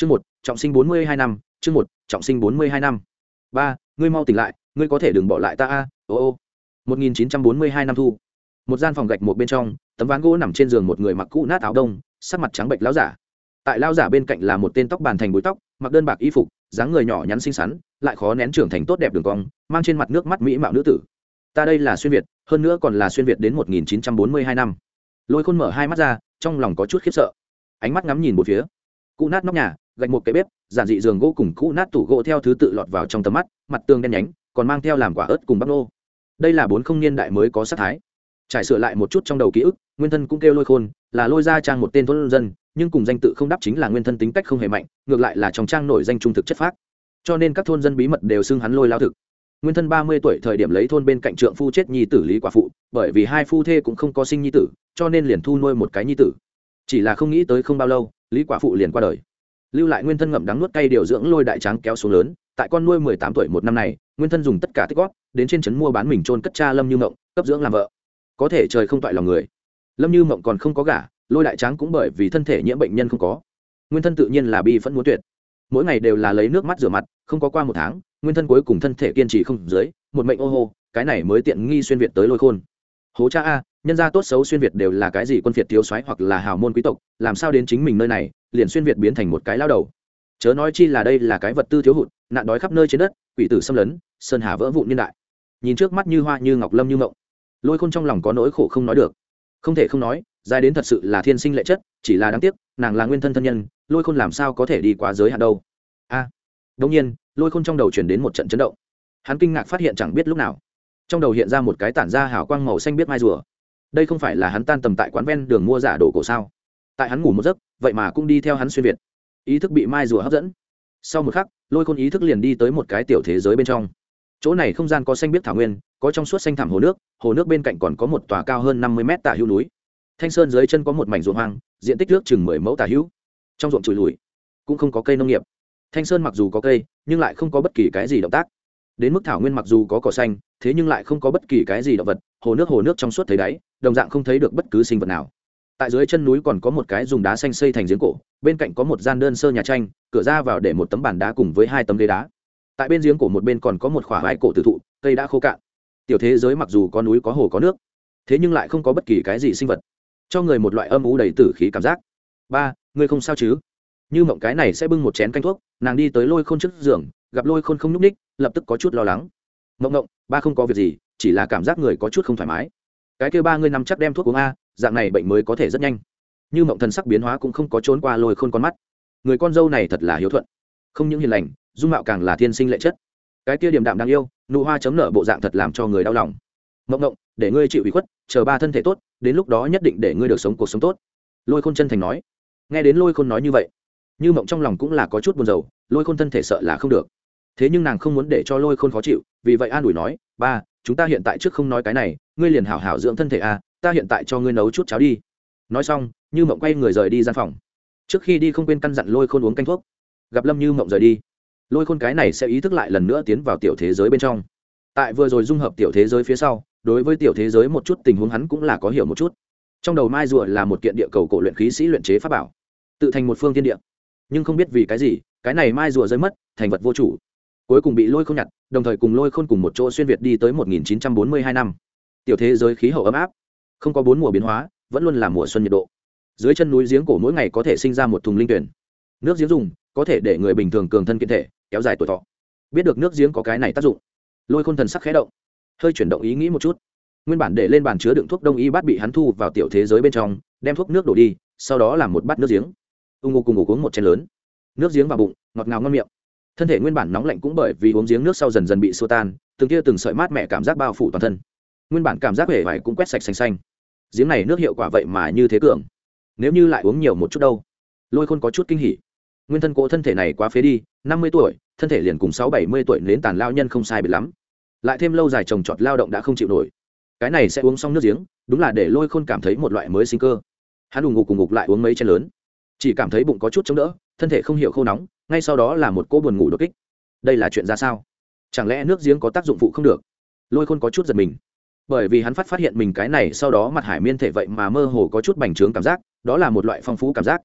chương một, trọng sinh bốn mươi hai năm, chương một, trọng sinh bốn mươi hai năm. Ba, ngươi mau tỉnh lại, ngươi có thể đừng bỏ lại ta a, ô ô. một nghìn chín trăm bốn mươi hai năm thu. Một gian phòng gạch một bên trong, tấm ván gỗ nằm trên giường một người mặc cũ nát áo đông, sắc mặt trắng bệnh lão giả. Tại lao giả bên cạnh là một tên tóc bàn thành búi tóc, mặc đơn bạc y phục, dáng người nhỏ nhắn xinh xắn, lại khó nén trưởng thành tốt đẹp đường cong, mang trên mặt nước mắt mỹ mạo nữ tử. Ta đây là xuyên việt, hơn nữa còn là xuyên việt đến một nghìn chín trăm bốn mươi hai năm. Lôi khôn mở hai mắt ra, trong lòng có chút khiếp sợ. Ánh mắt ngắm nhìn một phía. Cụ nát nóc nhà gạch một cái bếp, giản dị giường gỗ cùng cũ nát tủ gỗ theo thứ tự lọt vào trong tầm mắt, mặt tường đen nhánh, còn mang theo làm quả ớt cùng bắp nô. Đây là bốn không niên đại mới có sắc thái. Trải sửa lại một chút trong đầu ký ức, nguyên thân cũng kêu lôi khôn, là lôi ra trang một tên thôn dân, nhưng cùng danh tự không đáp chính là nguyên thân tính cách không hề mạnh, ngược lại là trong trang nổi danh trung thực chất phác. Cho nên các thôn dân bí mật đều xưng hắn lôi lao thực. Nguyên thân ba mươi tuổi thời điểm lấy thôn bên cạnh trượng phu chết nhi tử lý quả phụ, bởi vì hai phu thê cũng không có sinh nhi tử, cho nên liền thu nuôi một cái nhi tử. Chỉ là không nghĩ tới không bao lâu, lý quả phụ liền qua đời lưu lại nguyên thân ngậm đắng nuốt cay điều dưỡng lôi đại tráng kéo xuống lớn, tại con nuôi mười tám tuổi một năm này, nguyên thân dùng tất cả tích góp, đến trên trấn mua bán mình trôn cất cha lâm như mộng, cấp dưỡng làm vợ. Có thể trời không toại lòng người. Lâm như mộng còn không có gả, lôi đại tráng cũng bởi vì thân thể nhiễm bệnh nhân không có. Nguyên thân tự nhiên là bi phẫn muốn tuyệt. Mỗi ngày đều là lấy nước mắt rửa mặt, không có qua một tháng, nguyên thân cuối cùng thân thể kiên trì không dưới, một mệnh ô hô, cái này mới tiện nghi xuyên việt tới lôi khôn. Hố cha a nhân gia tốt xấu xuyên việt đều là cái gì quân phiệt thiếu soái hoặc là hào môn quý tộc làm sao đến chính mình nơi này liền xuyên việt biến thành một cái lao đầu. Chớ nói chi là đây là cái vật tư thiếu hụt nạn đói khắp nơi trên đất quỷ tử xâm lấn sơn hà vỡ vụn niên đại. Nhìn trước mắt như hoa như ngọc lâm như ngộng lôi khôn trong lòng có nỗi khổ không nói được. Không thể không nói dài đến thật sự là thiên sinh lệ chất chỉ là đáng tiếc nàng là nguyên thân thân nhân lôi khôn làm sao có thể đi qua giới hạn đâu. A. À, đông nhiên lôi khôn trong đầu chuyển đến một trận chấn động. Hắn kinh ngạc phát hiện chẳng biết lúc nào. Trong đầu hiện ra một cái tản ra hào quang màu xanh biết mai rùa đây không phải là hắn tan tầm tại quán ven đường mua giả đồ cổ sao? Tại hắn ngủ một giấc, vậy mà cũng đi theo hắn xuyên việt. Ý thức bị mai rùa hấp dẫn. Sau một khắc, lôi khôn ý thức liền đi tới một cái tiểu thế giới bên trong. Chỗ này không gian có xanh biết thảo nguyên, có trong suốt xanh thảm hồ nước hồ nước bên cạnh còn có một tòa cao hơn năm mươi mét tả hữu núi. Thanh sơn dưới chân có một mảnh ruộng hoang, diện tích nước chừng mười mẫu tả hữu. Trong ruộng trụi lùi, cũng không có cây nông nghiệp. Thanh sơn mặc dù có cây, nhưng lại không có bất kỳ cái gì động tác đến mức thảo nguyên mặc dù có cỏ xanh, thế nhưng lại không có bất kỳ cái gì động vật, hồ nước hồ nước trong suốt thấy đáy, đồng dạng không thấy được bất cứ sinh vật nào. Tại dưới chân núi còn có một cái dùng đá xanh xây thành giếng cổ, bên cạnh có một gian đơn sơ nhà tranh, cửa ra vào để một tấm bàn đá cùng với hai tấm ghế đá. Tại bên giếng cổ một bên còn có một khoả vai cổ tự thụ, cây đã khô cạn. Tiểu thế giới mặc dù có núi, có hồ, có nước, thế nhưng lại không có bất kỳ cái gì sinh vật, cho người một loại âm u đầy tử khí cảm giác. Ba, ngươi không sao chứ? Như mộng cái này sẽ bưng một chén canh thuốc, nàng đi tới lôi khôn trước giường, gặp lôi khôn không nhúc ních lập tức có chút lo lắng. Mộng mộng ba không có việc gì, chỉ là cảm giác người có chút không thoải mái. Cái kêu ba ngươi nằm chắc đem thuốc uống a, dạng này bệnh mới có thể rất nhanh. Như mộng thần sắc biến hóa cũng không có trốn qua lôi khôn con mắt. Người con dâu này thật là hiếu thuận. Không những hiền lành, dung mạo càng là thiên sinh lệ chất. Cái kia điểm đạm đáng yêu, nụ hoa chấm nở bộ dạng thật làm cho người đau lòng. Mộng mộng để ngươi chịu ủy khuất, chờ ba thân thể tốt, đến lúc đó nhất định để ngươi được sống cuộc sống tốt. Lôi khôn chân thành nói. Nghe đến lôi khôn nói như vậy, như mộng trong lòng cũng là có chút buồn rầu, lôi khôn thân thể sợ là không được thế nhưng nàng không muốn để cho lôi khôn khó chịu vì vậy an ủi nói ba chúng ta hiện tại trước không nói cái này ngươi liền hảo hảo dưỡng thân thể a à, ta hiện tại cho ngươi nấu chút cháo đi. Nói xong như mộng quay người rời đi gian phòng. Trước khi đi không quên căn dặn lôi khôn uống canh thuốc. Gặp lâm như mộng rời đi lôi khôn cái này sẽ ý thức lại lần nữa tiến vào tiểu thế giới bên trong. Tại vừa rồi dung hợp tiểu thế giới phía sau đối với tiểu thế giới một chút tình huống hắn cũng là có hiểu một chút. Trong đầu mai rùa là một kiện địa cầu cổ luyện khí sĩ luyện chế pháp bảo tự thành một phương thiên địa. Nhưng không biết vì cái gì cái này mai rùa rơi mất thành vật vô chủ cuối cùng bị lôi khôn nhặt, đồng thời cùng lôi khôn cùng một chỗ xuyên việt đi tới 1942 năm. Tiểu thế giới khí hậu ấm áp, không có bốn mùa biến hóa, vẫn luôn là mùa xuân nhiệt độ. Dưới chân núi giếng cổ mỗi ngày có thể sinh ra một thùng linh tuyển. Nước giếng dùng, có thể để người bình thường cường thân kiện thể, kéo dài tuổi thọ. Biết được nước giếng có cái này tác dụng, lôi khôn thần sắc khẽ động, hơi chuyển động ý nghĩ một chút. Nguyên bản để lên bàn chứa đựng thuốc đông y bát bị hắn thu vào tiểu thế giới bên trong, đem thuốc nước đổ đi, sau đó làm một bát nước giếng. Ưng ngô cùng ngủ uống một chén lớn. Nước giếng vào bụng, ngọt ngào ngon miệng thân thể nguyên bản nóng lạnh cũng bởi vì uống giếng nước sau dần dần bị xua tan, từng kia từng sợi mát mẻ cảm giác bao phủ toàn thân. Nguyên bản cảm giác hề vải cũng quét sạch xanh xanh. Giếng này nước hiệu quả vậy mà như thế cường. Nếu như lại uống nhiều một chút đâu, lôi khôn có chút kinh hỉ. Nguyên thân cỗ thân thể này quá phế đi, năm mươi tuổi, thân thể liền cùng sáu bảy mươi tuổi đến tàn lao nhân không sai biệt lắm. Lại thêm lâu dài trồng trọt lao động đã không chịu nổi. Cái này sẽ uống xong nước giếng, đúng là để lôi khôn cảm thấy một loại mới sinh cơ. Hắn đùng ngục cùng ngục lại uống mấy chén lớn. Chỉ cảm thấy bụng có chút chống đỡ, thân thể không hiểu khô nóng ngay sau đó là một cô buồn ngủ đột kích. Đây là chuyện ra sao? Chẳng lẽ nước giếng có tác dụng phụ không được? Lôi khôn có chút giật mình. Bởi vì hắn phát phát hiện mình cái này sau đó mặt hải miên thể vậy mà mơ hồ có chút bành trướng cảm giác, đó là một loại phong phú cảm giác.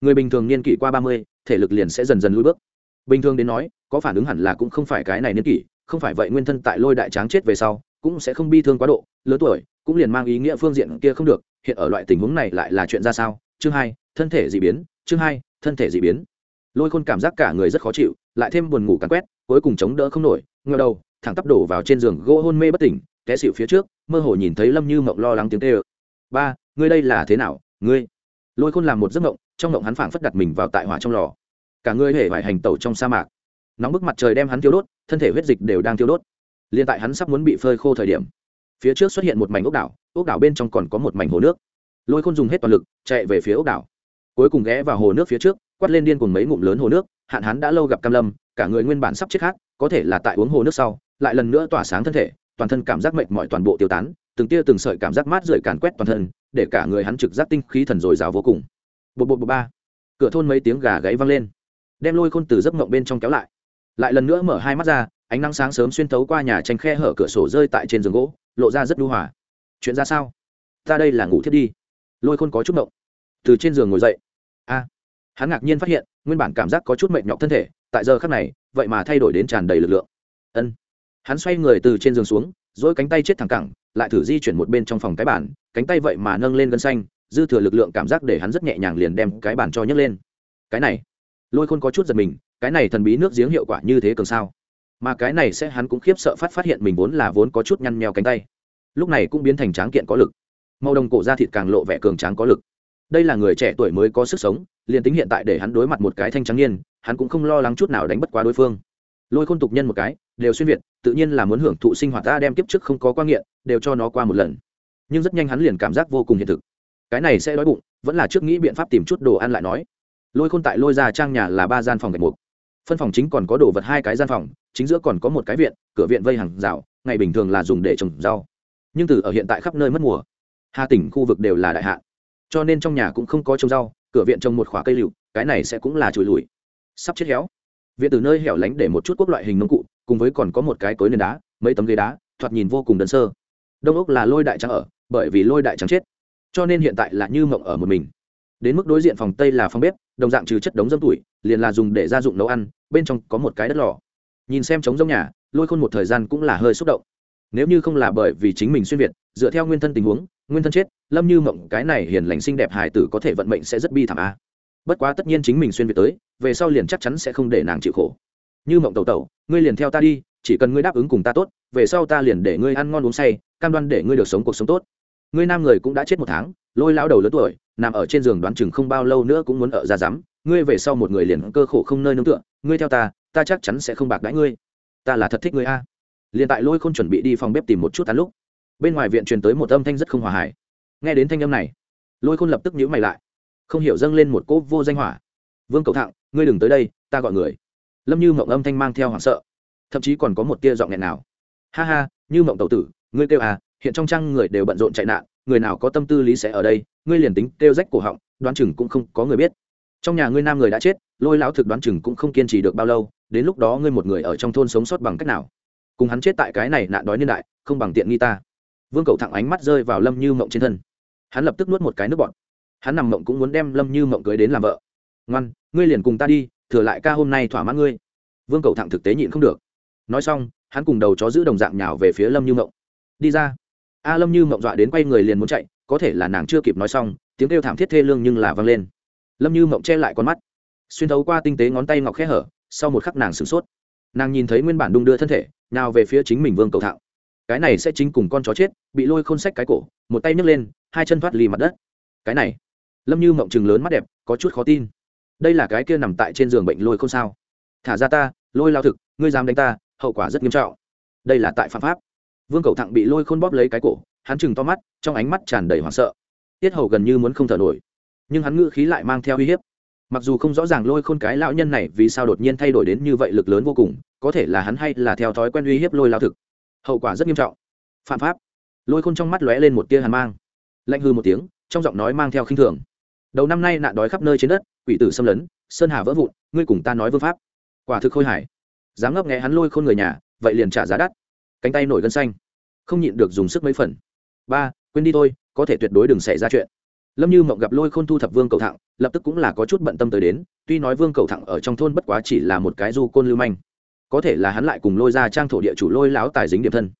Người bình thường niên kỷ qua ba mươi, thể lực liền sẽ dần dần lui bước. Bình thường đến nói, có phản ứng hẳn là cũng không phải cái này niên kỷ, không phải vậy nguyên thân tại lôi đại tráng chết về sau, cũng sẽ không bi thương quá độ, lớn tuổi, cũng liền mang ý nghĩa phương diện kia không được, hiện ở loại tình huống này lại là chuyện ra sao? Chương hai, thân thể dị biến, chương hai, thân thể dị biến lôi khôn cảm giác cả người rất khó chịu, lại thêm buồn ngủ cắn quét, cuối cùng chống đỡ không nổi ngờ đầu, thẳng tắp đổ vào trên giường gỗ hôn mê bất tỉnh, té xịu phía trước, mơ hồ nhìn thấy lâm như mộng lo lắng tiếng tê ơ ba, ngươi đây là thế nào? Ngươi? Lôi khôn làm một giấc mộng, trong mộng hắn phảng phất đặt mình vào tại hỏa trong lò. Cả ngươi hề phải hành tẩu trong sa mạc. Nóng bức mặt trời đem hắn thiêu đốt, thân thể huyết dịch đều đang thiêu đốt. Liền tại hắn sắp muốn bị phơi khô thời điểm, phía trước xuất hiện một mảnh ốc đảo ốc đảo bên trong còn có một mảnh hồ nước. Lôi khôn dùng hết toàn lực, chạy về phía ốc đảo. Cuối cùng ghé vào hồ nước phía trước quát lên điên cùng mấy ngụm lớn hồ nước, hạn hắn đã lâu gặp cam lâm, cả người nguyên bản sắp chết khác, có thể là tại uống hồ nước sau, lại lần nữa tỏa sáng thân thể, toàn thân cảm giác mệt mỏi toàn bộ tiêu tán, từng tia từng sợi cảm giác mát rượi càn quét toàn thân, để cả người hắn trực giác tinh khí thần dồi dào vô cùng. Bộ bộ bộ ba. Cửa thôn mấy tiếng gà gáy vang lên. Đem lôi khôn từ giấc mộng bên trong kéo lại. Lại lần nữa mở hai mắt ra, ánh nắng sáng sớm xuyên thấu qua nhà tranh khe hở cửa sổ rơi tại trên giường gỗ, lộ ra rất đu hòa. Chuyện ra sao? Ta đây là ngủ thiết đi. Lôi khôn có chút mộng. Từ trên giường ngồi dậy. A hắn ngạc nhiên phát hiện, nguyên bản cảm giác có chút mệt nhọc thân thể, tại giờ khắc này, vậy mà thay đổi đến tràn đầy lực lượng. Ân. Hắn xoay người từ trên giường xuống, dỗi cánh tay chết thẳng cẳng, lại thử di chuyển một bên trong phòng cái bản cánh tay vậy mà nâng lên gân xanh, dư thừa lực lượng cảm giác để hắn rất nhẹ nhàng liền đem cái bàn cho nhấc lên. Cái này, lôi khôn có chút giật mình, cái này thần bí nước giếng hiệu quả như thế cường sao? Mà cái này sẽ hắn cũng khiếp sợ phát phát hiện mình vốn là vốn có chút nhăn nheo cánh tay. Lúc này cũng biến thành tráng kiện có lực. Màu đồng cổ da thịt càng lộ vẻ cường tráng có lực đây là người trẻ tuổi mới có sức sống, liền tính hiện tại để hắn đối mặt một cái thanh trắng niên, hắn cũng không lo lắng chút nào đánh bất quá đối phương. Lôi khôn tục nhân một cái, đều xuyên việt, tự nhiên là muốn hưởng thụ sinh hoạt ta đem kiếp trước không có quan nghiện, đều cho nó qua một lần. Nhưng rất nhanh hắn liền cảm giác vô cùng hiện thực. Cái này sẽ đói bụng, vẫn là trước nghĩ biện pháp tìm chút đồ ăn lại nói. Lôi khôn tại lôi ra trang nhà là ba gian phòng gạch mục phân phòng chính còn có đồ vật hai cái gian phòng, chính giữa còn có một cái viện, cửa viện vây hàng rào, ngày bình thường là dùng để trồng rau. Nhưng từ ở hiện tại khắp nơi mất mùa, hà tỉnh khu vực đều là đại hạn cho nên trong nhà cũng không có trồng rau, cửa viện trồng một khoả cây lựu, cái này sẽ cũng là chùi lùi. Sắp chết héo. Viện từ nơi hẻo lánh để một chút quốc loại hình nông cụ, cùng với còn có một cái cối nền đá, mấy tấm ghế đá, thoạt nhìn vô cùng đơn sơ. Đông ốc là lôi đại trắng ở, bởi vì lôi đại trắng chết. Cho nên hiện tại là như mộng ở một mình. Đến mức đối diện phòng tây là phòng bếp, đồng dạng trừ chất đống dâm tuổi, liền là dùng để gia dụng nấu ăn, bên trong có một cái đất lò. Nhìn xem trống giống nhà, lôi khôn một thời gian cũng là hơi xúc động. Nếu như không là bởi vì chính mình xuyên việt, dựa theo nguyên thân tình huống nguyên thân chết, lâm như mộng cái này hiền lành xinh đẹp hài tử có thể vận mệnh sẽ rất bi thảm a. Bất quá tất nhiên chính mình xuyên việt tới, về sau liền chắc chắn sẽ không để nàng chịu khổ. Như mộng tẩu tẩu, ngươi liền theo ta đi, chỉ cần ngươi đáp ứng cùng ta tốt, về sau ta liền để ngươi ăn ngon uống say, cam đoan để ngươi được sống cuộc sống tốt. Ngươi nam người cũng đã chết một tháng, lôi lão đầu lớn tuổi, nằm ở trên giường đoán chừng không bao lâu nữa cũng muốn ở ra rắm ngươi về sau một người liền cơ khổ không nơi nương tựa, ngươi theo ta ta chắc chắn sẽ không bạc đãi ngươi. Ta là thật thích ngươi a. Liền tại lôi không chuẩn bị đi phòng bếp tìm một chút tán lúc bên ngoài viện truyền tới một âm thanh rất không hòa hải nghe đến thanh âm này, lôi khôn lập tức nhíu mày lại, không hiểu dâng lên một cỗ vô danh hỏa. Vương cầu thạng ngươi đừng tới đây, ta gọi người. Lâm như mộng âm thanh mang theo hoảng sợ, thậm chí còn có một tia giọng nghẹn nào. Ha ha, như mộng tàu tử, ngươi kêu à hiện trong trang người đều bận rộn chạy nạn, người nào có tâm tư lý sẽ ở đây, ngươi liền tính kêu rách cổ họng, đoán chừng cũng không có người biết. Trong nhà ngươi nam người đã chết, lôi lão thực đoán chừng cũng không kiên trì được bao lâu, đến lúc đó ngươi một người ở trong thôn sống sót bằng cách nào? Cùng hắn chết tại cái này nạn đói niên đại, không bằng tiện nghi ta vương cầu thẳng ánh mắt rơi vào lâm như mộng trên thân. Hắn lập tức nuốt một cái nước bọt. Hắn nằm mộng cũng muốn đem lâm như mộng cưới đến làm vợ. Ngoan, ngươi liền cùng ta đi, thừa lại ca hôm nay thỏa mãn ngươi. Vương cầu thẳng thực tế nhịn không được. Nói xong, hắn cùng đầu chó giữ đồng dạng nhào về phía lâm như mộng. Đi ra. A lâm như mộng dọa đến quay người liền muốn chạy, có thể là nàng chưa kịp nói xong, tiếng kêu thảm thiết thê lương nhưng là vang lên. Lâm như mộng che lại con mắt. Xuyên thấu qua tinh tế ngón tay ngọc khẽ hở, sau một khắc nàng sửng sốt. Nàng nhìn thấy nguyên bản đung đưa thân thể nào về phía chính mình vương cầu thạo cái này sẽ chính cùng con chó chết, bị lôi khôn sách cái cổ, một tay nhấc lên, hai chân thoát lì mặt đất. Cái này, lâm như mộng chừng lớn mắt đẹp, có chút khó tin. Đây là cái kia nằm tại trên giường bệnh lôi không sao? Thả ra ta, lôi lao thực, ngươi dám đánh ta, hậu quả rất nghiêm trọng. Đây là tại phạm pháp. Vương cầu thặng bị lôi khôn bóp lấy cái cổ, hắn chừng to mắt, trong ánh mắt tràn đầy hoảng sợ. Tiết hầu gần như muốn không thở nổi. Nhưng hắn ngữ khí lại mang theo uy hiếp. Mặc dù không rõ ràng lôi khôn cái lão nhân này vì sao đột nhiên thay đổi đến như vậy lực lớn vô cùng, có thể là hắn hay là theo thói quen uy hiếp lôi lao thực hậu quả rất nghiêm trọng. Phạm pháp. Lôi khôn trong mắt lóe lên một tia hàn mang. Lạnh hư một tiếng, trong giọng nói mang theo khinh thường. Đầu năm nay nạn đói khắp nơi trên đất, quỷ tử xâm lấn, sơn hà vỡ vụn, ngươi cùng ta nói vương pháp. Quả thực khôi hải. Dám ngấp nghe hắn lôi khôn người nhà, vậy liền trả giá đắt. Cánh tay nổi gân xanh. Không nhịn được dùng sức mấy phần. Ba, quên đi thôi, có thể tuyệt đối đừng xảy ra chuyện. Lâm như mộng gặp lôi khôn thu thập vương cầu thạng lập tức cũng là có chút bận tâm tới đến, tuy nói vương cầu thẳng ở trong thôn bất quá chỉ là một cái du côn lưu manh có thể là hắn lại cùng lôi ra trang thổ địa chủ lôi láo tài dính điểm thân.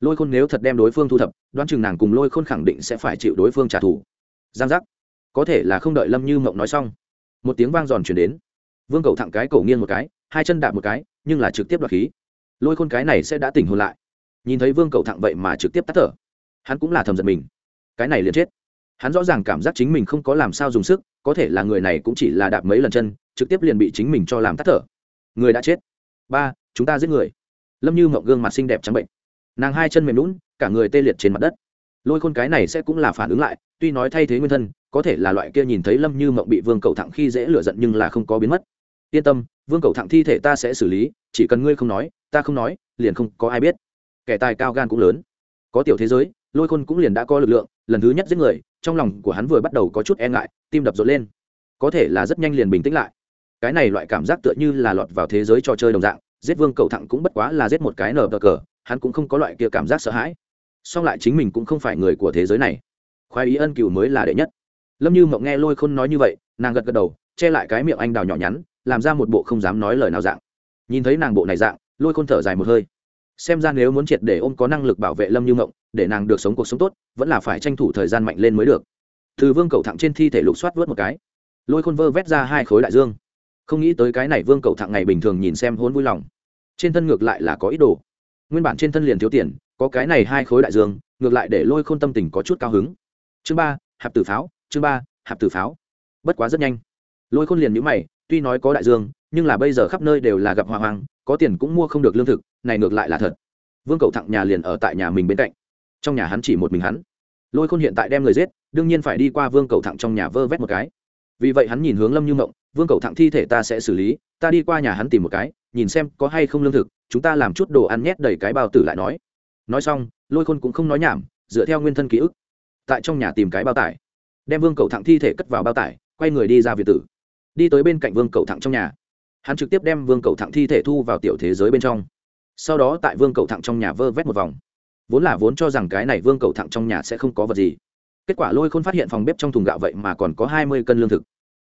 Lôi khôn nếu thật đem đối phương thu thập, đoán chừng nàng cùng lôi khôn khẳng định sẽ phải chịu đối phương trả thù. Giang giác. Có thể là không đợi lâm như mộng nói xong, một tiếng vang giòn chuyển đến. Vương cầu thẳng cái cổ nghiêng một cái, hai chân đạp một cái, nhưng là trực tiếp đoạt khí. Lôi khôn cái này sẽ đã tỉnh hôn lại. Nhìn thấy vương cầu thẳng vậy mà trực tiếp tắt thở, hắn cũng là thầm giật mình. Cái này liền chết. Hắn rõ ràng cảm giác chính mình không có làm sao dùng sức, có thể là người này cũng chỉ là đạp mấy lần chân, trực tiếp liền bị chính mình cho làm tắt thở. Người đã chết ba, chúng ta giết người. Lâm như mộng gương mặt xinh đẹp trắng bệnh. Nàng hai chân mềm lún cả người tê liệt trên mặt đất. Lôi khôn cái này sẽ cũng là phản ứng lại, tuy nói thay thế nguyên thân, có thể là loại kia nhìn thấy lâm như mộng bị vương cầu thẳng khi dễ lựa giận nhưng là không có biến mất. Yên tâm, vương cầu thẳng thi thể ta sẽ xử lý, chỉ cần ngươi không nói, ta không nói, liền không có ai biết. Kẻ tài cao gan cũng lớn. Có tiểu thế giới, lôi khôn cũng liền đã có lực lượng, lần thứ nhất giết người, trong lòng của hắn vừa bắt đầu có chút e ngại, tim đập rộn lên. Có thể là rất nhanh liền bình tĩnh lại cái này loại cảm giác tựa như là lọt vào thế giới trò chơi đồng dạng, giết vương cầu thẳng cũng bất quá là giết một cái nở cờ, hắn cũng không có loại kia cảm giác sợ hãi. Song lại chính mình cũng không phải người của thế giới này. Khoái ý ân cựu mới là đệ nhất. Lâm như mộng nghe lôi khôn nói như vậy, nàng gật gật đầu, che lại cái miệng anh đào nhỏ nhắn, làm ra một bộ không dám nói lời nào dạng. Nhìn thấy nàng bộ này dạng, lôi khôn thở dài một hơi. Xem ra nếu muốn triệt để ôm có năng lực bảo vệ lâm như mộng, để nàng được sống cuộc sống tốt, vẫn là phải tranh thủ thời gian mạnh lên mới được. Từ vương cầu thẳng trên thi thể lục soát vớt một cái. Lôi khôn vơ vét ra hai khối đại dương không nghĩ tới cái này vương cầu thẳng ngày bình thường nhìn xem hôn vui lòng. Trên thân ngược lại là có ý đồ. Nguyên bản trên thân liền thiếu tiền, có cái này hai khối đại dương, ngược lại để lôi khôn tâm tình có chút cao hứng. Chương ba, hạp tử pháo, chương ba, hạp tử pháo. Bất quá rất nhanh. Lôi khôn liền nhữ mày, tuy nói có đại dương, nhưng là bây giờ khắp nơi đều là gặp hoa hoang, có tiền cũng mua không được lương thực, này ngược lại là thật. Vương cậu thẳng nhà liền ở tại nhà mình bên cạnh. Trong nhà hắn chỉ một mình hắn. Lôi khôn hiện tại đem người giết, đương nhiên phải đi qua vương cầu thẳng trong nhà vơ vét một cái. Vì vậy hắn nhìn hướng lâm như mộng vương cầu thẳng thi thể ta sẽ xử lý, ta đi qua nhà hắn tìm một cái, nhìn xem có hay không lương thực, chúng ta làm chút đồ ăn nhét đầy cái bao tử lại nói. Nói xong, lôi khôn cũng không nói nhảm, dựa theo nguyên thân ký ức, tại trong nhà tìm cái bao tải. Đem vương cầu thẳng thi thể cất vào bao tải, quay người đi ra việt tử. Đi tới bên cạnh vương cầu thẳng trong nhà. Hắn trực tiếp đem vương cầu thẳng thi thể thu vào tiểu thế giới bên trong. Sau đó tại vương cầu thẳng trong nhà vơ vét một vòng. Vốn là vốn cho rằng cái này vương cầu thẳng trong nhà sẽ không có vật gì. Kết quả lôi khôn phát hiện phòng bếp trong thùng gạo vậy mà còn có hai mươi cân lương thực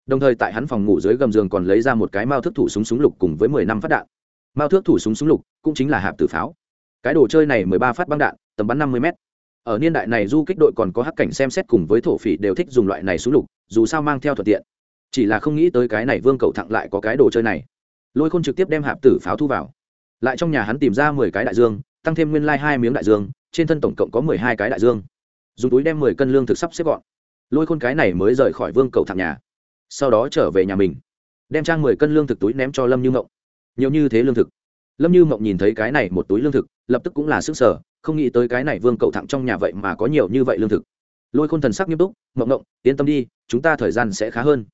đồng thời tại hắn phòng ngủ dưới gầm giường còn lấy ra một cái mao thước thủ súng súng lục cùng với mười năm phát đạn. Mao thước thủ súng súng lục cũng chính là hạp tử pháo. Cái đồ chơi này mười ba phát băng đạn, tầm bắn năm mươi m ở niên đại này du kích đội còn có hắc cảnh xem xét cùng với thổ phỉ đều thích dùng loại này súng lục, dù sao mang theo thuận tiện. Chỉ là không nghĩ tới cái này vương cầu thẳng lại có cái đồ chơi này. Lôi khôn trực tiếp đem hạp tử pháo thu vào. Lại trong nhà hắn tìm ra mười cái đại dương, tăng thêm nguyên lai、like、hai miếng đại dương, trên thân tổng cộng có mười hai cái đại dương. Dùng túi đem mười cân lương thực sắp xếp gọn. Lôi khôn cái này mới rời khỏi vương cầu thẳng nhà sau đó trở về nhà mình, đem trang mười cân lương thực túi ném cho lâm như mộng. Nhiều như thế lương thực. Lâm như mộng nhìn thấy cái này một túi lương thực, lập tức cũng là sức sở, không nghĩ tới cái này vương cậu thẳng trong nhà vậy mà có nhiều như vậy lương thực. Lôi khôn thần sắc nghiêm túc, mộng mộng, yên tâm đi, chúng ta thời gian sẽ khá hơn.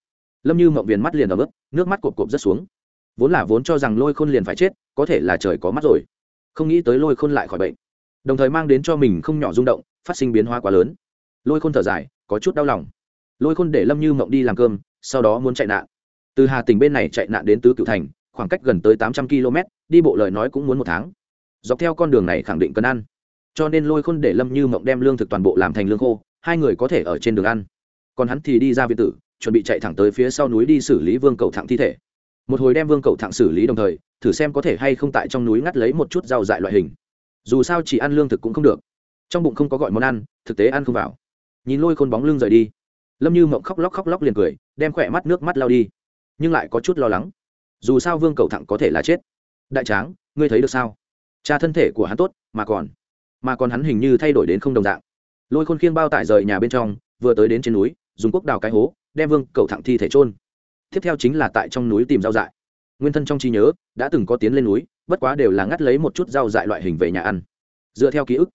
Lâm như mộng viền mắt liền ở bước nước mắt cộp cộp rất xuống. Vốn là vốn cho rằng lôi khôn liền phải chết, có thể là trời có mắt rồi. Không nghĩ tới lôi khôn lại khỏi bệnh. Đồng thời mang đến cho mình không nhỏ rung động, phát sinh biến hóa quá lớn. Lôi khôn thở dài, có chút đau lòng. Lôi khôn để lâm như mộng đi làm cơm sau đó muốn chạy nạn. Từ hà tỉnh bên này chạy nạn đến tứ cựu thành, khoảng cách gần tới tám trăm km đi bộ lời nói cũng muốn một tháng. Dọc theo con đường này khẳng định cần ăn. Cho nên lôi khôn để lâm như mộng đem lương thực toàn bộ làm thành lương khô, hai người có thể ở trên đường ăn. Còn hắn thì đi ra viện tử, chuẩn bị chạy thẳng tới phía sau núi đi xử lý vương cầu thẳng thi thể. Một hồi đem vương cầu thẳng xử lý đồng thời, thử xem có thể hay không tại trong núi ngắt lấy một chút rau dại loại hình. Dù sao chỉ ăn lương thực cũng không được. Trong bụng không có gọi món ăn, thực tế ăn không vào. Nhìn lôi khôn bóng lưng rời đi lâm như mộng khóc lóc khóc lóc liền cười, đem khỏe mắt nước mắt lao đi. nhưng lại có chút lo lắng. dù sao vương cầu thẳng có thể là chết. đại tráng, ngươi thấy được sao? cha thân thể của hắn tốt, mà còn mà còn hắn hình như thay đổi đến không đồng dạng. lôi khôn khiêng bao tải rời nhà bên trong, vừa tới đến trên núi, dùng quốc đào cái hố, đem vương cầu thẳng thi thể trôn tiếp theo chính là tại trong núi tìm rau dại. nguyên thân trong trí nhớ, đã từng có tiến lên núi, bất quá đều là ngắt lấy một chút rau dại loại hình về nhà ăn. dựa theo ký ức,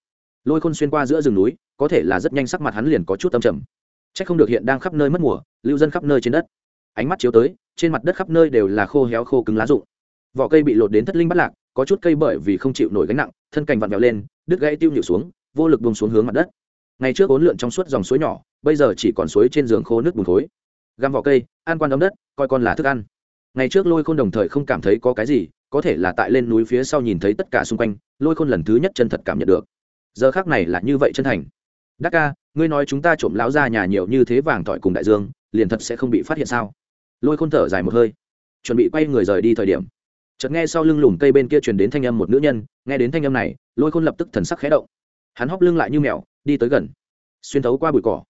lôi khôn xuyên qua giữa rừng núi, có thể là rất nhanh sắc mặt hắn liền có chút tâm trầm c h ắ c không được hiện đang khắp nơi mất mùa, lưu dân khắp nơi trên đất. Ánh mắt chiếu tới, trên mặt đất khắp nơi đều là khô héo khô cứng lá rụng. Vỏ cây bị lột đến thất linh bắt lạc, có chút cây bởi vì không chịu nổi gánh nặng, thân cành vặn vẹo lên, đứt gãy tiêu nhịu xuống, vô lực bông xuống hướng mặt đất. Ngày trước bốn lượn trong suốt dòng suối nhỏ, bây giờ chỉ còn suối trên giường khô nước bùn khối găm vỏ cây, ăn quan đóng đất, coi con là thức ăn. Ngày trước lôi khôn đồng thời không cảm thấy có cái gì, có thể là tại lên núi phía sau nhìn thấy tất cả xung quanh, lôi khôn lần thứ nhất chân thật cảm nhận được. Giờ khác này là như vậy chân thành đắc ca, ngươi nói chúng ta trộm lão ra nhà nhiều như thế vàng tỏi cùng đại dương, liền thật sẽ không bị phát hiện sao? Lôi khôn thở dài một hơi, chuẩn bị quay người rời đi thời điểm. Chợt nghe sau lưng lùm cây bên kia truyền đến thanh âm một nữ nhân, nghe đến thanh âm này, lôi khôn lập tức thần sắc khẽ động. Hắn hóc lưng lại như mèo, đi tới gần, xuyên thấu qua bụi cỏ.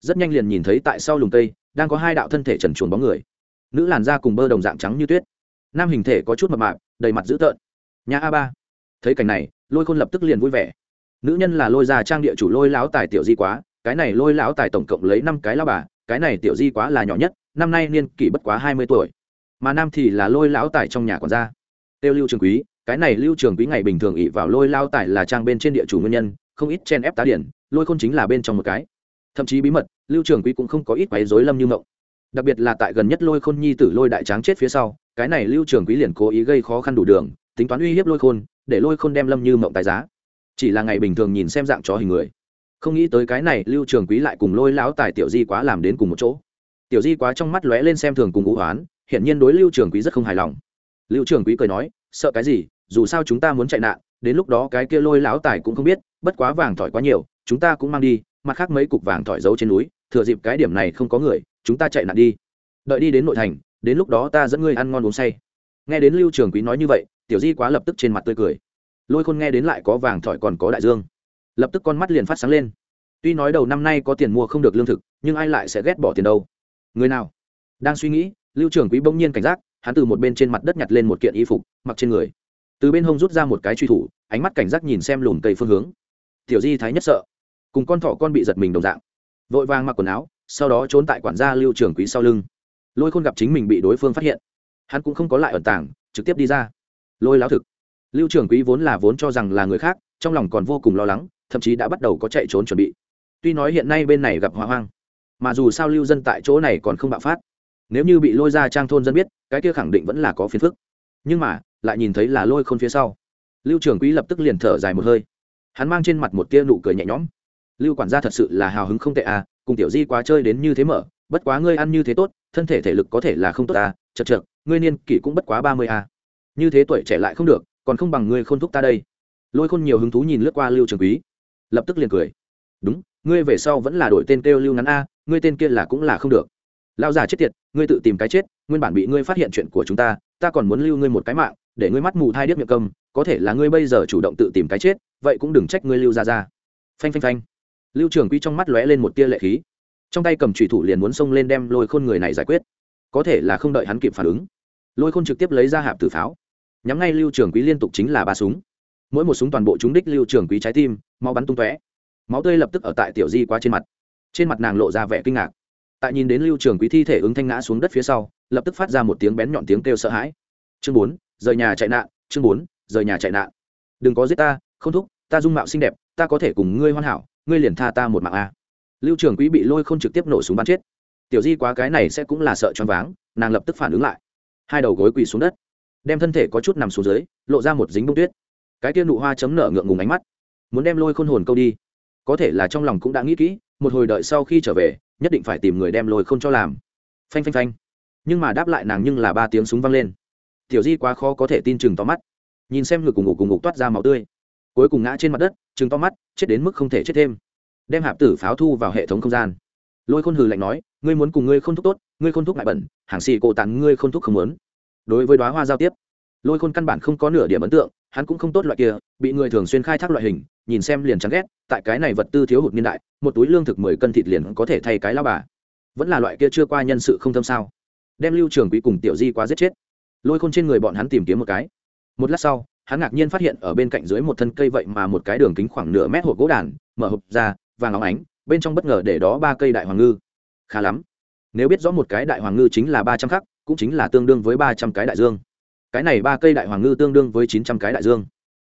Rất nhanh liền nhìn thấy tại sau lùm cây, đang có hai đạo thân thể trần chuồn bóng người. Nữ làn da cùng bơ đồng dạng trắng như tuyết. Nam hình thể có chút mập mạp, đầy mặt dữ tợn. Nhà a ba. Thấy cảnh này, lôi khôn lập tức liền vui vẻ nữ nhân là lôi già trang địa chủ lôi lão tài tiểu di quá, cái này lôi lão tài tổng cộng lấy năm cái lao bà, cái này tiểu di quá là nhỏ nhất, năm nay niên kỷ bất quá hai mươi tuổi. Mà nam thì là lôi lão tài trong nhà còn ra tiêu lưu trường quý, cái này lưu trường quý ngày bình thường ỉ vào lôi lao tài là trang bên trên địa chủ nguyên nhân, không ít chen ép tá điển, lôi khôn chính là bên trong một cái. Thậm chí bí mật, lưu trường quý cũng không có ít quấy dối lâm như mộng. Đặc biệt là tại gần nhất lôi khôn nhi tử lôi đại tráng chết phía sau, cái này lưu trường quý liền cố ý gây khó khăn đủ đường, tính toán uy hiếp lôi khôn, để lôi khôn đem lâm như mộng tài giá chỉ là ngày bình thường nhìn xem dạng chó hình người. Không nghĩ tới cái này lưu trường quý lại cùng lôi lão tài tiểu di quá làm đến cùng một chỗ. Tiểu di quá trong mắt lóe lên xem thường cùng ngũ hoán hiển nhiên đối lưu trường quý rất không hài lòng. Lưu trường quý cười nói, sợ cái gì, dù sao chúng ta muốn chạy nạn, đến lúc đó cái kia lôi lão tài cũng không biết, bất quá vàng thỏi quá nhiều, chúng ta cũng mang đi, mặt khác mấy cục vàng thỏi giấu trên núi, thừa dịp cái điểm này không có người, chúng ta chạy nạn đi. Đợi đi đến nội thành, đến lúc đó ta dẫn ngươi ăn ngon uống say. Nghe đến lưu trường quý nói như vậy, tiểu di quá lập tức trên mặt tươi cười lôi khôn nghe đến lại có vàng thỏi còn có đại dương. Lập tức con mắt liền phát sáng lên. Tuy nói đầu năm nay có tiền mua không được lương thực, nhưng ai lại sẽ ghét bỏ tiền đâu? Người nào? Đang suy nghĩ, lưu trưởng quý bỗng nhiên cảnh giác, hắn từ một bên trên mặt đất nhặt lên một kiện y phục, mặc trên người. Từ bên hông rút ra một cái truy thủ, ánh mắt cảnh giác nhìn xem lùm cây phương hướng. Tiểu di thái nhất sợ. Cùng con thỏ con bị giật mình đồng dạng. Vội vàng mặc quần áo, sau đó trốn tại quản gia lưu trưởng quý sau lưng. Lôi khôn gặp chính mình bị đối phương phát hiện, hắn cũng không có lại ẩn tàng, trực tiếp đi ra. Lôi láo thực lưu trường quý vốn là vốn cho rằng là người khác, trong lòng còn vô cùng lo lắng, thậm chí đã bắt đầu có chạy trốn chuẩn bị. Tuy nói hiện nay bên này gặp hỏa hoang, mà dù sao lưu dân tại chỗ này còn không bạo phát. Nếu như bị lôi ra trang thôn dân biết, cái kia khẳng định vẫn là có phiền phức. Nhưng mà, lại nhìn thấy là lôi khôn phía sau. Lưu trường quý lập tức liền thở dài một hơi. Hắn mang trên mặt một tia nụ cười nhẹ nhõm. Lưu quản gia thật sự là hào hứng không tệ à cùng tiểu di quá chơi đến như thế mở, bất quá ngươi ăn như thế tốt, thân thể thể lực có thể là không tốt à chật chật ngươi niên kỷ cũng bất quá ba mươi à. Như thế tuổi trẻ lại không được còn không bằng ngươi khôn thúc ta đây. Lôi khôn nhiều hứng thú nhìn lướt qua lưu trường quý. Lập tức liền cười. Đúng, ngươi về sau vẫn là đổi tên kêu lưu ngắn a, ngươi tên kia là cũng là không được. Lao già chết tiệt, ngươi tự tìm cái chết, nguyên bản bị ngươi phát hiện chuyện của chúng ta ta còn muốn lưu ngươi một cái mạng, để ngươi mắt mù thai điếc miệng cầm, có thể là ngươi bây giờ chủ động tự tìm cái chết, vậy cũng đừng trách ngươi lưu ra ra phanh phanh phanh. Lưu trường quý trong mắt lóe lên một tia lệ khí. Trong tay cầm trùy thủ liền muốn xông lên đem lôi khôn người này giải quyết. Có thể là không đợi hắn kịp phản ứng. Lôi khôn trực tiếp lấy ra hạp tử pháo nhắm ngay lưu trường quý liên tục chính là ba súng. Mỗi một súng toàn bộ chúng đích lưu trường quý trái tim, máu bắn tung tóe. Máu tươi lập tức ở tại tiểu di qua trên mặt. Trên mặt nàng lộ ra vẻ kinh ngạc. Tại nhìn đến lưu trường quý thi thể ứng thanh ngã xuống đất phía sau, lập tức phát ra một tiếng bén nhọn tiếng kêu sợ hãi. Chương bốn, rời nhà chạy nạn, chương bốn, rời nhà chạy nạn. Đừng có giết ta, không thúc, ta dung mạo xinh đẹp, ta có thể cùng ngươi hoàn hảo, ngươi liền tha ta một mạng a. Lưu trường quý bị lôi không trực tiếp nổ súng bắn chết. Tiểu di quá cái này sẽ cũng là sợ choáng váng, nàng lập tức phản ứng lại. Hai đầu gối quỳ xuống đất đem thân thể có chút nằm xuống dưới, lộ ra một dính bông tuyết. Cái tia nụ hoa chấm nở ngượng ngùng ánh mắt. Muốn đem lôi khôn hồn câu đi. Có thể là trong lòng cũng đã nghĩ kỹ, một hồi đợi sau khi trở về, nhất định phải tìm người đem lôi khôn cho làm. Phanh phanh phanh. Nhưng mà đáp lại nàng nhưng là ba tiếng súng vang lên. Tiểu di quá khó có thể tin chừng to mắt. Nhìn xem ngực cùng ngủ cùng ngục toát ra máu tươi. Cuối cùng ngã trên mặt đất, chừng to mắt, chết đến mức không thể chết thêm. Đem hạp tử pháo thu vào hệ thống không gian. Lôi khôn hừ lạnh nói, ngươi muốn cùng ngươi không thúc tốt, ngươi không thúc ngại bẩn, hàng xì cổ tàn ngươi không thúc không muốn đối với đoá hoa giao tiếp. Lôi khôn căn bản không có nửa điểm ấn tượng, hắn cũng không tốt loại kia, bị người thường xuyên khai thác loại hình, nhìn xem liền chán ghét, tại cái này vật tư thiếu hụt niên đại, một túi lương thực mười cân thịt liền có thể thay cái lao bà. Vẫn là loại kia chưa qua nhân sự không thâm sao. Đem lưu trường quý cùng tiểu di quá giết chết. Lôi khôn trên người bọn hắn tìm kiếm một cái. Một lát sau, hắn ngạc nhiên phát hiện ở bên cạnh dưới một thân cây vậy mà một cái đường kính khoảng nửa mét hộp gỗ đàn, mở hộp ra, vàng óng ánh, bên trong bất ngờ để đó ba cây đại hoàng ngư. Khá lắm. Nếu biết rõ một cái đại hoàng ngư chính là ba trăm khắc cũng chính là tương đương với ba trăm cái đại dương. Cái này ba cây đại hoàng ngư tương đương với chín trăm cái đại dương.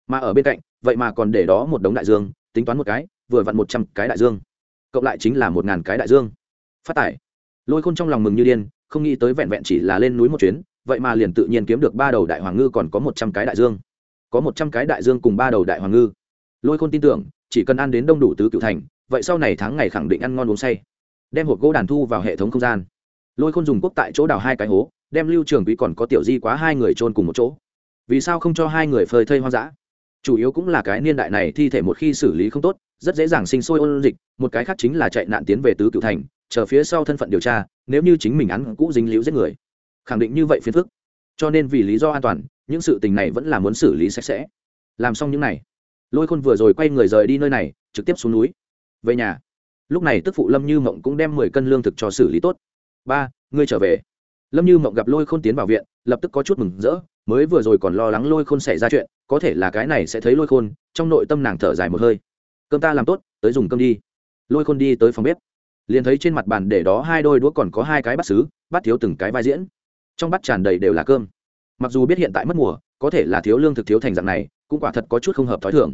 Mà ở bên cạnh, vậy mà còn để đó một đống đại dương, tính toán một cái, vừa vặn một trăm cái đại dương. Cộng lại chính là một ngàn cái đại dương. Phát tải. Lôi khôn trong lòng mừng như điên, không nghĩ tới vẹn vẹn chỉ là lên núi một chuyến, vậy mà liền tự nhiên kiếm được ba đầu đại hoàng ngư còn có một trăm cái đại dương. Có một trăm cái đại dương cùng ba đầu đại hoàng ngư. Lôi khôn tin tưởng, chỉ cần ăn đến đông đủ tứ cựu thành, vậy sau này tháng ngày khẳng định ăn ngon uống say. Đem hộp gỗ đàn thu vào hệ thống không gian lôi khôn dùng quốc tại chỗ đào hai cái hố, đem lưu trường quý còn có tiểu di quá hai người trôn cùng một chỗ. Vì sao không cho hai người phơi thây hoang dã? Chủ yếu cũng là cái niên đại này thi thể một khi xử lý không tốt, rất dễ dàng sinh sôi ôn dịch, một cái khác chính là chạy nạn tiến về tứ cựu thành, chờ phía sau thân phận điều tra, nếu như chính mình ăn cũ dính liễu giết người. Khẳng định như vậy phiền phức. Cho nên vì lý do an toàn, những sự tình này vẫn là muốn xử lý sạch sẽ. Làm xong những này, lôi khôn vừa rồi quay người rời đi nơi này, trực tiếp xuống núi. Về nhà. Lúc này tức phụ lâm như mộng cũng đem mười cân lương thực cho xử lý tốt ba, ngươi trở về. Lâm như mộng gặp lôi khôn tiến vào viện, lập tức có chút mừng rỡ, mới vừa rồi còn lo lắng lôi khôn xảy ra chuyện, có thể là cái này sẽ thấy lôi khôn, trong nội tâm nàng thở dài một hơi. Cơm ta làm tốt, tới dùng cơm đi. Lôi khôn đi tới phòng bếp. Liền thấy trên mặt bàn để đó hai đôi đũa còn có hai cái bát xứ bát thiếu từng cái vai diễn. Trong bát tràn đầy đều là cơm. Mặc dù biết hiện tại mất mùa, có thể là thiếu lương thực thiếu thành dạng này, cũng quả thật có chút không hợp t h ó i thường.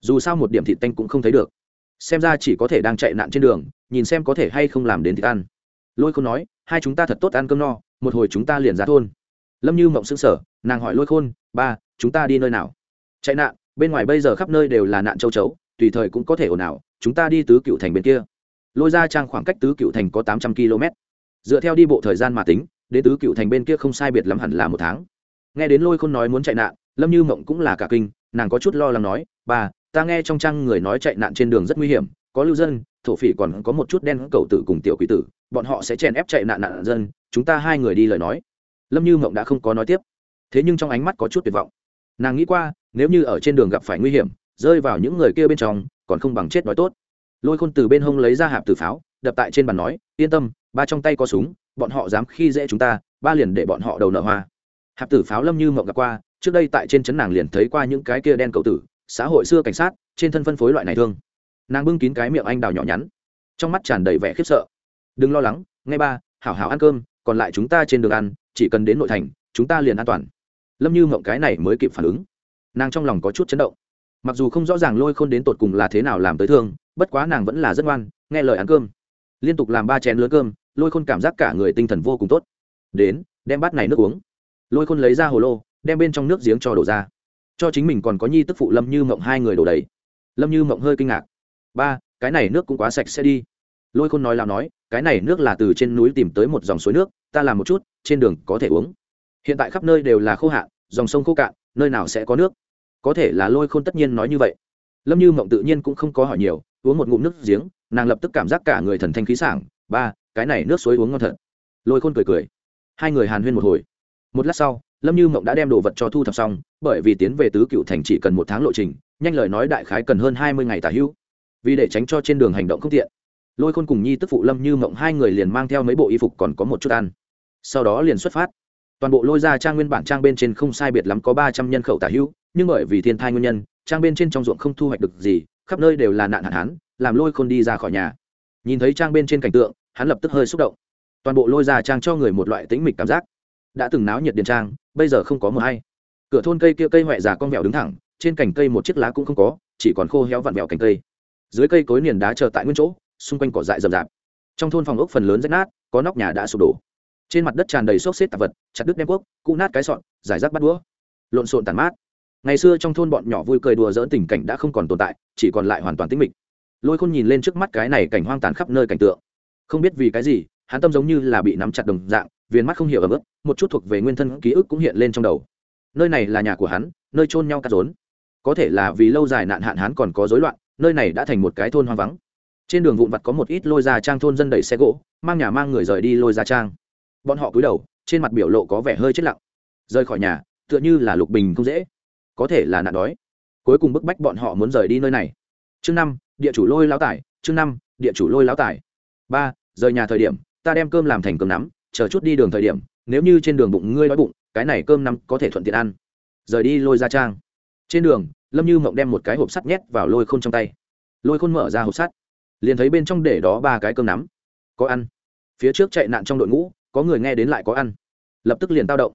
Dù sao một điểm thịt tanh cũng không thấy được. Xem ra chỉ có thể đang chạy nạn trên đường, nhìn xem có thể hay không làm đến thịt ăn lôi khôn nói, hai chúng ta thật tốt ăn cơm no, một hồi chúng ta liền ra thôn. Lâm như mộng xứng sở nàng hỏi lôi khôn, ba, chúng ta đi nơi nào? Chạy nạn, bên ngoài bây giờ khắp nơi đều là nạn châu chấu, tùy thời cũng có thể ồn ào, chúng ta đi tứ cựu thành bên kia. Lôi ra trang khoảng cách tứ cựu thành có tám trăm km. Dựa theo đi bộ thời gian mà tính, đến tứ cựu thành bên kia không sai biệt lắm hẳn là một tháng. Nghe đến lôi khôn nói muốn chạy nạn, lâm như mộng cũng là cả kinh, nàng có chút lo lắng nói bà ta nghe trong trang người nói chạy nạn trên đường rất nguy hiểm có lưu dân, thổ phỉ còn có một chút đen cầu tử cùng tiểu quỷ tử, bọn họ sẽ chèn ép chạy nạn nạn dân, chúng ta hai người đi lời nói. Lâm như mộng đã không có nói tiếp. Thế nhưng trong ánh mắt có chút tuyệt vọng. Nàng nghĩ qua, nếu như ở trên đường gặp phải nguy hiểm, rơi vào những người kia bên trong, còn không bằng chết nói tốt. Lôi khôn từ bên hông lấy ra hạp tử pháo, đập tại trên bàn nói, yên tâm, ba trong tay có súng, bọn họ dám khi dễ chúng ta, ba liền để bọn họ đầu nợ hoa. Hạp tử pháo lâm như mộng gặp qua, trước đây tại trên trấn nàng liền thấy qua những cái kia đen cầu tử, xã hội xưa cảnh sát, trên thân phân phối loại này thương nàng bưng kín cái miệng anh đào nhỏ nhắn. Trong mắt tràn đầy vẻ khiếp sợ. Đừng lo lắng ngay ba, hảo hảo ăn cơm, còn lại chúng ta trên đường ăn, chỉ cần đến nội thành, chúng ta liền an toàn. Lâm như mộng cái này mới kịp phản ứng. Nàng trong lòng có chút chấn động. Mặc dù không rõ ràng lôi khôn đến tột cùng là thế nào làm tới thương, bất quá nàng vẫn là rất ngoan, nghe lời ăn cơm. Liên tục làm ba chén lớn cơm, lôi khôn cảm giác cả người tinh thần vô cùng tốt. Đến, đem bát này nước uống. Lôi khôn lấy ra hồ lô, đem bên trong nước giếng cho đổ ra. Cho chính mình còn có nhi tức phụ lâm như mộng hai người đổ đầy. Lâm như mộng hơi kinh ngạc ba, cái này nước cũng quá sạch sẽ đi. Lôi khôn nói là nói, cái này nước là từ trên núi tìm tới một dòng suối nước, ta làm một chút, trên đường có thể uống. Hiện tại khắp nơi đều là khô hạn, dòng sông khô cạn, nơi nào sẽ có nước? Có thể là lôi khôn tất nhiên nói như vậy. Lâm như mộng tự nhiên cũng không có hỏi nhiều, uống một ngụm nước giếng, nàng lập tức cảm giác cả người thần thanh khí sảng, ba, cái này nước suối uống ngon thật. Lôi khôn cười cười. Hai người hàn huyên một hồi. Một lát sau, lâm như mộng đã đem đồ vật cho thu thập xong, bởi vì tiến về tứ cựu thành chỉ cần một tháng lộ trình, nhanh lời nói đại khái cần hơn hai mươi ngày tả hữu vì để tránh cho trên đường hành động không tiện. Lôi khôn cùng nhi tức phụ lâm như mộng hai người liền mang theo mấy bộ y phục còn có một chút ăn. Sau đó liền xuất phát. Toàn bộ lôi ra trang nguyên bản trang bên trên không sai biệt lắm có ba trăm nhân khẩu tả hữu, nhưng bởi vì thiên thai nguyên nhân, trang bên trên trong ruộng không thu hoạch được gì, khắp nơi đều là nạn hạn hán, làm lôi khôn đi ra khỏi nhà. Nhìn thấy trang bên trên cảnh tượng, hắn lập tức hơi xúc động. Toàn bộ lôi ra trang cho người một loại tĩnh mịch cảm giác. Đã từng náo nhiệt điện trang, bây giờ không có mờ hay. Cửa thôn cây kia cây huệ già con vẹo đứng thẳng, trên cành cây một chiếc lá cũng không có, chỉ còn khô héo vặn vẹo cành cây dưới cây cối niền đá chờ tại nguyên chỗ, xung quanh cỏ dại rậm rạp. Trong thôn phòng ốc phần lớn rách nát, có nóc nhà đã sụp đổ. Trên mặt đất tràn đầy xốc xếp tạp vật, chặt đứt đem quốc cụ nát cái sọn giải rác bắt đũa, lộn xộn tàn mát. Ngày xưa trong thôn bọn nhỏ vui cười đùa dỡn tình cảnh đã không còn tồn tại, chỉ còn lại hoàn toàn tĩnh mịch. Lôi khôn nhìn lên trước mắt cái này cảnh hoang tàn khắp nơi cảnh tượng. Không biết vì cái gì, hắn tâm giống như là bị nắm chặt đồng dạng, viền mắt không hiểu ấm ức, một chút thuộc về nguyên thân ký ức cũng hiện lên trong đầu. Nơi này là nhà của hắn, nơi trôn nhau cắt rốn. Có thể là vì lâu dài nạn hạn hắn còn có rối loạn nơi này đã thành một cái thôn hoang vắng. Trên đường vụn vặt có một ít lôi ra trang thôn dân đẩy xe gỗ, mang nhà mang người rời đi lôi ra trang. Bọn họ cúi đầu, trên mặt biểu lộ có vẻ hơi chết lặng. Rời khỏi nhà, tựa như là lục bình không dễ. Có thể là nạn đói. Cuối cùng bức bách bọn họ muốn rời đi nơi này. Chương năm, địa chủ lôi lão tải chương năm, địa chủ lôi lão tải ba, rời nhà thời điểm, ta đem cơm làm thành cơm nắm, chờ chút đi đường thời điểm, nếu như trên đường bụng ngươi đói bụng, cái này cơm nắm có thể thuận tiện ăn. Rời đi lôi ra trang. Trên đường lâm như mộng đem một cái hộp sắt nhét vào lôi khôn trong tay. Lôi khôn mở ra hộp sắt, liền thấy bên trong để đó ba cái cơm nắm. Có ăn. Phía trước chạy nạn trong đội ngũ, có người nghe đến lại có ăn. Lập tức liền tao động.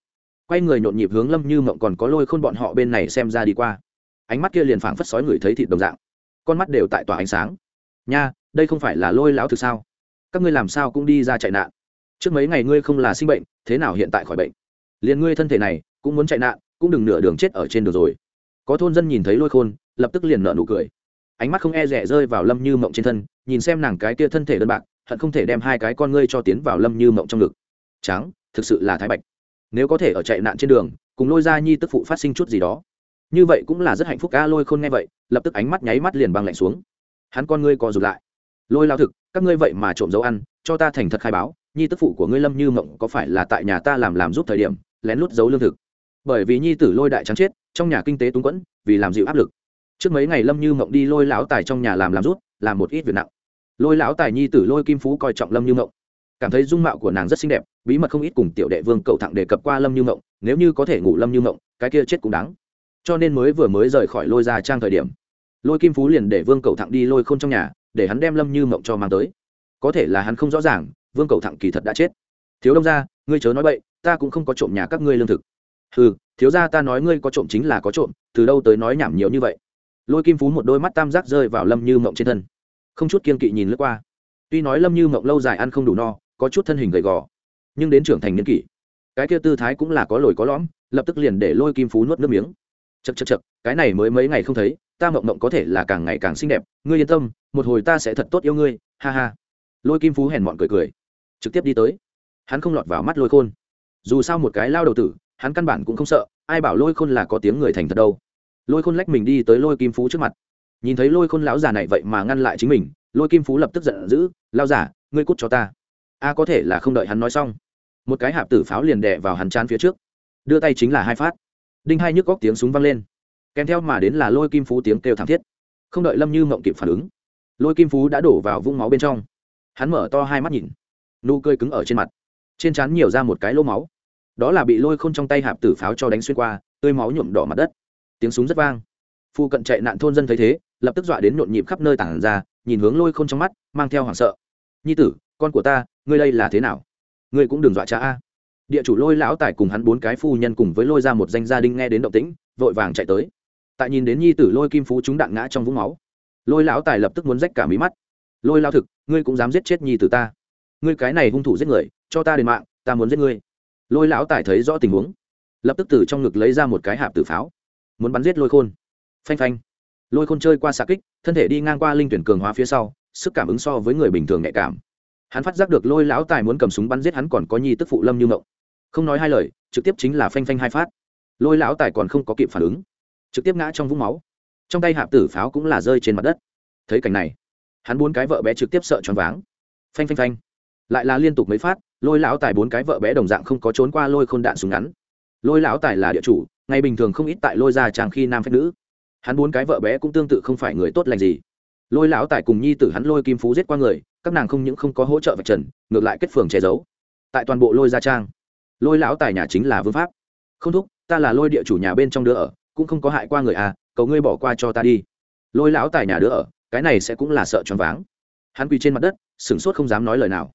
Quay người nhộn nhịp hướng lâm như mộng còn có lôi khôn bọn họ bên này xem ra đi qua. Ánh mắt kia liền phảng phất sói người thấy thịt đồng dạng. Con mắt đều tại tỏa ánh sáng. Nha, đây không phải là lôi lão thực sao? Các ngươi làm sao cũng đi ra chạy nạn? Trước mấy ngày ngươi không là sinh bệnh, thế nào hiện tại khỏi bệnh? Liền ngươi thân thể này, cũng muốn chạy nạn, cũng đừng nửa đường chết ở trên đường rồi có thôn dân nhìn thấy lôi khôn lập tức liền nợ nụ cười. Ánh mắt không e rẻ rơi vào lâm như mộng trên thân nhìn xem nàng cái kia thân thể đơn bạc hận không thể đem hai cái con ngươi cho tiến vào lâm như mộng trong ngực. Tráng, thực sự là thái bạch. Nếu có thể ở chạy nạn trên đường cùng lôi ra nhi tức phụ phát sinh chút gì đó. Như vậy cũng là rất hạnh phúc ca lôi khôn nghe vậy lập tức ánh mắt nháy mắt liền băng lạnh xuống. Hắn con ngươi co rụt lại. Lôi lao thực các ngươi vậy mà trộm dấu ăn cho ta thành thật khai báo nhi tức phụ của ngươi lâm như mộng có phải là tại nhà ta làm làm giúp thời điểm lén lút giấu lương thực bởi vì nhi tử lôi đại trắng chết, trong nhà kinh tế túng quẫn, vì làm dịu áp lực. Trước mấy ngày lâm như mộng đi lôi lão tài trong nhà làm làm rút, làm một ít việc nặng. Lôi lão tài nhi tử lôi kim phú coi trọng lâm như mộng. Cảm thấy dung mạo của nàng rất xinh đẹp, bí mật không ít cùng tiểu đệ vương cậu thẳng đề cập qua lâm như mộng, nếu như có thể ngủ lâm như mộng, cái kia chết cũng đáng. Cho nên mới vừa mới rời khỏi lôi ra trang thời điểm, lôi kim phú liền để vương cậu thẳng đi lôi k h ô n trong nhà, để hắn đem lâm như mộng cho mang tới. Có thể là hắn không rõ ràng, vương cậu thẳng kỳ thật đã chết. Thiếu đông ra ngươi chớ nói vậy ta cũng không có trộm nhà các ngươi lương thực ừ thiếu ra ta nói ngươi có trộm chính là có trộm, từ đâu tới nói nhảm nhiều như vậy? Lôi kim phú một đôi mắt tam giác rơi vào lâm như mộng trên thân. Không chút kiên kỵ nhìn lướt qua. Tuy nói lâm như mộng lâu dài ăn không đủ no, có chút thân hình gầy gò, nhưng đến trưởng thành niên kỷ, cái kia tư thái cũng là có lồi có lõm, lập tức liền để lôi kim phú nuốt nước miếng. Chật chật chật cái này mới mấy ngày không thấy, ta mộng mộng có thể là càng ngày càng xinh đẹp, ngươi yên tâm, một hồi ta sẽ thật tốt yêu ngươi, ha ha. Lôi kim phú hèn mọn cười cười, trực tiếp đi tới. Hắn không lọt vào mắt lôi khôn. Dù sao một cái lao đầu tử hắn căn bản cũng không sợ, ai bảo lôi khôn là có tiếng người thành thật đâu. Lôi khôn lách mình đi tới lôi kim phú trước mặt. Nhìn thấy lôi khôn lão già này vậy mà ngăn lại chính mình, lôi kim phú lập tức giận dữ lao giả ngươi cút cho ta. A, có thể là không đợi hắn nói xong. Một cái hạp tử pháo liền đè vào hắn chán phía trước. Đưa tay chính là hai phát. Đinh hai nhức góc tiếng súng vang lên. Kèm theo mà đến là lôi kim phú tiếng kêu thảm thiết. Không đợi lâm như mộng kịp phản ứng, lôi kim phú đã đổ vào vũng máu bên trong. Hắn mở to hai mắt nhìn, nụ cười cứng ở trên mặt. Trên trán nhiều ra một cái lô máu đó là bị lôi khôn trong tay hạp tử pháo cho đánh xuyên qua, tươi máu nhuộm đỏ mặt đất. Tiếng súng rất vang. Phu cận chạy nạn thôn dân thấy thế, lập tức dọa đến nhộn nhịp khắp nơi tản ra, nhìn hướng lôi khôn trong mắt, mang theo hoảng sợ. Nhi tử, con của ta, ngươi đây là thế nào? Ngươi cũng đừng dọa cha a. Địa chủ lôi lão tài cùng hắn bốn cái phu nhân cùng với lôi ra một danh gia đình nghe đến động tĩnh, vội vàng chạy tới. Tại nhìn đến nhi tử lôi kim phú chúng đạn ngã trong vũng máu, lôi lão tài lập tức muốn rách cả mí mắt. Lôi lao thực, ngươi cũng dám giết chết nhi tử ta. Ngươi cái này hung thủ giết người, cho ta đền mạng, ta muốn giết ngươi lôi lão tài thấy rõ tình huống, lập tức từ trong ngực lấy ra một cái hạp tử pháo, muốn bắn giết lôi khôn. Phanh phanh. Lôi khôn chơi qua xạ kích, thân thể đi ngang qua linh tuyển cường hóa phía sau, sức cảm ứng so với người bình thường nhạy cảm. Hắn phát giác được lôi lão tài muốn cầm súng bắn giết hắn còn có nhi tức phụ lâm như mộng không nói hai lời, trực tiếp chính là phanh phanh hai phát. Lôi lão tài còn không có kịp phản ứng, trực tiếp ngã trong vũng máu. Trong tay hạp tử pháo cũng là rơi trên mặt đất. Thấy cảnh này, hắn bốn cái vợ bé trực tiếp sợ choáng váng. Phanh phanh phanh. Lại là liên tục mấy phát lôi lão tài bốn cái vợ bé đồng dạng không có trốn qua lôi khôn đạn súng ngắn. Lôi lão tài là địa chủ, ngày bình thường không ít tại lôi ra chàng khi nam phép nữ. Hắn bốn cái vợ bé cũng tương tự không phải người tốt lành gì. Lôi lão tài cùng nhi tử hắn lôi kim phú giết qua người, các nàng không những không có hỗ trợ vạch trần, ngược lại kết phường che giấu. Tại toàn bộ lôi gia trang, lôi lão tài nhà chính là vương pháp. Không thúc, ta là lôi địa chủ nhà bên trong đứa ở, cũng không có hại qua người à cầu ngươi bỏ qua cho ta đi. Lôi lão tài nhà đứa ở, cái này sẽ cũng là sợ choáng váng. Hắn quỳ trên mặt đất, sửng sốt không dám nói lời nào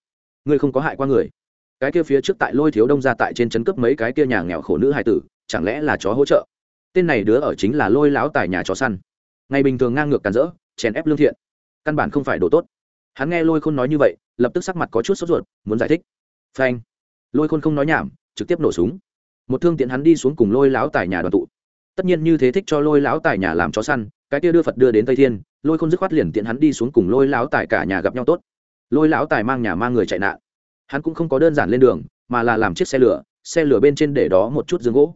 ngươi không có hại qua người. Cái kia phía trước tại lôi thiếu đông ra tại trên trấn cướp mấy cái kia nhà nghèo khổ nữ hài tử, chẳng lẽ là chó hỗ trợ? Tên này đứa ở chính là lôi lão tài nhà chó săn. Ngày bình thường ngang ngược càn rỡ, chèn ép lương thiện. Căn bản không phải đồ tốt. Hắn nghe lôi khôn nói như vậy, lập tức sắc mặt có chút sốt ruột, muốn giải thích. Phanh. Lôi khôn không nói nhảm, trực tiếp nổ súng. Một thương tiện hắn đi xuống cùng lôi lão tài nhà đoàn tụ. Tất nhiên như thế thích cho lôi lão tài nhà làm chó săn, cái kia đưa phật đưa đến tây thiên, lôi khôn dứt khoát liền tiện hắn đi xuống cùng lôi lão tài cả nhà gặp nhau tốt lôi lão tài mang nhà mang người chạy nạn. Hắn cũng không có đơn giản lên đường, mà là làm chiếc xe lửa xe lửa bên trên để đó một chút giường gỗ.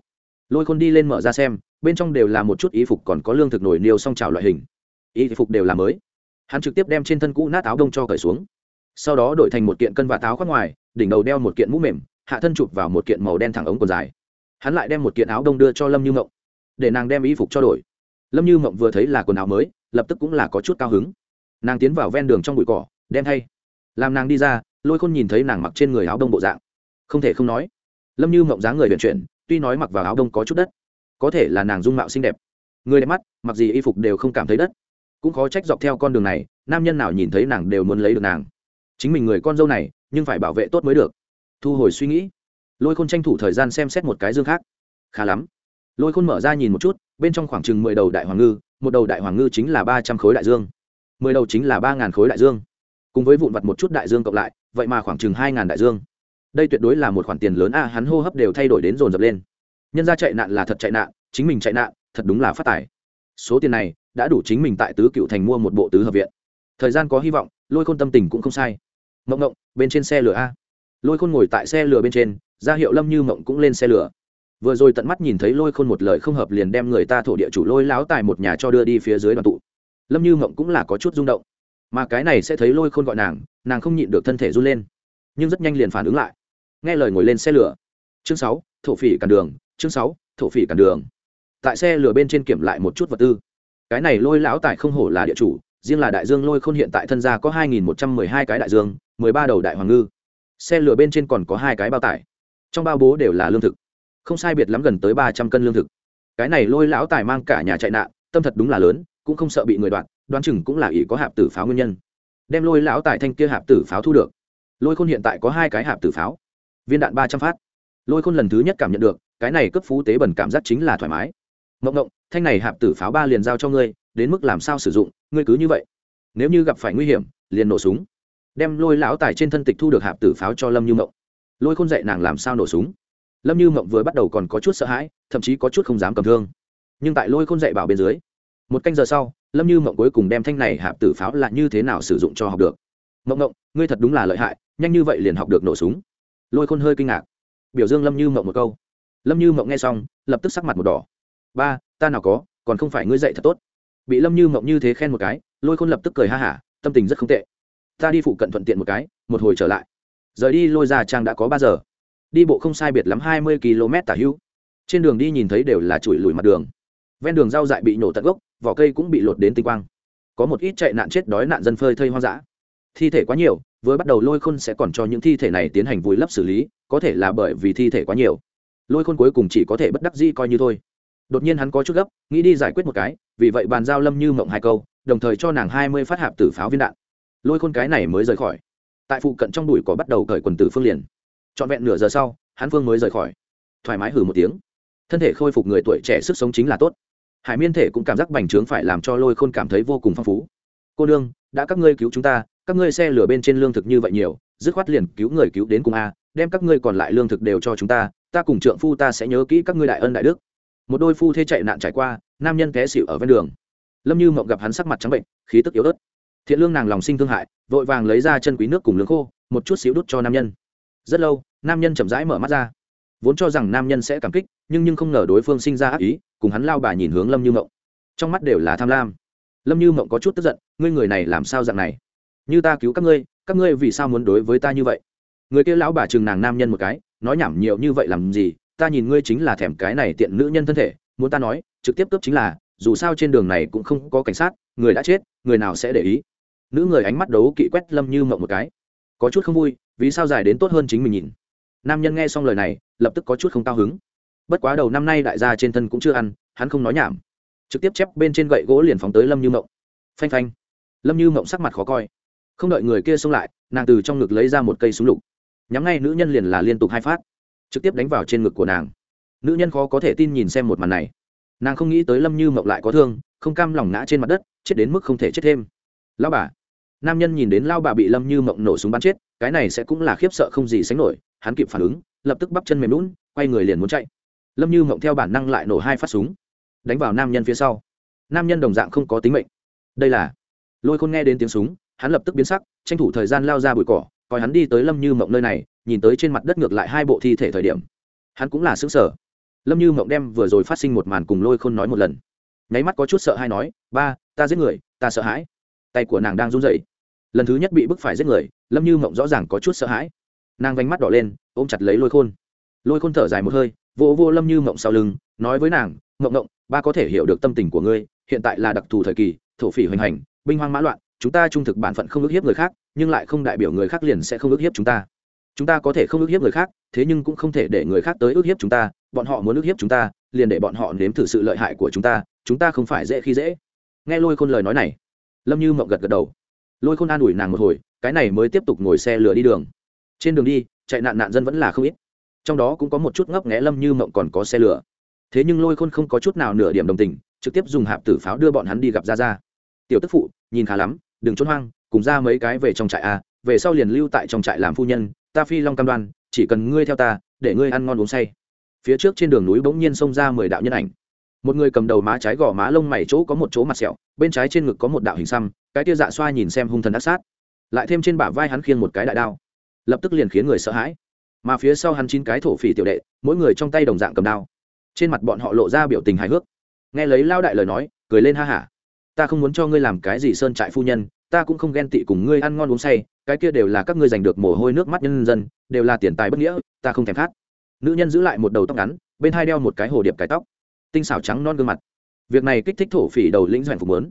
Lôi khôn đi lên mở ra xem, bên trong đều là một chút y phục còn có lương thực nổi niêu song trào loại hình. Y phục đều là mới. Hắn trực tiếp đem trên thân cũ nát áo đông cho cởi xuống. Sau đó đổi thành một kiện cân và táo khoác ngoài, đỉnh đầu đeo một kiện mũ mềm, hạ thân chụp vào một kiện màu đen thẳng ống còn dài. Hắn lại đem một kiện áo đông đưa cho lâm như mộng, để nàng đem y phục cho đổi. Lâm như mộng vừa thấy là quần áo mới, lập tức cũng là có chút cao hứng. Nàng tiến vào ven đường trong bụi cỏ, đem thay làm nàng đi ra, lôi khôn nhìn thấy nàng mặc trên người áo đông bộ dạng. Không thể không nói, lâm như mộng dáng người vận chuyển, tuy nói mặc vào áo đông có chút đất, có thể là nàng dung mạo xinh đẹp. Người đẹp mắt, mặc gì y phục đều không cảm thấy đất. Cũng khó trách dọc theo con đường này, nam nhân nào nhìn thấy nàng đều muốn lấy được nàng. Chính mình người con dâu này, nhưng phải bảo vệ tốt mới được. Thu hồi suy nghĩ. Lôi khôn tranh thủ thời gian xem xét một cái dương khác. Khá lắm. Lôi khôn mở ra nhìn một chút, bên trong khoảng chừng mười đầu đại hoàng ngư, một đầu đại hoàng ngư chính là ba trăm khối đại dương. Mười đầu chính là ba ngàn khối đại dương cùng với vụn vặt một chút đại dương cộng lại, vậy mà khoảng chừng hai ngàn đại dương. Đây tuyệt đối là một khoản tiền lớn a, hắn hô hấp đều thay đổi đến dồn dập lên. Nhân ra chạy nạn là thật chạy nạn, chính mình chạy nạn, thật đúng là phát tài. Số tiền này đã đủ chính mình tại tứ cựu thành mua một bộ tứ hợp viện. Thời gian có hy vọng, lôi khôn tâm tình cũng không sai. Mộng mộng bên trên xe lửa a. Lôi khôn ngồi tại xe lửa bên trên, ra hiệu lâm như mộng cũng lên xe lửa. Vừa rồi tận mắt nhìn thấy lôi khôn một lời không hợp liền đem người ta thổ địa chủ lôi láo tài một nhà cho đưa đi phía dưới đoàn tụ. Lâm như mộng cũng là có chút rung động mà cái này sẽ thấy lôi khôn gọi nàng nàng không nhịn được thân thể run lên. Nhưng rất nhanh liền phản ứng lại. Nghe lời ngồi lên xe lửa. Chương sáu, thổ phỉ cản đường, chương sáu, thổ phỉ cản đường. Tại xe lửa bên trên kiểm lại một chút vật tư. Cái này lôi lão tài không hổ là địa chủ, riêng là đại dương lôi khôn hiện tại thân gia có hai nghìn một trăm mười hai cái đại dương, mười ba đầu đại hoàng ngư. Xe lửa bên trên còn có hai cái bao tải. Trong bao bố đều là lương thực. Không sai biệt lắm gần tới ba trăm cân lương thực. Cái này lôi lão tài mang cả nhà chạy nạn, tâm thật đúng là lớn, cũng không sợ bị người đoạn đoán chừng cũng là ỷ có hạp tử pháo nguyên nhân. Đem lôi lão tài thanh kia hạp tử pháo thu được. Lôi khôn hiện tại có hai cái hạp tử pháo. Viên đạn ba trăm phát. Lôi khôn lần thứ nhất cảm nhận được, cái này cấp phú tế bẩn cảm giác chính là thoải mái. Mộng mộng thanh này hạp tử pháo ba liền giao cho ngươi, đến mức làm sao sử dụng, ngươi cứ như vậy. Nếu như gặp phải nguy hiểm, liền nổ súng. Đem lôi lão tài trên thân tịch thu được hạp tử pháo cho lâm như mộng. Lôi khôn dạy nàng làm sao nổ súng. Lâm như mộng vừa bắt đầu còn có chút sợ hãi, thậm chí có chút không dám cầm thương. Nhưng tại lôi khôn dạy bảo bên dưới một canh giờ sau, lâm như mộng cuối cùng đem thanh này hạp tử pháo là như thế nào sử dụng cho học được. Mộng mộng, ngươi thật đúng là lợi hại, nhanh như vậy liền học được nổ súng. Lôi khôn hơi kinh ngạc. Biểu dương lâm như mộng một câu. Lâm như mộng nghe xong, lập tức sắc mặt một đỏ. Ba, ta nào có, còn không phải ngươi dạy thật tốt. Bị lâm như mộng như thế khen một cái, lôi khôn lập tức cười ha hả, tâm tình rất không tệ. Ta đi phụ cận thuận tiện một cái, một hồi trở lại. Rời đi lôi ra trang đã có ba giờ. Đi bộ không sai biệt lắm hai mươi km tả hữu. Trên đường đi nhìn thấy đều là chùi lùi mặt đường. Ven đường rau dại bị nổ tận gốc vỏ cây cũng bị lột đến tinh quang. Có một ít chạy nạn chết đói nạn dân phơi thây hoang dã. Thi thể quá nhiều, vừa bắt đầu lôi khôn sẽ còn cho những thi thể này tiến hành vùi lấp xử lý, có thể là bởi vì thi thể quá nhiều. Lôi khôn cuối cùng chỉ có thể bất đắc dĩ coi như thôi. Đột nhiên hắn có chút gấp, nghĩ đi giải quyết một cái, vì vậy bàn giao lâm như mộng hai câu, đồng thời cho nàng hai mươi phát hạp tử pháo viên đạn. Lôi khôn cái này mới rời khỏi. Tại phụ cận trong đùi có bắt đầu cởi quần tử phương liền. Trọn vẹn nửa giờ sau, hắn phương mới rời khỏi. Thoải mái hử một tiếng. Thân thể khôi phục người tuổi trẻ sức sống chính là tốt hải miên thể cũng cảm giác bành trướng phải làm cho lôi khôn cảm thấy vô cùng phong phú. Cô đương đã các ngươi cứu chúng ta, các ngươi xe lửa bên trên lương thực như vậy nhiều, dứt khoát liền cứu người cứu đến cùng a, đem các ngươi còn lại lương thực đều cho chúng ta ta cùng trượng phu ta sẽ nhớ kỹ các ngươi đại ân đại đức. Một đôi phu thê chạy nạn trải qua, nam nhân té xịu ở ven đường. Lâm như mộng gặp hắn sắc mặt trắng bệnh, khí tức yếu ớt. Thiện lương nàng lòng sinh thương hại, vội vàng lấy ra chân quý nước cùng lương khô, một chút xíu đút cho nam nhân. Rất lâu, nam nhân chậm rãi mở mắt ra. Vốn cho rằng nam nhân sẽ cảm kích, nhưng nhưng không ngờ đối phương sinh ra ác ý cùng hắn lao bà nhìn hướng lâm như mộng. Trong mắt đều là tham lam. Lâm như mộng có chút tức giận, ngươi người này làm sao dạng này? Như ta cứu các ngươi các ngươi vì sao muốn đối với ta như vậy? Người kia lão bà chừng nàng nam nhân một cái, nói nhảm nhiều như vậy làm gì? Ta nhìn ngươi chính là thèm cái này tiện nữ nhân thân thể, muốn ta nói, trực tiếp cướp chính là, dù sao trên đường này cũng không có cảnh sát, người đã chết, người nào sẽ để ý? Nữ người ánh mắt đấu kỵ quét lâm như mộng một cái. Có chút không vui, vì sao dài đến tốt hơn chính mình nhìn? Nam nhân nghe xong lời này, lập tức có chút không cao hứng bất quá đầu năm nay đại gia trên thân cũng chưa ăn, hắn không nói nhảm. Trực tiếp chép bên trên gậy gỗ liền phóng tới lâm như mộng. Phanh phanh. Lâm như mộng sắc mặt khó coi. Không đợi người kia xông lại, nàng từ trong ngực lấy ra một cây súng lục. Nhắm ngay nữ nhân liền là liên tục hai phát. Trực tiếp đánh vào trên ngực của nàng. Nữ nhân khó có thể tin nhìn xem một màn này. Nàng không nghĩ tới lâm như mộng lại có thương, không cam lòng ngã trên mặt đất, chết đến mức không thể chết thêm. Lao bà. Nam nhân nhìn đến lao bà bị lâm như mộng nổ súng bắn chết, cái này sẽ cũng là khiếp sợ không gì sánh nổi, hắn kịp phản ứng, lập tức bắp chân mềm lún quay người liền muốn chạy lâm như mộng theo bản năng lại nổ hai phát súng, đánh vào nam nhân phía sau. Nam nhân đồng dạng không có tính mệnh. Đây là, lôi khôn nghe đến tiếng súng, hắn lập tức biến sắc, tranh thủ thời gian lao ra bụi cỏ, coi hắn đi tới lâm như mộng nơi này, nhìn tới trên mặt đất ngược lại hai bộ thi thể thời điểm. Hắn cũng là xứng sở lâm như mộng đem vừa rồi phát sinh một màn cùng lôi khôn nói một lần. Nháy mắt có chút sợ hay nói, ba, ta giết người, ta sợ hãi. Tay của nàng đang run rẩy. Lần thứ nhất bị bức phải giết người, lâm như mộng rõ ràng có chút sợ hãi. Nàng vánh mắt đỏ lên, ôm chặt lấy lôi khôn. Lôi khôn thở dài một hơi vô vô lâm như mộng sau lưng, nói với nàng, mộng mộng, ba có thể hiểu được tâm tình của ngươi, hiện tại là đặc thù thời kỳ, thổ phỉ hoành hành, binh hoang mã loạn, chúng ta trung thực bản phận không ước hiếp người khác, nhưng lại không đại biểu người khác liền sẽ không ước hiếp chúng ta. Chúng ta có thể không ước hiếp người khác, thế nhưng cũng không thể để người khác tới ước hiếp chúng ta, bọn họ muốn ước hiếp chúng ta, liền để bọn họ nếm thử sự lợi hại của chúng ta chúng ta không phải dễ khi dễ. Nghe lôi khôn lời nói này, lâm như mộng gật gật đầu. Lôi khôn an ủi nàng một hồi, cái này mới tiếp tục ngồi xe lửa đi đường. Trên đường đi, chạy nạn nạn dân vẫn là không ít trong đó cũng có một chút ngấp nghẽ lâm như mộng còn có xe lửa. Thế nhưng lôi khôn không có chút nào nửa điểm đồng tình, trực tiếp dùng hạp tử pháo đưa bọn hắn đi gặp ra ra tiểu tức phụ, nhìn khá lắm, đừng trốn hoang, cùng ra mấy cái về trong trại a về sau liền lưu tại trong trại làm phu nhân, ta phi long cam đoan, chỉ cần ngươi theo ta, để ngươi ăn ngon uống say. Phía trước trên đường núi bỗng nhiên xông ra mười đạo nhân ảnh. Một người cầm đầu má trái gò má lông mày chỗ có một chỗ mặt sẹo, bên trái trên ngực có một đạo hình xăm, cái tia dạ xoa nhìn xem hung thần ác sát. Lại thêm trên bả vai hắn khiêng một cái đại đao. Lập tức liền khiến người sợ hãi mà phía sau hắn chín cái thổ phỉ tiểu đệ, mỗi người trong tay đồng dạng cầm đao. Trên mặt bọn họ lộ ra biểu tình hài hước. Nghe lấy lao đại lời nói, cười lên ha hả. Ta không muốn cho ngươi làm cái gì sơn trại phu nhân, ta cũng không ghen tị cùng ngươi ăn ngon uống say, cái kia đều là các ngươi giành được mồ hôi nước mắt nhân dân, đều là tiền tài bất nghĩa, ta không thèm khát. Nữ nhân giữ lại một đầu tóc ngắn, bên hai đeo một cái hồ điệp cái tóc. Tinh xảo trắng non gương mặt. Việc này kích thích thổ phỉ đầu lĩnh doanh phục mướn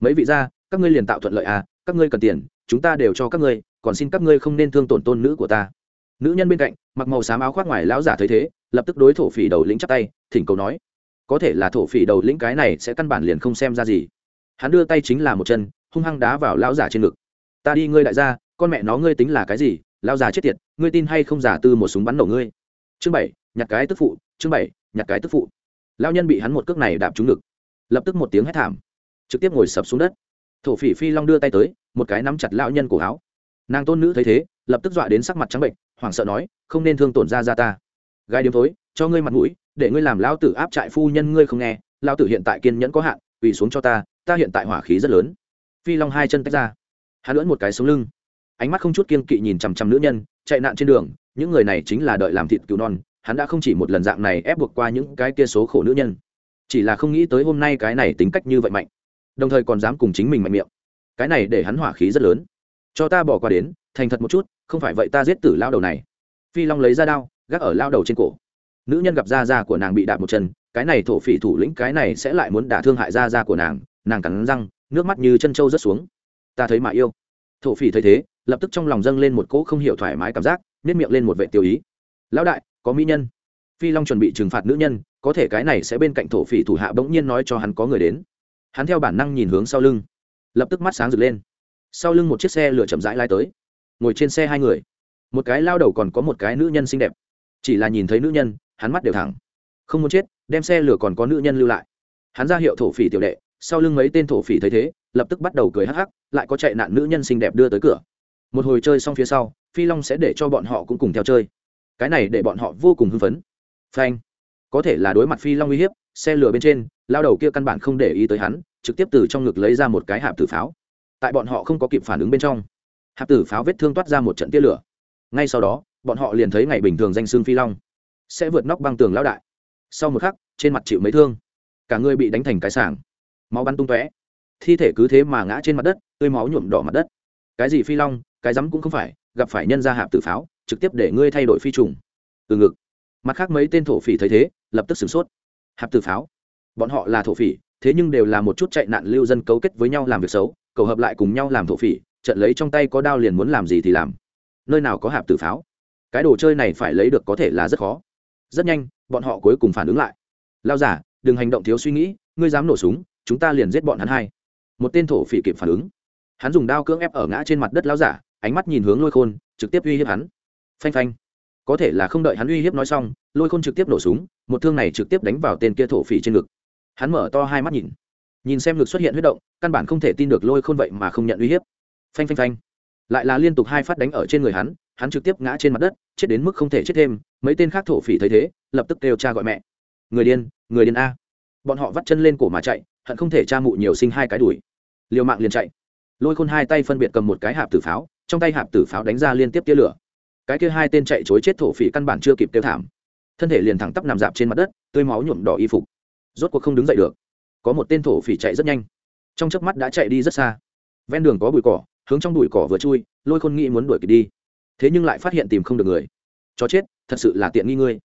mấy vị gia, các ngươi liền tạo thuận lợi à các ngươi cần tiền, chúng ta đều cho các ngươi, còn xin các ngươi không nên thương tổn tôn nữ của ta nữ nhân bên cạnh, mặc màu xám áo khoác ngoài lão giả thấy thế, lập tức đối thổ phỉ đầu lĩnh chắp tay, thỉnh cầu nói, có thể là thổ phỉ đầu lĩnh cái này sẽ căn bản liền không xem ra gì. Hắn đưa tay chính là một chân, hung hăng đá vào lão giả trên ngực. Ta đi ngươi đại gia, con mẹ nó ngươi tính là cái gì? Lão già chết tiệt, ngươi tin hay không giả tư một súng bắn nổ ngươi? Chương bảy, nhặt cái tức phụ, chương bảy, nhặt cái tức phụ. Lão nhân bị hắn một cước này đạp trúng ngực. Lập tức một tiếng hét thảm, trực tiếp ngồi sập xuống đất. Thổ phỉ phi long đưa tay tới, một cái nắm chặt lão nhân cổ áo. Nàng tôn nữ thấy thế, lập tức dọa đến sắc mặt trắng bệnh hoảng sợ nói, không nên thương tổn ra ra ta. Gai điếm thối, cho ngươi mặt mũi, để ngươi làm lão tử áp trại phu nhân ngươi không nghe. Lão tử hiện tại kiên nhẫn có hạn, quỳ xuống cho ta ta hiện tại hỏa khí rất lớn. Phi long hai chân tách ra. Hắn lưỡn một cái sống lưng. Ánh mắt không chút kiên kỵ nhìn chằm chằm nữ nhân, chạy nạn trên đường. Những người này chính là đợi làm thịt cứu non. Hắn đã không chỉ một lần dạng này ép buộc qua những cái kia số khổ nữ nhân. Chỉ là không nghĩ tới hôm nay cái này tính cách như vậy mạnh. Đồng thời còn dám cùng chính mình mạnh miệng. Cái này để hắn hỏa khí rất lớn. Cho ta bỏ qua đến, thành thật một chút không phải vậy ta giết tử lao đầu này. Phi long lấy ra đao, gác ở lao đầu trên cổ. Nữ nhân gặp da da của nàng bị đạp một chân, cái này thổ phỉ thủ lĩnh cái này sẽ lại muốn đả thương hại da da của nàng nàng cắn răng, nước mắt như chân trâu rớt xuống. Ta thấy mà yêu. Thổ phỉ thấy thế, lập tức trong lòng dâng lên một cỗ không hiểu thoải mái cảm giác nếp miệng lên một vệ tiêu ý. Lão đại, có mỹ nhân. Phi long chuẩn bị trừng phạt nữ nhân, có thể cái này sẽ bên cạnh thổ phỉ thủ hạ bỗng nhiên nói cho hắn có người đến. Hắn theo bản năng nhìn hướng sau lưng, lập tức mắt sáng rực lên. Sau lưng một chiếc xe lửa chậm rãi lai tới ngồi trên xe hai người. Một cái lao đầu còn có một cái nữ nhân xinh đẹp. Chỉ là nhìn thấy nữ nhân, hắn mắt đều thẳng. Không muốn chết, đem xe lửa còn có nữ nhân lưu lại. Hắn ra hiệu thổ phỉ tiểu đệ, sau lưng mấy tên thổ phỉ thấy thế, lập tức bắt đầu cười hắc hắc, lại có chạy nạn nữ nhân xinh đẹp đưa tới cửa. Một hồi chơi xong phía sau, phi long sẽ để cho bọn họ cũng cùng theo chơi. Cái này để bọn họ vô cùng hưng phấn. Phanh. Có thể là đối mặt phi long uy hiếp, xe lửa bên trên, lao đầu kia căn bản không để ý tới hắn, trực tiếp từ trong ngực lấy ra một cái hạp tử pháo. Tại bọn họ không có kịp phản ứng bên trong hạp tử pháo vết thương toát ra một trận tia lửa. Ngay sau đó, bọn họ liền thấy ngày bình thường danh xương phi long sẽ vượt nóc băng tường lão đại. Sau một khắc, trên mặt chịu mấy thương. Cả người bị đánh thành cái sàng máu bắn tung tóe. Thi thể cứ thế mà ngã trên mặt đất, tươi máu nhuộm đỏ mặt đất. Cái gì phi long, cái rắm cũng không phải, gặp phải nhân gia hạp tử pháo, trực tiếp để ngươi thay đổi phi trùng. Từ ngực. Mặt khác mấy tên thổ phỉ thấy thế, lập tức sửng sốt. Hạp tử pháo. Bọn họ là thổ phỉ, thế nhưng đều là một chút chạy nạn lưu dân cấu kết với nhau làm việc xấu, cầu hợp lại cùng nhau làm thổ phỉ trận lấy trong tay có đao liền muốn làm gì thì làm. Nơi nào có hạp tử pháo. Cái đồ chơi này phải lấy được có thể là rất khó. Rất nhanh, bọn họ cuối cùng phản ứng lại. Lao giả, đừng hành động thiếu suy nghĩ, ngươi dám nổ súng, chúng ta liền giết bọn hắn hai. Một tên thổ phỉ kịp phản ứng. Hắn dùng đao cưỡng ép ở ngã trên mặt đất lao giả, ánh mắt nhìn hướng lôi khôn, trực tiếp uy hiếp hắn. Phanh phanh. Có thể là không đợi hắn uy hiếp nói xong, lôi khôn trực tiếp nổ súng, một thương này trực tiếp đánh vào tên kia thổ phỉ trên ngực. Hắn mở to hai mắt nhìn. Nhìn xem ngực xuất hiện huyết động, căn bản không thể tin được lôi khôn vậy mà không nhận uy hiếp phanh phanh phanh. Lại là liên tục hai phát đánh ở trên người hắn hắn trực tiếp ngã trên mặt đất, chết đến mức không thể chết thêm, mấy tên khác thổ phỉ thấy thế, lập tức kêu cha gọi mẹ. Người điên người điên a. Bọn họ vắt chân lên cổ mà chạy, hận không thể cha mụ nhiều sinh hai cái đùi liều mạng liền chạy. Lôi khôn hai tay phân biệt cầm một cái hạp tử pháo, trong tay hạp tử pháo đánh ra liên tiếp tia lửa. Cái kia hai tên chạy chối chết thổ phỉ căn bản chưa kịp tiêu thảm. Thân thể liền thẳng tắp nằm dạp trên mặt đất, tươi máu nhuộm đỏ y phục. Rốt cuộc không đứng dậy được. Có một tên thổ phỉ chạy rất nhanh. Trong chớp mắt đã chạy đi rất xa. Ven đường có bụi cỏ hướng trong đùi cỏ vừa chui, lôi khôn nghĩ muốn đuổi kịp đi. Thế nhưng lại phát hiện tìm không được người. Chó chết, thật sự là tiện nghi ngươi.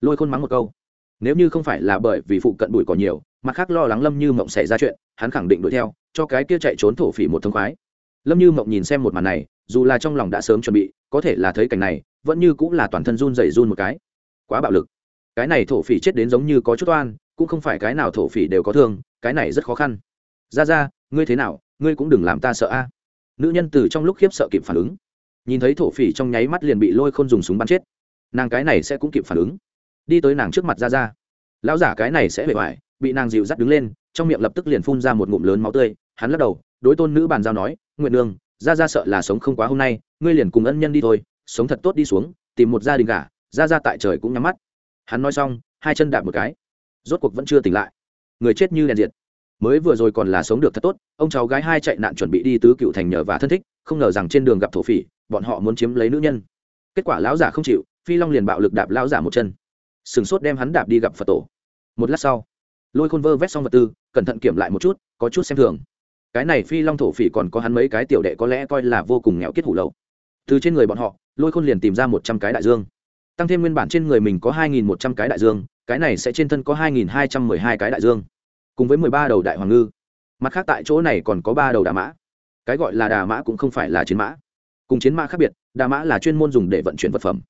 Lôi khôn mắng một câu. Nếu như không phải là bởi vì phụ cận bụi cỏ nhiều mặt khác lo lắng lâm như mộng xảy ra chuyện, hắn khẳng định đuổi theo, cho cái kia chạy trốn thổ phỉ một thông khoái. Lâm như mộng nhìn xem một màn này, dù là trong lòng đã sớm chuẩn bị, có thể là thấy cảnh này, vẫn như cũng là toàn thân run dày run một cái. Quá bạo lực. Cái này thổ phỉ chết đến giống như có chút oan, cũng không phải cái nào thổ phỉ đều có thương, cái này rất khó khăn. Ra ra ngươi thế nào? Ngươi cũng đừng làm ta sợ a nữ nhân từ trong lúc khiếp sợ kịp phản ứng. Nhìn thấy thổ phỉ trong nháy mắt liền bị lôi khôn dùng súng bắn chết. Nàng cái này sẽ cũng kịp phản ứng. Đi tới nàng trước mặt ra ra. Lão giả cái này sẽ bề ngoài bị nàng dịu dắt đứng lên, trong miệng lập tức liền phun ra một ngụm lớn máu tươi. Hắn lắc đầu, đối tôn nữ bàn giao nói nguyện nương, ra ra sợ là sống không quá hôm nay, ngươi liền cùng ân nhân đi thôi, sống thật tốt đi xuống, tìm một gia đình cả ra ra tại trời cũng nhắm mắt. Hắn nói xong, hai chân đạp một cái. Rốt cuộc vẫn chưa tỉnh lại. Người chết như đèn diệt mới vừa rồi còn là sống được thật tốt, ông cháu gái hai chạy nạn chuẩn bị đi tứ cựu thành nhờ và thân thích, không ngờ rằng trên đường gặp thổ phỉ, bọn họ muốn chiếm lấy nữ nhân. Kết quả lão giả không chịu, phi long liền bạo lực đạp lão giả một chân. Sừng sốt đem hắn đạp đi gặp phật tổ. Một lát sau, lôi khôn vơ vét xong vật tư, cẩn thận kiểm lại một chút, có chút xem thường. Cái này phi long thổ phỉ còn có hắn mấy cái tiểu đệ có lẽ coi là vô cùng nghèo kết hủ lậu. Từ trên người bọn họ, lôi khôn liền tìm ra một trăm cái đại dương. Tăng thêm nguyên bản trên người mình có hai nghìn một trăm cái đại dương, cái này sẽ trên thân có hai nghìn hai trăm mười hai cái đại dương cùng với mười ba đầu đại hoàng ngư. Mặt khác tại chỗ này còn có ba đầu đà mã. Cái gọi là đà mã cũng không phải là chiến mã. Cùng chiến mã khác biệt, đà mã là chuyên môn dùng để vận chuyển vật phẩm.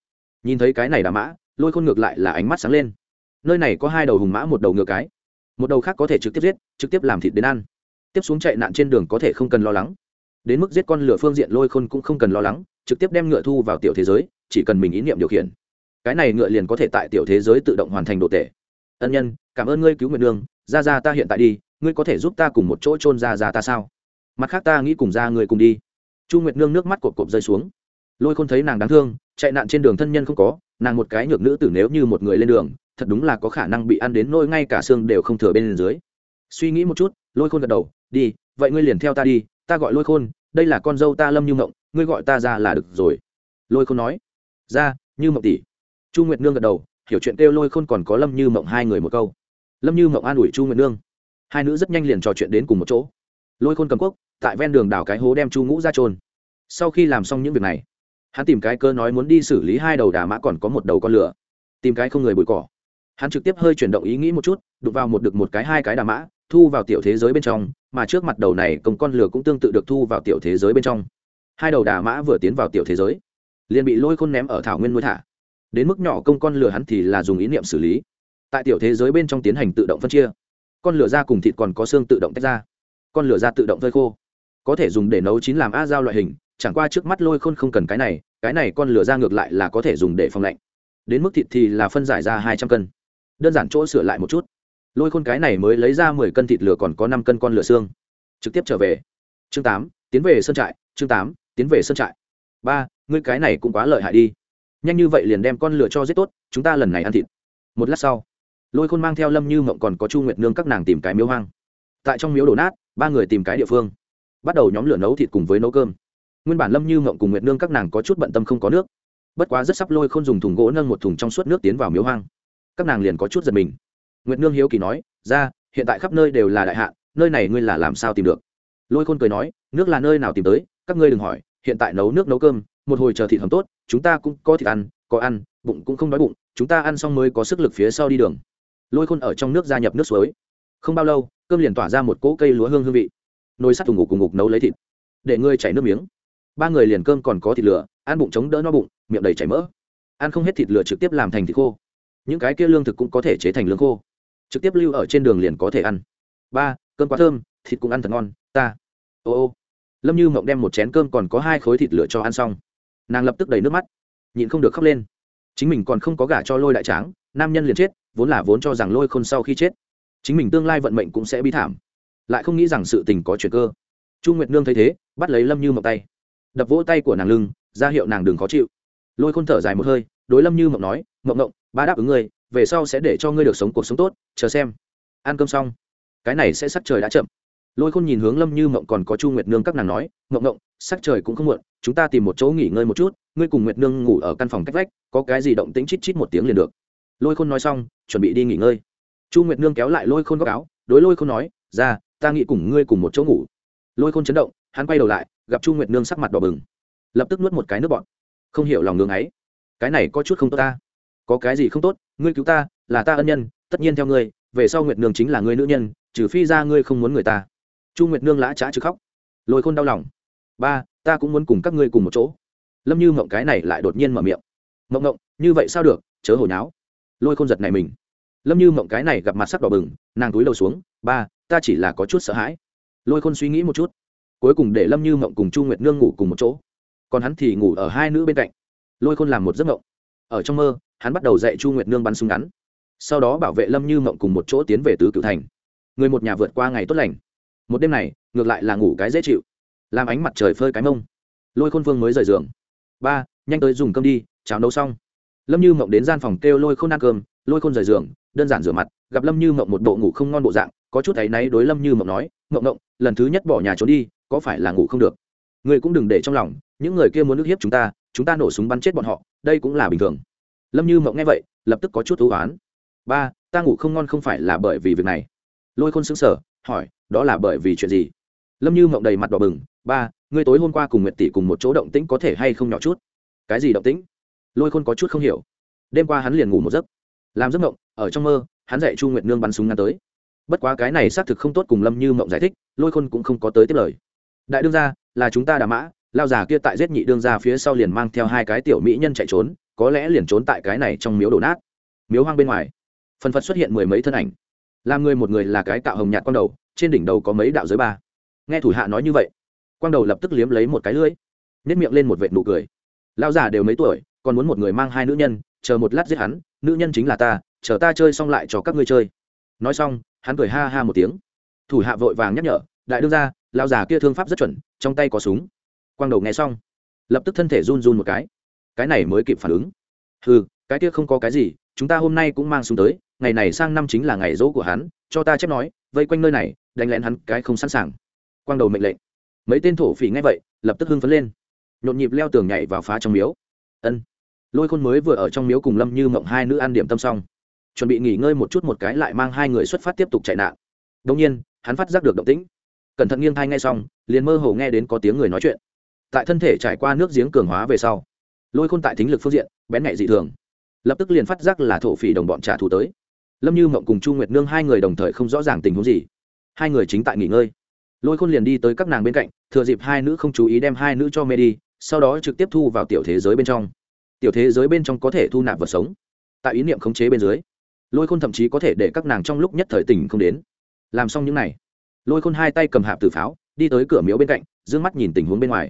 Nhìn thấy cái này đà mã, lôi khôn ngược lại là ánh mắt sáng lên. Nơi này có hai đầu hùng mã, một đầu ngựa cái. Một đầu khác có thể trực tiếp giết, trực tiếp làm thịt đến ăn. Tiếp xuống chạy nạn trên đường có thể không cần lo lắng. Đến mức giết con lửa phương diện lôi khôn cũng không cần lo lắng, trực tiếp đem ngựa thu vào tiểu thế giới, chỉ cần mình ý niệm điều khiển. Cái này ngựa liền có thể tại tiểu thế giới tự động hoàn thành đồ tể. Ân nhân cảm ơn ngươi cứu nguyện nương ra ra ta hiện tại đi, ngươi có thể giúp ta cùng một chỗ trôn ra ra ta sao? Mặt khác ta nghĩ cùng ra người cùng đi. Chu nguyệt nương nước mắt cột cột rơi xuống. Lôi khôn thấy nàng đáng thương, chạy nạn trên đường thân nhân không có, nàng một cái nhược nữ tử nếu như một người lên đường, thật đúng là có khả năng bị ăn đến nôi ngay cả xương đều không thừa bên dưới. Suy nghĩ một chút, lôi khôn gật đầu, đi, vậy ngươi liền theo ta đi, ta gọi lôi khôn, đây là con dâu ta lâm như mộng, ngươi gọi ta ra là được rồi. Lôi khôn nói, ra, như mộng tỷ. Chu nguyệt nương gật đầu, hiểu chuyện kêu lôi khôn còn có lâm như mộng hai người một câu lâm như mộng an ủi chu nguyệt nương hai nữ rất nhanh liền trò chuyện đến cùng một chỗ lôi khôn cầm quốc tại ven đường đảo cái hố đem chu ngũ ra trôn sau khi làm xong những việc này hắn tìm cái cơ nói muốn đi xử lý hai đầu đà mã còn có một đầu con lửa tìm cái không người bụi cỏ hắn trực tiếp hơi chuyển động ý nghĩ một chút đục vào một được một cái hai cái đà mã thu vào tiểu thế giới bên trong mà trước mặt đầu này công con lửa cũng tương tự được thu vào tiểu thế giới bên trong hai đầu đà mã vừa tiến vào tiểu thế giới liền bị lôi khôn ném ở thảo nguyên nuôi thả đến mức nhỏ công con lửa hắn thì là dùng ý niệm xử lý tại tiểu thế giới bên trong tiến hành tự động phân chia. Con lửa da cùng thịt còn có xương tự động tách ra. Con lửa da tự động phơi khô. Có thể dùng để nấu chín làm a dao loại hình, chẳng qua trước mắt lôi khôn không cần cái này cái này con lửa da ngược lại là có thể dùng để phòng lạnh. Đến mức thịt thì là phân giải ra hai trăm cân. Đơn giản chỗ sửa lại một chút. Lôi khôn cái này mới lấy ra mười cân thịt lửa còn có năm cân con lửa xương. Trực tiếp trở về. Chương tám, tiến về sân trại. Chương tám, tiến về sân trại. Ba, ngươi cái này cũng quá lợi hại đi. Nhanh như vậy liền đem con lửa cho giết tốt, chúng ta lần này ăn thịt. Một lát sau lôi khôn mang theo lâm như mộng còn có chu nguyệt nương các nàng tìm cái miếu hoang tại trong miếu đổ nát ba người tìm cái địa phương bắt đầu nhóm lửa nấu thịt cùng với nấu cơm nguyên bản lâm như mộng cùng nguyệt nương các nàng có chút bận tâm không có nước bất quá rất sắp lôi khôn dùng thùng gỗ nâng một thùng trong suốt nước tiến vào miếu hoang các nàng liền có chút giật mình nguyệt nương hiếu kỳ nói ra hiện tại khắp nơi đều là đại hạ nơi này ngươi là làm sao tìm được lôi khôn cười nói nước là nơi nào tìm tới các ngươi đừng hỏi hiện tại nấu nước nấu cơm một hồi chờ thịt hầm tốt chúng ta cũng có thịt ăn có ăn bụng cũng không đói bụng chúng ta ăn xong mới có sức lực phía sau đi đường lôi khôn ở trong nước gia nhập nước suối. Không bao lâu, cơm liền tỏa ra một cỗ cây lúa hương hương vị. Nồi sắt thùng ngục cùng ngục nấu lấy thịt. Để ngươi chảy nước miếng. Ba người liền cơm còn có thịt lửa, ăn bụng chống đỡ no bụng, miệng đầy chảy mỡ. Ăn không hết thịt lửa trực tiếp làm thành thịt khô. Những cái kia lương thực cũng có thể chế thành lương khô. Trực tiếp lưu ở trên đường liền có thể ăn. Ba, cơm quá thơm, thịt cũng ăn thật ngon, ta. Ô ô. Lâm như mộng đem một chén cơm còn có hai khối thịt lửa cho ăn xong. Nàng lập tức đầy nước mắt. Nhịn không được khóc lên. Chính mình còn không có gả cho lôi đại tráng nam nhân liền chết, vốn là vốn cho rằng lôi khôn sau khi chết, chính mình tương lai vận mệnh cũng sẽ bi thảm, lại không nghĩ rằng sự tình có chuyện cơ. Chu nguyệt nương thấy thế, bắt lấy lâm như mộng tay, đập vỗ tay của nàng lưng, ra hiệu nàng đừng khó chịu. Lôi khôn thở dài một hơi, đối lâm như mộng nói, mộng mộng, ba đáp ứng ngươi, về sau sẽ để cho ngươi được sống cuộc sống tốt, chờ xem. Ăn cơm xong, cái này sẽ sắc trời đã chậm. Lôi khôn nhìn hướng lâm như mộng còn có chu nguyệt nương các nàng nói, mộng mộng, sắc trời cũng không muộn, chúng ta tìm một chỗ nghỉ ngơi một chút, ngươi cùng nguyệt nương ngủ ở căn phòng cách vách, có cái gì động tĩnh chít chít một tiếng liền được lôi khôn nói xong, chuẩn bị đi nghỉ ngơi. Chu nguyệt nương kéo lại lôi khôn góc áo, đối lôi khôn nói, ra, ta nghĩ cùng ngươi cùng một chỗ ngủ. Lôi khôn chấn động, hắn quay đầu lại, gặp chu nguyệt nương sắc mặt đỏ bừng. Lập tức nuốt một cái nước bọt. Không hiểu lòng ngưng ấy. Cái này có chút không tốt ta. Có cái gì không tốt? Ngươi cứu ta, là ta ân nhân, tất nhiên theo ngươi, về sau nguyệt nương chính là ngươi nữ nhân, trừ phi ra ngươi không muốn người ta. Chu nguyệt nương lã trá chứ khóc. Lôi khôn đau lòng. Ba, ta cũng muốn cùng các ngươi cùng một chỗ. Lâm như mộng cái này lại đột nhiên mở miệng. Mộng mộng, như vậy sao được? Chớ hồi náo lôi khôn giật này mình. Lâm như mộng cái này gặp mặt sắc đỏ bừng, nàng túi đầu xuống, ba, ta chỉ là có chút sợ hãi. Lôi khôn suy nghĩ một chút, cuối cùng để lâm như mộng cùng chu nguyệt nương ngủ cùng một chỗ. Còn hắn thì ngủ ở hai nữ bên cạnh. Lôi khôn làm một giấc mộng. Ở trong mơ, hắn bắt đầu dạy chu nguyệt nương bắn súng ngắn. Sau đó bảo vệ lâm như mộng cùng một chỗ tiến về tứ cựu thành. Người một nhà vượt qua ngày tốt lành. Một đêm này, ngược lại là ngủ cái dễ chịu. Làm ánh mặt trời phơi cái mông. Lôi khôn vương mới rời giường. Ba, nhanh tới dùng cơm đi, cháo nấu xong lâm như mộng đến gian phòng kêu lôi khôn ăn cơm, lôi khôn rời giường, đơn giản rửa mặt, gặp lâm như mộng một bộ ngủ không ngon bộ dạng, có chút thấy náy đối lâm như mộng nói, mộng mộng, lần thứ nhất bỏ nhà trốn đi, có phải là ngủ không được? Người cũng đừng để trong lòng, những người kia muốn ức hiếp chúng ta chúng ta nổ súng bắn chết bọn họ, đây cũng là bình thường. Lâm như mộng nghe vậy, lập tức có chút thú oán. Ba, ta ngủ không ngon không phải là bởi vì việc này. Lôi khôn xứng sở hỏi, đó là bởi vì chuyện gì? Lâm như mộng đầy mặt đỏ bừng, ba, ngươi tối hôm qua cùng nguyệt tỷ cùng một chỗ động tĩnh có thể hay không nhỏ chút? Cái gì động tĩnh? Lôi khôn có chút không hiểu. Đêm qua hắn liền ngủ một giấc, làm giấc mộng, ở trong mơ, hắn dạy chu nguyệt nương bắn súng ngắn tới. Bất quá cái này xác thực không tốt cùng lâm như mộng giải thích, lôi khôn cũng không có tới tiếp lời. Đại đương gia, là chúng ta đà mã, lao già kia tại giết nhị đương gia phía sau liền mang theo hai cái tiểu mỹ nhân chạy trốn, có lẽ liền trốn tại cái này trong miếu đổ nát. Miếu hoang bên ngoài, phần phật xuất hiện mười mấy thân ảnh. Làm người một người là cái cạo hồng nhạt quang đầu, trên đỉnh đầu có mấy đạo giới ba. Nghe thủ hạ nói như vậy, quang đầu lập tức liếm lấy một cái lưỡi nếp miệng lên một vệt nụ cười. Lao già đều mấy tuổi còn muốn một người mang hai nữ nhân, chờ một lát giết hắn, nữ nhân chính là ta, chờ ta chơi xong lại cho các ngươi chơi. Nói xong, hắn cười ha ha một tiếng. Thủ hạ vội vàng nhắc nhở, đại đương ra lao già kia thương pháp rất chuẩn, trong tay có súng. Quang đầu nghe xong, lập tức thân thể run run một cái. Cái này mới kịp phản ứng. Ừ cái kia không có cái gì, chúng ta hôm nay cũng mang súng tới, ngày này sang năm chính là ngày dỗ của hắn, cho ta chép nói, vây quanh nơi này, đánh lén hắn cái không sẵn sàng. Quang đầu mệnh lệnh. Mấy tên thổ phỉ nghe vậy, lập tức hưng phấn lên. Nhộn nhịp leo tường nhảy vào phá trong miếu. Ân lôi khôn mới vừa ở trong miếu cùng lâm như mộng hai nữ ăn điểm tâm xong. Chuẩn bị nghỉ ngơi một chút một cái lại mang hai người xuất phát tiếp tục chạy nạn. Đông nhiên, hắn phát giác được động tĩnh. Cẩn thận nghiêng thai ngay xong, liền mơ hồ nghe đến có tiếng người nói chuyện. Tại thân thể trải qua nước giếng cường hóa về sau, lôi khôn tại thính lực phương diện, bén nhạy dị thường. Lập tức liền phát giác là thổ phỉ đồng bọn trả thù tới. Lâm như mộng cùng chu nguyệt nương hai người đồng thời không rõ ràng tình huống gì. Hai người chính tại nghỉ ngơi. Lôi khôn liền đi tới các nàng bên cạnh, thừa dịp hai nữ không chú ý đem hai nữ cho mê đi, sau đó trực tiếp thu vào tiểu thế giới bên trong tiểu thế giới bên trong có thể thu nạp vật sống. Tại ý niệm khống chế bên dưới, lôi khôn thậm chí có thể để các nàng trong lúc nhất thời tình không đến. Làm xong những n à y lôi khôn hai tay cầm hạp tử pháo, đi tới cửa miếu bên cạnh d ư ơ n g mắt nhìn tình huống bên ngoài.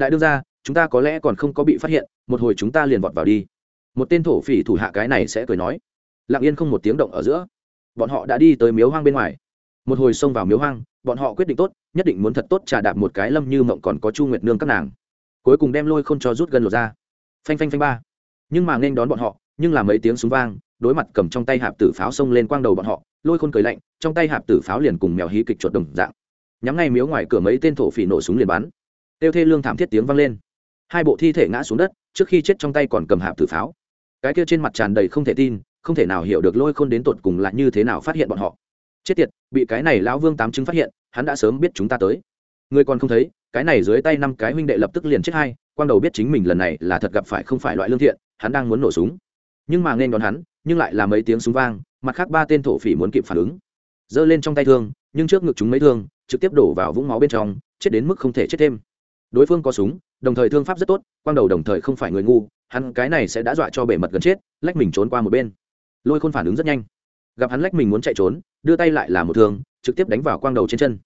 Đại đương ra chúng ta có lẽ còn không có bị phát hiện, một hồi chúng ta liền vọt vào đi. Một tên thổ phỉ thủ hạ cái này sẽ cười nói. Lặng yên không một tiếng động ở giữa, bọn họ đã đi tới miếu hoang bên ngoài. Một hồi xông vào miếu hoang, bọn họ quyết định tốt, nhất định muốn thật tốt trà đạp một cái lâm như mộng còn có chu nguyệt nương các nàng. Cuối cùng đem lôi k h ô n cho rút gần lột ra phanh phanh phanh ba. Nhưng mà nên đón bọn họ, nhưng là mấy tiếng súng vang, đối mặt cầm trong tay hạp tử pháo xông lên quang đầu bọn họ, lôi khôn cười lạnh, trong tay hạp tử pháo liền cùng mèo hí kịch chuột đồng dạng. Nhắm ngay miếu ngoài cửa mấy tên thổ phỉ nổ súng liền bắn. Tiêu thê lương thảm thiết tiếng vang lên. Hai bộ thi thể ngã xuống đất, trước khi chết trong tay còn cầm hạp tử pháo. Cái kia trên mặt tràn đầy không thể tin, không thể nào hiểu được lôi khôn đến tột cùng là như thế nào phát hiện bọn họ. Chết tiệt, bị cái này lão vương tám chứng phát hiện, hắn đã sớm biết chúng ta tới người còn không thấy, cái này dưới tay năm cái huynh đệ lập tức liền chết hai, quang đầu biết chính mình lần này là thật gặp phải không phải loại lương thiện, hắn đang muốn nổ súng. Nhưng mà nên đón hắn, nhưng lại là mấy tiếng súng vang, mặt khác ba tên thổ phỉ muốn kịp phản ứng. Giơ lên trong tay thương, nhưng trước ngực chúng mấy thương, trực tiếp đổ vào vũng máu bên trong, chết đến mức không thể chết thêm. Đối phương có súng, đồng thời thương pháp rất tốt, quang đầu đồng thời không phải người ngu, hắn cái này sẽ đã dọa cho bể mật gần chết, lách mình trốn qua một bên. Lôi khôn phản ứng rất nhanh. Gặp hắn lách mình muốn chạy trốn, đưa tay lại là một thương, trực tiếp đánh vào quang đầu trên chân.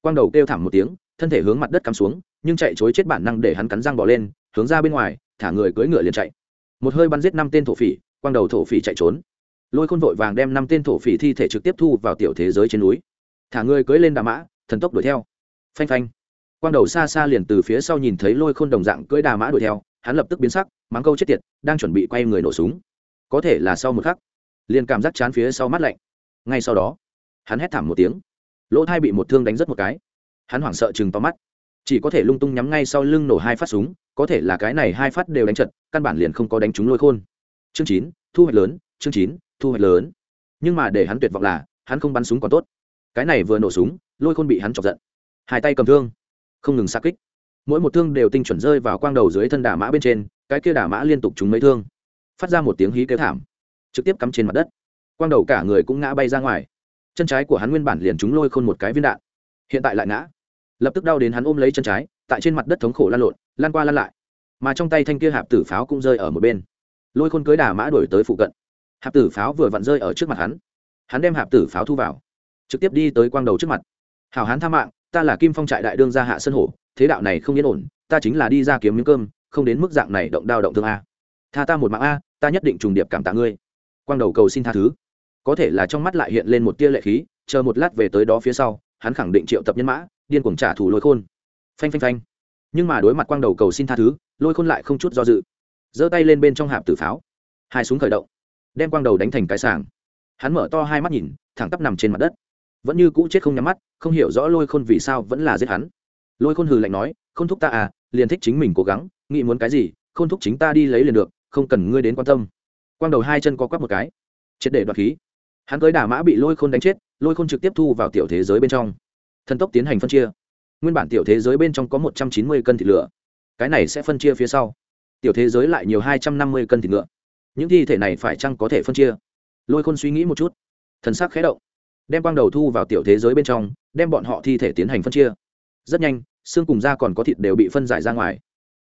Quang đầu kêu thảm một tiếng thân thể hướng mặt đất cắm xuống, nhưng chạy chối chết bản năng để hắn cắn răng bỏ lên, hướng ra bên ngoài, thả người cưỡi ngựa liền chạy. Một hơi bắn giết năm tên thổ phỉ, quang đầu thổ phỉ chạy trốn. Lôi khôn vội vàng đem năm tên thổ phỉ thi thể trực tiếp thu vào tiểu thế giới trên núi. Thả người cưỡi lên đà mã, thần tốc đuổi theo. Phanh phanh. Quang đầu xa xa liền từ phía sau nhìn thấy lôi khôn đồng dạng cưỡi đà mã đuổi theo, hắn lập tức biến sắc, mắng câu chết tiệt, đang chuẩn bị quay người nổ súng. Có thể là sau một khắc, liền cảm giác chán phía sau mắt lạnh. Ngay sau đó, hắn hét thảm một tiếng. Lỗ thai bị một thương đánh rất một cái hắn hoảng sợ chừng to mắt. Chỉ có thể lung tung nhắm ngay sau lưng nổ hai phát súng, có thể là cái này hai phát đều đánh chật căn bản liền không có đánh trúng lôi khôn. Chương chín, thu hoạch lớn, chương chín, thu hoạch lớn. Nhưng mà để hắn tuyệt vọng là, hắn không bắn súng còn tốt. Cái này vừa nổ súng, lôi khôn bị hắn chọc giận. Hai tay cầm thương. Không ngừng xa kích. Mỗi một thương đều tinh chuẩn rơi vào quang đầu dưới thân đà mã bên trên, cái kia đà mã liên tục trúng mấy thương. Phát ra một tiếng hí kêu thảm. Trực tiếp cắm trên mặt đất. Quang đầu cả người cũng ngã bay ra ngoài. Chân trái của hắn nguyên bản liền trúng lôi khôn một cái viên đạn. Hiện tại lại ngã lập tức đau đến hắn ôm lấy chân trái, tại trên mặt đất thống khổ lan lộn lan qua lan lại. Mà trong tay thanh kia hạp tử pháo cũng rơi ở một bên. Lôi khôn cưới đà mã đổi tới phụ cận. Hạp tử pháo vừa vặn rơi ở trước mặt hắn. Hắn đem hạp tử pháo thu vào, trực tiếp đi tới quang đầu trước mặt. Hảo hán tha mạng, ta là kim phong trại đại đương gia hạ sân hổ, thế đạo này không yên ổn, ta chính là đi ra kiếm miếng cơm, không đến mức dạng này động đao động thương a. Tha ta một mạng a, ta nhất định trùng điệp cảm tạ ngươi. Quang đầu cầu xin tha thứ. Có thể là trong mắt lại hiện lên một tia lệ khí, chờ một lát về tới đó phía sau, hắn khẳng định triệu tập nhân mã điên cuồng trả thù lôi khôn. Phanh phanh phanh. Nhưng mà đối mặt quang đầu cầu xin tha thứ, lôi khôn lại không chút do dự. Giơ tay lên bên trong hạp tử pháo. Hai súng khởi động. Đem quang đầu đánh thành cái sàng hắn mở to hai mắt nhìn, thẳng tắp nằm trên mặt đất. Vẫn như cũ chết không nhắm mắt, không hiểu rõ lôi khôn vì sao vẫn là giết hắn. Lôi khôn hừ lạnh nói không thúc ta à liền thích chính mình cố gắng, nghĩ muốn cái gì không thúc chính ta đi lấy liền được, không cần ngươi đến quan tâm. Quang đầu hai chân có quắp một cái. Triệt để đoạt khí. Hắn tới đà mã bị lôi khôn đánh chết, lôi khôn trực tiếp thu vào tiểu thế giới bên trong thần tốc tiến hành phân chia. Nguyên bản tiểu thế giới bên trong có một trăm chín mươi cân thịt lửa. Cái này sẽ phân chia phía sau. Tiểu thế giới lại nhiều hai trăm năm mươi cân thịt ngựa những thi thể này phải chăng có thể phân chia? Lôi khôn suy nghĩ một chút. Thần sắc khé động. Đem quang đầu thu vào tiểu thế giới bên trong, đem bọn họ thi thể tiến hành phân chia. Rất nhanh, xương cùng da còn có thịt đều bị phân giải ra ngoài.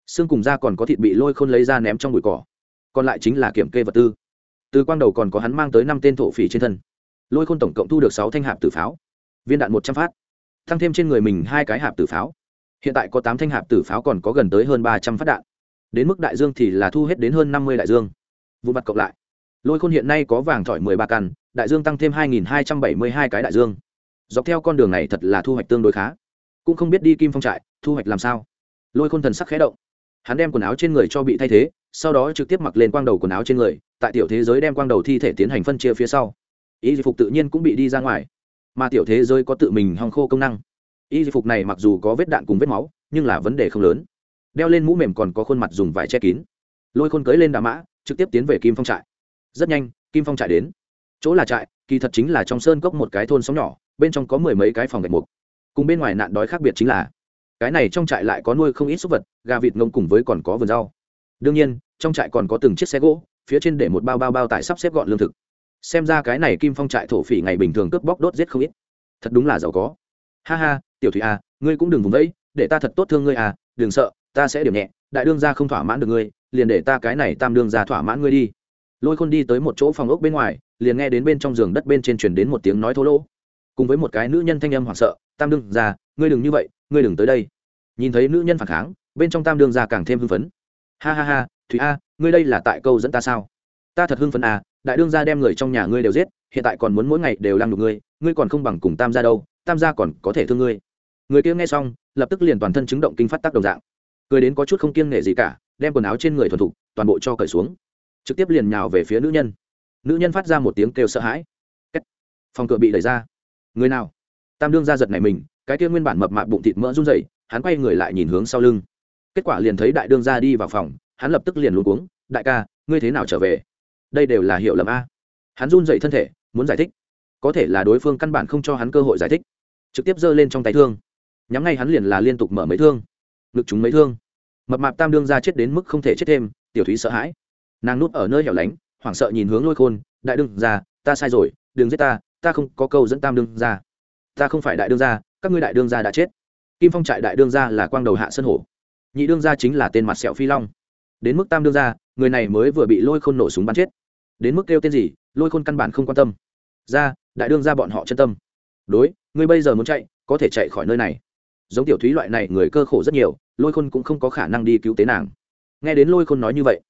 Xương cùng da còn có thịt bị lôi khôn lấy ra ném trong bụi cỏ. Còn lại chính là kiểm kê vật tư. Từ quang đầu còn có hắn mang tới năm tên thổ phỉ trên thân. Lôi khôn tổng cộng thu được sáu thanh hạp tử pháo. Viên đạn một trăm phát tăng thêm trên người mình hai cái hạp tử pháo. Hiện tại có tám thanh hạp tử pháo còn có gần tới hơn ba trăm phát đạn. Đến mức đại dương thì là thu hết đến hơn năm mươi đại dương. Vụ mặt cộng lại. Lôi khôn hiện nay có vàng thỏi mười ba căn, đại dương tăng thêm hai nghìn hai trăm bảy mươi hai cái đại dương. Dọc theo con đường này thật là thu hoạch tương đối khá. Cũng không biết đi kim phong trại, thu hoạch làm sao. Lôi khôn thần sắc khé động. Hắn đem quần áo trên người cho bị thay thế, sau đó trực tiếp mặc lên quang đầu quần áo trên người, tại tiểu thế giới đem quang đầu thi thể tiến hành phân chia phía sau. Y phục tự nhiên cũng bị đi ra ngoài mà tiểu thế giới có tự mình hong khô công năng. Y phục này mặc dù có vết đạn cùng vết máu, nhưng là vấn đề không lớn. Đeo lên mũ mềm còn có khuôn mặt dùng vải che kín. Lôi khôn cưới lên đà mã, trực tiếp tiến về kim phong trại. Rất nhanh, kim phong trại đến. Chỗ là trại, kỳ thật chính là trong sơn cốc một cái thôn sóng nhỏ, bên trong có mười mấy cái phòng gạch mục. Cùng bên ngoài nạn đói khác biệt chính là, cái này trong trại lại có nuôi không ít súc vật, gà vịt ngông cùng với còn có vườn rau. Đương nhiên, trong trại còn có từng chiếc xe gỗ, phía trên để một bao bao bao tải sắp xếp gọn lương thực xem ra cái này kim phong trại thổ phỉ ngày bình thường cướp bóc đốt giết không ít. Thật đúng là giàu có. Ha ha, tiểu thủy à ngươi cũng đừng vùng vẫy, để ta thật tốt thương ngươi à đừng sợ, ta sẽ điểm nhẹ, đại đương gia không thỏa mãn được ngươi, liền để ta cái này tam đương gia thỏa mãn ngươi đi. Lôi khôn đi tới một chỗ phòng ốc bên ngoài, liền nghe đến bên trong giường đất bên trên truyền đến một tiếng nói thô lỗ. Cùng với một cái nữ nhân thanh âm hoảng sợ, tam đương gia, ngươi đừng như vậy, ngươi đừng tới đây. Nhìn thấy nữ nhân phản kháng, bên trong tam đương gia càng thêm hưng phấn. Ha ha ha, thủy a, ngươi đây là tại câu dẫn ta sao? Ta thật hưng phấn à đại đương gia đem người trong nhà ngươi đều giết, hiện tại còn muốn mỗi ngày đều lăng đục ngươi ngươi còn không bằng cùng tam gia đâu, tam gia còn có thể thương ngươi. Người kia nghe xong, lập tức liền toàn thân chứng động kinh phát tác đồng dạng. Cười đến có chút không kiêng nể gì cả, đem quần áo trên người thuần thục, toàn bộ cho cởi xuống. Trực tiếp liền nhào về phía nữ nhân. Nữ nhân phát ra một tiếng kêu sợ hãi. Kết. phòng cửa bị đẩy ra. Người nào? Tam đương ra giật này mình, cái kia nguyên bản mập mạp bụng thịt mỡ run rẩy, hắn quay người lại nhìn hướng sau lưng. Kết quả liền thấy đại đương ra đi vào phòng, hắn lập tức liền luôn cuống, đại ca, ngươi thế nào trở về? Đây đều là hiểu lầm a. Hắn run dậy thân thể, muốn giải thích. Có thể là đối phương căn bản không cho hắn cơ hội giải thích. Trực tiếp giơ lên trong tay thương. Nhắm ngay hắn liền là liên tục mở mấy thương. Ngực chúng mấy thương. Mập mạp tam đương ra chết đến mức không thể chết thêm, tiểu thúy sợ hãi. Nàng núp ở nơi hẻo lánh, hoảng sợ nhìn hướng lôi khôn, đại đương ra ta sai rồi, đừng giết ta ta không có câu dẫn tam đương ra ta không phải đại đương gia, các ngươi đại đương gia đã chết. Kim phong trại đại đương gia là quang đầu hạ sân hổ. Nhị đương gia chính là tên mặt sẹo phi long. Đến mức tam đương gia, người này mới vừa bị lôi khôn nổ súng bắn chết đến mức kêu tên gì, lôi khôn căn bản không quan tâm. Ra, đại đương ra bọn họ chân tâm. Đối, ngươi bây giờ muốn chạy, có thể chạy khỏi nơi này. Giống tiểu thúy loại này người cơ khổ rất nhiều, lôi khôn cũng không có khả năng đi cứu tế nàng. Nghe đến lôi khôn nói như vậy,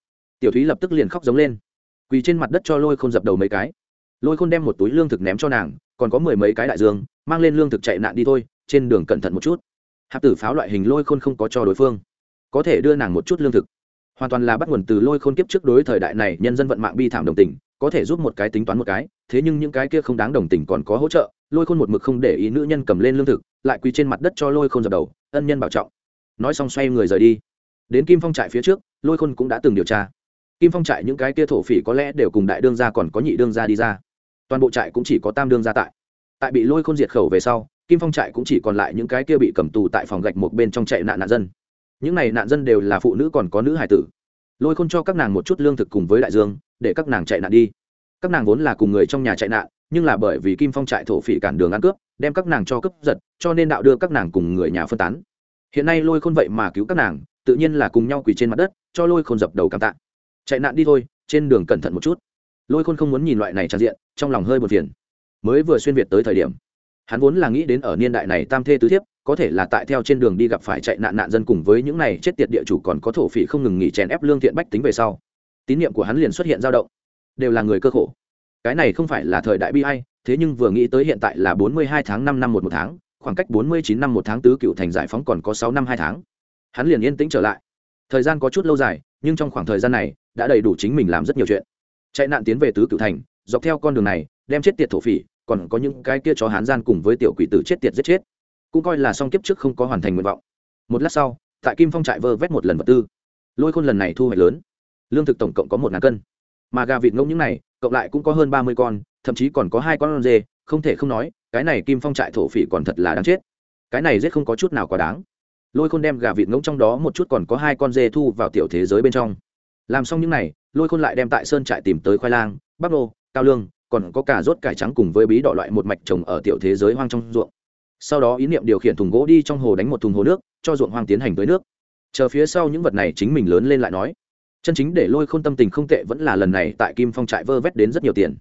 tiểu thúy lập tức liền khóc giống lên. Quỳ trên mặt đất cho lôi khôn dập đầu mấy cái. Lôi khôn đem một túi lương thực ném cho nàng, còn có mười mấy cái đại dương, mang lên lương thực chạy nạn đi thôi, trên đường cẩn thận một chút. Hạp tử pháo loại hình lôi khôn không có cho đối phương. Có thể đưa nàng một chút lương thực hoàn toàn là bắt nguồn từ lôi khôn kiếp trước đối thời đại này nhân dân vận mạng bi thảm đồng tình, có thể giúp một cái tính toán một cái, thế nhưng những cái kia không đáng đồng tình còn có hỗ trợ, lôi khôn một mực không để ý nữ nhân cầm lên lương thực, lại quỳ trên mặt đất cho lôi khôn dập đầu, ân nhân bảo trọng. Nói xong xoay người rời đi. Đến kim phong trại phía trước, lôi khôn cũng đã từng điều tra. Kim phong trại những cái kia thổ phỉ có lẽ đều cùng đại đương gia còn có nhị đương gia đi ra. Toàn bộ trại cũng chỉ có tam đương gia tại. Tại bị lôi khôn diệt khẩu về sau, kim phong trại cũng chỉ còn lại những cái kia bị cầm tù tại phòng gạch một bên trong chạy nạn nạn dân những này nạn dân đều là phụ nữ còn có nữ hải tử. Lôi khôn cho các nàng một chút lương thực cùng với đại dương, để các nàng chạy nạn đi. Các nàng vốn là cùng người trong nhà chạy nạn, nhưng là bởi vì kim phong trại thổ phỉ cản đường ăn cướp, đem các nàng cho cướp giật, cho nên đạo đưa các nàng cùng người nhà phân tán. Hiện nay lôi khôn vậy mà cứu các nàng, tự nhiên là cùng nhau quỳ trên mặt đất, cho lôi khôn dập đầu cảm tạ. Chạy nạn đi thôi, trên đường cẩn thận một chút. Lôi khôn không muốn nhìn loại này tràn diện, trong lòng hơi buồn phiền. Mới vừa xuyên việt tới thời điểm, hắn vốn là nghĩ đến ở niên đại này tam thê tứ thiếp có thể là tại theo trên đường đi gặp phải chạy nạn nạn dân cùng với những này chết tiệt địa chủ còn có thổ phỉ không ngừng nghỉ chèn ép lương thiện bách tính về sau. Tín nhiệm của hắn liền xuất hiện dao động. Đều là người cơ khổ. Cái này không phải là thời đại bi hay thế nhưng vừa nghĩ tới hiện tại là bốn mươi hai tháng năm năm một một tháng, khoảng cách bốn mươi chín năm một tháng tứ cựu thành giải phóng còn có sáu năm hai tháng. Hắn liền yên tĩnh trở lại. Thời gian có chút lâu dài, nhưng trong khoảng thời gian này, đã đầy đủ chính mình làm rất nhiều chuyện. Chạy nạn tiến về tứ cựu thành, dọc theo con đường này, đem chết tiệt thổ phỉ, còn có những cái kia chó hán gian cùng với tiểu quỷ tử chết tiệt giết chết cũng coi là song kiếp trước không có hoàn thành nguyện vọng. Một lát sau, tại kim phong trại vơ vét một lần vật tư. Lôi khôn lần này thu hoạch lớn. Lương thực tổng cộng có một ngàn cân. Mà gà vịt ngỗng những này, cộng lại cũng có hơn ba mươi con, thậm chí còn có hai con dê, không thể không nói, cái này kim phong trại thổ phỉ còn thật là đáng chết. Cái này giết không có chút nào quá đáng. Lôi khôn đem gà vịt ngỗng trong đó một chút còn có hai con dê thu vào tiểu thế giới bên trong. Làm xong những n à y lôi khôn lại đem tại sơn trại tìm tới khoai lang, bắp nô, cao lương, còn có cả rốt cải trắng cùng với bí đỏ loại một mạch trồng ở tiểu thế giới hoang trong ruộng sau đó ý niệm điều khiển thùng gỗ đi trong hồ đánh một thùng hồ nước, cho ruộng hoang tiến hành tới nước. Chờ phía sau những vật này chính mình lớn lên lại nói. Chân chính để lôi khôn tâm tình không tệ vẫn là lần này tại kim phong trại vơ vét đến rất nhiều tiền.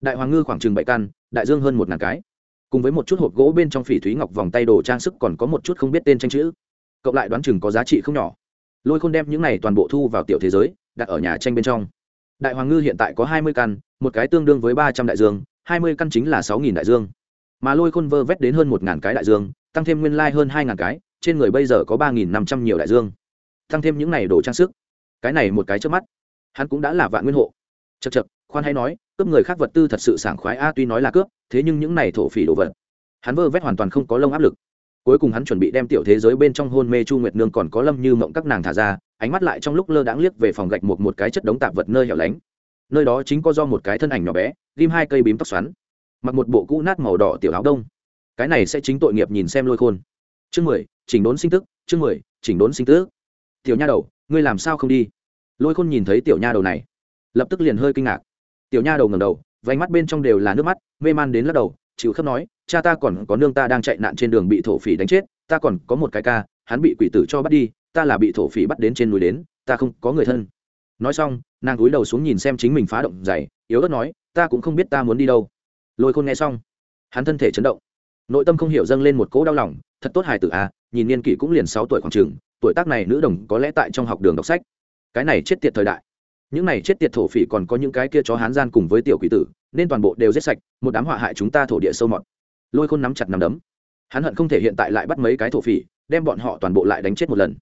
Đại hoàng ngư khoảng chừng bảy căn, đại dương hơn một ngàn cái. Cùng với một chút hộp gỗ bên trong phỉ thúy ngọc vòng tay đồ trang sức còn có một chút không biết tên tranh chữ. Cộng lại đoán chừng có giá trị không nhỏ. Lôi khôn đem những này toàn bộ thu vào tiểu thế giới, đặt ở nhà tranh bên trong. Đại hoàng ngư hiện tại có hai mươi căn, một cái tương đương với ba trăm đại dương, hai mươi căn chính là sáu nghìn đại dương mà lôi khôn vơ vét đến hơn một ngàn cái đại dương, tăng thêm nguyên lai hơn hai ngàn cái, trên người bây giờ có ba nghìn năm trăm nhiều đại dương. Tăng thêm những này đồ trang sức. Cái này một cái trước mắt. Hắn cũng đã là vạn nguyên hộ. Chật chật khoan hay nói, cướp người khác vật tư thật sự sảng khoái a, tuy nói là cướp, thế nhưng những này thổ phỉ đồ vật. Hắn vơ vét hoàn toàn không có lông áp lực. Cuối cùng hắn chuẩn bị đem tiểu thế giới bên trong hôn mê chu nguyệt nương còn có lâm như mộng các nàng thả ra, ánh mắt lại trong lúc lơ đãng liếc về phòng gạch một một cái chất đống tạp vật nơi hẻo lánh. Nơi đó chính có do một cái thân ảnh nhỏ bé, ghim hai cây bím tóc xoắn mặc một bộ cũ nát màu đỏ tiểu áo đông. Cái này sẽ chính tội nghiệp nhìn xem lôi khôn. Chương mười, chỉnh đốn sinh tức, chương mười, chỉnh đốn sinh tức. Tiểu nha đầu, ngươi làm sao không đi? Lôi khôn nhìn thấy tiểu nha đầu này, lập tức liền hơi kinh ngạc. Tiểu nha đầu ngầm đầu vánh mắt bên trong đều là nước mắt, mê man đến lắc đầu, chịu khớp nói, cha ta còn có nương ta đang chạy nạn trên đường bị thổ phỉ đánh chết, ta còn có một cái ca, hắn bị quỷ tử cho bắt đi, ta là bị thổ phỉ bắt đến trên núi đến, ta không có người thân. Nói xong, nàng cúi đầu xuống nhìn xem chính mình phá động dày yếu ớt nói, ta cũng không biết ta muốn đi đâu lôi khôn nghe xong, hắn thân thể chấn động, nội tâm không hiểu dâng lên một cỗ đau lòng, thật tốt hài tử à nhìn niên kỷ cũng liền sáu tuổi khoảng trường tuổi tác này nữ đồng có lẽ tại trong học đường đọc sách. Cái này chết tiệt thời đại. Những này chết tiệt thổ phỉ còn có những cái kia chó hán gian cùng với tiểu quỷ tử, nên toàn bộ đều giết sạch, một đám họa hại chúng ta thổ địa sâu mọt. Lôi khôn nắm chặt nắm đấm. Hắn hận không thể hiện tại lại bắt mấy cái thổ phỉ, đem bọn họ toàn bộ lại đánh chết một lần.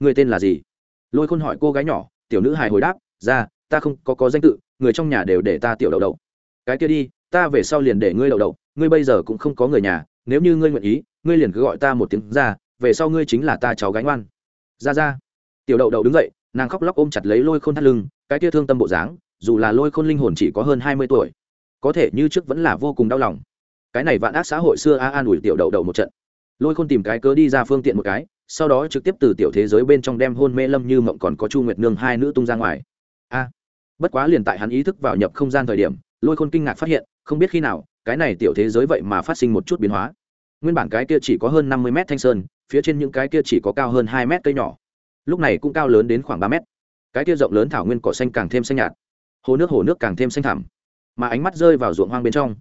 Người tên là gì? Lôi khôn hỏi cô gái nhỏ, tiểu nữ hài hồi đáp, ra, ta không có có danh tự, người trong nhà đều để ta tiểu đầu đầu. cái kia đi ta về sau liền để ngươi đậu đậu, ngươi bây giờ cũng không có người nhà, nếu như ngươi nguyện ý, ngươi liền cứ gọi ta một tiếng ra, về sau ngươi chính là ta cháu gánh oan ra ra. Tiểu đậu đậu đứng dậy, nàng khóc lóc ôm chặt lấy lôi khôn thắt lưng, cái kia thương tâm bộ dáng, dù là lôi khôn linh hồn chỉ có hơn hai mươi tuổi, có thể như trước vẫn là vô cùng đau lòng. Cái này vạn ác xã hội xưa a an ủi tiểu đậu đậu một trận. Lôi khôn tìm cái cớ đi ra phương tiện một cái, sau đó trực tiếp từ tiểu thế giới bên trong đem hôn mê lâm như mộng còn có chu nguyệt nương hai nữ tung ra ngoài. A! Bất quá liền tại hắn ý thức vào nhập không gian thời điểm, lôi khôn kinh ngạc phát hiện không biết khi nào, cái này tiểu thế giới vậy mà phát sinh một chút biến hóa. Nguyên bản cái kia chỉ có hơn năm mươi mét thanh sơn, phía trên những cái kia chỉ có cao hơn hai mét cây nhỏ. Lúc này cũng cao lớn đến khoảng ba mét. Cái kia rộng lớn thảo nguyên cỏ xanh càng thêm xanh nhạt. Hồ nước hồ nước càng thêm xanh thẳm. Mà ánh mắt rơi vào ruộng hoang bên trong.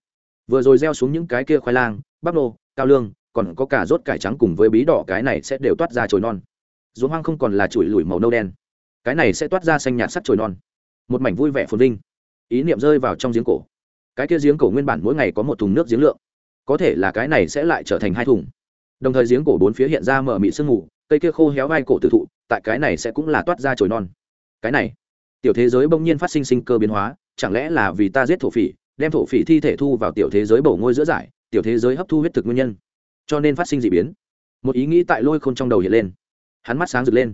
Vừa rồi gieo xuống những cái kia khoai lang, bắp nô, cao lương, còn có cả rốt cải trắng cùng với bí đỏ cái này sẽ đều toát ra chồi non. Ruộng hoang không còn là chùi lùi màu nâu đen. Cái này sẽ toát ra xanh nhạt sắc chồi non. Một mảnh vui vẻ phồn vinh. Ý niệm rơi vào trong giếng cổ cái kia giếng cổ nguyên bản mỗi ngày có một thùng nước giếng lượng, có thể là cái này sẽ lại trở thành hai thùng. Đồng thời giếng cổ bốn phía hiện ra mở mị sương mù, cây kia khô héo vai cổ tử thụ, tại cái này sẽ cũng là toát ra chồi non. Cái này, tiểu thế giới bỗng nhiên phát sinh sinh cơ biến hóa, chẳng lẽ là vì ta giết thổ phỉ, đem thổ phỉ thi thể thu vào tiểu thế giới bổ ngôi giữa giải, tiểu thế giới hấp thu huyết thực nguyên nhân. Cho nên phát sinh d ị biến. Một ý nghĩ tại lôi khôn trong đầu hiện lên. Hắn mắt sáng rực lên.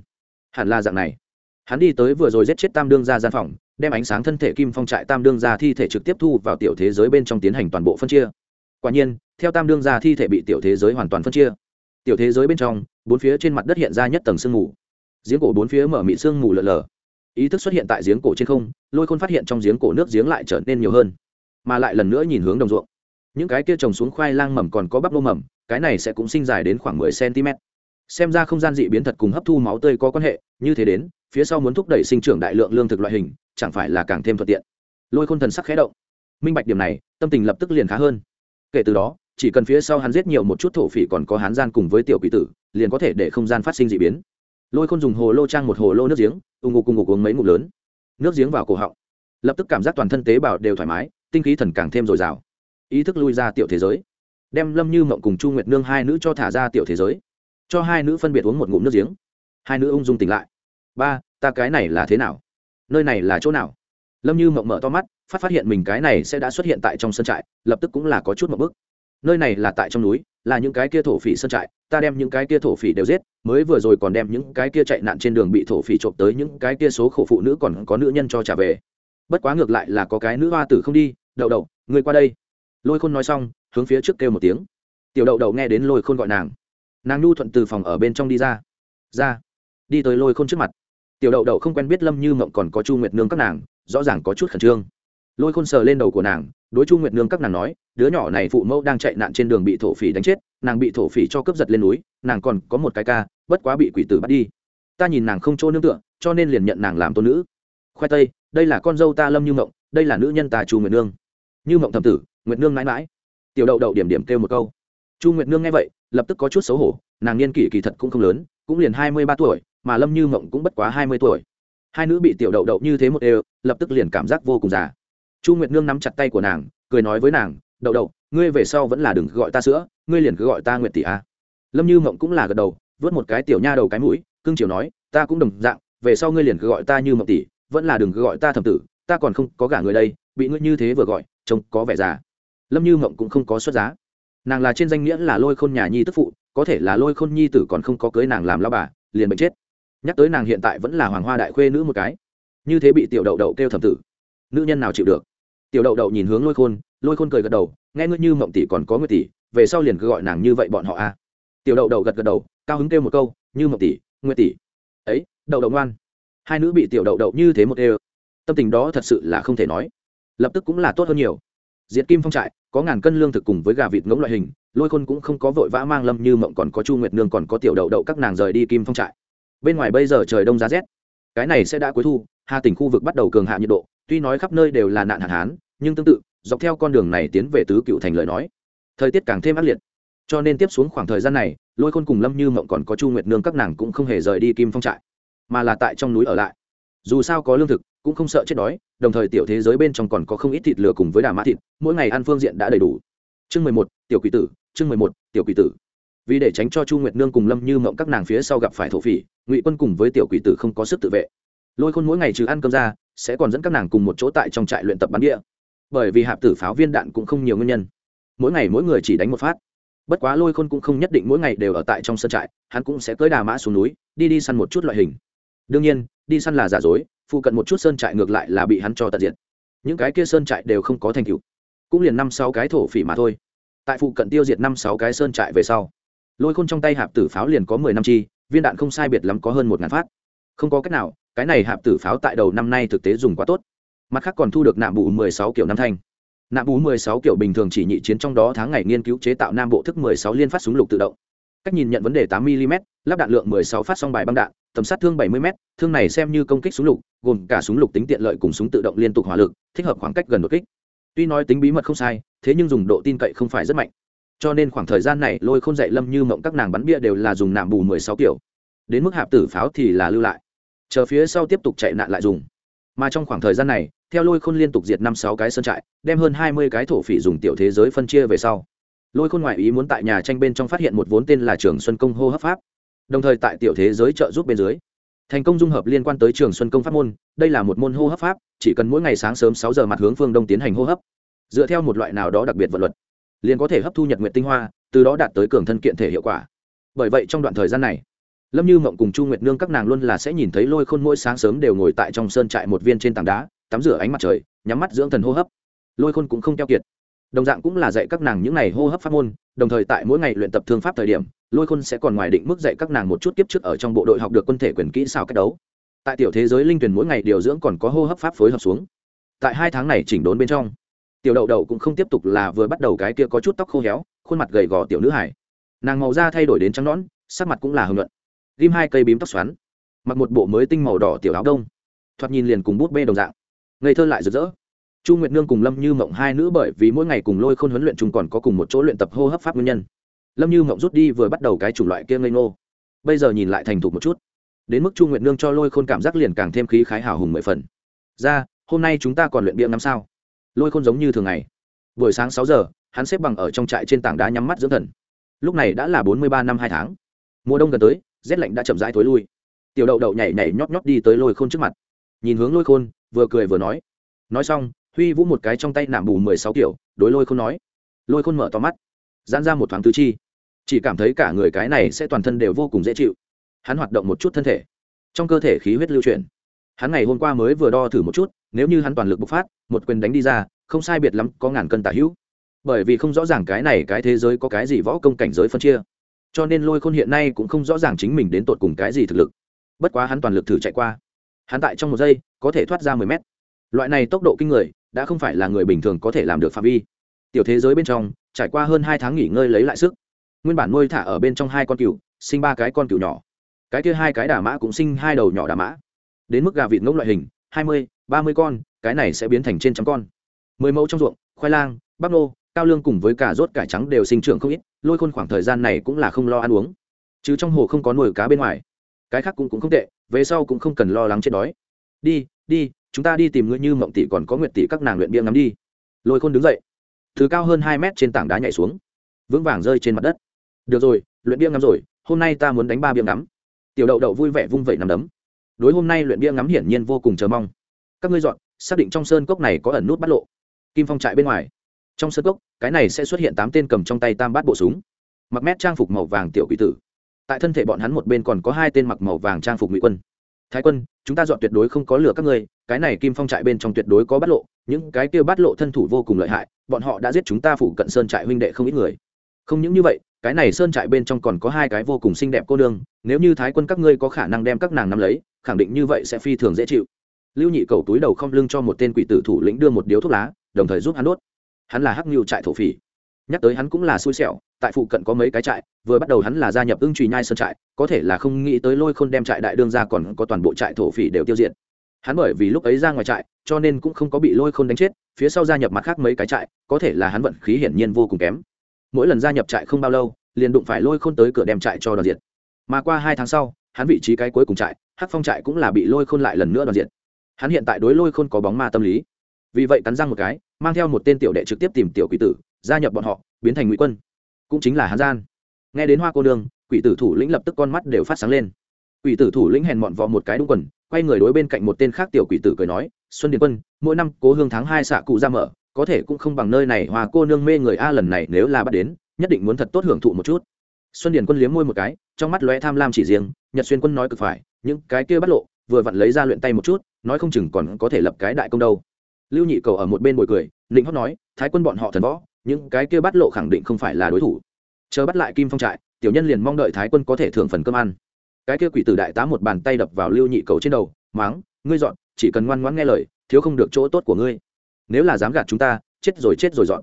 Hẳn là dạng này. Hắn đi tới vừa rồi giết chết tam đương ra gian phòng đem ánh sáng thân thể kim phong trại tam đương ra thi thể trực tiếp thu vào tiểu thế giới bên trong tiến hành toàn bộ phân chia. Quả nhiên, theo tam đương ra thi thể bị tiểu thế giới hoàn toàn phân chia, tiểu thế giới bên trong, bốn phía trên mặt đất hiện ra nhất tầng sương mù. Giếng cổ bốn phía mở mị sương mù lờ lờ ý thức xuất hiện tại giếng cổ trên không, lôi khôn phát hiện trong giếng cổ nước giếng lại trở nên nhiều hơn, mà lại lần nữa nhìn hướng đồng ruộng. Những cái kia trồng xuống khoai lang mầm còn có bắp lô mầm, cái này sẽ cũng sinh dài đến khoảng mười cm xem ra không gian dị biến thật cùng hấp thu máu tươi có quan hệ, như thế đến phía sau muốn thúc đẩy sinh trưởng đại lượng lương thực loại hình, chẳng phải là càng thêm thuận tiện. Lôi khôn thần sắc khẽ động. Minh bạch điểm này, tâm tình lập tức liền khá hơn. Kể từ đó, chỉ cần phía sau hắn giết nhiều một chút thổ phỉ còn có hán gian cùng với tiểu quỷ tử, liền có thể để không gian phát sinh d ị biến. Lôi khôn dùng hồ lô trang một hồ lô nước giếng ù ngục cùng ngục uống mấy ngục lớn. Nước giếng vào cổ họng. Lập tức cảm giác toàn thân tế bào đều thoải mái, tinh khí thần càng thêm dồi dào. Ý thức lui ra tiểu thế giới. Đem lâm như mộng cùng chu nguyệt nương hai nữ cho thả ra tiểu thế giới. Cho hai nữ phân biệt uống một ngụm nước giếng. Hai nữ ung dung tỉnh lại ba, ta cái này là thế nào? Nơi này là chỗ nào? Lâm như mộng mở to mắt, phát phát hiện mình cái này sẽ đã xuất hiện tại trong sân trại, lập tức cũng là có chút một bức nơi này là tại trong núi, là những cái kia thổ phỉ sân trại, ta đem những cái kia thổ phỉ đều giết, mới vừa rồi còn đem những cái kia chạy nạn trên đường bị thổ phỉ trộm tới những cái kia số khổ phụ nữ còn có nữ nhân cho trả về. Bất quá ngược lại là có cái nữ hoa tử không đi, đậu đậu người qua đây. Lôi khôn nói xong, hướng phía trước kêu một tiếng. Tiểu đậu đậu nghe đến lôi khôn gọi nàng. Nàng nhu thuận từ phòng ở bên trong đi ra. Ra. Đi tới lôi khôn trước mặt tiểu đậu đậu không quen biết lâm như mộng còn có chu nguyệt nương các nàng, rõ ràng có chút khẩn trương. Lôi khôn sờ lên đầu của nàng, đối chu nguyệt nương các nàng nói, đứa nhỏ này phụ mẫu đang chạy nạn trên đường bị thổ phỉ đánh chết, nàng bị thổ phỉ cho cướp giật lên núi, nàng còn có một cái ca, bất quá bị quỷ tử bắt đi. Ta nhìn nàng không chỗ nương tựa, cho nên liền nhận nàng làm tôn nữ. Khoe tây, đây là con dâu ta lâm như mộng, đây là nữ nhân ta chu nguyệt nương. Như mộng thầm tử, nguyệt nương mãi mãi. Tiểu đậu đậu điểm điểm kêu một câu. Chu nguyệt nương nghe vậy, lập tức có chút xấu hổ nàng niên kỷ kỳ thật cũng không lớn, cũng liền hai mươi ba tuổi, mà lâm như mộng cũng bất quá hai mươi tuổi. Hai nữ bị tiểu đậu đậu như thế một đều, lập tức liền cảm giác vô cùng già. Chu nguyệt nương nắm chặt tay của nàng, cười nói với nàng, đậu đậu, ngươi về sau vẫn là đừng gọi ta sữa, ngươi liền cứ gọi ta nguyệt tỷ a. Lâm như mộng cũng là gật đầu, vớt một cái tiểu nha đầu cái mũi, cưng chiều nói, ta cũng đồng dạng, về sau ngươi liền cứ gọi ta như mộng tỷ, vẫn là đừng cứ gọi ta thầm tử, ta còn không có gả người đây, bị ngươi như thế vừa gọi, trông có vẻ già. Lâm như mộng cũng không có xuất giá. Nàng là trên danh nghĩa là lôi khôn nhà nhi tức phụ có thể là lôi khôn nhi tử còn không có cưới nàng làm lao bà, liền bệnh chết. Nhắc tới nàng hiện tại vẫn là hoàng hoa đại khuê nữ một cái. Như thế bị tiểu đậu đậu kêu thầm tử. Nữ nhân nào chịu được? Tiểu đậu đậu nhìn hướng lôi khôn lôi khôn cười gật đầu, nghe ngươi như mộng tỷ còn có nguyệt tỷ, về sau liền cứ gọi nàng như vậy bọn họ a. Tiểu đậu đậu gật gật đầu, cao hứng kêu một câu, như mộng tỷ, nguyệt tỷ. Ấy, đậu đậu ngoan. Hai nữ bị tiểu đậu đậu như thế một đều. Tâm tình đó thật sự là không thể nói. Lập tức cũng là tốt hơn nhiều diệt kim phong trại, có ngàn cân lương thực cùng với gà vịt ngỗng loại hình, lôi khôn cũng không có vội vã mang lâm như mộng còn có chu nguyệt nương còn có tiểu đậu đậu các nàng rời đi kim phong trại. Bên ngoài bây giờ trời đông giá rét. Cái này sẽ đã cuối thu, hà tỉnh khu vực bắt đầu cường hạ nhiệt độ, tuy nói khắp nơi đều là nạn hạn hán, nhưng tương tự, dọc theo con đường này tiến về tứ cựu thành lời nói, thời tiết càng thêm ác liệt. Cho nên tiếp xuống khoảng thời gian này, lôi khôn cùng lâm như mộng còn có chu nguyệt nương các nàng cũng không hề rời đi kim phong trại, mà là tại trong núi ở lại dù sao có lương thực, cũng không sợ chết đói, đồng thời tiểu thế giới bên trong còn có không ít thịt lửa cùng với đà mã thịt, mỗi ngày ăn phương diện đã đầy đủ. Chương mười một, tiểu quỷ tử, chương mười một, tiểu quỷ tử. Vì để tránh cho chu nguyệt nương cùng lâm như mộng các nàng phía sau gặp phải thổ phỉ, ngụy quân cùng với tiểu quỷ tử không có sức tự vệ. Lôi khôn mỗi ngày trừ ăn cơm ra, sẽ còn dẫn các nàng cùng một chỗ tại trong trại luyện tập bắn địa. Bởi vì hạp tử pháo viên đạn cũng không nhiều nguyên nhân. Mỗi ngày mỗi người chỉ đánh một phát. Bất quá lôi khôn cũng không nhất định mỗi ngày đều ở tại trong sân trại, hắn cũng sẽ cưới đà mã xuống núi, đi đi săn một chút loại hình. Đương nhiên đi săn là giả dối, phụ cận một chút sơn trại ngược lại là bị hắn cho tận diện những cái kia sơn trại đều không có thành tựu, cũng liền năm sáu cái thổ phỉ mà thôi. Tại phụ cận tiêu diệt năm sáu cái sơn trại về sau, lôi khôn trong tay hạp tử pháo liền có mười năm chi, viên đạn không sai biệt lắm có hơn một ngàn phát. Không có cách nào, cái này hạp tử pháo tại đầu năm nay thực tế dùng quá tốt. Mặt khác còn thu được nạm bù mười sáu kiểu năm thanh. Nạm bù mười sáu kiểu bình thường chỉ nhị chiến trong đó tháng ngày nghiên cứu chế tạo nam bộ thức mười sáu liên phát súng lục tự động cách nhìn nhận vấn đề 8 mm lắp đạn lượng mười sáu phát song bài băng đạn, tầm sát thương bảy mươi m, thương này xem như công kích súng lục, gồm cả súng lục tính tiện lợi cùng súng tự động liên tục hỏa lực, thích hợp khoảng cách gần đột kích. Tuy nói tính bí mật không sai, thế nhưng dùng độ tin cậy không phải rất mạnh. Cho nên khoảng thời gian này, lôi không dậy lâm như mộng các nàng bắn bia đều là dùng nạm bù mười sáu kiểu. Đến mức hạp tử pháo thì là lưu lại. Chờ phía sau tiếp tục chạy nạn lại dùng. Mà trong khoảng thời gian này, theo lôi khôn liên tục diệt năm sáu cái sơn trại, đem hơn hai mươi cái thổ phỉ dùng tiểu thế giới phân chia về sau lôi khôn ngoại ý muốn tại nhà tranh bên trong phát hiện một vốn tên là trường xuân công hô hấp pháp, đồng thời tại tiểu thế giới trợ giúp bên dưới, thành công dung hợp liên quan tới trường xuân công pháp môn, đây là một môn hô hấp pháp, chỉ cần mỗi ngày sáng sớm sáu giờ mặt hướng phương đông tiến hành hô hấp. Dựa theo một loại nào đó đặc biệt vật luật, liền có thể hấp thu nhật nguyện tinh hoa, từ đó đạt tới cường thân kiện thể hiệu quả. Bởi vậy trong đoạn thời gian này, lâm như mộng cùng chu nguyệt nương các nàng luôn là sẽ nhìn thấy lôi khôn mỗi sáng sớm đều ngồi tại trong sơn trại một viên trên tảng đá, tắm rửa ánh mặt trời, nhắm mắt dưỡng thần hô hấp. Lôi khôn cũng không keo kiệt đồng dạng cũng là dạy các nàng những ngày hô hấp pháp môn, đồng thời tại mỗi ngày luyện tập thương pháp thời điểm, lôi khôn sẽ còn ngoài định mức dạy các nàng một chút kiếp trước ở trong bộ đội học được quân thể quyền kỹ xào cách đấu. Tại tiểu thế giới linh tuyển mỗi ngày điều dưỡng còn có hô hấp pháp phối hợp xuống. Tại hai tháng này chỉnh đốn bên trong, tiểu đậu đậu cũng không tiếp tục là vừa bắt đầu cái kia có chút tóc khô héo, khuôn mặt gầy gò tiểu nữ hải nàng màu da thay đổi đến trắng nõn, sắc mặt cũng là hưng luận ghim hai cây bím tóc xoắn, mặc một bộ mới tinh màu đỏ tiểu áo đông. Thoạt nhìn liền cùng bút bê đồng dạng. Ngây thơ lại rực rỡ chu nguyệt nương cùng lâm như mộng hai nữ bởi vì mỗi ngày cùng lôi khôn huấn luyện chung còn có cùng một chỗ luyện tập hô hấp pháp nguyên nhân. Lâm như mộng rút đi vừa bắt đầu cái chủng loại kia ngây ngô. Bây giờ nhìn lại thành thục một chút. Đến mức chu nguyệt nương cho lôi khôn cảm giác liền càng thêm khí khái hào hùng mười phần. Ra, hôm nay chúng ta còn luyện biệm năm sao? Lôi khôn giống như thường ngày. Buổi sáng sáu giờ, hắn xếp bằng ở trong trại trên tảng đá nhắm mắt dưỡng thần. Lúc này đã là bốn mươi ba năm hai tháng. Mùa đông gần tới, rét lạnh đã chậm rãi thối lui. Tiểu đậu đậu nhảy nhảy nhót nhót đi tới lôi khôn trước mặt. Nhìn hướng lôi khôn, vừa cười vừa nói. Nói xong huy vũ một cái trong tay nạm bù mười sáu kiểu, đối lôi khôn nói. Lôi khôn mở to mắt, giãn ra một thoáng tứ chi. Chỉ cảm thấy cả người cái này sẽ toàn thân đều vô cùng dễ chịu. Hắn hoạt động một chút thân thể, trong cơ thể khí huyết lưu chuyển. Hắn ngày hôm qua mới vừa đo thử một chút, nếu như hắn toàn lực bộc phát, một quyền đánh đi ra, không sai biệt lắm có ngàn cân tả hữu. Bởi vì không rõ ràng cái này cái thế giới có cái gì võ công cảnh giới phân chia, cho nên lôi khôn hiện nay cũng không rõ ràng chính mình đến tột cùng cái gì thực lực. Bất quá hắn toàn lực thử chạy qua. Hắn tại trong một giây, có thể thoát ra mười mét. Loại này tốc độ kinh người đã không phải là người bình thường có thể làm được phạm vi. Tiểu thế giới bên trong trải qua hơn hai tháng nghỉ ngơi lấy lại sức. Nguyên bản nuôi thả ở bên trong hai con cừu sinh ba cái con cừu nhỏ. Cái kia hai cái đà mã cũng sinh hai đầu nhỏ đà mã. Đến mức gà vịt ngỗng loại hình hai mươi ba mươi con cái này sẽ biến thành trên trăm con. Mười mẫu trong ruộng khoai lang bắp nô cao lương cùng với cả rốt cải trắng đều sinh trưởng không ít lôi khôn khoảng thời gian này cũng là không lo ăn uống. Chứ trong hồ không có nuôi cá bên ngoài. Cái khác cũng, cũng không tệ về sau cũng không cần lo lắng chết đói. Đi đi chúng ta đi tìm ngươi như mộng tỷ còn có nguyệt tỷ các nàng luyện bia ngắm đi. Lôi khôn đứng dậy. Thứ cao hơn hai mét trên tảng đá nhảy xuống. Vững vàng rơi trên mặt đất. Được rồi, luyện bia ngắm rồi, hôm nay ta muốn đánh ba bia ngắm. Tiểu đậu đậu vui vẻ vung vẩy nằm đấm. Đối hôm nay luyện bia ngắm hiển nhiên vô cùng chờ mong. Các ngươi dọn, xác định trong sơn cốc này có ẩn nút bắt lộ. Kim phong trại bên ngoài. Trong sơn cốc, cái này sẽ xuất hiện tám tên cầm trong tay tam bát bộ súng. Mặc mét trang phục màu vàng tiểu quỷ tử. Tại thân thể bọn hắn một bên còn có hai tên mặc màu vàng trang phục ngụy quân. Thái quân, chúng ta dọn tuyệt đối không có lửa các ngươi cái này kim phong trại bên trong tuyệt đối có bắt lộ, những cái kia bắt lộ thân thủ vô cùng lợi hại, bọn họ đã giết chúng ta phủ cận sơn trại huynh đệ không ít người. Không những như vậy, cái này sơn trại bên trong còn có hai cái vô cùng xinh đẹp cô nương, nếu như thái quân các ngươi có khả năng đem các nàng nắm lấy, khẳng định như vậy sẽ phi thường dễ chịu. Lưu nhị cầu túi đầu không lưng cho một tên quỷ tử thủ lĩnh đưa một điếu thuốc lá, đồng thời giúp hắn đốt. Hắn là hắc ngưu trại thổ phỉ. Nhắc tới hắn cũng là xui xẻo, tại phụ cận có mấy cái trại, vừa bắt đầu hắn là gia nhập ưng trùy nhai sơn trại, có thể là không nghĩ tới lôi khôn đem trại đại đương ra còn có toàn bộ trại thổ phỉ đều tiêu diệt hắn bởi vì lúc ấy ra ngoài trại cho nên cũng không có bị lôi khôn đánh chết phía sau gia nhập mặt khác mấy cái trại có thể là hắn vận khí hiển nhiên vô cùng kém. Mỗi lần gia nhập trại không bao lâu liền đụng phải lôi khôn tới cửa đem trại cho đoàn diệt. Mà qua hai tháng sau hắn vị trí cái cuối cùng trại hắc phong trại cũng là bị lôi khôn lại lần nữa đoàn diệt. Hắn hiện tại đối lôi khôn có bóng ma tâm lý. Vì vậy cắn răng một cái mang theo một tên tiểu đệ trực tiếp tìm tiểu quỷ tử gia nhập bọn họ biến thành ngụy quân. Cũng chính là hắn gian. Nghe đến hoa cô Đường, quỷ tử thủ lĩnh lập tức con mắt đều phát sáng lên quỷ tử thủ lĩnh hèn mọn vò một cái đúng quần, quay người đối bên cạnh một tên khác tiểu quỷ tử cười nói, xuân điền quân, mỗi năm cố hương tháng hai xạ cụ ra mở, có thể cũng không bằng nơi này Hòa cô nương mê người a lần này nếu là bắt đến, nhất định muốn thật tốt hưởng thụ một chút. Xuân điền quân liếm môi một cái, trong mắt lóe tham lam chỉ riêng, nhật xuyên quân nói cực phải, những cái kia bắt lộ, vừa vặn lấy ra luyện tay một chút, nói không chừng còn có thể lập cái đại công đâu. Lưu nhị cầu ở một bên bồi cười định hót nói, thái quân bọn họ thần võ, những cái kia bắt lộ khẳng định không phải là đối thủ. Chờ bắt lại kim phong trại, tiểu nhân liền mong đợi thái quân có thể thưởng phần cơm ăn cái kia quỷ tử đại tá một bàn tay đập vào lưu nhị cầu trên đầu, máng, ngươi dọn, chỉ cần ngoan ngoãn nghe lời, thiếu không được chỗ tốt của ngươi. Nếu là dám gạt chúng ta, chết rồi chết rồi dọn.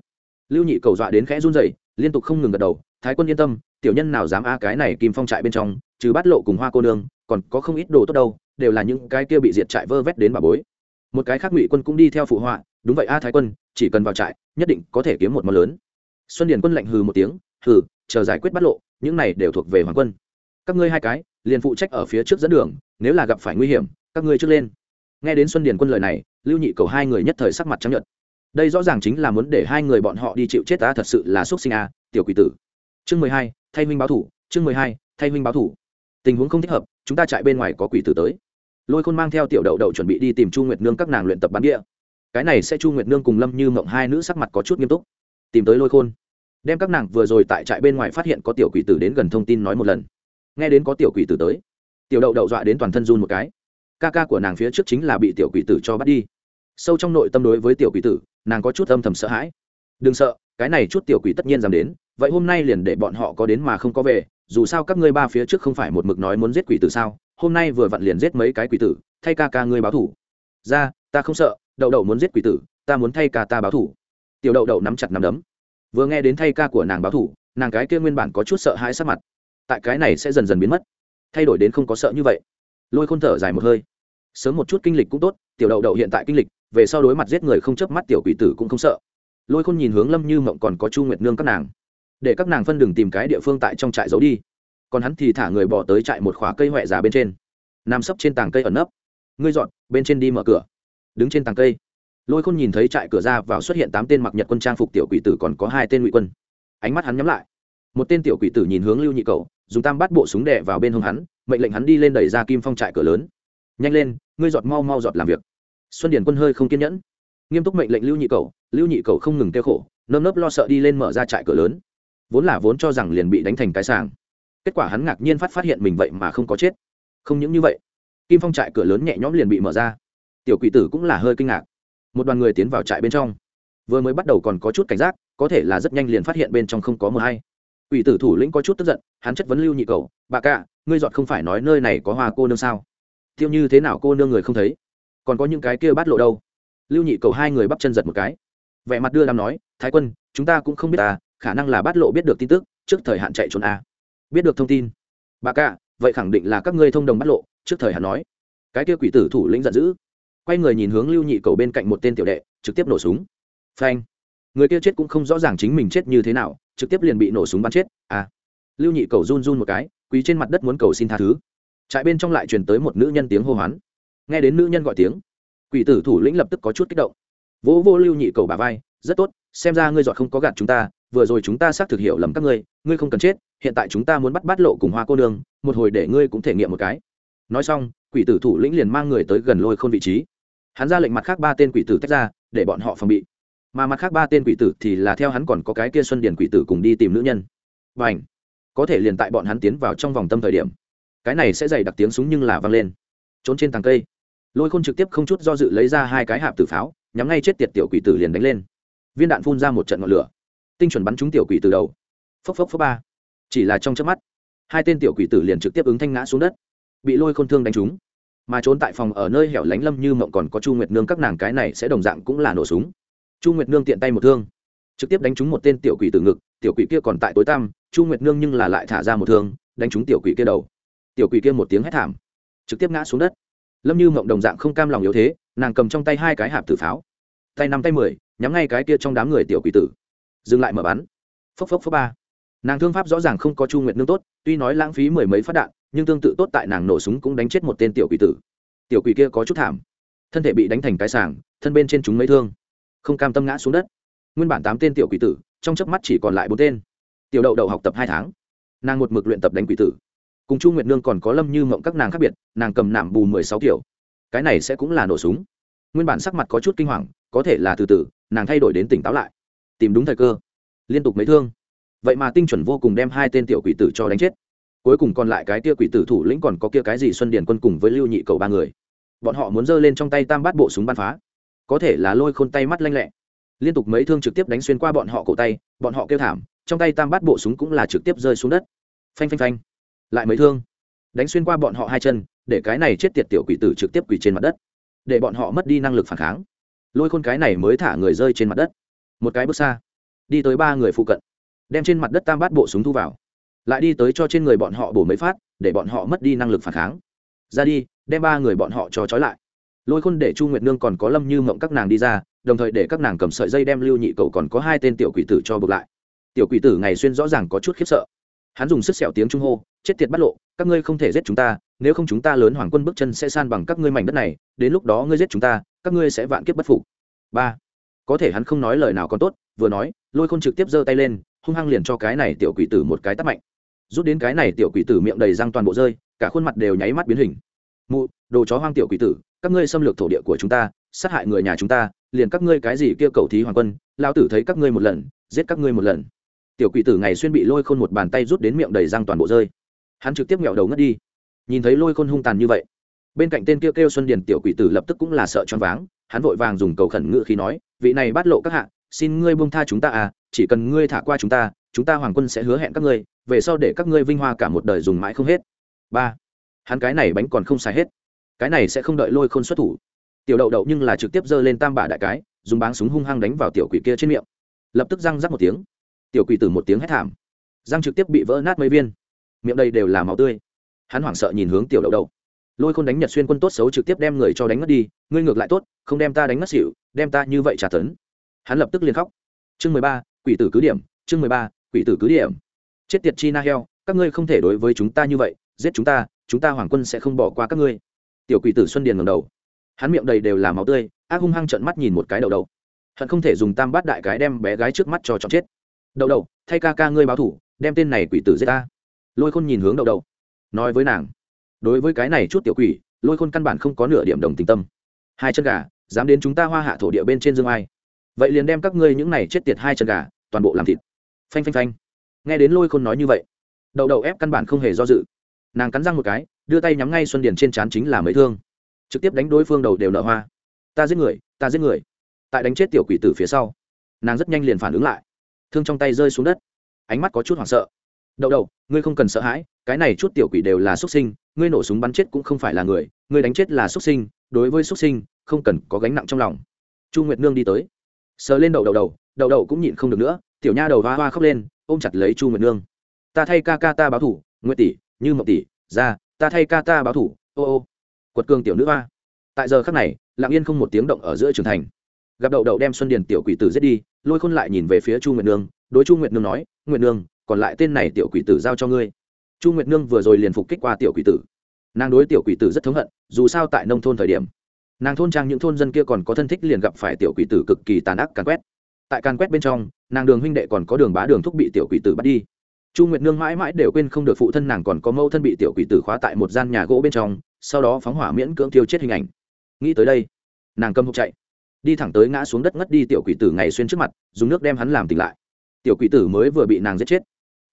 Lưu nhị cầu dọa đến khẽ run rẩy, liên tục không ngừng gật đầu, thái quân yên tâm, tiểu nhân nào dám a cái này kim phong trại bên trong, trừ bát lộ cùng hoa cô nương, còn có không ít đồ tốt đâu, đều là những cái kia bị diệt trại vơ vét đến bà bối. Một cái khác ngụy quân cũng đi theo phụ họa, đúng vậy a thái quân, chỉ cần vào trại, nhất định có thể kiếm một món lớn. Xuân điền quân lạnh hừ một tiếng, hừ, chờ giải quyết bắt lộ, những này đều thuộc về hoàng quân. Các ngươi hai cái liền phụ trách ở phía trước dẫn đường, nếu là gặp phải nguy hiểm, các ngươi trước lên. Nghe đến xuân điền quân lời này, lưu nhị cầu hai người nhất thời sắc mặt trắng nhợt. Đây rõ ràng chính là muốn để hai người bọn họ đi chịu chết ta thật sự là xúc sinh a tiểu quỷ tử. Chương mười hai, thay huynh báo thủ, chương mười hai, thay huynh báo thủ. Tình huống không thích hợp, chúng ta chạy bên ngoài có quỷ tử tới. Lôi khôn mang theo tiểu đậu đậu chuẩn bị đi tìm chu nguyệt nương các nàng luyện tập bắn địa. Cái này sẽ chu nguyệt nương cùng lâm như mộng hai nữ sắc mặt có chút nghiêm túc. Tìm tới lôi khôn. Đem các nàng vừa rồi tại trại bên ngoài phát hiện có tiểu quỷ tử đến gần thông tin nói một lần nghe đến có tiểu quỷ tử tới. Tiểu đậu đậu dọa đến toàn thân run một cái. Ca ca của nàng phía trước chính là bị tiểu quỷ tử cho bắt đi. Sâu trong nội tâm đối với tiểu quỷ tử, nàng có chút âm thầm sợ hãi. Đừng sợ, cái này chút tiểu quỷ tất nhiên dám đến, vậy hôm nay liền để bọn họ có đến mà không có về, dù sao các ngươi ba phía trước không phải một mực nói muốn giết quỷ tử sao, hôm nay vừa vặn liền giết mấy cái quỷ tử, thay ca ca ngươi báo thủ. Ra, ta không sợ, đậu đậu muốn giết quỷ tử, ta muốn thay ca ta báo thủ. Tiểu đậu đậu nắm chặt nắm đấm. Vừa nghe đến thay ca của nàng báo thủ, nàng cái kia nguyên bản có chút sợ hãi sắc mặt tại cái này sẽ dần dần biến mất. Thay đổi đến không có sợ như vậy. Lôi khôn thở dài một hơi. Sớm một chút kinh lịch cũng tốt, tiểu đậu đậu hiện tại kinh lịch, về sau đối mặt giết người không chớp mắt tiểu quỷ tử cũng không sợ. Lôi khôn nhìn hướng lâm như mộng còn có chu nguyệt nương các nàng. Để các nàng phân đường tìm cái địa phương tại trong trại giấu đi. Còn hắn thì thả người bỏ tới trại một khóa cây huệ già bên trên. Nằm sấp trên tàng cây ẩn nấp. Ngươi dọn, bên trên đi mở cửa. Đứng trên tàng cây. Lôi khôn nhìn thấy trại cửa ra vào xuất hiện tám tên mặc nhật quân trang phục tiểu quỷ tử còn có hai tên ngụy quân. Ánh mắt hắn nhắm lại một tên tiểu quỷ tử nhìn hướng lưu nhị cầu dùng tam bắt bộ súng đè vào bên hông hắn, mệnh lệnh hắn đi lên đẩy ra kim phong trại cửa lớn. Nhanh lên, ngươi giọt mau mau giọt làm việc. Xuân điển quân hơi không kiên nhẫn. Nghiêm túc mệnh lệnh lưu nhị cầu lưu nhị cầu không ngừng kêu khổ, nơm nớp lo sợ đi lên mở ra trại cửa lớn. Vốn là vốn cho rằng liền bị đánh thành cái sàng. Kết quả hắn ngạc nhiên phát phát hiện mình vậy mà không có chết. Không những như vậy, kim phong trại cửa lớn nhẹ nhõm liền bị mở ra. Tiểu quỷ tử cũng là hơi kinh ngạc. Một đoàn người tiến vào trại bên trong. Vừa mới bắt đầu còn có chút cảnh giác, có thể là rất nhanh liền phát hiện bên trong không có mờ hay quỷ tử thủ lĩnh có chút tức giận hắn chất vấn lưu nhị cầu bà cả, ngươi dọn không phải nói nơi này có hoa cô nương sao? Tiêu như thế nào cô nương người không thấy? Còn có những cái kia bắt lộ đâu? Lưu nhị cầu hai người bắp chân giật một cái. Vẻ mặt đưa đam nói thái quân chúng ta cũng không biết à khả năng là bắt lộ biết được tin tức trước thời hạn chạy trốn à. biết được thông tin. Bà cả, vậy khẳng định là các ngươi thông đồng bắt lộ trước thời hạn nói. Cái kia quỷ tử thủ lĩnh giận dữ. Quay người nhìn hướng lưu nhị cầu bên cạnh một tên tiểu đệ trực tiếp nổ súng. Phanh. Người kia chết cũng không rõ ràng chính mình chết như thế nào trực tiếp liền bị nổ súng bắn chết à. Lưu nhị cầu run run một cái, quỳ trên mặt đất muốn cầu xin tha thứ. Trại bên trong lại truyền tới một nữ nhân tiếng hô hoán. Nghe đến nữ nhân gọi tiếng, quỷ tử thủ lĩnh lập tức có chút kích động. Vỗ vô lưu nhị cầu bà vai, rất tốt, xem ra ngươi dọn không có gạt chúng ta, vừa rồi chúng ta xác thực hiểu lầm các ngươi ngươi không cần chết, hiện tại chúng ta muốn bắt bắt lộ cùng hoa cô nương, một hồi để ngươi cũng thể nghiệm một cái. Nói xong, quỷ tử thủ lĩnh liền mang người tới gần lôi khôn vị trí. Hắn ra lệnh mặt khác ba tên quỷ tử tách ra, để bọn họ phòng bị mà mặt khác ba tên quỷ tử thì là theo hắn còn có cái kia xuân điền quỷ tử cùng đi tìm nữ nhân. Và ảnh có thể liền tại bọn hắn tiến vào trong vòng tâm thời điểm, cái này sẽ dày đặc tiếng súng nhưng là văng lên. Trốn trên tàng cây, lôi khôn trực tiếp không chút do dự lấy ra hai cái hạp tử pháo, nhắm ngay chết tiệt tiểu quỷ tử liền đánh lên. Viên đạn phun ra một trận ngọn lửa, tinh chuẩn bắn trúng tiểu quỷ từ đầu. Phốc phốc phốc ba. Chỉ là trong chớp mắt, hai tên tiểu quỷ tử liền trực tiếp ứng thanh ngã xuống đất, bị lôi khôn thương đánh trúng. Mà trốn tại phòng ở nơi hẻo lánh lâm như mộng còn có chu nguyệt nương các nàng cái này sẽ đồng dạng cũng là nổ súng chu nguyệt nương tiện tay một thương. Trực tiếp đánh trúng một tên tiểu quỷ từ ngực, tiểu quỷ kia còn tại tối tăm, chu nguyệt nương nhưng là lại thả ra một thương, đánh trúng tiểu quỷ kia đầu. Tiểu quỷ kia một tiếng hét thảm, trực tiếp ngã xuống đất. Lâm như mộng đồng dạng không cam lòng yếu thế, nàng cầm trong tay hai cái hạp tử pháo, tay năm tay mười, nhắm ngay cái kia trong đám người tiểu quỷ tử. Dừng lại mở bắn. Phốc phốc phốc ba. Nàng thương pháp rõ ràng không có chu nguyệt nương tốt, tuy nói lãng phí mười mấy phát đạn, nhưng tương tự tốt tại nàng nổ súng cũng đánh chết một tên tiểu quỷ tử. Tiểu quỷ kia có chút thảm, thân thể bị đánh thành cái sàng, thân bên trên chúng mấy thương không cam tâm ngã xuống đất. Nguyên bản tám tên tiểu quỷ tử, trong chớp mắt chỉ còn lại bốn tên. Tiểu đậu đậu học tập hai tháng. Nàng một mực luyện tập đánh quỷ tử. Cùng chu nguyệt nương còn có lâm như mộng các nàng khác biệt, nàng cầm nạm bù mười sáu kiểu. Cái này sẽ cũng là nổ súng. Nguyên bản sắc mặt có chút kinh hoàng, có thể là từ từ, nàng thay đổi đến tỉnh táo lại. Tìm đúng thời cơ. Liên tục mấy thương. Vậy mà tinh chuẩn vô cùng đem hai tên tiểu quỷ tử cho đánh chết. Cuối cùng còn lại cái kia quỷ tử thủ lĩnh còn có kia cái gì xuân điền quân cùng với lưu nhị cầu ba người. Bọn họ muốn giơ lên trong tay tam bát bộ súng bắn phá có thể là lôi khôn tay mắt lanh lẹ. Liên tục mấy thương trực tiếp đánh xuyên qua bọn họ cổ tay, bọn họ kêu thảm, trong tay tam bát bộ súng cũng là trực tiếp rơi xuống đất. Phanh phanh phanh. Lại mấy thương. Đánh xuyên qua bọn họ hai chân, để cái này chết tiệt tiểu quỷ tử trực tiếp quỷ trên mặt đất. Để bọn họ mất đi năng lực phản kháng. Lôi khôn cái này mới thả người rơi trên mặt đất. Một cái bước xa. Đi tới ba người phụ cận. Đem trên mặt đất tam bát bộ súng thu vào. Lại đi tới cho trên người bọn họ bổ mấy phát, để bọn họ mất đi năng lực phản kháng. Ra đi, đem ba người bọn họ cho trói lại lôi khôn để chu nguyệt nương còn có lâm như mộng các nàng đi ra, đồng thời để các nàng cầm sợi dây đem lưu nhị cậu còn có hai tên tiểu quỷ tử cho bực lại. Tiểu quỷ tử ngày xuyên rõ ràng có chút khiếp sợ. Hắn dùng sức sẹo tiếng trung hô, chết tiệt bắt lộ, các ngươi không thể giết chúng ta, nếu không chúng ta lớn hoàng quân bước chân sẽ san bằng các ngươi mảnh đất này, đến lúc đó ngươi giết chúng ta, các ngươi sẽ vạn kiếp bất phục. Ba. Có thể hắn không nói lời nào còn tốt, vừa nói, lôi khôn trực tiếp giơ tay lên, hung hăng liền cho cái này tiểu quỷ tử một cái tắt mạnh. Rút đến cái này tiểu quỷ tử miệng đầy răng toàn bộ rơi, cả khuôn mặt đều nháy mắt biến hình. Mụ, đồ chó hoang tiểu quỷ tử các ngươi xâm lược thổ địa của chúng ta, sát hại người nhà chúng ta, liền các ngươi cái gì kia cầu thí hoàng quân lao tử thấy các ngươi một lần, giết các ngươi một lần. Tiểu quỷ tử ngày xuyên bị lôi khôn một bàn tay rút đến miệng đầy răng toàn bộ rơi. Hắn trực tiếp nghẹo đầu ngất đi. Nhìn thấy lôi khôn hung tàn như vậy, bên cạnh tên kia kêu xuân điền tiểu quỷ tử lập tức cũng là sợ choáng váng, hắn vội vàng dùng cầu khẩn ngự khi nói, vị này bắt lộ các hạ, xin ngươi buông tha chúng ta à chỉ cần ngươi thả qua chúng ta chúng ta hoàng quân sẽ hứa hẹn các ngươi, về sau để các ngươi vinh hoa cả một đời dùng mãi không hết. Ba. Hắn cái này bánh còn không xài hết cái này sẽ không đợi lôi khôn xuất thủ. Tiểu đậu đậu nhưng là trực tiếp giơ lên tam bả đại cái, dùng báng súng hung hăng đánh vào tiểu quỷ kia trên miệng. Lập tức răng rắc một tiếng. Tiểu quỷ tử một tiếng hét thảm. Răng trực tiếp bị vỡ nát mấy viên. Miệng đây đều là máu tươi. Hắn hoảng sợ nhìn hướng tiểu đậu đậu. Lôi khôn đánh nhật xuyên quân tốt xấu trực tiếp đem người cho đánh mất đi, ngươi ngược lại tốt, không đem ta đánh mất xỉu, đem ta như vậy trả tấn. Hắn lập tức liền khóc. Chương mười ba, quỷ tử cứ điểm, chương mười ba, quỷ tử cứ điểm. Chết tiệt chi na heo, các ngươi không thể đối với chúng ta như vậy, giết chúng ta chúng ta hoàng quân sẽ không bỏ qua các ngươi tiểu quỷ tử xuân điền ngầm đầu. Hắn miệng đầy đều là máu tươi, ác hung hăng trận mắt nhìn một cái đầu đầu hận không thể dùng tam bát đại cái đem bé gái trước mắt cho chọn chết. Đầu đầu thay ca ca ngươi báo thủ, đem tên này quỷ tử giết ta. Lôi khôn nhìn hướng đầu đầu nói với nàng, đối với cái này chút tiểu quỷ, lôi khôn căn bản không có nửa điểm đồng tình tâm. Hai chân gà, dám đến chúng ta hoa hạ thổ địa bên trên dương ai? Vậy liền đem các ngươi những này chết tiệt hai chân gà, toàn bộ làm thịt. Phanh phanh phanh. Nghe đến lôi khôn nói như vậy, đậu đậu ép căn bản không hề do dự. Nàng cắn răng một cái đưa tay nhắm ngay xuân điền trên trán chính là mấy thương. Trực tiếp đánh đối phương đầu đều nợ hoa. Ta giết người, ta giết người. Tại đánh chết tiểu quỷ tử phía sau, nàng rất nhanh liền phản ứng lại. Thương trong tay rơi xuống đất. Ánh mắt có chút hoảng sợ. Đậu đậu, ngươi không cần sợ hãi, cái này chút tiểu quỷ đều là xuất sinh, ngươi nổ súng bắn chết cũng không phải là người, ngươi đánh chết là xuất sinh, đối với xuất sinh, không cần có gánh nặng trong lòng. Chu nguyệt nương đi tới. Sờ lên đậu đậu đầu, đậu đậu cũng nhịn không được nữa, tiểu nha đầu hoa hoa khóc lên, ôm chặt lấy chu nguyệt nương. Ta thay ca ca ta báo thủ, nguyệt tỷ, như mộng tỷ, ra ta thay ca ta báo thủ, ô ô. Quật cường tiểu nữ hoa. Tại giờ khắc này, lặng yên không một tiếng động ở giữa trường thành. Gặp đậu đậu đem xuân điền tiểu quỷ tử giết đi, lôi khôn lại nhìn về phía chu nguyệt nương, đối chu nguyệt nương nói, nguyệt nương, còn lại tên này tiểu quỷ tử giao cho ngươi. Chu nguyệt nương vừa rồi liền phục kích qua tiểu quỷ tử. Nàng đối tiểu quỷ tử rất thống hận, dù sao tại nông thôn thời điểm, nàng thôn trang những thôn dân kia còn có thân thích liền gặp phải tiểu quỷ tử cực kỳ tàn ác càn quét. Tại càn quét bên trong, nàng đường huynh đệ còn có đường bá đường thúc bị tiểu quỷ tử bắt đi chu nguyệt nương mãi mãi đều quên không được phụ thân nàng còn có mâu thân bị tiểu quỷ tử khóa tại một gian nhà gỗ bên trong, sau đó phóng hỏa miễn cưỡng tiêu chết hình ảnh. Nghĩ tới đây, nàng cầm hộp chạy. Đi thẳng tới ngã xuống đất ngất đi tiểu quỷ tử ngày xuyên trước mặt, dùng nước đem hắn làm tỉnh lại. Tiểu quỷ tử mới vừa bị nàng giết chết,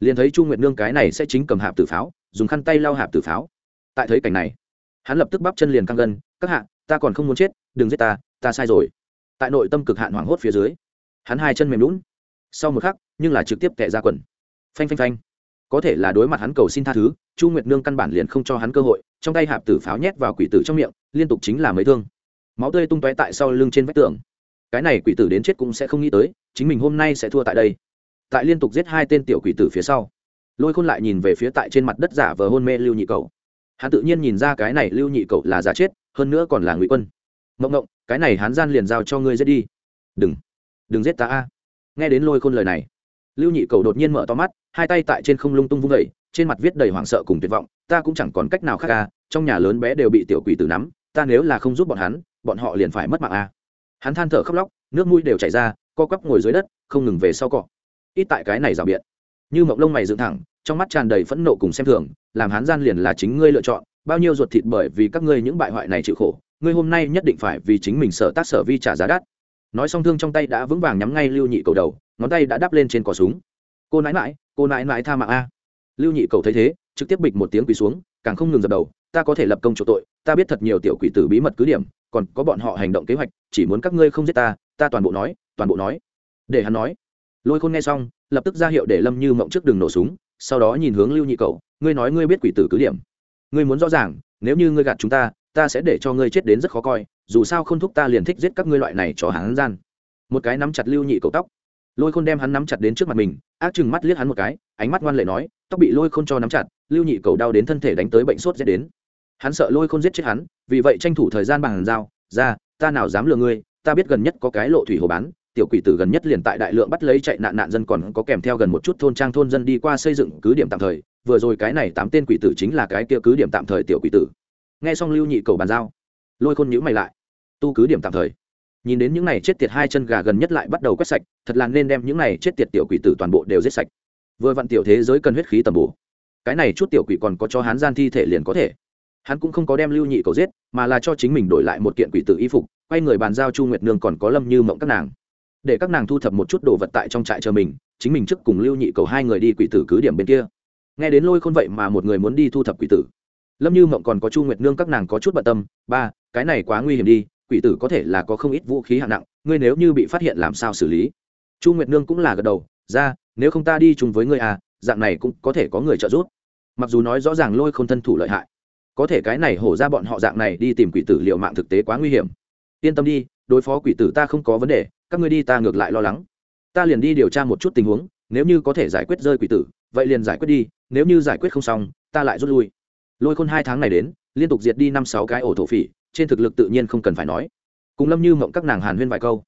liền thấy chu nguyệt nương cái này sẽ chính cầm hạp tử pháo, dùng khăn tay lau hạp tử pháo. Tại thấy cảnh này, hắn lập tức bắp chân liền căng gân, các hạ, ta còn không muốn chết, đừng giết ta ta sai rồi. Tại nội tâm cực hạn hoảng hốt phía dưới, hắn hai chân mềm lún sau một khắc, nhưng là trực tiếp kẻ ra quần phanh phanh phanh. Có thể là đối mặt hắn cầu xin tha thứ, chu nguyệt nương căn bản liền không cho hắn cơ hội, trong tay hạp tử pháo nhét vào quỷ tử trong miệng, liên tục chính là mấy thương. Máu tươi tung tóe tại sau lưng trên vách tường. Cái này quỷ tử đến chết cũng sẽ không nghĩ tới, chính mình hôm nay sẽ thua tại đây. Tại liên tục giết hai tên tiểu quỷ tử phía sau, lôi khôn lại nhìn về phía tại trên mặt đất giả vờ hôn mê lưu nhị cầu hắn tự nhiên nhìn ra cái này lưu nhị cầu là giả chết, hơn nữa còn là ngụy quân. Mộng mộng, cái này hắn gian liền giao cho ngươi giết đi. Đừng đừng giết ta a. Nghe đến lôi khôn lời này, lưu nhị cầu đột nhiên mở to mắt hai tay tại trên không lung tung vung vẩy, trên mặt viết đầy hoảng sợ cùng tuyệt vọng, ta cũng chẳng còn cách nào khác ca trong nhà lớn bé đều bị tiểu quỷ tử nắm, ta nếu là không giúp bọn hắn, bọn họ liền phải mất mạng a hắn than thở khóc lóc, nước mũi đều chảy ra, co quắp ngồi dưới đất, không ngừng về sau cọ. Ít tại cái này rào biện. Như mộng lông mày dựng thẳng, trong mắt tràn đầy phẫn nộ cùng xem thường, làm hắn gian liền là chính ngươi lựa chọn, bao nhiêu ruột thịt bởi vì các ngươi những bại hoại này chịu khổ, ngươi hôm nay nhất định phải vì chính mình sở tác sở vi trả giá đắt. Nói xong thương trong tay đã vững vàng nhắm ngay lưu nhị cầu đầu, ngón tay đã đắp lên trên cỏ súng. Cô nãi mãi cô nãi nãi tha mạng a. Lưu nhị cầu thấy thế, trực tiếp bịch một tiếng quỳ xuống, càng không ngừng dập đầu, ta có thể lập công chỗ tội, ta biết thật nhiều tiểu quỷ tử bí mật cứ điểm, còn có bọn họ hành động kế hoạch, chỉ muốn các ngươi không giết ta ta toàn bộ nói, toàn bộ nói. Để hắn nói. Lôi khôn nghe xong, lập tức ra hiệu để lâm như mộng trước đường nổ súng, sau đó nhìn hướng lưu nhị cầu, ngươi nói ngươi biết quỷ tử cứ điểm. Ngươi muốn rõ ràng, nếu như ngươi gạt chúng ta ta sẽ để cho ngươi chết đến rất khó coi, dù sao không thúc ta liền thích giết các ngươi loại này cho hắn gian. Một cái nắm chặt lưu nhị cầu tóc lôi khôn đem hắn nắm chặt đến trước mặt mình, ác chừng mắt liếc hắn một cái, ánh mắt ngoan lệ nói, tóc bị lôi khôn cho nắm chặt, lưu nhị cầu đau đến thân thể đánh tới bệnh sốt dễ đến. Hắn sợ lôi khôn giết chết hắn, vì vậy tranh thủ thời gian bằng dao ra, ta nào dám lừa ngươi, ta biết gần nhất có cái lộ thủy hồ bán, tiểu quỷ tử gần nhất liền tại đại lượng bắt lấy chạy nạn nạn dân còn có kèm theo gần một chút thôn trang thôn dân đi qua xây dựng cứ điểm tạm thời, vừa rồi cái này tám tên quỷ tử chính là cái kia cứ điểm tạm thời tiểu quỷ tử. Nghe xong lưu nhị cầu bàn giao, lôi khôn nhữ mày lại, tu cứ điểm tạm thời nhìn đến những này chết tiệt hai chân gà gần nhất lại bắt đầu quét sạch, thật là nên đem những này chết tiệt tiểu quỷ tử toàn bộ đều giết sạch. Vừa vặn tiểu thế giới cần huyết khí tầm bổ. Cái này chút tiểu quỷ còn có cho hắn gian thi thể liền có thể. Hắn cũng không có đem lưu nhị cầu giết, mà là cho chính mình đổi lại một kiện quỷ tử y phục, quay người bàn giao chu nguyệt nương còn có lâm như mộng các nàng. Để các nàng thu thập một chút đồ vật tại trong trại chờ mình, chính mình trước cùng lưu nhị cầu hai người đi quỷ tử cứ điểm bên kia. Nghe đến lôi khôn vậy mà một người muốn đi thu thập quỷ tử. Lâm như mộng còn có chu nguyệt nương các nàng có chút bận tâm, ba, cái này quá nguy hiểm đi quỷ tử có thể là có không ít vũ khí hạng nặng, ngươi nếu như bị phát hiện làm sao xử lý? Chu nguyệt nương cũng là gật đầu, ra, nếu không ta đi chung với ngươi à dạng này cũng có thể có người trợ giúp. Mặc dù nói rõ ràng lôi không thân thủ lợi hại, có thể cái này hổ ra bọn họ dạng này đi tìm quỷ tử liệu mạng thực tế quá nguy hiểm. Yên tâm đi, đối phó quỷ tử ta không có vấn đề, các ngươi đi ta ngược lại lo lắng. Ta liền đi điều tra một chút tình huống, nếu như có thể giải quyết rơi quỷ tử, vậy liền giải quyết đi, nếu như giải quyết không xong, ta lại rút lui. Lôi khôn hai tháng này đến, liên tục diệt đi năm sáu cái ổ thổ phỉ trên thực lực tự nhiên không cần phải nói. Cùng lâm như mộng các nàng hàn huyên vài câu.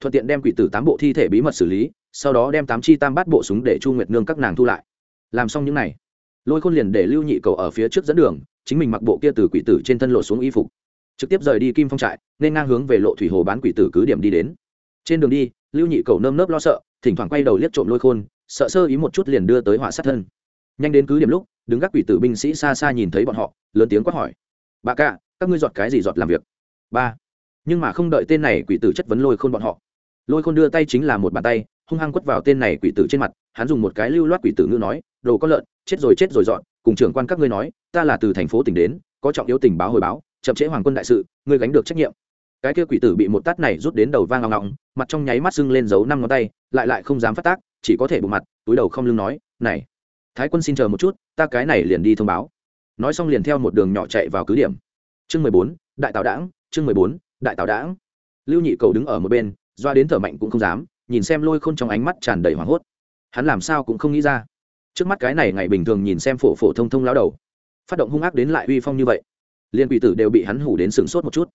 Thuận tiện đem quỷ tử tám bộ thi thể bí mật xử lý, sau đó đem tám chi tam bát bộ súng để chu nguyệt nương các nàng thu lại. Làm xong những n à y lôi khôn liền để lưu nhị cầu ở phía trước dẫn đường, chính mình mặc bộ kia từ quỷ tử trên thân lộ xuống y phục. Trực tiếp rời đi kim phong trại, nên ngang hướng về lộ thủy hồ bán quỷ tử cứ điểm đi đến. Trên đường đi, lưu nhị cầu nơm nớp lo sợ, thỉnh thoảng quay đầu liếc trộm lôi khôn, sợ sơ ý một chút liền đưa tới họa sát thân. Nhanh đến cứ điểm lúc, đứng gác quỷ tử binh sĩ xa xa nhìn thấy bọn họ, lớn tiếng quát hỏi. Bà cạ các ngươi giọt cái gì giọt làm việc? Ba. Nhưng mà không đợi tên này quỷ tử chất vấn lôi khôn bọn họ. Lôi khôn đưa tay chính là một bàn tay, hung hăng quất vào tên này quỷ tử trên mặt, hắn dùng một cái lưu loát quỷ tử ngữ nói, đồ có lợn, chết rồi chết rồi dọn, cùng trưởng quan các ngươi nói, ta là từ thành phố tỉnh đến, có trọng yếu tình báo hồi báo, chậm trễ hoàng quân đại sự, ngươi gánh được trách nhiệm. Cái kia quỷ tử bị một tát này rút đến đầu vang ngọng ngọng mặt trong nháy mắt sưng lên dấu năm ngón tay, lại lại không dám phát tác, chỉ có thể bộ mặt, túi đầu không lưng nói, này, thái quân xin chờ một chút, ta cái này liền đi thông báo. Nói xong liền theo một đường nhỏ chạy vào cứ điểm chương mười bốn, đại tào đảng chương mười bốn, đại tào đảng lưu nhị cầu đứng ở một bên, doa đến thở mạnh cũng không dám, nhìn xem lôi khôn trong ánh mắt tràn đầy hoảng hốt. Hắn làm sao cũng không nghĩ ra. Trước mắt cái này ngày bình thường nhìn xem phổ phổ thông thông lao đầu. Phát động hung ác đến lại uy phong như vậy. Liên quỷ tử đều bị hắn hủ đến sừng sốt một chút.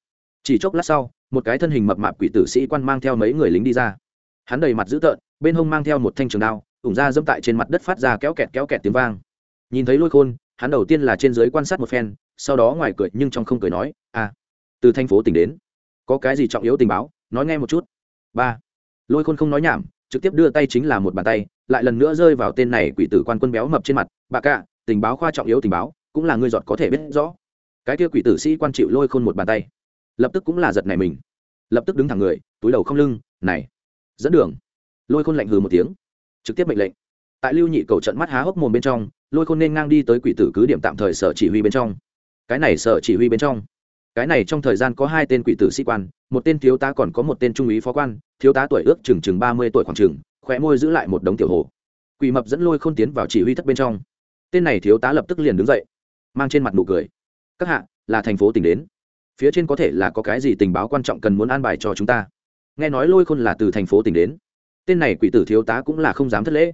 Chỉ chốc lát sau, một cái thân hình mập mạp quỷ tử sĩ quan mang theo mấy người lính đi ra. Hắn đầy mặt dữ tợn, bên hông mang theo một thanh trường đao, ủng ra dẫm tại trên mặt đất phát ra kéo kẹt kéo kẹt tiếng vang. Nhìn thấy lôi khôn, hắn đầu tiên là trên dưới quan sát một phen sau đó ngoài cười nhưng trong không cười nói à từ thành phố tỉnh đến, có cái gì trọng yếu tình báo, nói nghe một chút. Ba, lôi khôn không nói nhảm, trực tiếp đưa tay chính là một bàn tay, lại lần nữa rơi vào tên này quỷ tử quan quân béo mập trên mặt. Bà cạ tình báo khoa trọng yếu tình báo, cũng là ngươi giọt có thể biết rõ. Cái kia quỷ tử sĩ quan chịu lôi khôn một bàn tay, lập tức cũng là giật này mình, lập tức đứng thẳng người, túi đầu không lưng, này, dẫn đường. Lôi khôn lạnh hừ một tiếng, trực tiếp mệnh lệnh. Tại lưu nhị cầu trận mắt há hốc mồm bên trong, lôi khôn nên ngang đi tới quỷ tử cứ điểm tạm thời sở chỉ huy bên trong cái này sở chỉ huy bên trong. Cái này trong thời gian có hai tên quỷ tử sĩ quan, một tên thiếu tá còn có một tên trung úy phó quan, thiếu tá tuổi ước chừng chừng ba mươi tuổi khoảng chừng, khóe môi giữ lại một đống tiểu hồ. Quỷ mập dẫn lôi khôn tiến vào chỉ huy thất bên trong. Tên này thiếu tá lập tức liền đứng dậy, mang trên mặt nụ cười. Các hạ, là thành phố tỉnh đến. Phía trên có thể là có cái gì tình báo quan trọng cần muốn an bài cho chúng ta? Nghe nói lôi khôn là từ thành phố tỉnh đến. Tên này quỷ tử thiếu tá cũng là không dám thất lễ.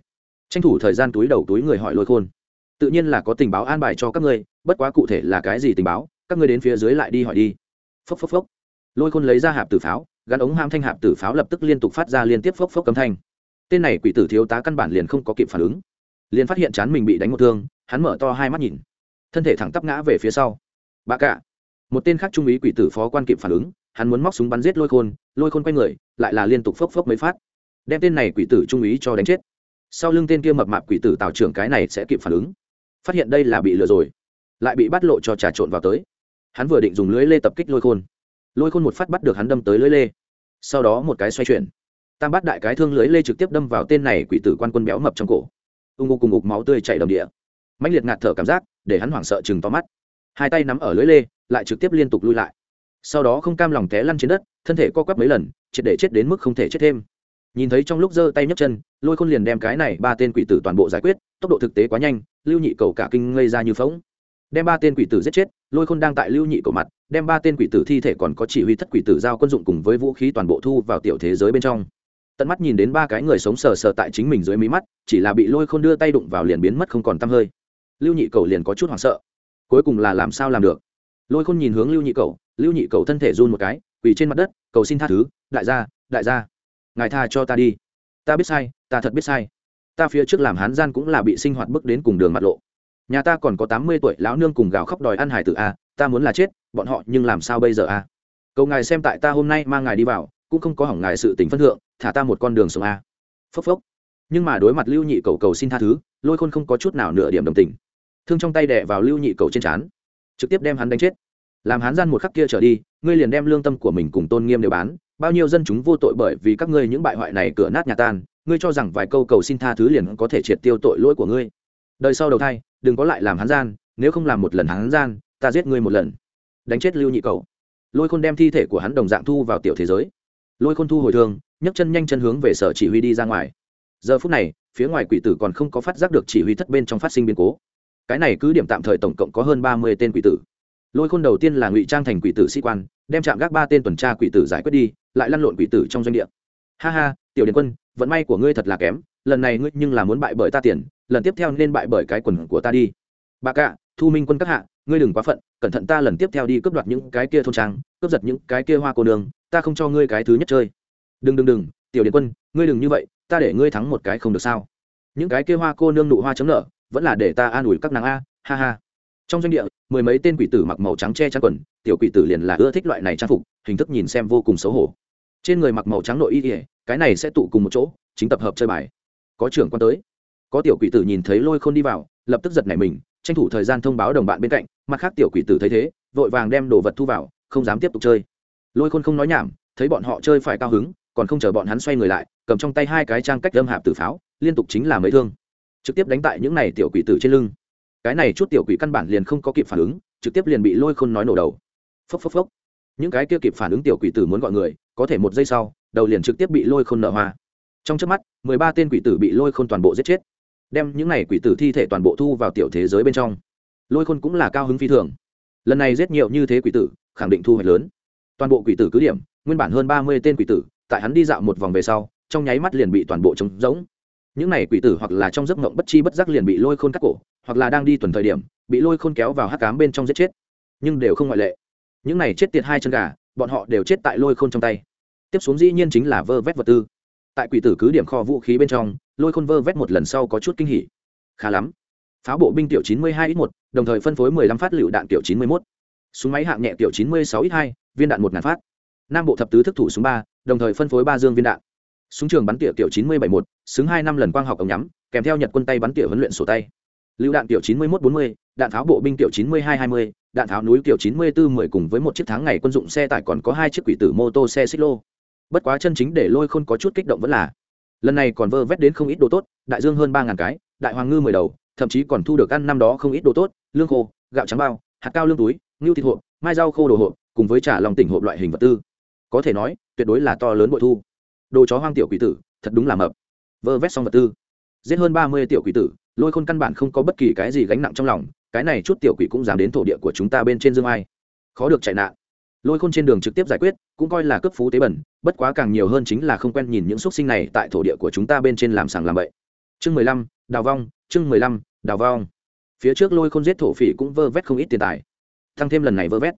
Tranh thủ thời gian túi đầu túi người hỏi lôi khôn tự nhiên là có tình báo an bài cho các ngươi, bất quá cụ thể là cái gì tình báo, các ngươi đến phía dưới lại đi hỏi đi. Phốc phốc phốc. Lôi khôn lấy ra hạp tử pháo, gắn ống ham thanh hạp tử pháo lập tức liên tục phát ra liên tiếp phốc phốc cấm thanh. Tên này quỷ tử thiếu tá căn bản liền không có kịp phản ứng. Liền phát hiện chán mình bị đánh một thương, hắn mở to hai mắt nhìn. Thân thể thẳng tắp ngã về phía sau. Bà cả một tên khác trung úy quỷ tử phó quan kịp phản ứng, hắn muốn móc súng bắn giết lôi khôn lôi khôn quay người, lại là liên tục phốc phốc mấy phát. Đem tên này quỷ tử trung úy cho đánh chết. Sau lưng tên kia mập mạp quỷ tử tào trưởng cái này sẽ kịp phản ứng phát hiện đây là bị lừa rồi, lại bị bắt lộ cho trà trộn vào tới. Hắn vừa định dùng lưới lê tập kích lôi khôn. Lôi khôn một phát bắt được hắn đâm tới lưới lê. Sau đó một cái xoay chuyển. Tam bắt đại cái thương lưới lê trực tiếp đâm vào tên này quỷ tử quan quân béo mập trong cổ. Ung ngô cùng ngục máu tươi chảy đầm địa. Mạnh liệt ngạt thở cảm giác, để hắn hoảng sợ chừng to mắt. Hai tay nắm ở lưới lê, lại trực tiếp liên tục lui lại. Sau đó không cam lòng té lăn trên đất, thân thể co quắp mấy lần, triệt để chết đến mức không thể chết thêm. Nhìn thấy trong lúc giơ tay nhấc chân, lôi khôn liền đem cái này ba tên quỷ tử toàn bộ giải quyết tốc độ thực tế quá nhanh, lưu nhị cầu cả kinh ngây ra như phóng đem ba tên quỷ tử giết chết, lôi khôn đang tại lưu nhị cầu mặt, đem ba tên quỷ tử thi thể còn có chỉ huy thất quỷ tử giao quân dụng cùng với vũ khí toàn bộ thu vào tiểu thế giới bên trong. Tận mắt nhìn đến ba cái người sống sờ sờ tại chính mình dưới mí mắt, chỉ là bị lôi khôn đưa tay đụng vào liền biến mất không còn t hơi. Lưu nhị cầu liền có chút hoảng sợ. Cuối cùng là làm sao làm được? Lôi khôn nhìn hướng lưu nhị cầu, lưu nhị cầu thân thể run một cái, quỳ trên mặt đất, cầu xin tha thứ, đại gia đại gia, ngài tha cho ta đi. Ta biết sai, ta thật biết sai ta phía trước làm hán gian cũng là bị sinh hoạt bước đến cùng đường mặt lộ. Nhà ta còn có tám mươi tuổi lão nương cùng gào khóc đòi ăn hải tử a ta muốn là chết, bọn họ nhưng làm sao bây giờ a cầu ngài xem tại ta hôm nay mang ngài đi vào, cũng không có hỏng ngài sự tình phân thượng, thả ta một con đường sống a phốc phốc. Nhưng mà đối mặt lưu nhị cầu cầu xin tha thứ, lôi khôn không có chút nào nửa điểm đồng tình. Thương trong tay đẻ vào lưu nhị cầu trên trán, trực tiếp đem hắn đánh chết. Làm hắn gian một khắc kia trở đi, ngươi liền đem lương tâm của mình cùng tôn nghiêm đều bán, bao nhiêu dân chúng vô tội bởi vì các ngươi những bại hoại này cửa nát nhà tan ngươi cho rằng vài câu cầu xin tha thứ liền có thể triệt tiêu tội lỗi của ngươi. Đời sau đầu thai, đừng có lại làm hắn gian, nếu không làm một lần hắn gian, ta giết ngươi một lần. Đánh chết lưu nhị cầu. Lôi khôn đem thi thể của hắn đồng dạng thu vào tiểu thế giới. Lôi khôn thu hồi thương, nhấc chân nhanh chân hướng về sở chỉ huy đi ra ngoài. Giờ phút này, phía ngoài quỷ tử còn không có phát giác được chỉ huy thất bên trong phát sinh biến cố. Cái này cứ điểm tạm thời tổng cộng có hơn ba mươi tên quỷ tử. Lôi khôn đầu tiên là ngụy trang thành quỷ tử sĩ quan, đem chạm gác ba tên tuần tra quỷ tử giải quyết đi, lại lăn lộn quỷ tử trong doanh địa. Ha ha, tiểu điện quân vận may của ngươi thật là kém, lần này ngươi nhưng là muốn bại bởi ta tiền, lần tiếp theo nên bại bởi cái quần của ta đi. Bà cạ thu minh quân các hạ, ngươi đừng quá phận, cẩn thận ta lần tiếp theo đi cướp đoạt những cái kia thôn trang, cướp giật những cái kia hoa cô đường ta không cho ngươi cái thứ nhất chơi. Đừng đừng đừng, tiểu điện quân, ngươi đừng như vậy, ta để ngươi thắng một cái không được sao. Những cái kia hoa cô nương nụ hoa chấm nở, vẫn là để ta an ủi các nàng a, ha ha. Trong doanh địa, mười mấy tên quỷ tử mặc màu trắng che chắn quần, tiểu quỷ tử liền là ưa thích loại này trang phục, hình thức nhìn xem vô cùng xấu hổ. Trên người mặc màu trắng nội y ỉa cái này sẽ tụ cùng một chỗ, chính tập hợp chơi bài. Có trưởng quan tới. Có tiểu quỷ tử nhìn thấy lôi khôn đi vào, lập tức giật nảy mình, tranh thủ thời gian thông báo đồng bạn bên cạnh, mặt khác tiểu quỷ tử thấy thế, vội vàng đem đồ vật thu vào, không dám tiếp tục chơi. Lôi khôn không nói nhảm, thấy bọn họ chơi phải cao hứng, còn không chờ bọn hắn xoay người lại, cầm trong tay hai cái trang cách lâm hạp tử pháo, liên tục chính là mấy thương. Trực tiếp đánh tại những này tiểu quỷ tử trên lưng. Cái này chút tiểu quỷ căn bản liền không có kịp phản ứng, trực tiếp liền bị lôi khôn nói nổ đầu. Phốc phốc phốc những cái kia kịp phản ứng tiểu quỷ tử muốn gọi người, có thể một giây sau, đầu liền trực tiếp bị lôi khôn nợ hoa. Trong trước mắt, mười ba tên quỷ tử bị lôi khôn toàn bộ giết chết. Đem những này quỷ tử thi thể toàn bộ thu vào tiểu thế giới bên trong. Lôi khôn cũng là cao hứng phi thường. Lần này giết nhiều như thế quỷ tử, khẳng định thu hoạch lớn. Toàn bộ quỷ tử cứ điểm, nguyên bản hơn ba mươi tên quỷ tử, tại hắn đi dạo một vòng về sau, trong nháy mắt liền bị toàn bộ trống rỗng. Những này quỷ tử hoặc là trong giấc mộng bất chi bất giác liền bị lôi khôn cắt cổ, hoặc là đang đi tuần thời điểm, bị lôi khôn kéo vào hắc cám bên trong giết chết. Nhưng đều không ngoại lệ những này chết tiệt hai chân gà bọn họ đều chết tại lôi khôn trong tay. Tiếp xuống dĩ nhiên chính là vơ vét vật tư. Tại quỷ tử cứ điểm kho vũ khí bên trong lôi khôn vơ vét một lần sau có chút kinh hỉ. Khá lắm. Pháo bộ binh tiểu 92 ít một đồng thời phân phối 15 phát lựu đạn tiểu 91. súng máy hạng nhẹ tiểu 96 ít hai viên đạn một ngàn phát. Nam bộ thập tứ thức thủ súng ba đồng thời phân phối ba dương viên đạn. Súng trường bắn tỉa kiểu 9071, xứng hai năm lần quang học ống nhắm kèm theo nhật quân tay bắn tỉa huấn luyện sổ tay. Lựu đạn tiểu 9140, đạn pháo bộ binh tiểu 9220, đạn tháo núi kiểu 9410 cùng với một chiếc tháng ngày quân dụng xe tải còn có hai chiếc quỷ tử mô tô xe xích lô. Bất quá chân chính để lôi khôn có chút kích động vẫn là, lần này còn vơ vét đến không ít đồ tốt, đại dương hơn ba ngàn cái, đại hoàng ngư mười đầu, thậm chí còn thu được ăn năm đó không ít đồ tốt, lương khô, gạo trắng bao, hạt cao lương túi, ngưu thịt hộp, mai rau khô đồ hộp, cùng với trả lòng tỉnh hộp loại hình vật tư. Có thể nói, tuyệt đối là to lớn bội thu. Đồ chó hoang tiểu quỷ tử, thật đúng là mập. Vơ vét xong vật tư. Giết hơn ba mươi tiểu quỷ tử, lôi khôn căn bản không có bất kỳ cái gì gánh nặng trong lòng cái này chút tiểu quỷ cũng dám đến thổ địa của chúng ta bên trên dương ai. Khó được chạy nạn. Lôi khôn trên đường trực tiếp giải quyết, cũng coi là cấp phú tế bẩn, bất quá càng nhiều hơn chính là không quen nhìn những x u ấ t sinh này tại thổ địa của chúng ta bên trên làm sàng làm bậy. Chương mười lăm, đào vong, chương mười lăm, đào vong. Phía trước lôi khôn giết thổ phỉ cũng vơ vét không ít tiền tài. Thăng thêm lần này vơ vét.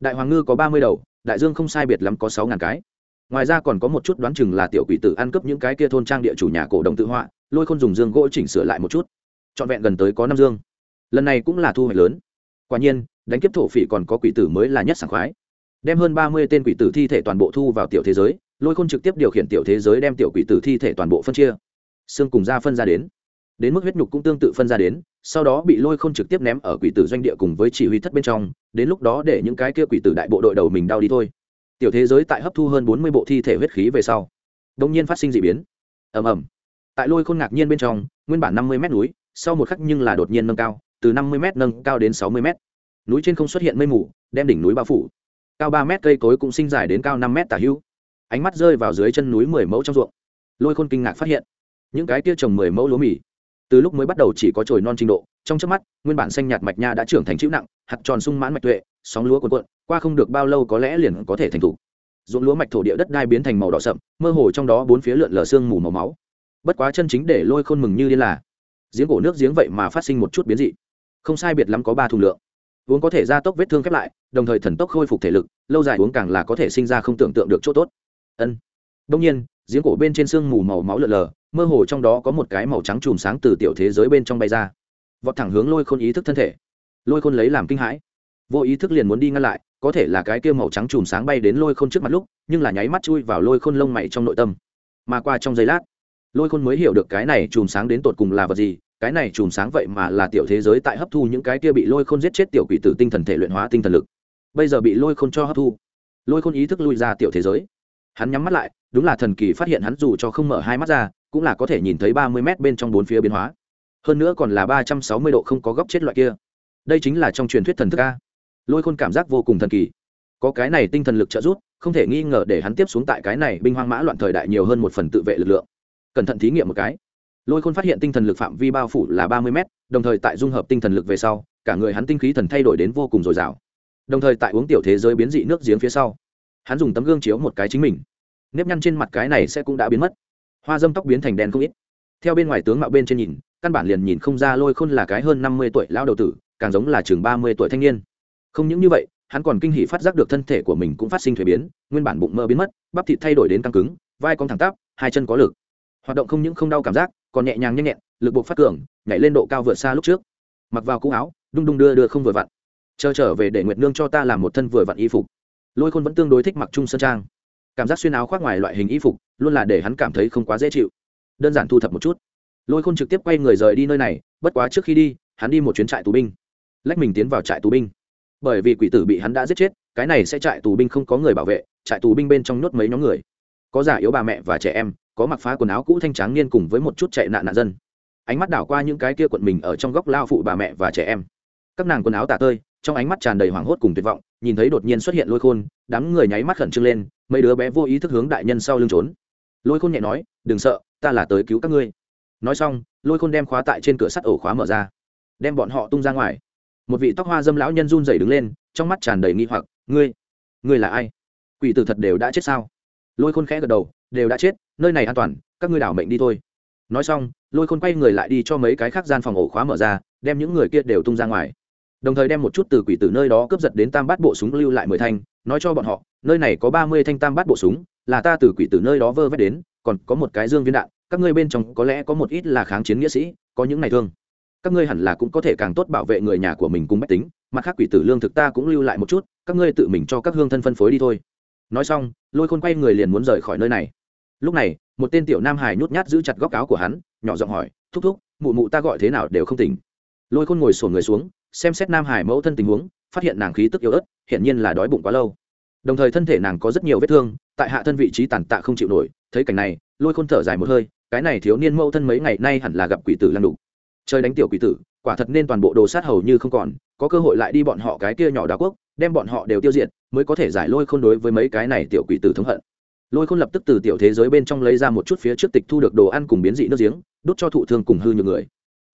Đại hoàng ngư có ba mươi đầu, đại dương không sai biệt lắm có sáu ngàn cái. Ngoài ra còn có một chút đoán chừng là tiểu quỷ tử ăn cướp những cái kia thôn trang địa chủ nhà cổ đồng tự họa, lôi khôn dùng dương gỗ chỉnh sửa lại một chút. Trọn vẹn gần tới có năm dương lần này cũng là thu hoạch lớn. Quả nhiên, đánh kiếp thổ phỉ còn có quỷ tử mới là nhất sảng khoái. Đem hơn ba mươi tên quỷ tử thi thể toàn bộ thu vào tiểu thế giới, lôi khôn trực tiếp điều khiển tiểu thế giới đem tiểu quỷ tử thi thể toàn bộ phân chia. Xương cùng da phân ra đến. Đến mức huyết nhục cũng tương tự phân ra đến, sau đó bị lôi khôn trực tiếp ném ở quỷ tử doanh địa cùng với chỉ huy thất bên trong, đến lúc đó để những cái kia quỷ tử đại bộ đội đầu mình đau đi thôi. Tiểu thế giới tại hấp thu hơn bốn mươi bộ thi thể huyết khí về sau đông nhiên phát sinh d ị biến. Ầm ầm. Tại lôi khôn ngạc nhiên bên trong, nguyên bản năm mươi mét núi, sau một khắc nhưng là đột nhiên nâng cao từ năm mươi m nâng cao đến sáu mươi m núi trên không xuất hiện mây mù, đem đỉnh núi bao phủ. Cao ba mét cây cối cũng sinh dài đến cao năm mét tả hữu. Ánh mắt rơi vào dưới chân núi mười mẫu trong ruộng. Lôi khôn kinh ngạc phát hiện, những cái tiêu trồng mười mẫu lúa mì, từ lúc mới bắt đầu chỉ có chồi non trình độ, trong chớp mắt, nguyên bản xanh nhạt mạch nha đã trưởng thành chữ nặng, hạt tròn sung mãn mạch tuệ, sóng lúa cuộn cuộn, qua không được bao lâu có lẽ liền có thể thành thủ ruộng lúa mạch thổ địa đất đai biến thành màu đỏ sậm, mơ hồ trong đó bốn phía lượn lờ sương mù màu máu. Bất quá chân chính để lôi khôn mừng như điên là, giếng cổ nước giếng vậy mà phát sinh một chút biến dị không sai biệt lắm có ba thùng lượng. Uống có thể gia tốc vết thương khép lại, đồng thời thần tốc khôi phục thể lực, lâu dài uống càng là có thể sinh ra không tưởng tượng được chỗ tốt. Ân. Đông nhiên, giếng cổ bên trên sương mù màu máu lợn lờ, mơ hồ trong đó có một cái màu trắng chùm sáng từ tiểu thế giới bên trong bay ra. Vọt thẳng hướng lôi khôn ý thức thân thể. Lôi khôn lấy làm kinh hãi. Vô ý thức liền muốn đi ngăn lại, có thể là cái kia màu trắng chùm sáng bay đến lôi khôn trước mặt lúc, nhưng là nháy mắt chui vào lôi khôn lông mày trong nội tâm. Mà qua trong giây lát, lôi khôn mới hiểu được cái này chùm sáng đến tột cùng là vật gì cái này chùm sáng vậy mà là tiểu thế giới tại hấp thu những cái kia bị lôi khôn giết chết tiểu quỷ tử tinh thần thể luyện hóa tinh thần lực. Bây giờ bị lôi khôn cho hấp thu, lôi khôn ý thức lui ra tiểu thế giới. Hắn nhắm mắt lại, đúng là thần kỳ phát hiện hắn dù cho không mở hai mắt ra, cũng là có thể nhìn thấy ba mươi mét bên trong bốn phía biến hóa. Hơn nữa còn là ba trăm sáu mươi độ không có góc chết loại kia. Đây chính là trong truyền thuyết thần thức a. Lôi khôn cảm giác vô cùng thần kỳ. Có cái này tinh thần lực trợ giúp, không thể nghi ngờ để hắn tiếp xuống tại cái này binh hoang mã loạn thời đại nhiều hơn một phần tự vệ lực lượng. Cẩn thận thí nghiệm một cái lôi khôn phát hiện tinh thần lực phạm vi bao phủ là ba mươi m đồng thời tại dung hợp tinh thần lực về sau, cả người hắn tinh khí thần thay đổi đến vô cùng dồi dào. Đồng thời tại uống tiểu thế giới biến dị nước giếng phía sau, hắn dùng tấm gương chiếu một cái chính mình. Nếp nhăn trên mặt cái này sẽ cũng đã biến mất. Hoa dâm tóc biến thành đen không ít. Theo bên ngoài tướng mạo bên trên nhìn, căn bản liền nhìn không ra lôi khôn là cái hơn năm mươi tuổi lao đầu tử, càng giống là chừng ba mươi tuổi thanh niên. Không những như vậy, hắn còn kinh hỉ phát giác được thân thể của mình cũng phát sinh thuế biến, nguyên bản bụng mơ biến mất, bắp thịt thay đổi đến căng cứng, vai con thẳng tắp, hai chân có lực. Hoạt động không những không đau cảm giác còn nhẹ nhàng nhanh nhẹn, lực buộc phát cường, nhảy lên độ cao vượt xa lúc trước. Mặc vào cũ áo, đung đung đưa đưa không vừa vặn. Chờ trở về để nguyệt nương cho ta làm một thân vừa vặn y phục. Lôi khôn vẫn tương đối thích mặc trung sơn trang. Cảm giác xuyên áo khoác ngoài loại hình y phục, luôn là để hắn cảm thấy không quá dễ chịu. Đơn giản thu thập một chút. Lôi khôn trực tiếp quay người rời đi nơi này, bất quá trước khi đi, hắn đi một chuyến trại tù binh. Lách mình tiến vào trại tù binh. Bởi vì quỷ tử bị hắn đã giết chết, cái này sẽ trại tù binh không có người bảo vệ, trại tù binh bên trong nhốt mấy nhóm người có giả yếu bà mẹ và trẻ em, có mặc phá quần áo cũ thanh tráng niên cùng với một chút chạy nạn nạn dân. Ánh mắt đảo qua những cái kia quận mình ở trong góc lao phụ bà mẹ và trẻ em. Các nàng quần áo tả tơi, trong ánh mắt tràn đầy hoảng hốt cùng tuyệt vọng, nhìn thấy đột nhiên xuất hiện lôi khôn, đám người nháy mắt khẩn trương lên, mấy đứa bé vô ý thức hướng đại nhân sau lưng trốn. Lôi khôn nhẹ nói, đừng sợ, ta là tới cứu các ngươi. Nói xong, lôi khôn đem khóa tại trên cửa sắt ổ khóa mở ra, đem bọn họ tung ra ngoài. Một vị tóc hoa dâm lão nhân run rẩy đứng lên, trong mắt tràn đầy nghi hoặc, ngươi ngươi là ai? Quỷ tử thật đều đã chết sao? Lôi khôn khẽ gật đầu, đều đã chết, nơi này an toàn, các ngươi đảo mệnh đi thôi. Nói xong, lôi khôn quay người lại đi cho mấy cái khác gian phòng ổ khóa mở ra, đem những người kia đều tung ra ngoài. Đồng thời đem một chút từ quỷ tử nơi đó cướp giật đến tam bát bộ súng lưu lại mười thanh, nói cho bọn họ, nơi này có ba mươi thanh tam bát bộ súng, là ta từ quỷ tử nơi đó vơ vét đến, còn có một cái dương viên đạn, các ngươi bên trong có lẽ có một ít là kháng chiến nghĩa sĩ, có những này thương. Các ngươi hẳn là cũng có thể càng tốt bảo vệ người nhà của mình cùng bách tính, mặt khác quỷ tử lương thực ta cũng lưu lại một chút, các ngươi tự mình cho các hương thân phân phối đi thôi nói xong, lôi khôn quay người liền muốn rời khỏi nơi này. Lúc này, một tên tiểu nam hải nhút nhát giữ chặt góc áo của hắn, nhỏ giọng hỏi, thúc thúc, mụ mụ ta gọi thế nào đều không tỉnh. Lôi khôn ngồi sổ người xuống, xem xét nam hải mẫu thân tình huống, phát hiện nàng khí tức yếu ớt, hiển nhiên là đói bụng quá lâu. Đồng thời thân thể nàng có rất nhiều vết thương, tại hạ thân vị trí tàn tạ không chịu nổi, thấy cảnh này, lôi khôn thở dài một hơi, cái này thiếu niên mẫu thân mấy ngày nay hẳn là gặp quỷ tử lăn đục. Chơi đánh tiểu quỷ tử quả thật nên toàn bộ đồ sát hầu như không còn, có cơ hội lại đi bọn họ cái kia nhỏ đào quốc, đem bọn họ đều tiêu diệt, mới có thể giải lôi khôn đối với mấy cái này tiểu quỷ tử thống hận. Lôi khôn lập tức từ tiểu thế giới bên trong lấy ra một chút phía trước tịch thu được đồ ăn cùng biến dị nước giếng, đốt cho thụ thương cùng hư nhiều người.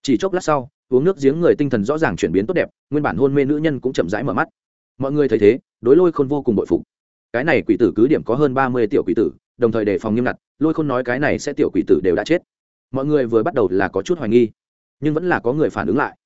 Chỉ chốc lát sau, uống nước giếng người tinh thần rõ ràng chuyển biến tốt đẹp, nguyên bản hôn mê nữ nhân cũng chậm rãi mở mắt. Mọi người thấy thế, đối lôi khôn vô cùng bội phục. Cái này quỷ tử cứ điểm có hơn ba mươi tiểu quỷ tử, đồng thời đề phòng nghiêm ngặt, lôi khôn nói cái này sẽ tiểu quỷ tử đều đã chết. Mọi người vừa bắt đầu là có chút hoài nghi nhưng vẫn là có người phản ứng lại.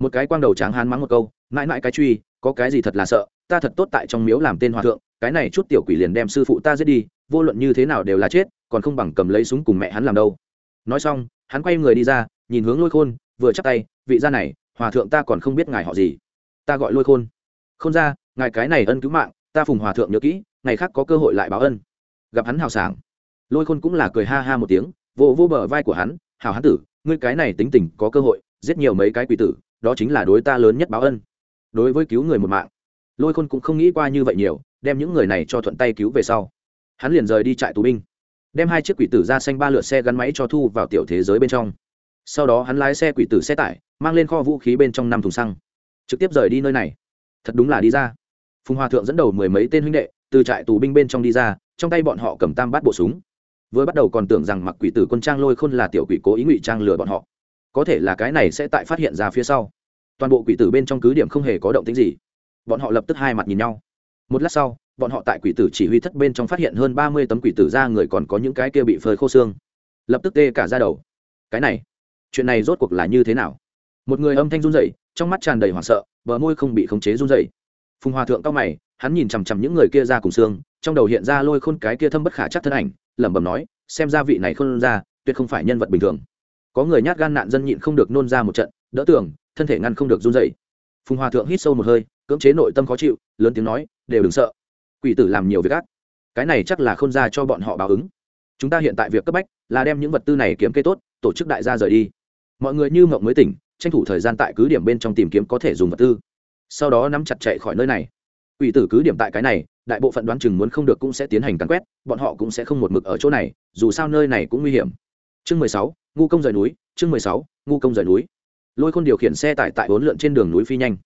Một cái quang đầu tráng hán mắng một câu, mãi mãi cái truy, có cái gì thật là sợ, ta thật tốt tại trong miếu làm tên hòa thượng, cái này chút tiểu quỷ liền đem sư phụ ta giết đi, vô luận như thế nào đều là chết, còn không bằng cầm lấy súng cùng mẹ hắn làm đâu. Nói xong, hắn quay người đi ra, nhìn hướng lôi khôn, vừa chắc tay, vị gia này, hòa thượng ta còn không biết ngài họ gì. Ta gọi lôi khôn. Không ra ngài cái này ân cứu mạng, ta phùng hòa thượng nhớ kỹ, ngày khác có cơ hội lại báo ân. Gặp hắn hào sảng, lôi khôn cũng là cười ha ha một tiếng vô vô bờ vai của hắn hào hắn tử ngươi cái này tính tình có cơ hội, giết nhiều mấy cái quỷ tử, đó chính là đối ta lớn nhất báo ân. Đối với cứu người một mạng, lôi khôn cũng không nghĩ qua như vậy nhiều, đem những người này cho thuận tay cứu về sau. Hắn liền rời đi trại tù binh, đem hai chiếc quỷ tử ra xanh ba lượt xe gắn máy cho thu vào tiểu thế giới bên trong. Sau đó hắn lái xe quỷ tử xe tải, mang lên kho vũ khí bên trong năm thùng xăng, trực tiếp rời đi nơi này. Thật đúng là đi ra. Phùng hòa thượng dẫn đầu mười mấy tên huynh đệ, từ trại tù binh bên trong đi ra, trong tay bọn họ cầm tam bát bộ súng vừa bắt đầu còn tưởng rằng mặc quỷ tử quân trang lôi khôn là tiểu quỷ cố ý ngụy trang lừa bọn họ. Có thể là cái này sẽ tại phát hiện ra phía sau. Toàn bộ quỷ tử bên trong cứ điểm không hề có động tính gì. Bọn họ lập tức hai mặt nhìn nhau. Một lát sau, bọn họ tại quỷ tử chỉ huy thất bên trong phát hiện hơn ba mươi tấm quỷ tử ra người còn có những cái kia bị phơi khô xương. Lập tức tê cả ra đầu. Cái này, chuyện này rốt cuộc là như thế nào? Một người âm thanh run rẩy, trong mắt tràn đầy hoảng sợ, bờ môi không bị khống chế run rẩy. Phùng hòa thượng cao mày hắn nhìn chằm chằm những người kia ra cùng xương, trong đầu hiện ra lôi khôn cái kia thâm bất khả chắc thân ảnh, lẩm bẩm nói, xem ra vị này khôn ra, tuyệt không phải nhân vật bình thường. Có người nhát gan nạn dân nhịn không được nôn ra một trận, đỡ tưởng thân thể ngăn không được run rẩy. Phùng hòa thượng hít sâu một hơi, cưỡng chế nội tâm khó chịu, lớn tiếng nói, đều đừng sợ. Quỷ tử làm nhiều việc ác. Cái này chắc là không ra cho bọn họ báo ứng. Chúng ta hiện tại việc cấp bách, là đem những vật tư này kiếm kê tốt, tổ chức đại gia rời đi. Mọi người như mộng mới tỉnh, tranh thủ thời gian tại cứ điểm bên trong tìm kiếm có thể dùng vật tư. Sau đó nắm chặt chạy khỏi nơi này quỷ tử cứ điểm tại cái này, đại bộ phận đoán chừng muốn không được cũng sẽ tiến hành cắn quét, bọn họ cũng sẽ không một mực ở chỗ này, dù sao nơi này cũng nguy hiểm. Chương mười sáu, ngu công rời núi, chương mười sáu, ngu công rời núi. Lôi khôn điều khiển xe tải tại bốn lượn trên đường núi phi nhanh.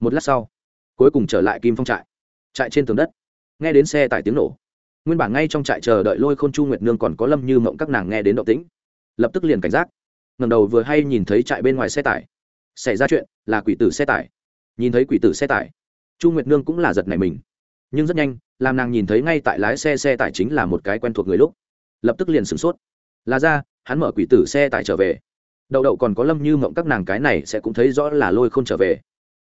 Một lát sau, cuối cùng trở lại kim phong trại trại trên tường đất. Nghe đến xe tải tiếng nổ, nguyên bản ngay trong trại chờ đợi lôi khôn, chu nguyệt nương còn có lâm như mộng các nàng nghe đến động tĩnh, lập tức liền cảnh giác. Ngẩng đầu vừa hay nhìn thấy trại bên ngoài xe tải, xảy ra chuyện là quỷ tử xe tải. Nhìn thấy quỷ tử xe tải chu nguyệt nương cũng là giật này mình. Nhưng rất nhanh, làm nàng nhìn thấy ngay tại lái xe xe tải chính là một cái quen thuộc người lúc, lập tức liền sửng sốt. Là ra, hắn mở quỷ tử xe tải trở về. Đậu đậu còn có lâm như mộng các nàng cái này sẽ cũng thấy rõ là lôi khôn trở về.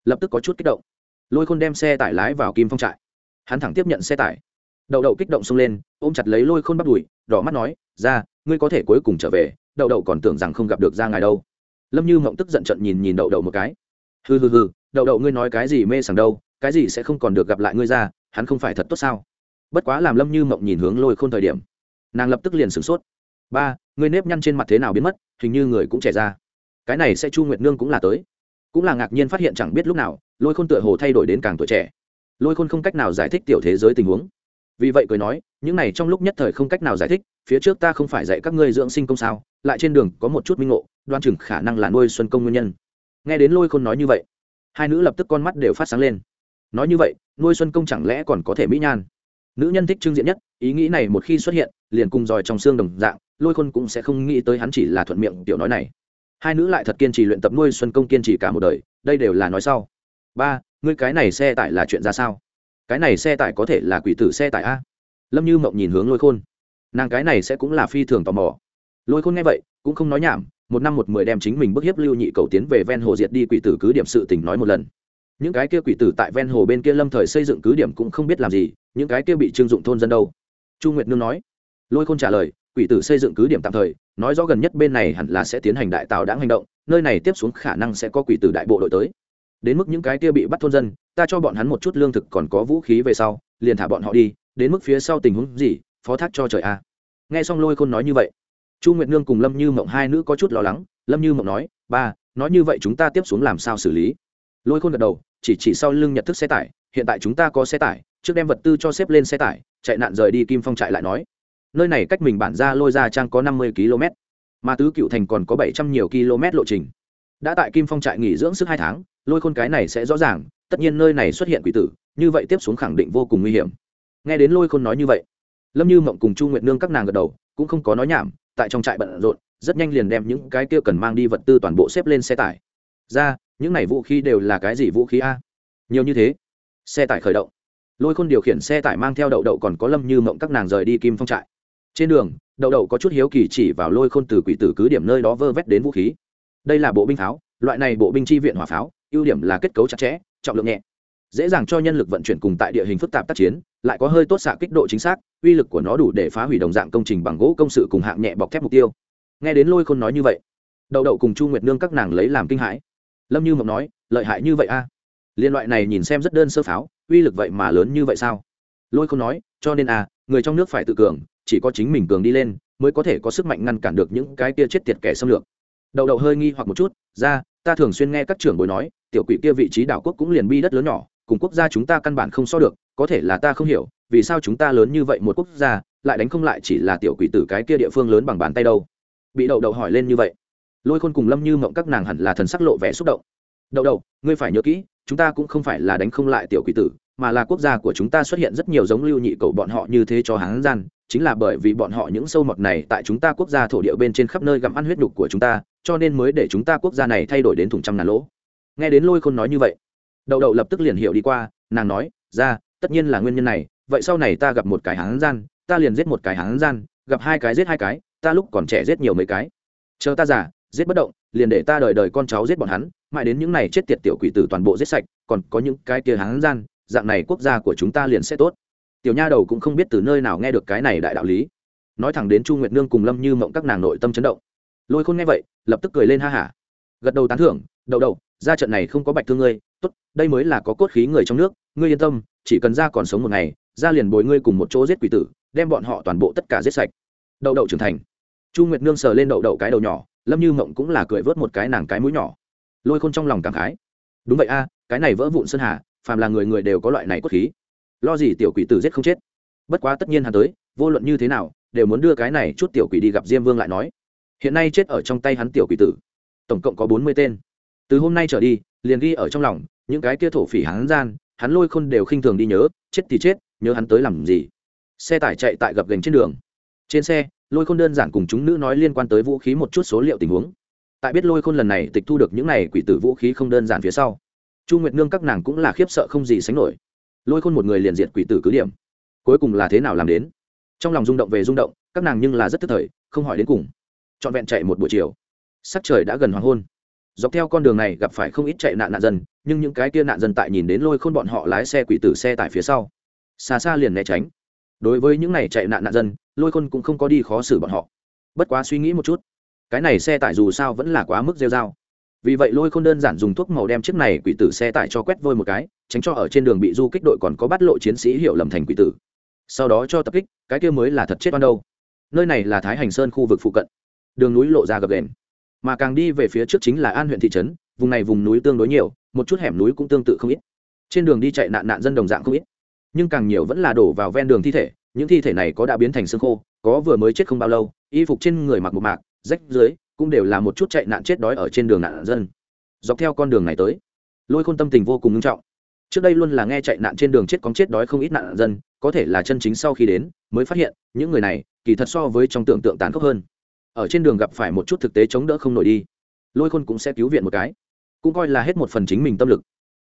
Lập tức có chút kích động. Lôi khôn đem xe tải lái vào kim phong trại. Hắn thẳng tiếp nhận xe tải. Đậu đậu kích động xông lên, ôm chặt lấy lôi khôn bắt đùi, đỏ mắt nói, ra, ngươi có thể cuối cùng trở về, đậu đậu còn tưởng rằng không gặp được ra ngài đâu. Lâm như mộng tức giận trận nhìn nhìn đậu đậu một cái. Hừ hừ hừ, đậu đậu ngươi nói cái gì mê sảng đâu cái gì sẽ không còn được gặp lại ngươi ra, hắn không phải thật tốt sao? Bất quá làm lâm như mộng nhìn hướng lôi khôn thời điểm, nàng lập tức liền sửng sốt. Ba, ngươi nếp nhăn trên mặt thế nào biến mất, hình như người cũng trẻ ra. Cái này sẽ chu nguyệt nương cũng là tới. Cũng là ngạc nhiên phát hiện chẳng biết lúc nào, lôi khôn tựa hồ thay đổi đến càng tuổi trẻ. Lôi khôn không cách nào giải thích tiểu thế giới tình huống. Vì vậy cười nói, những này trong lúc nhất thời không cách nào giải thích, phía trước ta không phải dạy các ngươi dưỡng sinh công sao, lại trên đường có một chút minh ngộ, đoan chừng khả năng là nuôi xuân công nguyên nhân. Nghe đến lôi khôn nói như vậy, hai nữ lập tức con mắt đều phát sáng lên nói như vậy, nuôi xuân công chẳng lẽ còn có thể mỹ nhan? Nữ nhân thích trưng diện nhất, ý nghĩ này một khi xuất hiện, liền cùng dòi trong xương đồng dạng, lôi khôn cũng sẽ không nghĩ tới hắn chỉ là thuận miệng tiểu nói này. Hai nữ lại thật kiên trì luyện tập nuôi xuân công kiên trì cả một đời, đây đều là nói sau. Ba, ngươi cái này xe tải là chuyện ra sao? Cái này xe tải có thể là quỷ tử xe tải a? Lâm như mộng nhìn hướng lôi khôn. Nàng cái này sẽ cũng là phi thường tò mò. Lôi khôn nghe vậy, cũng không nói nhảm, một năm một mười đem chính mình bức hiếp lưu nhị cầu tiến về ven hồ diệt đi quỷ tử cứ điểm sự tình nói một lần những cái kia quỷ tử tại ven hồ bên kia lâm thời xây dựng cứ điểm cũng không biết làm gì, những cái kia bị trưng dụng thôn dân đâu? Chu nguyệt nương nói. Lôi khôn trả lời, quỷ tử xây dựng cứ điểm tạm thời, nói rõ gần nhất bên này hẳn là sẽ tiến hành đại tạo đáng hành động, nơi này tiếp xuống khả năng sẽ có quỷ tử đại bộ đội tới. Đến mức những cái kia bị bắt thôn dân, ta cho bọn hắn một chút lương thực còn có vũ khí về sau, liền thả bọn họ đi, đến mức phía sau tình huống gì, phó thác cho trời a. Nghe xong lôi khôn nói như vậy, chu nguyệt nương cùng lâm như mộng hai nữ có chút lo lắng, lâm như mộng nói, ba, nói như vậy chúng ta tiếp xuống làm sao xử lý? Lôi khôn gật đầu, chỉ chỉ sau lưng nhận thức xe tải, hiện tại chúng ta có xe tải, trước đem vật tư cho xếp lên xe tải, chạy nạn rời đi kim phong trại lại nói. Nơi này cách mình bản ra lôi ra trang có năm mươi km mà tứ cựu thành còn có bảy trăm nhiều km lộ trình. Đã tại kim phong trại nghỉ dưỡng sức hai tháng, lôi khôn cái này sẽ rõ ràng, tất nhiên nơi này xuất hiện quỷ tử, như vậy tiếp xuống khẳng định vô cùng nguy hiểm. Nghe đến lôi khôn nói như vậy, lâm như mộng cùng chu nguyện nương các nàng gật đầu, cũng không có nói nhảm, tại trong trại bận rộn, rất nhanh liền đem những cái kia cần mang đi vật tư toàn bộ xếp lên xe tải ra, những này vũ khí đều là cái gì vũ khí a? Nhiều như thế. Xe tải khởi động. Lôi khôn điều khiển xe tải mang theo đậu đậu còn có lâm như mộng các nàng rời đi kim phong trại. Trên đường, đậu đậu có chút hiếu kỳ chỉ vào lôi khôn từ quỷ tử cứ điểm nơi đó vơ vét đến vũ khí. Đây là bộ binh pháo, loại này bộ binh chi viện hỏa pháo, ưu điểm là kết cấu chặt chẽ, trọng lượng nhẹ. Dễ dàng cho nhân lực vận chuyển cùng tại địa hình phức tạp tác chiến, lại có hơi tốt xạ kích độ chính xác, uy lực của nó đủ để phá hủy đồng dạng công trình bằng gỗ công sự cùng hạng nhẹ bọc thép mục tiêu. Nghe đến lôi khôn nói như vậy, đậu đậu cùng chu nguyệt nương các nàng lấy làm kinh hãi lâm như mộng nói, lợi hại như vậy a? Liên loại này nhìn xem rất đơn sơ pháo, uy lực vậy mà lớn như vậy sao? Lôi khôn nói, cho nên a, người trong nước phải tự cường, chỉ có chính mình cường đi lên, mới có thể có sức mạnh ngăn cản được những cái kia chết tiệt kẻ xâm lược. Đầu đầu hơi nghi hoặc một chút, ra, ta thường xuyên nghe các trưởng bồi nói, tiểu quỷ kia vị trí đảo quốc cũng liền bi đất lớn nhỏ, cùng quốc gia chúng ta căn bản không so được, có thể là ta không hiểu, vì sao chúng ta lớn như vậy một quốc gia, lại đánh không lại chỉ là tiểu quỷ tử cái kia địa phương lớn bằng bàn tay đâu? Bị đậu đậu hỏi lên như vậy lôi khôn cùng lâm như mộng các nàng hẳn là thần sắc lộ vẻ xúc động đậu đậu ngươi phải nhớ kỹ chúng ta cũng không phải là đánh không lại tiểu quỷ tử mà là quốc gia của chúng ta xuất hiện rất nhiều giống lưu nhị cầu bọn họ như thế cho hán gian chính là bởi vì bọn họ những sâu mọt này tại chúng ta quốc gia thổ địa bên trên khắp nơi gặm ăn huyết nhục của chúng ta cho nên mới để chúng ta quốc gia này thay đổi đến thùng trăm ngàn lỗ nghe đến lôi khôn nói như vậy đậu đậu lập tức liền hiểu đi qua nàng nói ra tất nhiên là nguyên nhân này vậy sau này ta gặp một cái hán gian ta liền giết một cái hán gian gặp hai cái giết hai cái ta lúc còn trẻ giết nhiều mấy cái chờ ta giả giết bất động, liền để ta đợi đời con cháu giết bọn hắn, mãi đến những này chết tiệt tiểu quỷ tử toàn bộ giết sạch, còn có những cái kia hán gian, dạng này quốc gia của chúng ta liền sẽ tốt. Tiểu nha đầu cũng không biết từ nơi nào nghe được cái này đại đạo lý. Nói thẳng đến chu nguyệt nương cùng lâm như mộng các nàng nội tâm chấn động. Lôi khôn nghe vậy, lập tức cười lên ha hả. Gật đầu tán thưởng, đậu đậu, ra trận này không có bạch thương ngươi, tốt, đây mới là có cốt khí người trong nước, ngươi yên tâm, chỉ cần ra còn sống một ngày, ra liền bồi ngươi cùng một chỗ giết quỷ tử, đem bọn họ toàn bộ tất cả giết sạch. Đậu đậu trưởng thành. Chu nguyệt nương sờ lên đậu đậu cái đầu nhỏ lâm như mộng cũng là cười vớt một cái nàng cái mũi nhỏ. Lôi khôn trong lòng cảm khái. Đúng vậy a, cái này vỡ vụn sơn hà, phàm là người người đều có loại này cốt khí. Lo gì tiểu quỷ tử giết không chết? Bất quá tất nhiên hắn tới, vô luận như thế nào, đều muốn đưa cái này chút tiểu quỷ đi gặp diêm vương lại nói. Hiện nay chết ở trong tay hắn tiểu quỷ tử. Tổng cộng có bốn mươi tên. Từ hôm nay trở đi, liền ghi ở trong lòng, những cái kia thổ phỉ hắn gian, hắn lôi khôn đều khinh thường đi nhớ, chết thì chết, nhớ hắn tới làm gì. Xe tải chạy tại gập gành trên đường. Trên xe lôi khôn đơn giản cùng chúng nữ nói liên quan tới vũ khí một chút số liệu tình huống. Tại biết lôi khôn lần này tịch thu được những này quỷ tử vũ khí không đơn giản phía sau, chu nguyệt nương các nàng cũng là khiếp sợ không gì sánh nổi. Lôi khôn một người liền diệt quỷ tử cứ điểm. Cuối cùng là thế nào làm đến? Trong lòng rung động về rung động, các nàng nhưng là rất tức thời, không hỏi đến cùng. Trọn vẹn chạy một buổi chiều, sắc trời đã gần hoàng hôn. Dọc theo con đường này gặp phải không ít chạy nạn nạn dân, nhưng những cái kia nạn dân tại nhìn đến lôi khôn bọn họ lái xe quỷ tử xe tải phía sau, xa xa liền né tránh. Đối với những này chạy nạn nạn dân lôi khôn cũng không có đi khó xử bọn họ. Bất quá suy nghĩ một chút, cái này xe tải dù sao vẫn là quá mức rêu dao vì vậy lôi khôn đơn giản dùng thuốc màu đem chiếc này quỷ tử xe tải cho quét vôi một cái, tránh cho ở trên đường bị du kích đội còn có bắt lộ chiến sĩ hiệu lầm thành quỷ tử. Sau đó cho tập kích, cái kia mới là thật chết ban đâu. Nơi này là thái hành sơn khu vực phụ cận. Đường núi lộ ra gập đền mà càng đi về phía trước chính là an huyện thị trấn, vùng này vùng núi tương đối nhiều, một chút hẻm núi cũng tương tự không ít. Trên đường đi chạy nạn nạn dân đồng dạng không ít. Nhưng càng nhiều vẫn là đổ vào ven đường thi thể những thi thể này có đã biến thành xương khô, có vừa mới chết không bao lâu, y phục trên người mặc một mạc, rách dưới cũng đều là một chút chạy nạn chết đói ở trên đường nạn dân. Dọc theo con đường này tới, lôi khôn tâm tình vô cùng nghiêm trọng. Trước đây luôn là nghe chạy nạn trên đường chết có chết đói không ít nạn dân, có thể là chân chính sau khi đến, mới phát hiện, những người này, kỳ thật so với trong tưởng tượng tàn khốc hơn. Ở trên đường gặp phải một chút thực tế chống đỡ không nổi đi. Lôi khôn cũng sẽ cứu viện một cái. Cũng coi là hết một phần chính mình tâm lực.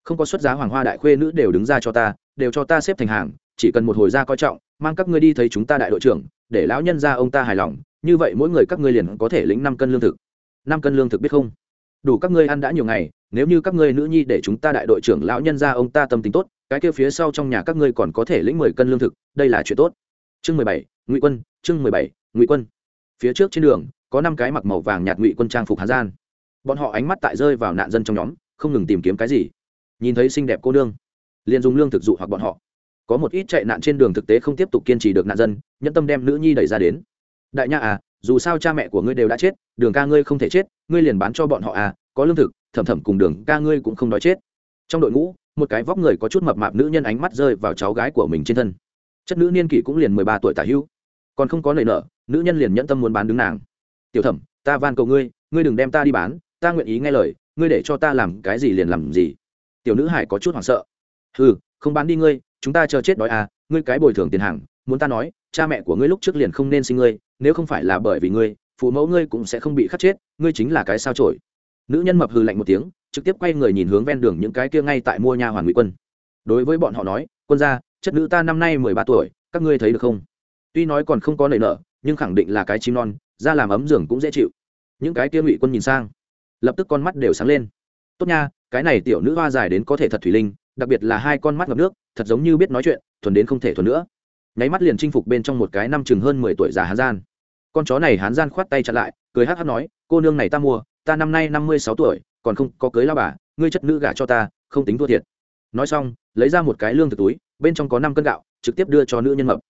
Không có xuất giá hoàng hoa đại khuê nữ đều đứng ra cho ta, đều cho ta xếp thành hàng, chỉ cần một hồi ra coi trọng mang các ngươi đi thấy chúng ta đại đội trưởng, để lão nhân ra ông ta hài lòng, như vậy mỗi người các ngươi liền có thể lĩnh năm cân lương thực. Năm cân lương thực biết không? Đủ các ngươi ăn đã nhiều ngày, nếu như các ngươi nữ nhi để chúng ta đại đội trưởng lão nhân ra ông ta tâm tính tốt, cái kia phía sau trong nhà các ngươi còn có thể lĩnh mười cân lương thực, đây là chuyện tốt. Chương mười bảy, ngụy quân, chương mười bảy, ngụy quân. Phía trước trên đường, có năm cái mặc màu vàng nhạt ngụy quân trang phục hán gian. Bọn họ ánh mắt tại rơi vào nạn dân trong nhóm, không ngừng tìm kiếm cái gì. Nhìn thấy xinh đẹp cô nương, liền dùng lương thực dụ hoặc bọn họ có một ít chạy nạn trên đường thực tế không tiếp tục kiên trì được nạn dân, nhẫn tâm đem nữ nhi đẩy ra đến. Đại nha à dù sao cha mẹ của ngươi đều đã chết, đường ca ngươi không thể chết, ngươi liền bán cho bọn họ à có lương thực, thẩm thẩm cùng đường ca ngươi cũng không đói chết. Trong đội ngũ, một cái vóc người có chút mập mạp nữ nhân ánh mắt rơi vào cháu gái của mình trên thân. Chất nữ niên kỷ cũng liền mười ba tuổi tả hữu. Còn không có lời nợ nữ nhân liền nhẫn tâm muốn bán đứng nàng. Tiểu thẩm, ta van cầu ngươi ngươi đừng đem ta đi bán, ta nguyện ý nghe lời, ngươi để cho ta làm cái gì liền làm gì. Tiểu nữ hải có chút hoảng sợ. Ừ không bán đi ngươi, chúng ta chờ chết đói à ngươi cái bồi thường tiền hàng, muốn ta nói, cha mẹ của ngươi lúc trước liền không nên sinh ngươi, nếu không phải là bởi vì ngươi, phụ mẫu ngươi cũng sẽ không bị khắc chết, ngươi chính là cái sao trổi nữ nhân mập hừ lạnh một tiếng, trực tiếp quay người nhìn hướng ven đường những cái kia ngay tại mua nha hoàn ngụy quân. Đối với bọn họ nói, quân gia, chất nữ ta năm nay mười ba tuổi, các ngươi thấy được không? Tuy nói còn không có nảy nở, nhưng khẳng định là cái chim non ra làm ấm giường cũng dễ chịu. Những cái kia ngụy quân nhìn sang, lập tức con mắt đều sáng lên. Tốt nha, cái này tiểu nữ hoa dài đến có thể thật thủy linh đặc biệt là hai con mắt ngập nước, thật giống như biết nói chuyện, thuần đến không thể thuần nữa. Nháy mắt liền chinh phục bên trong một cái năm chừng hơn mười tuổi già hán gian. Con chó này hán gian khoát tay chặn lại, cười hát hát nói, cô nương này ta mua, ta năm nay năm mươi sáu tuổi, còn không có cưới lao bà, ngươi chất nữ gả cho ta, không tính thua thiệt. Nói xong, lấy ra một cái lương thực túi, bên trong có năm cân gạo, trực tiếp đưa cho nữ nhân mập.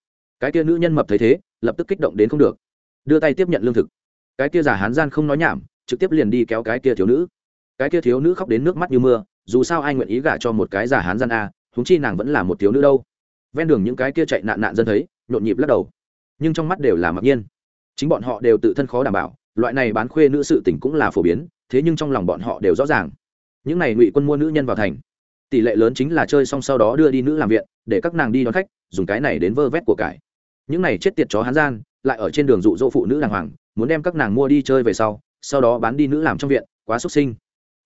Cái kia nữ nhân mập thấy thế, lập tức kích động đến không được. Đưa tay tiếp nhận lương thực. Cái kia giả hán gian không nói nhảm, trực tiếp liền đi kéo cái kia thiếu nữ cái kia thiếu nữ khóc đến nước mắt như mưa, dù sao ai nguyện ý gả cho một cái giả hán gian a húng chi nàng vẫn là một thiếu nữ đâu. Ven đường những cái kia chạy nạn nạn dân thấy, nhộn nhịp lắc đầu. Nhưng trong mắt đều là mặc nhiên. Chính bọn họ đều tự thân khó đảm bảo, loại này bán khuê nữ sự tỉnh cũng là phổ biến, thế nhưng trong lòng bọn họ đều rõ ràng. Những này ngụy quân mua nữ nhân vào thành. Tỷ lệ lớn chính là chơi xong sau đó đưa đi nữ làm viện, để các nàng đi đón khách, dùng cái này đến vơ vét của cải. Những này chết tiệt chó hán gian, lại ở trên đường dụ dỗ phụ nữ đàng hoàng, muốn đem các nàng mua đi chơi về sau sau đó bán đi nữ làm trong viện, quá xuất sinh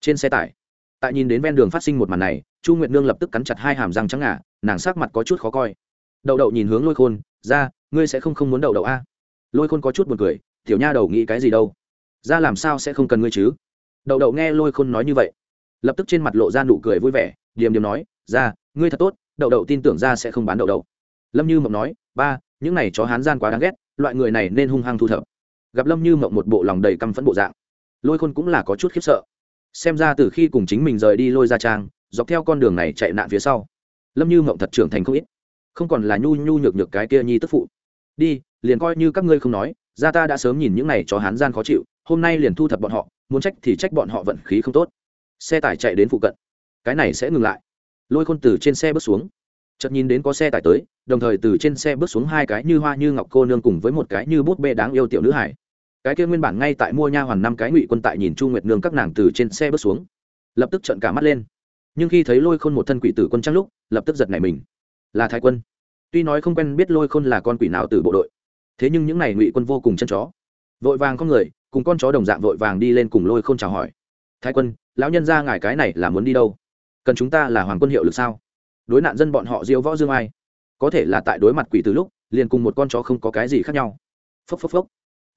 trên xe tải, tại nhìn đến ven đường phát sinh một màn này, chu nguyệt nương lập tức cắn chặt hai hàm răng trắng ngà, nàng sắc mặt có chút khó coi. Đậu đậu nhìn hướng lôi khôn, ra, ngươi sẽ không không muốn đậu đậu a lôi khôn có chút b u ồ n cười, tiểu nha đầu nghĩ cái gì đâu? Ra làm sao sẽ không cần ngươi chứ? Đậu đậu nghe lôi khôn nói như vậy, lập tức trên mặt lộ ra nụ cười vui vẻ, điềm điềm nói, ra, ngươi thật tốt, đậu đậu tin tưởng ra sẽ không bán đậu đậu. Lâm như mộng nói, ba, những này chó hán gian quá đáng ghét, loại người này nên hung hăng thu thập. Gặp lâm như mộng một bộ lòng đầy căm phẫn bộ dạng, lôi khôn cũng là có chút khiếp sợ xem ra từ khi cùng chính mình rời đi lôi ra trang, dọc theo con đường này chạy nạn phía sau, lâm như mộng thật trưởng thành không ít. Không còn là nhu nhu nhược nhược cái kia nhi tức phụ. Đi, liền coi như các ngươi không nói ra ta đã sớm nhìn những này cho hán gian khó chịu, hôm nay liền thu thập bọn họ, muốn trách thì trách bọn họ vận khí không tốt. Xe tải chạy đến phụ cận. Cái này sẽ ngừng lại. Lôi khôn từ trên xe bước xuống. Chợt nhìn đến có xe tải tới, đồng thời từ trên xe bước xuống hai cái như hoa như ngọc cô nương cùng với một cái như bút bê đáng yêu tiểu nữ hải cái kia nguyên bản ngay tại mua nha hoàn năm cái ngụy quân tại nhìn chu nguyệt nương các nàng từ trên xe bước xuống. Lập tức trợn cả mắt lên. Nhưng khi thấy lôi khôn một thân quỷ tử quân trăng lúc, lập tức giật nảy mình. Là thái quân. Tuy nói không quen biết lôi khôn là con quỷ nào từ bộ đội, thế nhưng những n à y ngụy quân vô cùng chân chó. Vội vàng con người, cùng con chó đồng dạng vội vàng đi lên cùng lôi khôn chào hỏi. Thái quân, lão nhân ra ngài cái này là muốn đi đâu? Cần chúng ta là hoàng quân hiệu lực sao? Đối nạn dân bọn họ diêu võ dương ai? Có thể là tại đối mặt quỷ từ lúc, liền cùng một con chó không có cái gì khác nhau. Phốc phốc phốc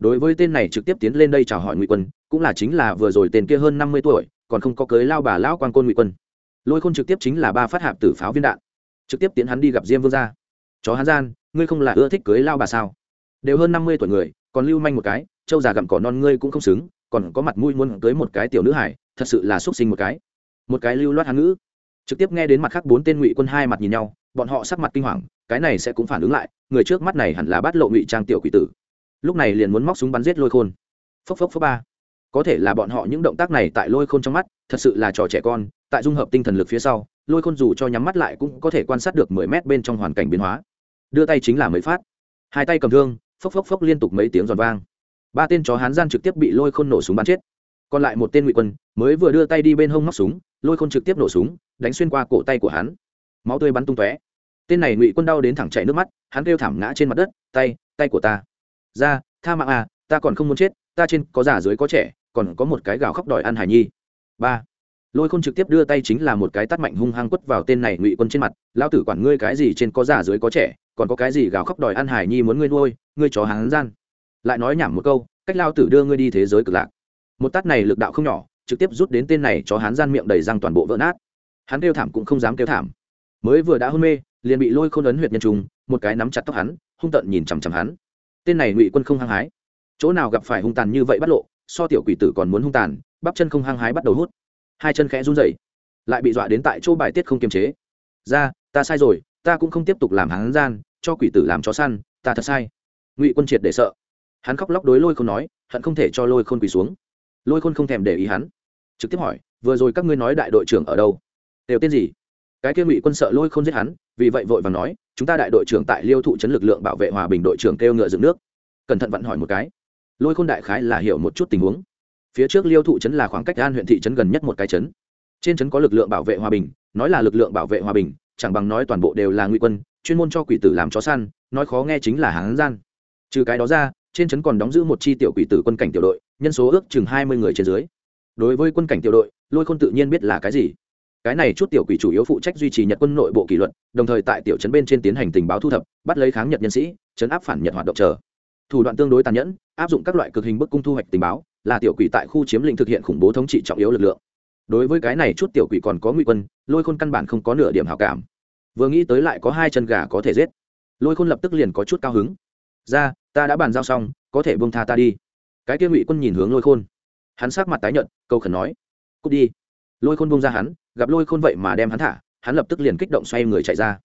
đối với tên này trực tiếp tiến lên đây chào hỏi ngụy quân, cũng là chính là vừa rồi tên kia hơn năm mươi tuổi, còn không có cưới lao bà lão quan côn ngụy quân. Lôi khôn trực tiếp chính là ba phát hạp tử pháo viên đạn. Trực tiếp tiến hắn đi gặp diêm vương gia. Chó hắn gian, ngươi không là ưa thích cưới lao bà sao? Đều hơn năm mươi tuổi người, còn lưu manh một cái trâu già gặm cỏ non ngươi cũng không xứng, còn có mặt mũi muốn cưới một cái tiểu nữ hải thật sự là xúc sinh một cái. Một cái lưu loát hán ngữ. Trực tiếp nghe đến mặt khác bốn tên ngụy quân hai mặt nhìn nhau, bọn họ sắc mặt kinh hoàng, cái này sẽ cũng phản ứng lại, người trước mắt này hẳn là bắt lộ ngụy trang tiểu quỷ tử lúc này liền muốn móc súng bắn giết lôi khôn. Phốc phốc phốc ba. Có thể là bọn họ những động tác này tại lôi khôn trong mắt, thật sự là trò trẻ con, tại dung hợp tinh thần lực phía sau, lôi khôn dù cho nhắm mắt lại cũng có thể quan sát được mười mét bên trong hoàn cảnh biến hóa. Đưa tay chính là mấy phát. Hai tay cầm thương, phốc phốc phốc liên tục mấy tiếng giòn vang. Ba tên chó hán gian trực tiếp bị lôi khôn nổ súng bắn chết. Còn lại một tên ngụy quân mới vừa đưa tay đi bên hông móc súng, lôi khôn trực tiếp nổ súng, đánh xuyên qua cổ tay của hắn. Máu tươi bắn tung tóe. Tên này ngụy quân đau đến thẳng chảy nước mắt, hắn kêu thảm ngã trên mặt đất, tay tay của ta ra, tha mạng à ta còn không muốn chết, ta trên có già dưới có trẻ, còn có một cái gào khóc đòi ăn hải nhi. Ba. Lôi khôn trực tiếp đưa tay chính là một cái tắt mạnh hung hăng quất vào tên này ngụy quân trên mặt lao tử quản ngươi cái gì trên có già dưới có trẻ, còn có cái gì gào khóc đòi ăn hải nhi muốn ngươi nuôi, ngươi chó hắn gian. Lại nói nhảm một câu, cách lao tử đưa ngươi đi thế giới cực lạc. Một tát này lực đạo không nhỏ, trực tiếp rút đến tên này chó hắn gian miệng đầy răng toàn bộ vỡ nát. Hắn kêu thảm cũng không dám kêu thảm. Mới vừa đã hôn mê, liền bị lôi khôn ấn huyệt nhân trùng, một cái nắm chặt tóc hắn, hung tận nhìn chằm chằm hắn tên này ngụy quân không hăng hái. Chỗ nào gặp phải hung tàn như vậy bắt lộ, so tiểu quỷ tử còn muốn hung tàn, bắp chân không hăng hái bắt đầu hút. Hai chân khẽ run rẩy, lại bị dọa đến tại chỗ bài tiết không kiềm chế. Ra, ta sai rồi, ta cũng không tiếp tục làm hắn gian, cho quỷ tử làm chó săn, ta thật sai. Ngụy quân triệt để sợ. Hắn khóc lóc đối lôi khôn nói, hận không thể cho lôi khôn quỳ xuống. Lôi khôn không thèm để ý hắn, trực tiếp hỏi, vừa rồi các ngươi nói đại đội trưởng ở đâu? Đều tên gì? Cái kia ngụy quân sợ lôi khôn giết hắn, vì vậy vội vàng nói chúng ta đại đội trưởng tại liêu thụ chấn lực lượng bảo vệ hòa bình đội trưởng kêu ngựa dựng nước. Cẩn thận vận hỏi một cái. Lôi khôn đại khái là hiểu một chút tình huống. Phía trước liêu thụ chấn là khoảng cách an huyện thị trấn gần nhất một cái trấn. Trên trấn có lực lượng bảo vệ hòa bình, nói là lực lượng bảo vệ hòa bình, chẳng bằng nói toàn bộ đều là ngụy quân, chuyên môn cho quỷ tử làm chó săn, nói khó nghe chính là hán gian. Trừ cái đó ra, trên trấn còn đóng giữ một chi tiểu quỷ tử quân cảnh tiểu đội, nhân số ước chừng hai mươi người trên dưới. Đối với quân cảnh tiểu đội, lôi khôn tự nhiên biết là cái gì cái này chút tiểu quỷ chủ yếu phụ trách duy trì nhật quân nội bộ kỷ luật, đồng thời tại tiểu trấn bên trên tiến hành tình báo thu thập, bắt lấy kháng nhật nhân sĩ, chấn áp phản nhật hoạt động chờ. Thủ đoạn tương đối tàn nhẫn, áp dụng các loại cực hình bức cung thu hoạch tình báo, là tiểu quỷ tại khu chiếm lĩnh thực hiện khủng bố thống trị trọng yếu lực lượng. Đối với cái này chút tiểu quỷ còn có nguy quân, lôi khôn căn bản không có nửa điểm hảo cảm. Vừa nghĩ tới lại có hai chân gà có thể giết. Lôi khôn lập tức liền có chút cao hứng. Ra, ta đã bàn giao xong, có thể buông tha ta đi. Cái kia ngụy quân nhìn hướng lôi khôn. Hắn sát mặt tái nhợt, câu khẩn nói, cút đi lôi khôn bung ra hắn, gặp lôi khôn vậy mà đem hắn thả, hắn lập tức liền kích động xoay người chạy ra.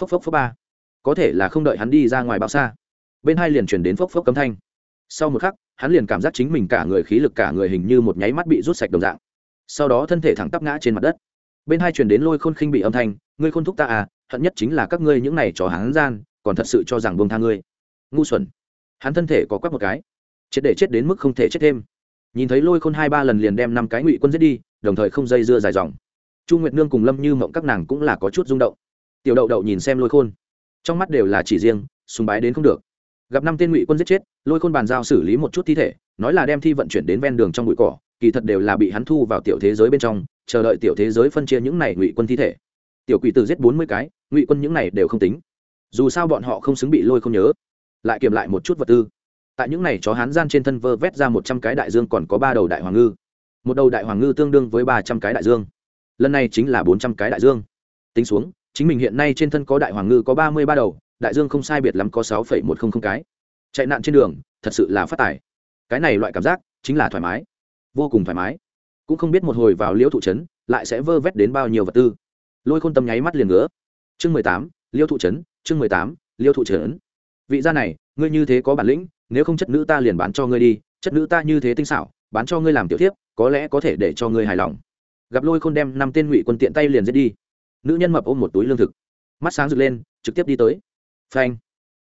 Phốc phốc phốc ba. Có thể là không đợi hắn đi ra ngoài bao xa. Bên hai liền chuyển đến phốc phốc cấm thanh. Sau một khắc, hắn liền cảm giác chính mình cả người khí lực cả người hình như một nháy mắt bị rút sạch đồng dạng. Sau đó thân thể thẳng tắp ngã trên mặt đất. Bên hai chuyển đến lôi khôn khinh bị âm thanh, ngươi khôn thúc ta à hận nhất chính là các ngươi những này trò hắn gian, còn thật sự cho rằng bông tha ngươi. Ngu xuẩn. Hắn thân thể có quắc một cái. Chết để chết đến mức không thể chết thêm. Nhìn thấy lôi khôn hai ba lần liền đem năm cái ngụy quân giết đi đồng thời không dây dưa dài dòng. Chu nguyệt nương cùng lâm như mộng các nàng cũng là có chút rung động. Tiểu đậu đậu nhìn xem lôi khôn. Trong mắt đều là chỉ riêng, sùng bái đến không được. Gặp năm tên ngụy quân giết chết, lôi khôn bàn giao xử lý một chút thi thể, nói là đem thi vận chuyển đến ven đường trong bụi cỏ, kỳ thật đều là bị hắn thu vào tiểu thế giới bên trong, chờ đợi tiểu thế giới phân chia những này ngụy quân thi thể. Tiểu quỷ tử giết bốn mươi cái, ngụy quân những này đều không tính. Dù sao bọn họ không xứng bị lôi không nhớ. Lại kiểm lại một chút vật tư. Tại những này chó hán gian trên thân vơ vét ra một trăm cái đại dương còn có ba đầu đại hoàng ngư một đầu đại hoàng ngư tương đương với ba trăm cái đại dương. Lần này chính là bốn trăm cái đại dương. Tính xuống, chính mình hiện nay trên thân có đại hoàng ngư có ba mươi ba đầu, đại dương không sai biệt lắm có sáu phẩy một không không cái. Chạy nạn trên đường, thật sự là phát tài. Cái này loại cảm giác, chính là thoải mái. Vô cùng thoải mái. Cũng không biết một hồi vào liễu thụ trấn, lại sẽ vơ vét đến bao nhiêu vật tư. Lôi khôn tâm nháy mắt liền ngứa. Chương mười tám, liêu thụ trấn, chương mười tám, liêu thụ trấn. Vị gia này, ngươi như thế có bản lĩnh, nếu không chất nữ ta liền bán cho ngươi đi, chất nữ ta như thế tinh xảo, bán cho ngươi làm tiểu thiếp có lẽ có thể để cho ngươi hài lòng. Gặp lôi khôn đem năm tên ngụy quân tiện tay liền giết đi. Nữ nhân mập ôm một túi lương thực. Mắt sáng rực lên, trực tiếp đi tới. Phanh.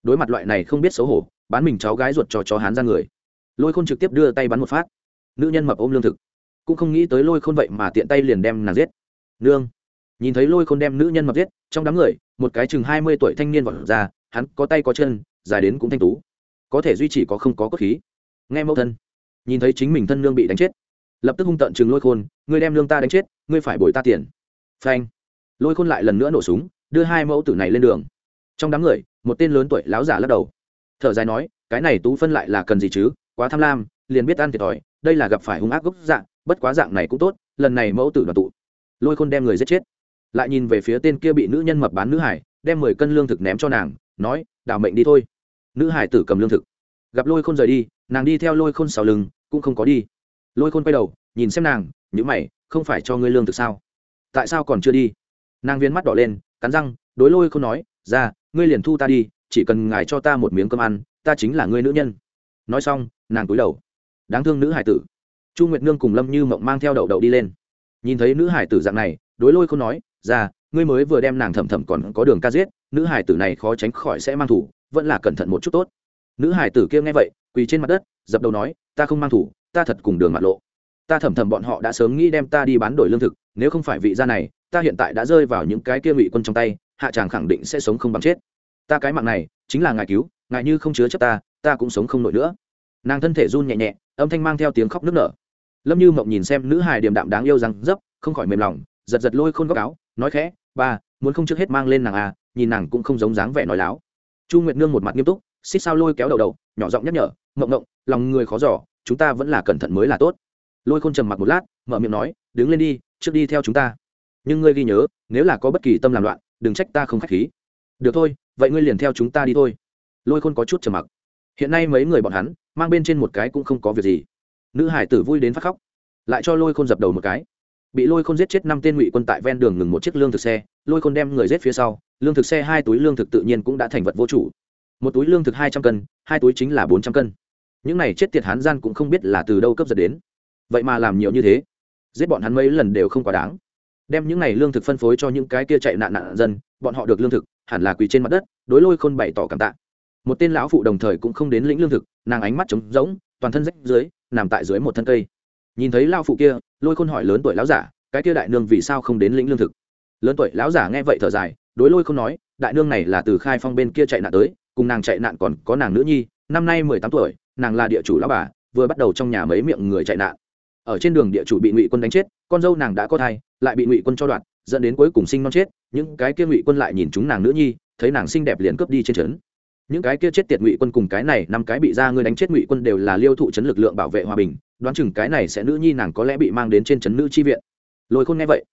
Đối mặt loại này không biết xấu hổ, bán mình cháu gái ruột cho chó hán ra người. Lôi khôn trực tiếp đưa tay bắn một phát. Nữ nhân mập ôm lương thực. Cũng không nghĩ tới lôi khôn vậy mà tiện tay liền đem nàng giết. Nương. Nhìn thấy lôi khôn đem nữ nhân mập giết, trong đám người, một cái chừng hai mươi tuổi thanh niên vọt ra, hắn có tay có chân, dài đến cũng thanh tú. Có thể duy trì có không có cốt khí. Nghe mẫu thân. Nhìn thấy chính mình thân nương bị đánh chết lập tức hung tận chừng lôi khôn, ngươi đem lương ta đánh chết, ngươi phải bồi ta tiền. Phanh. Lôi khôn lại lần nữa nổ súng, đưa hai mẫu tử này lên đường. Trong đám người, một tên lớn tuổi láo giả lắc đầu. Thở dài nói, cái này tú phân lại là cần gì chứ? Quá tham lam, liền biết ăn thiệt thòi, đây là gặp phải hung ác gốc dạng, bất quá dạng này cũng tốt, lần này mẫu tử đoàn tụ. Lôi khôn đem người giết chết. Lại nhìn về phía tên kia bị nữ nhân mập bán nữ hải, đem mười cân lương thực ném cho nàng, nói đảo mệnh đi thôi. Nữ hải tử cầm lương thực. Gặp lôi khôn rời đi, nàng đi theo lôi khôn sau lưng, cũng không có đi lôi khôn quay đầu, nhìn xem nàng, nhữ mày, không phải cho ngươi lương thực sao? Tại sao còn chưa đi? Nàng viên mắt đỏ lên, cắn răng, đối lôi khôn nói, ra, ngươi liền thu ta đi, chỉ cần ngài cho ta một miếng cơm ăn, ta chính là ngươi nữ nhân. Nói xong, nàng cúi đầu. Đáng thương nữ hải tử. Chu nguyệt nương cùng lâm như mộng mang theo đậu đậu đi lên. Nhìn thấy nữ hải tử dạng này, đối lôi khôn nói, ra, ngươi mới vừa đem nàng thầm thầm còn có đường ca giết, nữ hải tử này khó tránh khỏi sẽ mang thủ, vẫn là cẩn thận một chút tốt. Nữ hải tử kia nghe vậy quỳ trên mặt đất, dập đầu nói, ta không mang thủ, ta thật cùng đường mặt lộ. Ta thầm thầm bọn họ đã sớm nghĩ đem ta đi bán đổi lương thực, nếu không phải vị gia này, ta hiện tại đã rơi vào những cái kia ngụy quân trong tay, hạ tràng khẳng định sẽ sống không bằng chết. Ta cái mạng này, chính là ngài cứu, ngài như không chứa chấp ta ta cũng sống không nổi nữa. Nàng thân thể run nhẹ nhẹ, âm thanh mang theo tiếng khóc nức nở. Lâm như mộng nhìn xem nữ hài điềm đạm đáng yêu rằng dấp, không khỏi mềm lòng, giật giật lôi khôn góc áo, nói khẽ, ba, muốn không trước hết mang lên nàng à nhìn nàng cũng không giống dáng vẻ nói láo. Chu nguyệt nương một mặt nghiêm túc, xích sao lôi kéo đầu đầu, nhỏ giọng nhắc nhở ngộng ngộng, lòng người khó giỏ chúng ta vẫn là cẩn thận mới là tốt. Lôi khôn trầm mặc một lát, mở miệng nói, đứng lên đi, trước đi theo chúng ta. Nhưng ngươi ghi nhớ, nếu là có bất kỳ tâm làm loạn, đừng trách ta không k h á c h khí. Được thôi, vậy ngươi liền theo chúng ta đi thôi. Lôi khôn có chút trầm mặc. Hiện nay mấy người bọn hắn, mang bên trên một cái cũng không có việc gì. Nữ hải tử vui đến phát khóc, lại cho lôi khôn dập đầu một cái. Bị lôi khôn giết chết năm tên ngụy quân tại ven đường ngừng một chiếc lương thực xe, lôi khôn đem người giết phía sau, lương thực xe hai túi lương thực tự nhiên cũng đã thành vật vô chủ. Một túi lương thực hai trăm cân, hai túi chính là bốn trăm cân những này chết tiệt hán gian cũng không biết là từ đâu cấp giật đến. Vậy mà làm nhiều như thế, giết bọn hắn mấy lần đều không quá đáng. Đem những này lương thực phân phối cho những cái kia chạy nạn nạn dân, bọn họ được lương thực, hẳn là quỳ trên mặt đất, đối lôi khôn bày tỏ cảm tạ. Một tên lão phụ đồng thời cũng không đến lĩnh lương thực, nàng ánh mắt trống rỗng, toàn thân rách dưới, nằm tại dưới một thân cây. Nhìn thấy lao phụ kia, lôi khôn hỏi lớn tuổi lão giả, cái kia đại nương vì sao không đến lĩnh lương thực? Lớn tuổi lão giả nghe vậy thở dài, đối lôi khôn nói, đại nương này là từ khai phong bên kia chạy nạn tới, cùng nàng chạy nạn còn có nàng nữ nhi, năm nay mười tám tuổi nàng là địa chủ lão bà, vừa bắt đầu trong nhà mấy miệng người chạy nạn. Ở trên đường địa chủ bị ngụy quân đánh chết, con dâu nàng đã có thai, lại bị ngụy quân cho đoạt, dẫn đến cuối cùng sinh non chết, những cái kia ngụy quân lại nhìn chúng nàng nữ nhi, thấy nàng xinh đẹp liền cướp đi trên trấn. Những cái kia chết tiệt ngụy quân cùng cái này, năm cái bị ra ngươi đánh chết ngụy quân đều là liêu thụ chấn lực lượng bảo vệ hòa bình, đoán chừng cái này sẽ nữ nhi nàng có lẽ bị mang đến trên trấn nữ chi viện. Lôi khôn nghe vậy,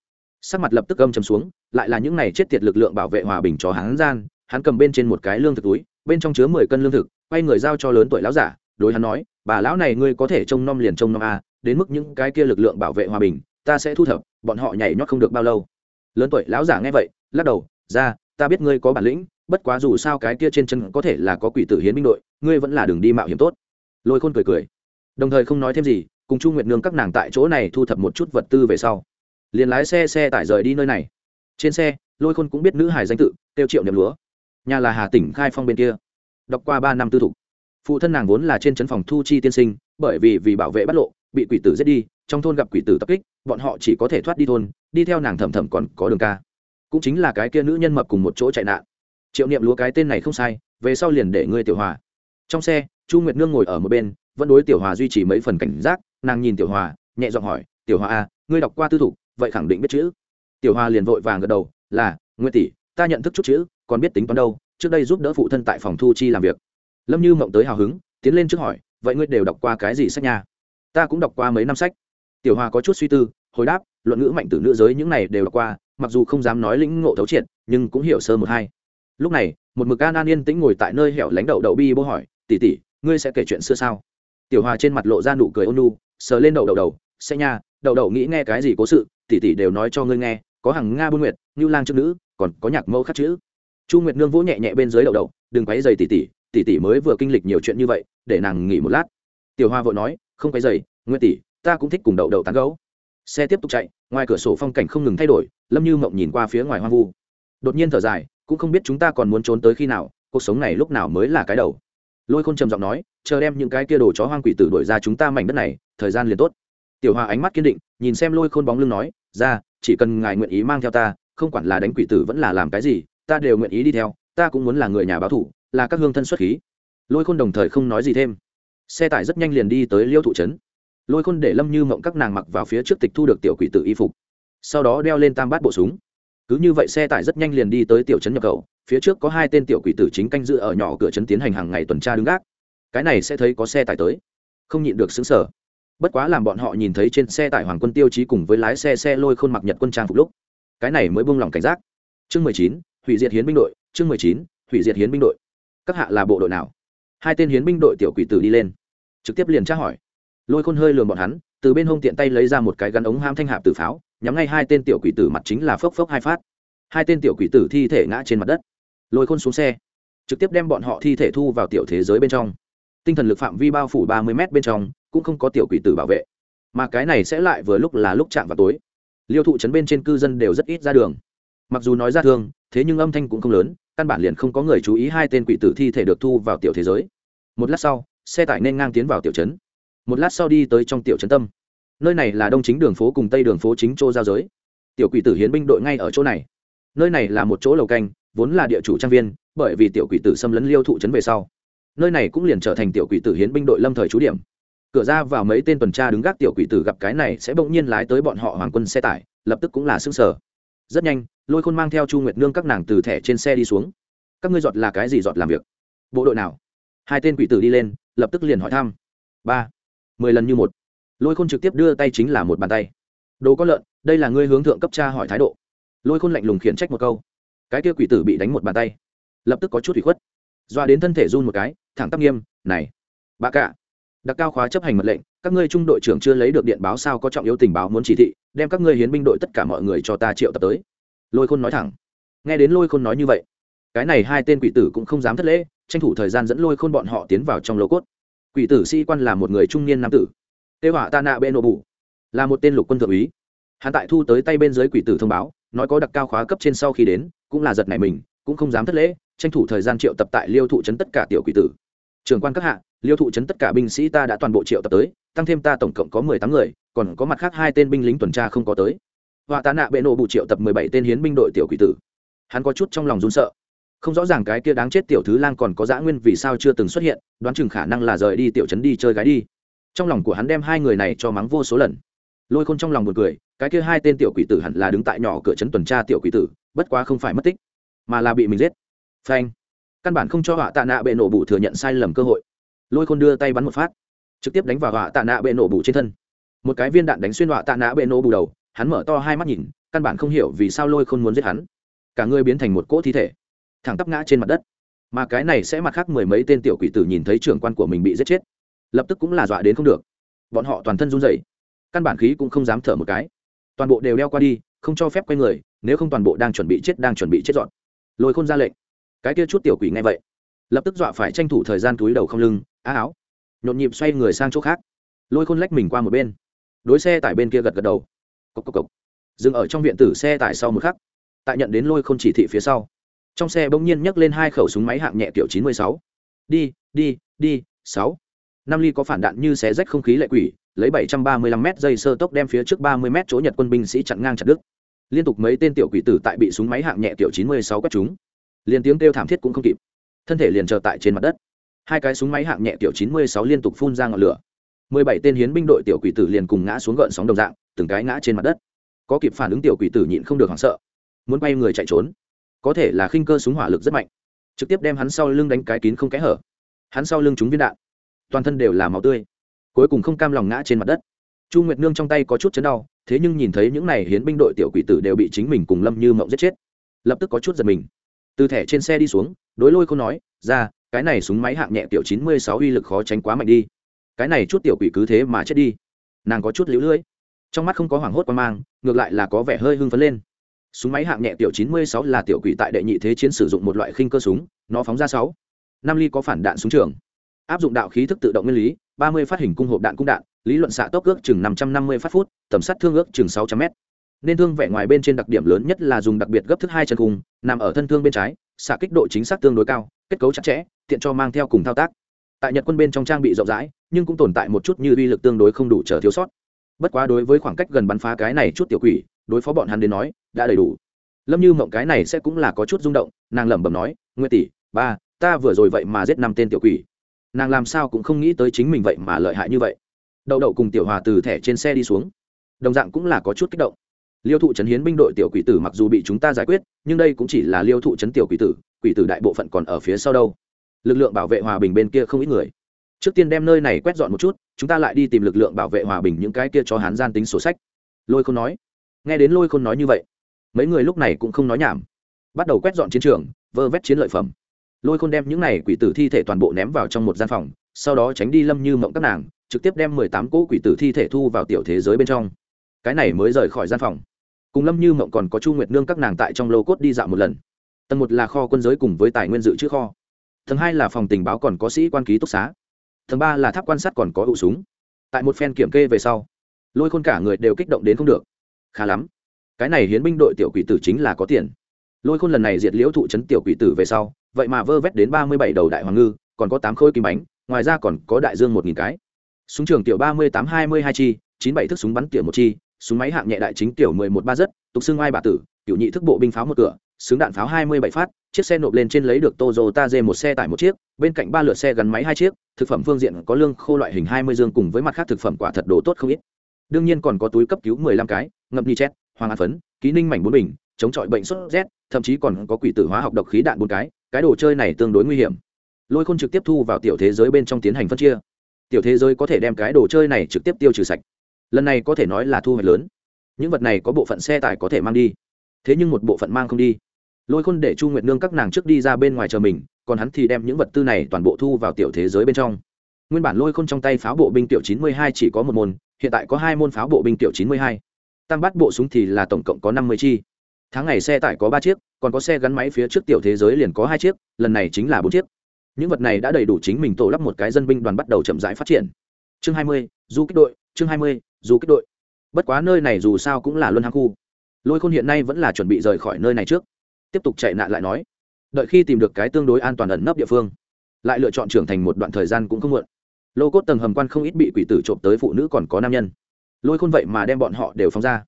sắc mặt lập tức âm chầm xuống, lại là những này chết tiệt lực lượng bảo vệ hòa bình cho hắn gian, hắn cầm bên trên một cái lương thực túi, bên trong chứa mười cân lương thực, quay người giao cho lớn tuổi lão giả đối hắn nói, bà lão này ngươi có thể trông nom liền trông nom a, đến mức những cái kia lực lượng bảo vệ hòa bình, ta sẽ thu thập, bọn họ nhảy nhót không được bao lâu. Lớn tuổi lão giả nghe vậy, lắc đầu, ra, ta biết ngươi có bản lĩnh, bất quá dù sao cái kia trên chân có thể là có quỷ tử hiến binh đội, ngươi vẫn là đường đi mạo hiểm tốt. Lôi khôn cười cười, đồng thời không nói thêm gì, cùng chu nguyệt nương các nàng tại chỗ này thu thập một chút vật tư về sau, liền lái xe xe tải rời đi nơi này. Trên xe, lôi khôn cũng biết nữ hải danh tự tiêu triệu niệm lúa. Nhà là hà tỉnh khai phong bên kia. Đọc qua ba năm tư thục phụ thân nàng vốn là trên trấn phòng thu chi tiên sinh bởi vì vì bảo vệ bắt lộ bị quỷ tử giết đi trong thôn gặp quỷ tử tập kích bọn họ chỉ có thể thoát đi thôn đi theo nàng thầm thầm còn có đường ca. Cũng chính là cái kia nữ nhân mập cùng một chỗ chạy nạn. Triệu niệm lúa cái tên này không sai về sau liền để ngươi tiểu hòa. Trong xe chu nguyệt nương ngồi ở một bên vẫn đối tiểu hòa duy trì mấy phần cảnh giác nàng nhìn tiểu hòa nhẹ giọng hỏi tiểu hòa a à, ngươi đọc qua tư thục vậy khẳng định biết chữ. Tiểu hòa liền vội vàng gật đầu là nguyên tỷ ta nhận thức chút chữ còn biết tính toán đâu trước đây giúp đỡ phụ thân tại phòng thu chi làm việc lâm như mộng tới hào hứng, tiến lên trước hỏi, vậy ngươi đều đọc qua cái gì sách nha? Ta cũng đọc qua mấy năm sách. Tiểu hòa có chút suy tư, hồi đáp, luận ngữ mạnh từ nữ giới những này đều đọc qua, mặc dù không dám nói lĩnh ngộ thấu triệt, nhưng cũng hiểu sơ một hai. Lúc này, một mực an an yên tĩnh ngồi tại nơi hẻo lánh đậu đậu bi bô hỏi tỉ tỉ ngươi sẽ kể chuyện xưa sao? Tiểu hòa trên mặt lộ ra nụ cười ôn nu sờ lên đậu đậu đầu, sẽ nha, đậu đậu nghĩ nghe cái gì cố sự tỉ tỉ đều nói cho ngươi nghe, có hàng nga buôn nguyệt như lang trước nữ, còn có nhạc mẫu khắc chữ. Chu nguyệt nương vỗ nhẹ nhẹ bên dưới đậu đậu, đừng quấy dày tỉ tỉ Tỷ tỷ mới vừa kinh lịch nhiều chuyện như vậy, để nàng nghỉ một lát. Tiểu hoa vội nói, không quấy dày nguyên tỷ, ta cũng thích cùng đậu đậu tán gấu. Xe tiếp tục chạy, ngoài cửa sổ phong cảnh không ngừng thay đổi, lâm như mộng nhìn qua phía ngoài hoang vu. Đột nhiên thở dài, cũng không biết chúng ta còn muốn trốn tới khi nào, cuộc sống này lúc nào mới là cái đầu. Lôi khôn trầm giọng nói, chờ đem những cái kia đồ chó hoang quỷ tử đuổi ra chúng ta mảnh đất này, thời gian liền tốt. Tiểu hòa ánh mắt kiên định, nhìn xem lôi khôn bóng lưng nói, ra, chỉ cần ngài nguyện ý mang theo ta, không quản là đánh quỷ tử vẫn là làm cái gì, ta đều nguyện ý đi theo, ta cũng muốn là người nhà báo thủ là các hương thân xuất khí. Lôi khôn đồng thời không nói gì thêm. Xe tải rất nhanh liền đi tới liêu thụ trấn. Lôi khôn để lâm như mộng các nàng mặc vào phía trước tịch thu được tiểu quỷ tử y phục. Sau đó đeo lên tam bát bộ súng. Cứ như vậy xe tải rất nhanh liền đi tới tiểu trấn nhập khẩu. Phía trước có hai tên tiểu quỷ tử chính canh giữ ở nhỏ cửa trấn tiến hành hàng ngày tuần tra đứng gác. Cái này sẽ thấy có xe tải tới. Không nhịn được xứng sở bất quá làm bọn họ nhìn thấy trên xe tải hoàng quân tiêu chí cùng với lái xe xe lôi khôn mặc nhật quân trang phục lúc, cái này mới buông lỏng cảnh giác. Chương mười chín, hủy diệt hiến binh đội. Chương mười chín, hủy diệt hiến binh đội các hạ là bộ đội nào? Hai tên hiến binh đội tiểu quỷ tử đi lên. Trực tiếp liền tra hỏi. Lôi khôn hơi lường bọn hắn, từ bên hông tiện tay lấy ra một cái gắn ống ham thanh hạp tử pháo, nhắm ngay hai tên tiểu quỷ tử mặt chính là phốc phốc hai phát. Hai tên tiểu quỷ tử thi thể ngã trên mặt đất. Lôi khôn xuống xe, trực tiếp đem bọn họ thi thể thu vào tiểu thế giới bên trong. Tinh thần lực phạm vi bao phủ ba mươi m bên trong, cũng không có tiểu quỷ tử bảo vệ. Mà cái này sẽ lại vừa lúc là lúc chạm vào tối. Liêu thụ trấn bên trên cư dân đều rất ít ra đường. Mặc dù nói ra thương, thế nhưng âm thanh cũng không lớn căn bản liền không có người chú ý hai tên quỷ tử thi thể được thu vào tiểu thế giới. Một lát sau, xe tải nên ngang tiến vào tiểu trấn. Một lát sau đi tới trong tiểu trấn tâm. Nơi này là đông chính đường phố cùng tây đường phố chính châu giao giới. Tiểu quỷ tử hiến binh đội ngay ở chỗ này. Nơi này là một chỗ lầu canh, vốn là địa chủ trang viên, bởi vì tiểu quỷ tử xâm lấn liêu thụ trấn về sau, nơi này cũng liền trở thành tiểu quỷ tử hiến binh đội lâm thời trú điểm. Cửa ra vào mấy tên tuần tra đứng gác tiểu quỷ tử gặp cái này sẽ bỗng nhiên lái tới bọn họ hoàng quân xe tải, lập tức cũng là xương sở rất nhanh, lôi khôn mang theo chu nguyệt nương các nàng từ thẻ trên xe đi xuống. Các ngươi giọt là cái gì giọt làm việc? Bộ đội nào? Hai tên quỷ tử đi lên, lập tức liền hỏi thăm. Ba. Mười lần như một. Lôi khôn trực tiếp đưa tay chính là một bàn tay. Đồ có lợn, đây là ngươi hướng thượng cấp cha hỏi thái độ. Lôi khôn lạnh lùng khiển trách một câu. Cái kia quỷ tử bị đánh một bàn tay. Lập tức có chút thủy khuất. Doa đến thân thể run một cái, thẳng tắc nghiêm, này bà cả. Đặc cao khóa chấp hành mật lệnh các ngươi trung đội trưởng chưa lấy được điện báo sao có trọng yếu tình báo muốn chỉ thị, đem các ngươi hiến binh đội tất cả mọi người cho ta triệu tập tới. Lôi khôn nói thẳng. Nghe đến lôi khôn nói như vậy, cái này hai tên quỷ tử cũng không dám thất lễ, tranh thủ thời gian dẫn lôi khôn bọn họ tiến vào trong lô cốt. Quỷ tử sĩ quan là một người trung niên nam tử. Tê hỏa ta nạ bê nộ bù là một tên lục quân thượng úy. Hắn tại thu tới tay bên dưới quỷ tử thông báo, nói có đặc cao khóa cấp trên sau khi đến, cũng là giật này mình, cũng không dám thất lễ, tranh thủ thời gian triệu tập tại liêu thụ trấn tất cả tiểu quỷ tử. Trường quan các hạ liêu thụ trấn tất cả binh sĩ ta đã toàn bộ triệu tập tới, tăng thêm ta tổng cộng có mười tám người, còn có mặt khác hai tên binh lính tuần tra không có tới. Họa tá nạ bệ nộ bụ triệu tập mười bảy tên hiến binh đội tiểu quỷ tử. Hắn có chút trong lòng run sợ. Không rõ ràng cái kia đáng chết tiểu thứ lang còn có dã nguyên vì sao chưa từng xuất hiện, đoán chừng khả năng là rời đi tiểu trấn đi chơi gái đi. Trong lòng của hắn đem hai người này cho mắng vô số lần. Lôi khôn trong lòng buồn cười, cái kia hai tên tiểu quỷ tử hẳn là đứng tại nhỏ cửa trấn tuần tra tiểu quỷ tử, bất quá không phải mất tích, mà là bị mình giết. Phanh. Căn bản không cho họa tạ nạ bệ nổ bụ thừa nhận sai lầm cơ hội lôi khôn đưa tay bắn một phát trực tiếp đánh vào họa tạ nạ bệ nổ bù trên thân một cái viên đạn đánh xuyên họa tạ nạ bệ nổ bù đầu hắn mở to hai mắt nhìn căn bản không hiểu vì sao lôi khôn muốn giết hắn cả người biến thành một cỗ thi thể thẳng tắp ngã trên mặt đất mà cái này sẽ mặt khác mười mấy tên tiểu quỷ tử nhìn thấy trưởng quan của mình bị giết chết lập tức cũng là dọa đến không được bọn họ toàn thân run rẩy, căn bản khí cũng không dám thở một cái toàn bộ đều đeo qua đi không cho phép quay người nếu không toàn bộ đang chuẩn bị chết đang chuẩn bị chết dọn lôi khôn ra lệnh cái kia chút tiểu quỷ ngay vậy lập tức dọa phải tranh thủ thời gian túi đầu không lưng á áo nhộn nhịp xoay người sang chỗ khác. Lôi khôn lách mình qua một bên. Đối xe tải bên kia gật gật đầu. Cộc cộc cộc. Dừng ở trong viện tử xe tải sau một khắc. Tại nhận đến lôi khôn chỉ thị phía sau, trong xe bỗng nhiên nhấc lên hai khẩu súng máy hạng nhẹ kiểu chín mươi sáu. Đi đi đi, sáu. Năm ly có phản đạn như xé rách không khí lệ quỷ, lấy bảy trăm ba mươi lăm m dây sơ tốc đem phía trước ba mươi m chỗ nhật quân binh sĩ chặn ngang chặt đứt. Liên tục mấy tên tiểu quỷ tử tại bị súng máy hạng nhẹ tiểu chín mươi sáu quét chúng. Liền tiếng kêu thảm thiết cũng không kịp. Thân thể liền chờ tại trên mặt đất hai cái súng máy hạng nhẹ tiểu chín mươi sáu liên tục phun ra ngọn lửa. mười bảy tên hiến binh đội tiểu quỷ tử liền cùng ngã xuống gợn sóng đồng dạng, từng cái ngã trên mặt đất. Có kịp phản ứng tiểu quỷ tử nhịn không được hoảng sợ. Muốn quay người chạy trốn. Có thể là khinh cơ súng hỏa lực rất mạnh. Trực tiếp đem hắn sau lưng đánh cái kín không kẽ hở. Hắn sau lưng trúng viên đạn. Toàn thân đều là máu tươi. Cuối cùng không cam lòng ngã trên mặt đất. Chu nguyệt nương trong tay có chút chấn đau, thế nhưng nhìn thấy những này hiến binh đội tiểu quỷ tử đều bị chính mình cùng lâm như mộng giết chết. Lập tức có chút giật mình. Từ thẻ trên xe đi xuống, đối lôi không nói, ra cái này súng máy hạng nhẹ tiểu chín mươi sáu uy lực khó tránh quá mạnh đi. Cái này chút tiểu quỷ cứ thế mà chết đi. Nàng có chút lũ lưỡi trong mắt không có hoảng hốt quan mang, ngược lại là có vẻ hơi hưng phấn lên. Súng máy hạng nhẹ tiểu 96 là tiểu quỷ tại đệ nhị thế chiến sử dụng một loại khinh cơ súng, nó phóng ra sáu, năm ly có phản đạn súng trường. Áp dụng đạo khí thức tự động nguyên lý 30 phát hình cung hộp đạn cung đạn, lý luận xạ tốc ước chừng 550 phát phút, tầm sát thương ước chừng 600 m nên thương vẻ ngoài bên trên đặc điểm lớn nhất là dùng đặc biệt gấp thức hai chân cung, nằm ở thân thương bên trái, xạ kích độ chính xác tương đối cao kết cấu chặt chẽ, tiện cho mang theo cùng thao tác. Tại nhật quân bên trong trang bị rộng rãi, nhưng cũng tồn tại một chút như uy lực tương đối không đủ chờ thiếu sót. Bất quá đối với khoảng cách gần bắn phá cái này chút tiểu quỷ, đối phó bọn hắn đến nói, đã đầy đủ. Lâm như mộng cái này sẽ cũng là có chút rung động, nàng lẩm bẩm nói nguyên tỷ, ba, ta vừa rồi vậy mà giết năm tên tiểu quỷ. Nàng làm sao cũng không nghĩ tới chính mình vậy mà lợi hại như vậy. Đậu đậu cùng tiểu hòa từ thẻ trên xe đi xuống. Đồng dạng cũng là có chút kích động. Liêu thụ trấn hiến binh đội tiểu quỷ tử mặc dù bị chúng ta giải quyết, nhưng đây cũng chỉ là liêu thụ trấn tiểu quỷ tử quỷ tử đại bộ phận còn ở phía sau đâu. Lực lượng bảo vệ hòa bình bên kia không ít người. Trước tiên đem nơi này quét dọn một chút, chúng ta lại đi tìm lực lượng bảo vệ hòa bình những cái kia cho hán gian tính sổ sách. Lôi không nói. Nghe đến lôi không nói như vậy, mấy người lúc này cũng không nói nhảm. Bắt đầu quét dọn chiến trường, vơ vét chiến lợi phẩm. Lôi khôn đem những này quỷ tử thi thể toàn bộ ném vào trong một gian phòng, sau đó tránh đi lâm như mộng các nàng, trực tiếp đem mười tám cỗ quỷ tử thi thể thu vào tiểu thế giới bên trong. Cái này mới rời khỏi gian phòng. Cùng lâm như mộng còn có chu nguyệt nương các nàng tại trong lô cốt đi dạo một lần tầng một là kho quân giới cùng với tài nguyên dự trữ kho. Tầng hai là phòng tình báo còn có sĩ quan ký túc xá. Tầng ba là tháp quan sát còn có ụ súng. Tại một phen kiểm kê về sau, lôi khôn cả người đều kích động đến không được. Khá lắm. Cái này hiến binh đội tiểu quỷ tử chính là có tiền. Lôi khôn lần này diệt liễu thụ trấn tiểu quỷ tử về sau, vậy mà vơ vét đến ba mươi bảy đầu đại hoàng ngư, còn có tám khôi kim bánh, ngoài ra còn có đại dương một nghìn cái. Súng trường tiểu ba mươi tám hai mươi hai chi, chín bảy thức súng bắn tiểu một chi, súng máy hạng nhẹ đại chính tiểu mười một ba rất, tục xưng ai bà tử, tiểu nhị thức bộ binh pháo một cửa xứng đạn pháo 27 phát, chiếc xe nộp lên trên lấy được Toyota J một xe tải một chiếc, bên cạnh ba lượt xe gắn máy hai chiếc, thực phẩm phương diện có lương khô loại hình 20 dương cùng với mặt khác thực phẩm quả thật đồ tốt không ít. Đương nhiên còn có túi cấp cứu 15 cái ngập ni chết, hoàng an phấn, ký ninh mảnh bốn bình, chống chọi bệnh sốt rét, thậm chí còn có quỷ tử hóa học độc khí đạn bốn cái cái đồ chơi này tương đối nguy hiểm. Lôi khôn trực tiếp thu vào tiểu thế giới bên trong tiến hành phân chia. Tiểu thế giới có thể đem cái đồ chơi này trực tiếp tiêu trừ sạch. Lần này có thể nói là thu hoạch lớn. Những vật này có bộ phận xe tải có thể mang đi. Thế nhưng một bộ phận mang không đi lôi khôn để chu nguyệt nương các nàng trước đi ra bên ngoài chờ mình, còn hắn thì đem những vật tư này toàn bộ thu vào tiểu thế giới bên trong. Nguyên bản lôi khôn trong tay pháo bộ binh tiểu chín mươi hai chỉ có một môn, hiện tại có hai môn pháo bộ binh tiểu chín mươi hai. Tam bắt bộ súng thì là tổng cộng có năm mươi chi. Tháng ngày xe tải có ba chiếc, còn có xe gắn máy phía trước tiểu thế giới liền có hai chiếc, lần này chính là bốn chiếc. Những vật này đã đầy đủ chính mình tổ lắp một cái dân binh đoàn bắt đầu chậm rãi phát triển. Chương hai mươi, du kích đội, chương hai mươi, du kích đội. Bất quá nơi này dù sao cũng là luân hang khu. Lôi khôn hiện nay vẫn là chuẩn bị rời khỏi nơi này trước tiếp tục chạy nạn lại nói, đợi khi tìm được cái tương đối an toàn ẩn nấp địa phương, lại lựa chọn trưởng thành một đoạn thời gian cũng không muộn. Lô cốt tầng hầm quan không ít bị quỷ tử trộm tới phụ nữ còn có nam nhân. Lôi khôn vậy mà đem bọn họ đều phóng ra.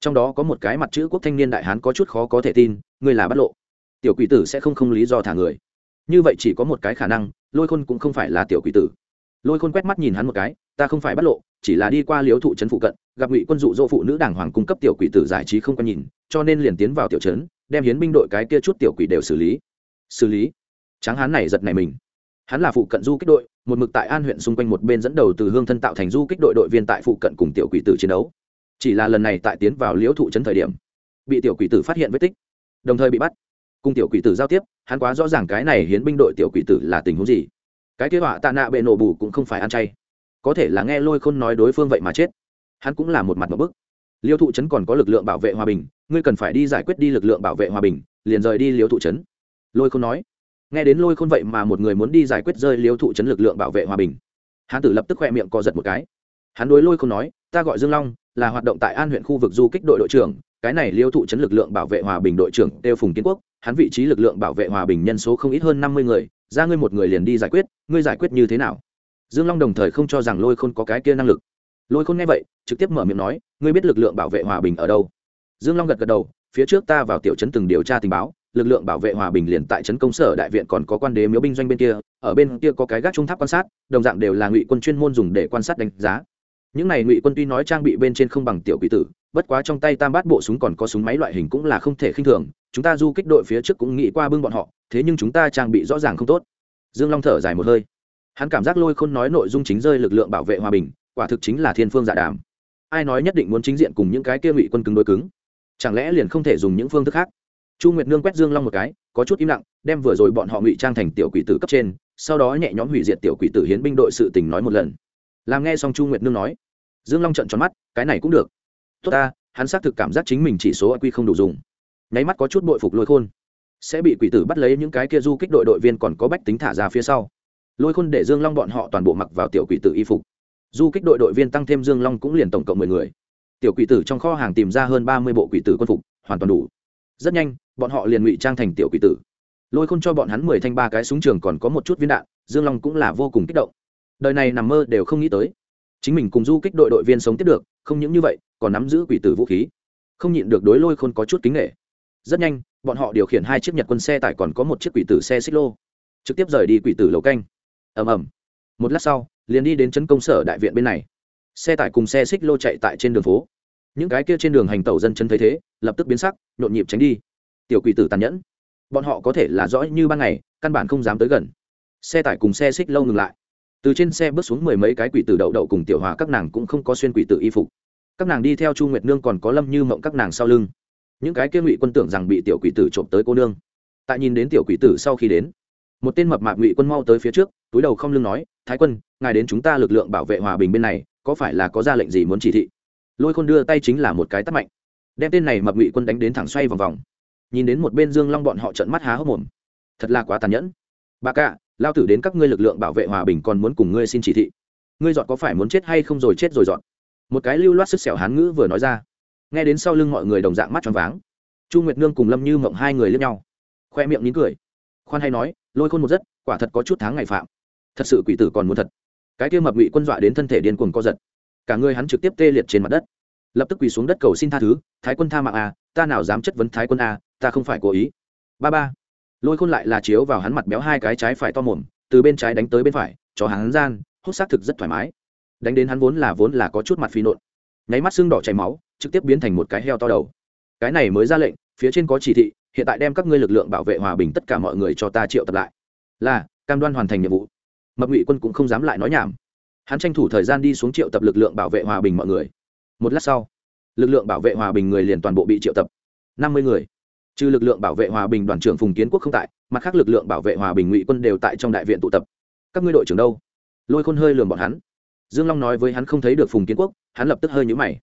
Trong đó có một cái mặt chữ quốc thanh niên đại hán có chút khó có thể tin, ngươi là bắt lộ. Tiểu quỷ tử sẽ không không lý do thả người. Như vậy chỉ có một cái khả năng, lôi khôn cũng không phải là tiểu quỷ tử. Lôi khôn quét mắt nhìn hắn một cái, ta không phải bắt lộ, chỉ là đi qua liếu thụ trấn phụ cận, gặp ngụy quân dụ dỗ phụ nữ đảng hoàng cung cấp tiểu quỷ tử giải trí không có nhìn, cho nên liền tiến vào tiểu trấn đem hiến binh đội cái kia chút tiểu quỷ đều xử lý. Xử lý? Tráng hán này giật này mình. Hắn là phụ cận du kích đội, một mực tại an huyện xung quanh một bên dẫn đầu từ hương thân tạo thành du kích đội đội viên tại phụ cận cùng tiểu quỷ tử chiến đấu. Chỉ là lần này tại tiến vào liễu thụ trấn thời điểm, bị tiểu quỷ tử phát hiện vết tích, đồng thời bị bắt. Cùng tiểu quỷ tử giao tiếp, hắn quá rõ ràng cái này hiến binh đội tiểu quỷ tử là tình huống gì. Cái kế họa tạ nạ bệ nổ bù cũng không phải ăn chay. Có thể là nghe lôi khôn nói đối phương vậy mà chết. Hắn cũng là một mặt một bức. Liêu thụ trấn còn có lực lượng bảo vệ hòa bình ngươi cần phải đi giải quyết đi lực lượng bảo vệ hòa bình, liền rời đi liêu thụ trấn. Lôi khôn nói. Nghe đến lôi khôn vậy mà một người muốn đi giải quyết rơi liêu thụ trấn lực lượng bảo vệ hòa bình hắn tử lập tức khoe miệng co giật một cái. Hắn đối lôi khôn nói, ta gọi dương long, là hoạt động tại an huyện khu vực du kích đội đội trưởng, cái này liêu thụ trấn lực lượng bảo vệ hòa bình đội trưởng tiêu phùng kiến quốc, hắn vị trí lực lượng bảo vệ hòa bình nhân số không ít hơn năm mươi người, ra ngươi một người liền đi giải quyết, ngươi giải quyết như thế nào? Dương long đồng thời không cho rằng lôi khôn có cái kia năng lực. Lôi khôn nghe vậy, trực tiếp mở miệng nói, ngươi biết lực lượng bảo vệ hòa bình ở đâu? Dương long gật gật đầu, phía trước ta vào tiểu trấn từng điều tra tình báo, lực lượng bảo vệ hòa bình liền tại trấn công sở đại viện còn có quan đế miếu binh doanh bên kia, ở bên kia có cái gác trung tháp quan sát, đồng dạng đều là ngụy quân chuyên môn dùng để quan sát đánh giá. Những này ngụy quân tuy nói trang bị bên trên không bằng tiểu quỷ tử, bất quá trong tay tam bát bộ súng còn có súng máy loại hình cũng là không thể khinh thường, chúng ta du kích đội phía trước cũng nghĩ qua bưng bọn họ, thế nhưng chúng ta trang bị rõ ràng không tốt. Dương long thở dài một hơi. Hắn cảm giác lôi khôn nói nội dung chính rơi lực lượng bảo vệ hòa bình, quả thực chính là thiên phương giả dạ đàm. Ai nói nhất định muốn chính diện cùng những cái kia ngụy quân cứng đối cứng? Chẳng lẽ liền không thể dùng những phương thức khác? Chu nguyệt nương quét dương long một cái, có chút im lặng, đem vừa rồi bọn họ ngụy trang thành tiểu quỷ tử cấp trên, sau đó nhẹ nhõm hủy diệt tiểu quỷ tử hiến binh đội sự tình nói một lần. Làm nghe xong chu nguyệt nương nói, dương long trận tròn mắt, cái này cũng được. Tốt ta, hắn xác thực cảm giác chính mình chỉ số q không đủ dùng. Nháy mắt có chút bội phục lôi khôn. Sẽ bị quỷ tử bắt lấy những cái kia du kích đội đội viên còn có bách tính thả ra phía sau. Lôi khôn để dương long bọn họ toàn bộ mặc vào tiểu quỷ tử y phục. Du kích đội đội viên tăng thêm dương long cũng liền tổng cộng mười người tiểu quỷ tử trong kho hàng tìm ra hơn ba mươi bộ quỷ tử quân phục, hoàn toàn đủ. Rất nhanh, bọn họ liền ngụy trang thành tiểu quỷ tử. Lôi khôn cho bọn hắn mười thanh ba cái súng trường còn có một chút viên đạn, dương long cũng là vô cùng kích động. Đời này nằm mơ đều không nghĩ tới. Chính mình cùng du kích đội đội viên sống tiếp được, không những như vậy, còn nắm giữ quỷ tử vũ khí. Không nhịn được đối lôi khôn có chút kính nghệ rất nhanh, bọn họ điều khiển hai chiếc nhật quân xe tải còn có một chiếc quỷ tử xe xích lô. Trực tiếp rời đi quỷ tử lầu canh. Ầm ầm. Một lát sau, liền đi đến trấn công sở đại viện bên này xe tải cùng xe xích lô chạy tại trên đường phố. Những cái kia trên đường hành tẩu dân chân thấy thế, lập tức biến sắc, nhộn nhịp tránh đi. Tiểu quỷ tử tàn nhẫn. Bọn họ có thể là rõ như ban ngày, căn bản không dám tới gần. Xe tải cùng xe xích lâu ngừng lại. Từ trên xe bước xuống mười mấy cái quỷ tử đậu đậu cùng tiểu hòa các nàng cũng không có xuyên quỷ tử y phục. Các nàng đi theo chu nguyệt nương còn có lâm như mộng các nàng sau lưng. Những cái kia ngụy quân tưởng rằng bị tiểu quỷ tử trộm tới cô nương. Tại nhìn đến tiểu quỷ tử sau khi đến, một tên mập mạp ngụy quân mau tới phía trước, túi đầu không lưng nói, thái quân, ngài đến chúng ta lực lượng bảo vệ hòa bình bên này có phải là có ra lệnh gì muốn chỉ thị? Lôi khôn đưa tay chính là một cái tắt mạnh. Đem tên này mập ngụy quân đánh đến thẳng xoay vòng vòng. Nhìn đến một bên dương long bọn họ trận mắt há hốc mồm. Thật là quá tàn nhẫn. Bà cạ lao tử đến các ngươi lực lượng bảo vệ hòa bình còn muốn cùng ngươi xin chỉ thị. Ngươi dọn có phải muốn chết hay không rồi chết rồi dọn? Một cái lưu loát sức xẻo hán ngữ vừa nói ra. Nghe đến sau lưng mọi người đồng dạng mắt tròn váng. Chu nguyệt nương cùng lâm như mộng hai người lướt nhau. Khoe miệng nín cười. Khoan hay nói, lôi khôn một giấc, quả thật có chút tháng ngày phạm. Thật sự quỷ tử còn muốn thật cái kia mập ngụy quân dọa đến thân thể điên cuồng co giật. Cả người hắn trực tiếp tê liệt trên mặt đất. Lập tức quỳ xuống đất cầu xin tha thứ, thái quân tha mạng a ta nào dám chất vấn thái quân a ta không phải cố ý. Ba ba. Lôi khôn lại là chiếu vào hắn mặt béo hai cái trái phải to mồm, từ bên trái đánh tới bên phải, cho hắn gian, hút xác thực rất thoải mái. Đánh đến hắn vốn là vốn là có chút mặt phi nộn. Nháy mắt xương đỏ chảy máu, trực tiếp biến thành một cái heo to đầu. Cái này mới ra lệnh, phía trên có chỉ thị, hiện tại đem các ngươi lực lượng bảo vệ hòa bình tất cả mọi người cho ta triệu tập lại. Là, cam đoan hoàn thành nhiệm vụ mập ngụy quân cũng không dám lại nói nhảm. Hắn tranh thủ thời gian đi xuống triệu tập lực lượng bảo vệ hòa bình mọi người. Một lát sau, lực lượng bảo vệ hòa bình người liền toàn bộ bị triệu tập. Năm mươi người. Trừ lực lượng bảo vệ hòa bình đoàn trưởng phùng kiến quốc không tại, mặt khác lực lượng bảo vệ hòa bình ngụy quân đều tại trong đại viện tụ tập. Các ngươi đội trưởng đâu? Lôi khôn hơi lườm bọn hắn. Dương long nói với hắn không thấy được phùng kiến quốc, hắn lập tức hơi nhũ mày.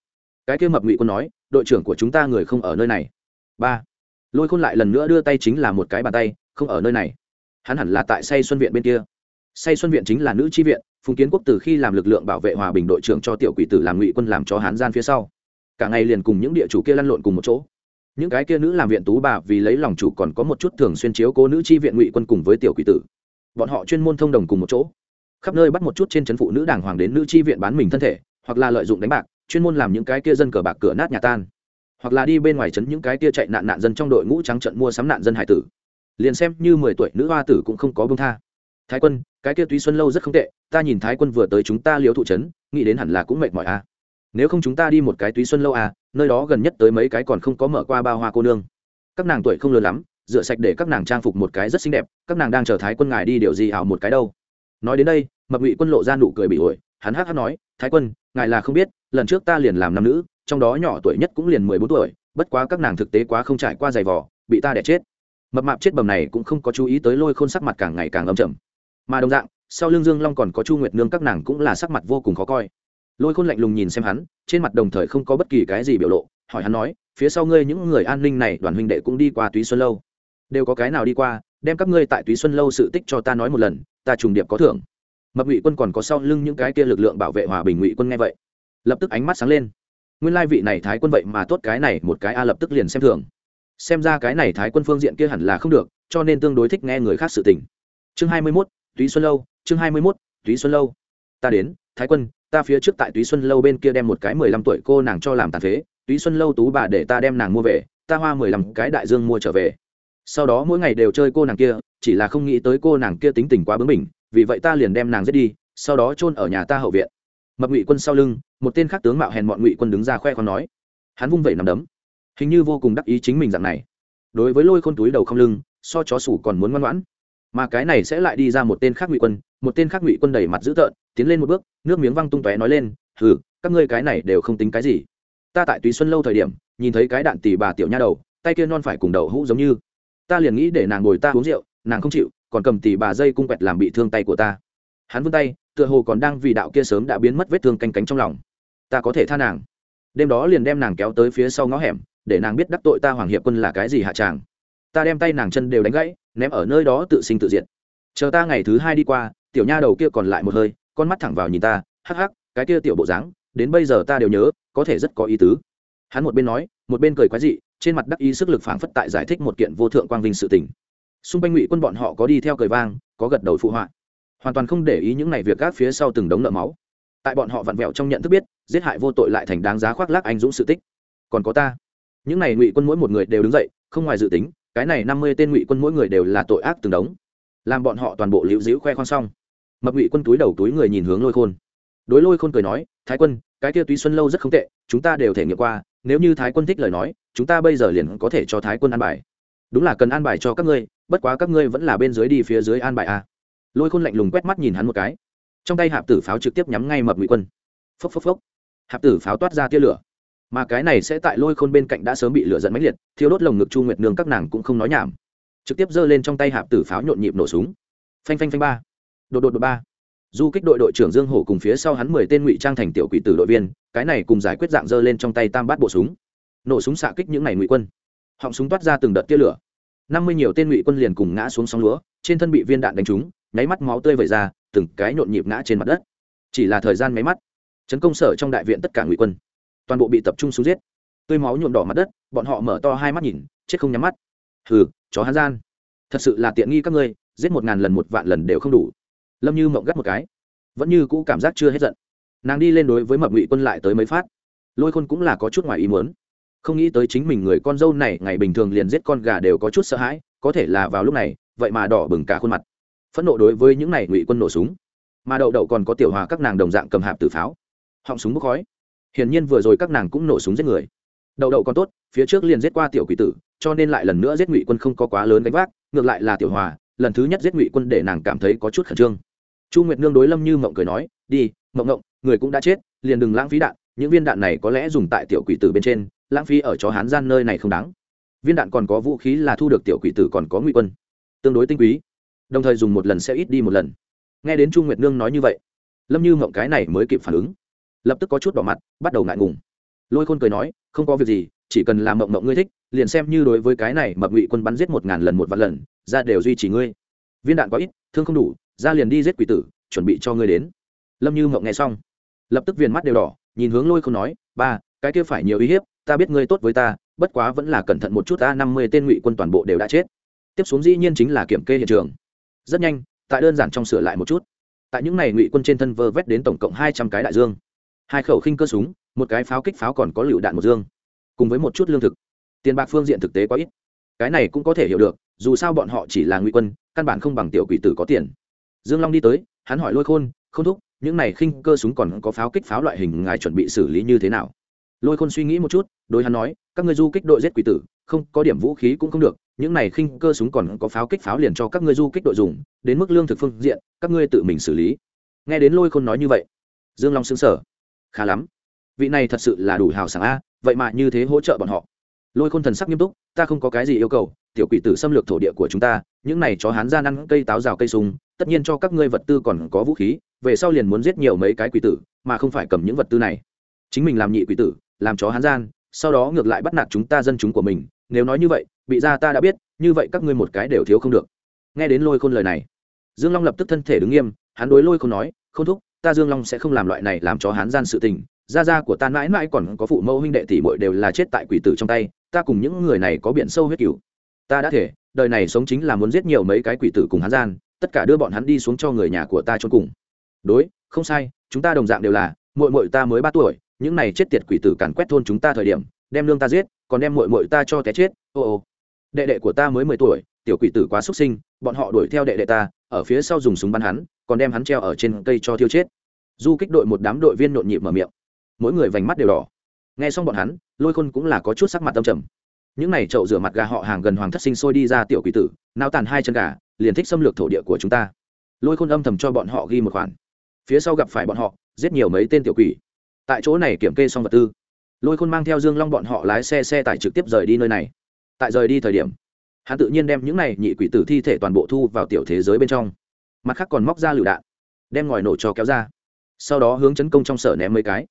Cái kia mập ngụy quân nói, đội trưởng của chúng ta người không ở nơi này. Ba. Lôi khôn lại lần nữa đưa tay chính là một cái bàn tay, không ở nơi này. Hắn hẳn là tại say xuân viện bên kia say xuân viện chính là nữ tri viện, phùng kiến quốc từ khi làm lực lượng bảo vệ hòa bình đội trưởng cho tiểu quỷ tử làm ngụy quân làm cho hán gian phía sau. Cả ngày liền cùng những địa chủ kia lăn lộn cùng một chỗ. Những cái kia nữ làm viện tú bà vì lấy lòng chủ còn có một chút thường xuyên chiếu cố nữ chi viện ngụy quân cùng với tiểu quỷ tử. Bọn họ chuyên môn thông đồng cùng một chỗ. Khắp nơi bắt một chút trên trấn phụ nữ đàng hoàng đến nữ chi viện bán mình thân thể, hoặc là lợi dụng đánh bạc, chuyên môn làm những cái kia dân cờ bạc cửa nát nhà tan. Hoặc là đi bên ngoài trấn những cái kia chạy nạn nạn dân trong đội ngũ trắng trận mua sắm nạn dân hải tử. Liền xem như mười tuổi nữ hoa tử cũng không có bông tha thái quân, cái kia túy xuân lâu rất không tệ, ta nhìn thái quân vừa tới chúng ta liếu thụ trấn, nghĩ đến hẳn là cũng mệt mỏi à. nếu không chúng ta đi một cái túy xuân lâu à nơi đó gần nhất tới mấy cái còn không có mở qua bao hoa cô nương. Các nàng tuổi không lớn lắm, rửa sạch để các nàng trang phục một cái rất xinh đẹp, các nàng đang chờ thái quân ngài đi điều gì ảo một cái đâu. Nói đến đây mập ngụy quân lộ ra nụ cười bị ổi, hắn hắc hắc nói, thái quân, ngài là không biết, lần trước ta liền làm nam nữ, trong đó nhỏ tuổi nhất cũng liền mười bốn tuổi, bất quá các nàng thực tế quá không trải qua giày vỏ bị ta đẻ chết. Mập mạp chết bầm này cũng không có chú ý tới lôi khôn sắc mặt càng ngày càng âm trầm mà đồng dạng, sau lưng dương long còn có chu nguyệt nương các nàng cũng là sắc mặt vô cùng khó coi. Lôi khôn lạnh lùng nhìn xem hắn, trên mặt đồng thời không có bất kỳ cái gì biểu lộ, hỏi hắn nói, phía sau ngươi những người an ninh này, đoàn huynh đệ cũng đi qua túy xuân lâu? Đều có cái nào đi qua, đem các ngươi tại túy xuân lâu sự tích cho ta nói một lần, ta trùng điệp có thưởng. Mập ngụy quân còn có sau lưng những cái kia lực lượng bảo vệ hòa bình ngụy quân nghe vậy, lập tức ánh mắt sáng lên. Nguyên lai vị này thái quân vậy mà tốt cái này, một cái a lập tức liền xem thường. Xem ra cái này thái quân phương diện kia hẳn là không được, cho nên tương đối thích nghe người khác sự tình. Chương hai mươi mốt túy xuân lâu, chương hai mươi mốt, túy xuân lâu. Ta đến, thái quân, ta phía trước tại túy xuân lâu bên kia đem một cái mười lăm tuổi cô nàng cho làm tàn phế. Túy xuân lâu tú bà để ta đem nàng mua về, ta hoa mười lăm cái đại dương mua trở về. Sau đó mỗi ngày đều chơi cô nàng kia, chỉ là không nghĩ tới cô nàng kia tính tình quá bướng bỉnh, vì vậy ta liền đem nàng giết đi, sau đó chôn ở nhà ta hậu viện. Mập ngụy quân sau lưng, một tên khác tướng mạo hèn mọn ngụy quân đứng ra khoe con nói. Hắn vung vẩy nằm đấm. Hình như vô cùng đắc ý chính mình dạng này. Đối với lôi khôn túi đầu không lưng, so chó sủ còn muốn ngoan ngoãn mà cái này sẽ lại đi ra một tên khác ngụy quân, một tên khác ngụy quân đầy mặt dữ tợn, tiến lên một bước, nước miếng văng tung tóe nói lên, hừ, các ngươi cái này đều không tính cái gì. Ta tại túy xuân lâu thời điểm, nhìn thấy cái đạn tỷ bà tiểu nha đầu, tay kia non phải cùng đầu hũ giống như. Ta liền nghĩ để nàng ngồi ta uống rượu, nàng không chịu, còn cầm tỷ bà dây cung quẹt làm bị thương tay của ta. Hắn vươn tay, tựa hồ còn đang vì đạo kia sớm đã biến mất vết thương canh cánh trong lòng. Ta có thể tha nàng. Đêm đó liền đem nàng kéo tới phía sau ngõ hẻm, để nàng biết đắc tội ta hoàng hiệp quân là cái gì hạ tràng ta đem tay nàng chân đều đánh gãy, ném ở nơi đó tự sinh tự diệt. Chờ ta ngày thứ hai đi qua, tiểu nha đầu kia còn lại một hơi, con mắt thẳng vào nhìn ta, hắc hắc, cái kia tiểu bộ dáng, đến bây giờ ta đều nhớ, có thể rất có ý tứ. Hắn một bên nói, một bên cười quái dị, trên mặt đắc ý sức lực phảng phất tại giải thích một kiện vô thượng quang vinh sự tình. Xung quanh ngụy quân bọn họ có đi theo cười vang, có gật đầu phụ họa. Hoàn toàn không để ý những này việc gác phía sau từng đống nợ máu. Tại bọn họ vặn vẹo trong nhận thức biết, giết hại vô tội lại thành đáng giá khoác lác anh dũng sự tích. Còn có ta. Những này ngụy quân mỗi một người đều đứng dậy, không ngoài dự tính cái này năm mươi tên ngụy quân mỗi người đều là tội ác từng đống. Làm bọn họ toàn bộ liễu dĩu khoe khoang xong. Mập ngụy quân túi đầu túi người nhìn hướng lôi khôn. Đối lôi khôn cười nói, thái quân, cái kia túy xuân lâu rất không tệ, chúng ta đều thể nghiệm qua, nếu như thái quân thích lời nói, chúng ta bây giờ liền có thể cho thái quân an bài. Đúng là cần an bài cho các ngươi, bất quá các ngươi vẫn là bên dưới đi phía dưới an bài a à. lôi khôn lạnh lùng quét mắt nhìn hắn một cái. Trong tay hạp tử pháo trực tiếp nhắm ngay mập ngụy quân. Phốc phốc phốc. Hạp tử pháo toát ra tia lửa mà cái này sẽ tại lôi khôn bên cạnh đã sớm bị lửa giận mãnh liệt thiếu đốt lồng ngực chu nguyệt nương các nàng cũng không nói nhảm. Trực tiếp giơ lên trong tay hạp tử pháo nhộn nhịp nổ súng. Phanh phanh phanh ba. Đột đột đột ba. Du kích đội đội trưởng dương hổ cùng phía sau hắn mười tên ngụy trang thành tiểu quỷ tử đội viên, cái này cùng giải quyết dạng giơ lên trong tay tam bát bộ súng. Nổ súng xạ kích những này ngụy quân. Họng súng toát ra từng đợt tia lửa. Năm mươi nhiều tên ngụy quân liền cùng ngã xuống sóng lúa, trên thân bị viên đạn đánh trúng, nháy mắt máu tươi vẩy ra, từng cái nhộn nhịp ngã trên mặt đất. Chỉ là thời gian máy mắt, tấn công sở trong đại viện tất cả ngụy quân toàn bộ bị tập trung xuống giết. Tươi máu nhuộm đỏ mặt đất, bọn họ mở to hai mắt nhìn, chết không nhắm mắt. Hừ, chó hán gian. Thật sự là tiện nghi các ngươi, giết một ngàn lần một vạn lần đều không đủ. Lâm như mộng gắt một cái. Vẫn như cũ cảm giác chưa hết giận. Nàng đi lên đối với mập ngụy quân lại tới mấy phát. Lôi khôn cũng là có chút ngoài ý muốn. Không nghĩ tới chính mình người con dâu này ngày bình thường liền giết con gà đều có chút sợ hãi, có thể là vào lúc này, vậy mà đỏ bừng cả khuôn mặt. Phẫn nộ đối với những này ngụy quân nổ súng. Mà đậu đậu còn có tiểu hòa các nàng đồng dạng cầm hạp tử pháo. Họng súng bốc khói hiển nhiên vừa rồi các nàng cũng nổ súng giết người. Đậu đậu còn tốt, phía trước liền giết qua tiểu quỷ tử, cho nên lại lần nữa giết ngụy quân không có quá lớn gánh vác, ngược lại là tiểu hòa, lần thứ nhất giết ngụy quân để nàng cảm thấy có chút khẩn trương. Chu nguyệt nương đối lâm như mộng cười nói, đi, mộng mộng, người cũng đã chết, liền đừng lãng phí đạn, những viên đạn này có lẽ dùng tại tiểu quỷ tử bên trên, lãng phí ở chó hán gian nơi này không đáng. Viên đạn còn có vũ khí là thu được tiểu quỷ tử còn có ngụy quân. Tương đối tinh quý đồng thời dùng một lần sẽ ít đi một lần. Nghe đến chu nguyệt nương nói như vậy, lâm như mộng cái này mới kịp phản ứng lập tức có chút đỏ mặt, bắt đầu ngại ngùng. Lôi khôn cười nói, không có việc gì, chỉ cần làm mộng mộng ngươi thích, liền xem như đối với cái này mập ngụy quân bắn giết một ngàn lần một vạn lần, ra đều duy trì ngươi. Viên đạn có ít, thương không đủ, ra liền đi giết quỷ tử, chuẩn bị cho ngươi đến. Lâm như mộng nghe xong, lập tức viền mắt đều đỏ, nhìn hướng lôi khôn nói, ba, cái kia phải nhiều uy hiếp, ta biết ngươi tốt với ta, bất quá vẫn là cẩn thận một chút, ta năm mươi tên ngụy quân toàn bộ đều đã chết. Tiếp xuống dĩ nhiên chính là kiểm kê hiện trường. Rất nhanh, tại đơn giản trong sửa lại một chút. Tại những n à y ngụy quân trên thân vơ vét đến tổng cộng hai trăm cái đại dương hai khẩu khinh cơ súng, một cái pháo kích pháo còn có lựu đạn một dương. Cùng với một chút lương thực. Tiền bạc phương diện thực tế quá ít. Cái này cũng có thể hiểu được, dù sao bọn họ chỉ là ngụy quân, căn bản không bằng tiểu quỷ tử có tiền. Dương long đi tới, hắn hỏi lôi khôn không thúc, những này khinh cơ súng còn có pháo kích pháo loại hình ngài chuẩn bị xử lý như thế nào? Lôi khôn suy nghĩ một chút, đối hắn nói, các ngươi du kích đội giết quỷ tử, không, có điểm vũ khí cũng không được, những này khinh cơ súng còn có pháo kích pháo liền cho các ngươi du kích đội dùng, đến mức lương thực phương diện, các ngươi tự mình xử lý. Nghe đến lôi khôn nói như vậy, dương long xứng sở khá lắm. Vị này thật sự là đủ hào sảng a, vậy mà như thế hỗ trợ bọn họ. Lôi khôn thần sắc nghiêm túc, ta không có cái gì yêu cầu, tiểu quỷ tử xâm lược thổ địa của chúng ta, những này chó hán gian ăn cây táo rào cây sung, tất nhiên cho các ngươi vật tư còn có vũ khí, về sau liền muốn giết nhiều mấy cái quỷ tử, mà không phải cầm những vật tư này. Chính mình làm nhị quỷ tử, làm chó hán gian, sau đó ngược lại bắt nạt chúng ta dân chúng của mình, nếu nói như vậy, bị ra ta đã biết, như vậy các ngươi một cái đều thiếu không được. Nghe đến lôi khôn lời này, dương long lập tức thân thể đứng nghiêm, hắn đối lôi khôn nói không thúc ta dương long sẽ không làm loại này làm chó hán gian sự tình, gia gia của ta mãi mãi còn có phụ mẫu huynh đệ tỷ muội đều là chết tại quỷ tử trong tay, ta cùng những người này có biển sâu huyết cửu ta đã thể, đời này sống chính là muốn giết nhiều mấy cái quỷ tử cùng hắn gian, tất cả đưa bọn hắn đi xuống cho người nhà của ta cho cùng. Đối, không sai, chúng ta đồng dạng đều là, muội muội ta mới ba tuổi, những này chết tiệt quỷ tử càn quét thôn chúng ta thời điểm, đem lương ta giết, còn đem muội muội ta cho té chết, ô ô. Đệ đệ của ta mới mười tuổi, tiểu quỷ tử quá xuất sinh, bọn họ đuổi theo đệ đệ ta ở phía sau dùng súng bắn hắn, còn đem hắn treo ở trên cây cho thiêu chết. Du kích đội một đám đội viên nhộn nhịp mở miệng. Mỗi người vành mắt đều đỏ. Nghe xong bọn hắn, lôi khôn cũng là có chút sắc mặt tâm trầm. Những này chậu rửa mặt gà họ hàng gần hoàng thất sinh sôi đi ra tiểu quỷ tử, nao tàn hai chân gà, liền thích xâm lược thổ địa của chúng ta. Lôi khôn âm thầm cho bọn họ ghi một khoản. Phía sau gặp phải bọn họ, giết nhiều mấy tên tiểu quỷ. Tại chỗ này kiểm kê xong vật tư, lôi khôn mang theo dương long bọn họ lái xe xe tải trực tiếp rời đi nơi này. Tại rời đi thời điểm hắn tự nhiên đem những này nhị quỷ tử thi thể toàn bộ thu vào tiểu thế giới bên trong. Mặt khác còn móc ra lựu đạn, đem ngòi nổ cho kéo ra. Sau đó hướng chấn công trong sở ném mấy cái.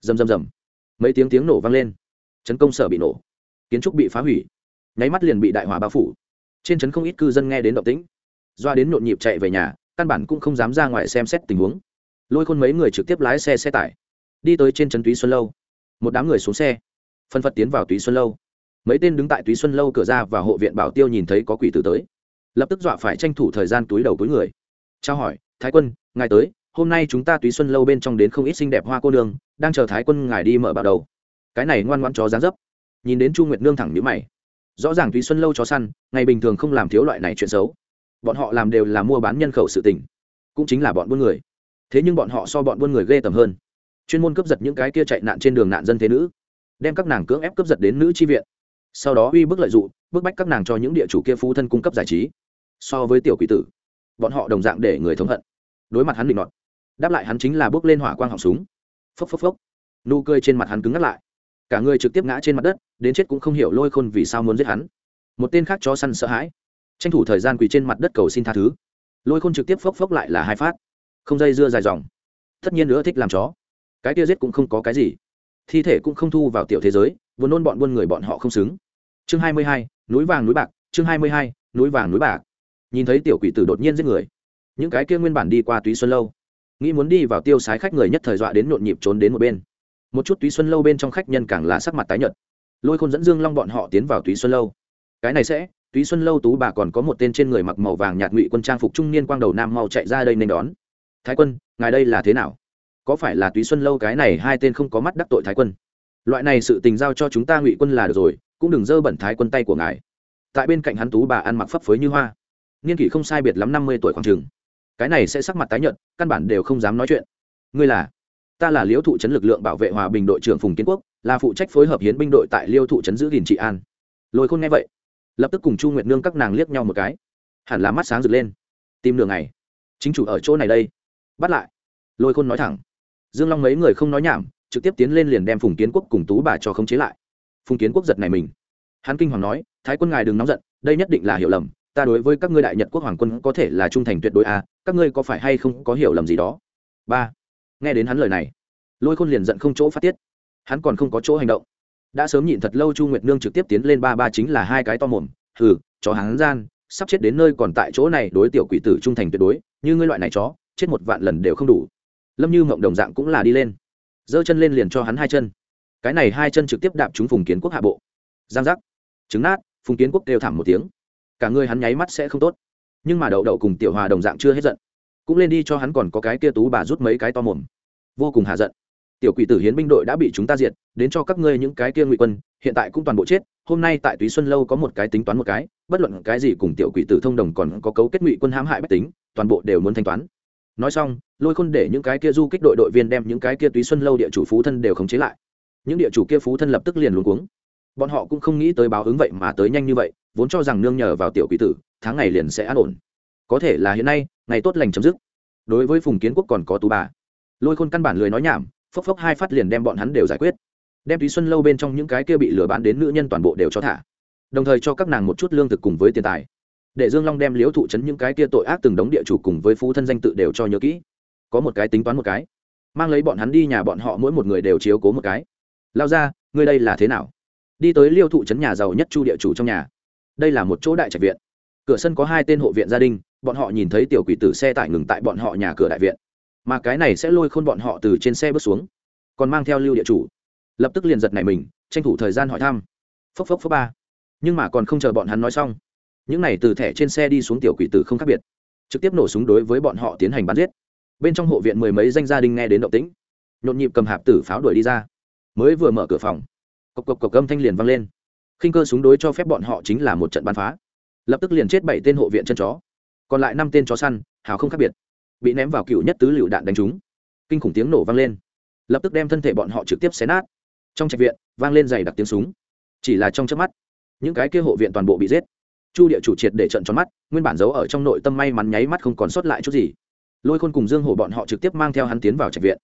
Rầm rầm rầm. Mấy tiếng tiếng nổ vang lên. Chấn công sở bị nổ. Kiến trúc bị phá hủy. Nháy mắt liền bị đại hỏa bao phủ. Trên trấn không ít cư dân nghe đến động tĩnh. Doa đến nhộn nhịp chạy về nhà, căn bản cũng không dám ra ngoài xem xét tình huống. Lôi khôn mấy người trực tiếp lái xe xe tải. Đi tới trên trấn túy xuân lâu. Một đám người xuống xe. Phân phật tiến vào túy xuân lâu mấy tên đứng tại túy xuân lâu cửa ra và hộ viện bảo tiêu nhìn thấy có quỷ tử tới. Lập tức dọa phải tranh thủ thời gian túi đầu túi người. Trao hỏi, thái quân, ngài tới, hôm nay chúng ta túy xuân lâu bên trong đến không ít xinh đẹp hoa cô nương, đang chờ thái quân ngài đi mở bảo đầu. Cái này ngoan ngoan chó dáng dấp. Nhìn đến chu nguyệt nương thẳng nhữ mày. Rõ ràng túy xuân lâu chó săn, ngày bình thường không làm thiếu loại này chuyện xấu. Bọn họ làm đều là mua bán nhân khẩu sự tình, cũng chính là bọn buôn người. Thế nhưng bọn họ so bọn buôn người ghê tầm hơn. Chuyên môn cướp giật những cái kia chạy nạn trên đường nạn dân thế nữ, đem các nàng cưỡng ép cướp giật đến nữ tri viện sau đó uy bức lợi dụng, bức bách các nàng cho những địa chủ kia phú thân cung cấp giải trí. So với tiểu quỷ tử, bọn họ đồng dạng để người thống hận. Đối mặt hắn định nọt, đáp lại hắn chính là bước lên hỏa quang họng súng. Phốc phốc phốc. Nụ cười trên mặt hắn cứng ngắt lại. Cả người trực tiếp ngã trên mặt đất, đến chết cũng không hiểu lôi khôn vì sao muốn giết hắn. Một tên khác chó săn sợ hãi. Tranh thủ thời gian quỳ trên mặt đất cầu xin tha thứ. Lôi khôn trực tiếp phốc phốc lại là hai phát. Không dây dưa dài dòng. Tất nhiên nữa thích làm chó. Cái kia giết cũng không có cái gì thi thể cũng không thu vào tiểu thế giới vốn nôn bọn buôn người bọn họ không xứng. Chương hai mươi hai, núi vàng núi bạc, chương hai mươi hai, núi vàng núi bạc. Nhìn thấy tiểu quỷ tử đột nhiên giết người, những cái kia nguyên bản đi qua túy xuân lâu, nghĩ muốn đi vào tiêu sái khách người nhất thời dọa đến nhộn nhịp trốn đến một bên. Một chút túy xuân lâu bên trong khách nhân càng là sắc mặt tái nhợt. Lôi khôn dẫn dương long bọn họ tiến vào túy xuân lâu. Cái này sẽ, túy xuân lâu tú bà còn có một tên trên người mặc màu vàng nhạt ngụy quân trang phục trung niên quang đầu nam mau chạy ra đây nên đón. Thái quân, ngài đây là thế nào? Có phải là túy xuân lâu cái này hai tên không có mắt đắc tội thái quân? Loại này sự tình giao cho chúng ta ngụy quân là được rồi, cũng đừng dơ bẩn thái quân tay của ngài. Tại bên cạnh hắn tú bà ăn mặc phấp phới như hoa. Niên kỷ không sai biệt lắm năm mươi tuổi khoảng trường cái này sẽ sắc mặt tái nhợt, căn bản đều không dám nói chuyện. Ngươi là? Ta là liễu thụ trấn lực lượng bảo vệ hòa bình đội trưởng phùng kiến quốc, là phụ trách phối hợp hiến binh đội tại liêu thụ trấn giữ gìn trị an. Lôi khôn nghe vậy, lập tức cùng chu nguyệt nương các nàng liếc nhau một cái. Hẳn là mắt sáng rực lên. Tìm đường này chính chủ ở chỗ này đây. Bắt lại. Lôi khôn nói thẳng dương long mấy người không nói nhảm, trực tiếp tiến lên liền đem phùng kiến quốc cùng tú bà cho khống chế lại. Phùng kiến quốc giật này mình. Hắn kinh hoàng nói, thái quân ngài đừng nóng giận, đây nhất định là hiểu lầm, ta đối với các ngươi đại nhật quốc hoàng quân có thể là trung thành tuyệt đối à các ngươi có phải hay không có hiểu lầm gì đó? Ba. Nghe đến hắn lời này, lôi khôn liền giận không chỗ phát tiết. Hắn còn không có chỗ hành động. Đã sớm nhịn thật lâu chu nguyệt nương trực tiếp tiến lên ba ba chính là hai cái to mồm, hừ, chó hắn gian, sắp chết đến nơi còn tại chỗ này đối tiểu quỷ tử trung thành tuyệt đối, như ngươi loại này chó, chết một vạn lần đều không đủ lâm như mộng đồng dạng cũng là đi lên. Giơ chân lên liền cho hắn hai chân. Cái này hai chân trực tiếp đạp trúng phùng kiến quốc hạ bộ. Giang giác. Trứng nát, phùng kiến quốc đều thảm một tiếng. Cả người hắn nháy mắt sẽ không tốt. Nhưng mà đậu đậu cùng tiểu hòa đồng dạng chưa hết giận. Cũng lên đi cho hắn còn có cái kia tú bà rút mấy cái to mồm. Vô cùng hạ giận. Tiểu quỷ tử hiến binh đội đã bị chúng ta diệt, đến cho các ngươi những cái kia ngụy quân, hiện tại cũng toàn bộ chết, hôm nay tại túy xuân lâu có một cái tính toán một cái, bất luận cái gì cùng tiểu quỷ tử thông đồng còn có cấu kết ngụy quân hãm hại bách tính, toàn bộ đều muốn thanh toán nói xong, lôi khôn để những cái kia du kích đội đội viên đem những cái kia túy xuân lâu địa chủ phú thân đều khống chế lại. Những địa chủ kia phú thân lập tức liền luống cuống. Bọn họ cũng không nghĩ tới báo ứng vậy mà tới nhanh như vậy, vốn cho rằng nương nhờ vào tiểu quỷ tử, tháng ngày liền sẽ an ổn. Có thể là hiện nay, ngày tốt lành chấm dứt. Đối với phùng kiến quốc còn có tú bà. Lôi khôn căn bản lười nói nhảm, phốc phốc hai phát liền đem bọn hắn đều giải quyết. Đem túy xuân lâu bên trong những cái kia bị lừa bán đến nữ nhân toàn bộ đều cho thả. Đồng thời cho các nàng một chút lương thực cùng với tiền tài để dương long đem liễu thụ chấn những cái kia tội ác từng đống địa chủ cùng với phú thân danh tự đều cho nhớ kỹ. Có một cái tính toán một cái. Mang lấy bọn hắn đi nhà bọn họ mỗi một người đều chiếu cố một cái. Lao ra, ngươi đây là thế nào? Đi tới liêu thụ trấn nhà giàu nhất chu địa chủ trong nhà. Đây là một chỗ đại trạch viện. Cửa sân có hai tên hộ viện gia đình, bọn họ nhìn thấy tiểu quỷ tử xe tải ngừng tại bọn họ nhà cửa đại viện. Mà cái này sẽ lôi khôn bọn họ từ trên xe bước xuống. Còn mang theo lưu địa chủ. Lập tức liền giật này mình, tranh thủ thời gian hỏi thăm. Phốc phốc phốc ba. Nhưng mà còn không chờ bọn hắn nói xong những này từ thẻ trên xe đi xuống tiểu quỷ tử không khác biệt, trực tiếp nổ súng đối với bọn họ tiến hành bắn giết. Bên trong hộ viện mười mấy danh gia đình nghe đến động tĩnh, nhộn nhịp cầm hạp tử pháo đuổi đi ra. Mới vừa mở cửa phòng, cộc cộc cộc âm thanh liền vang lên. Khinh cơ súng đối cho phép bọn họ chính là một trận bắn phá. Lập tức liền chết bảy tên hộ viện chân chó. Còn lại năm tên chó săn, hào không khác biệt, bị ném vào cựu nhất tứ lựu đạn đánh trúng. Kinh khủng tiếng nổ vang lên. Lập tức đem thân thể bọn họ trực tiếp xé nát. Trong trạch viện, vang lên dày đặc tiếng súng. Chỉ là trong chớp mắt, những cái kia hộ viện toàn bộ bị giết chu địa chủ triệt để trận tròn mắt, nguyên bản giấu ở trong nội tâm may mắn nháy mắt không còn sót lại chút gì. Lôi khôn cùng dương hổ bọn họ trực tiếp mang theo hắn tiến vào trạch viện.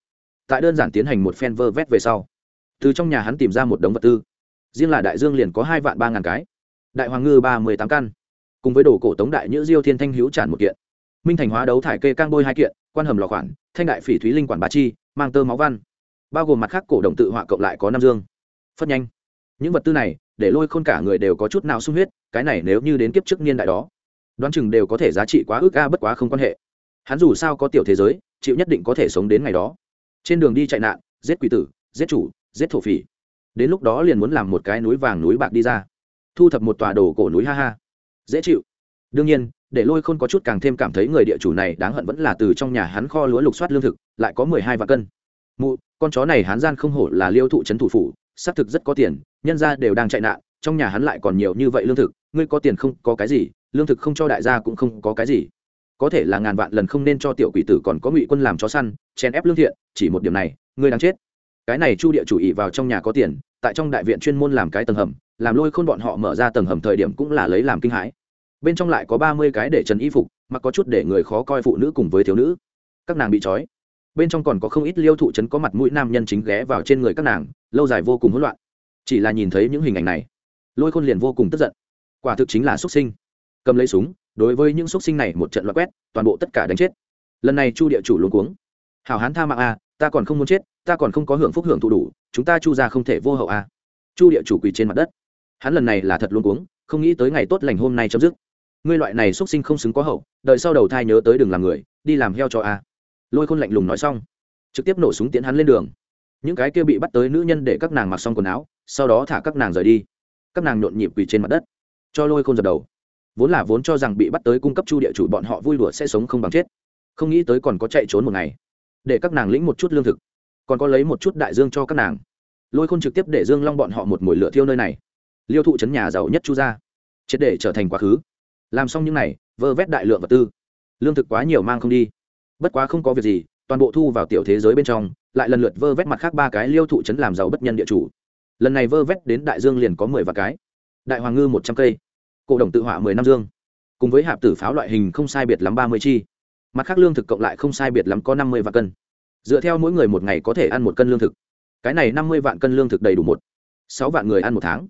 Tại đơn giản tiến hành một phen vơ vét về sau, từ trong nhà hắn tìm ra một đống vật tư. Riêng là đại dương liền có hai vạn ba ngàn cái. Đại hoàng ngư ba mươi tám căn. Cùng với đồ cổ tống đại nhữ diêu thiên thanh hữu tràn một kiện. Minh thành hóa đấu thải kê cang bôi hai kiện, quan hầm lò khoản, thanh đại phỉ thúy linh quản bà chi, mang tơ máu văn. Bao gồm mặt khác cổ đồng tự họa cộng lại có năm dương. Phất nhanh. Những vật tư này để lôi khôn cả người đều có chút nào sung huyết, cái này nếu như đến kiếp trước niên đại đó, đoán chừng đều có thể giá trị quá ước a, bất quá không quan hệ. Hắn dù sao có tiểu thế giới, chịu nhất định có thể sống đến ngày đó. Trên đường đi chạy nạn, giết quỷ tử, giết chủ, giết thổ phỉ. Đến lúc đó liền muốn làm một cái núi vàng núi bạc đi ra. Thu thập một tòa đồ cổ núi ha ha. Dễ chịu. Đương nhiên, để lôi khôn có chút càng thêm cảm thấy người địa chủ này đáng hận vẫn là từ trong nhà hắn kho lúa lục soát lương thực, lại có mười hai vạn cân. Mụ, con chó này hắn gian không hổ là liêu thụ trấn thủ phủ xác thực rất có tiền, nhân ra đều đang chạy nạn, trong nhà hắn lại còn nhiều như vậy lương thực, ngươi có tiền không, có cái gì, lương thực không cho đại gia cũng không có cái gì. Có thể là ngàn vạn lần không nên cho tiểu quỷ tử còn có ngụy quân làm chó săn, chèn ép lương thiện, chỉ một điểm này, ngươi đang chết. Cái này chu địa chủ ý vào trong nhà có tiền, tại trong đại viện chuyên môn làm cái tầng hầm, làm lôi khôn bọn họ mở ra tầng hầm thời điểm cũng là lấy làm kinh hãi. Bên trong lại có ba mươi cái để trần y phục mà có chút để người khó coi phụ nữ cùng với thiếu nữ. Các nàng bị trói. Bên trong còn có không ít liêu thụ trấn có mặt mũi nam nhân chính ghé vào trên người các nàng lâu dài vô cùng hỗn loạn. Chỉ là nhìn thấy những hình ảnh này, lôi khôn liền vô cùng tức giận. Quả thực chính là xuất sinh. Cầm lấy súng, đối với những xuất sinh này một trận loại quét, toàn bộ tất cả đánh chết. Lần này chu địa chủ luôn cuống. Hào hán tha mạng a, ta còn không muốn chết, ta còn không có hưởng phúc hưởng thụ đủ, chúng ta chu ra không thể vô hậu a. Chu địa chủ quỳ trên mặt đất. Hắn lần này là thật luôn cuống, không nghĩ tới ngày tốt lành hôm nay chấm dứt. Ngươi loại này xuất sinh không xứng có hậu, đợi sau đầu thai nhớ tới đừng làm người, đi làm heo cho a. Lôi khôn lạnh lùng nói xong, trực tiếp nổ súng tiến hắn lên đường những cái kia bị bắt tới nữ nhân để các nàng mặc xong quần áo, sau đó thả các nàng rời đi. Các nàng nhộn nhịp quỳ trên mặt đất, cho lôi khôn dập đầu. Vốn là vốn cho rằng bị bắt tới cung cấp chu địa chủ bọn họ vui đùa sẽ sống không bằng chết. Không nghĩ tới còn có chạy trốn một ngày, để các nàng lĩnh một chút lương thực, còn có lấy một chút đại dương cho các nàng. Lôi khôn trực tiếp để dương long bọn họ một mồi lửa thiêu nơi này. Liêu thụ trấn nhà giàu nhất chu gia, triệt để trở thành quá khứ. Làm xong những này, vơ vét đại lượng vật tư. Lương thực quá nhiều mang không đi. Bất quá không có việc gì toàn bộ thu vào tiểu thế giới bên trong, lại lần lượt vơ vét mặt khác ba cái liêu thụ trấn làm giàu bất nhân địa chủ. Lần này vơ vét đến đại dương liền có mười vạn cái. Đại hoàng ngư một trăm cây. Cổ đồng tự họa mười năm dương. Cùng với hạp tử pháo loại hình không sai biệt lắm ba mươi chi. Mặt khác lương thực cộng lại không sai biệt lắm có năm mươi vạn cân. Dựa theo mỗi người một ngày có thể ăn một cân lương thực. Cái này năm mươi vạn cân lương thực đầy đủ một, sáu vạn người ăn một tháng.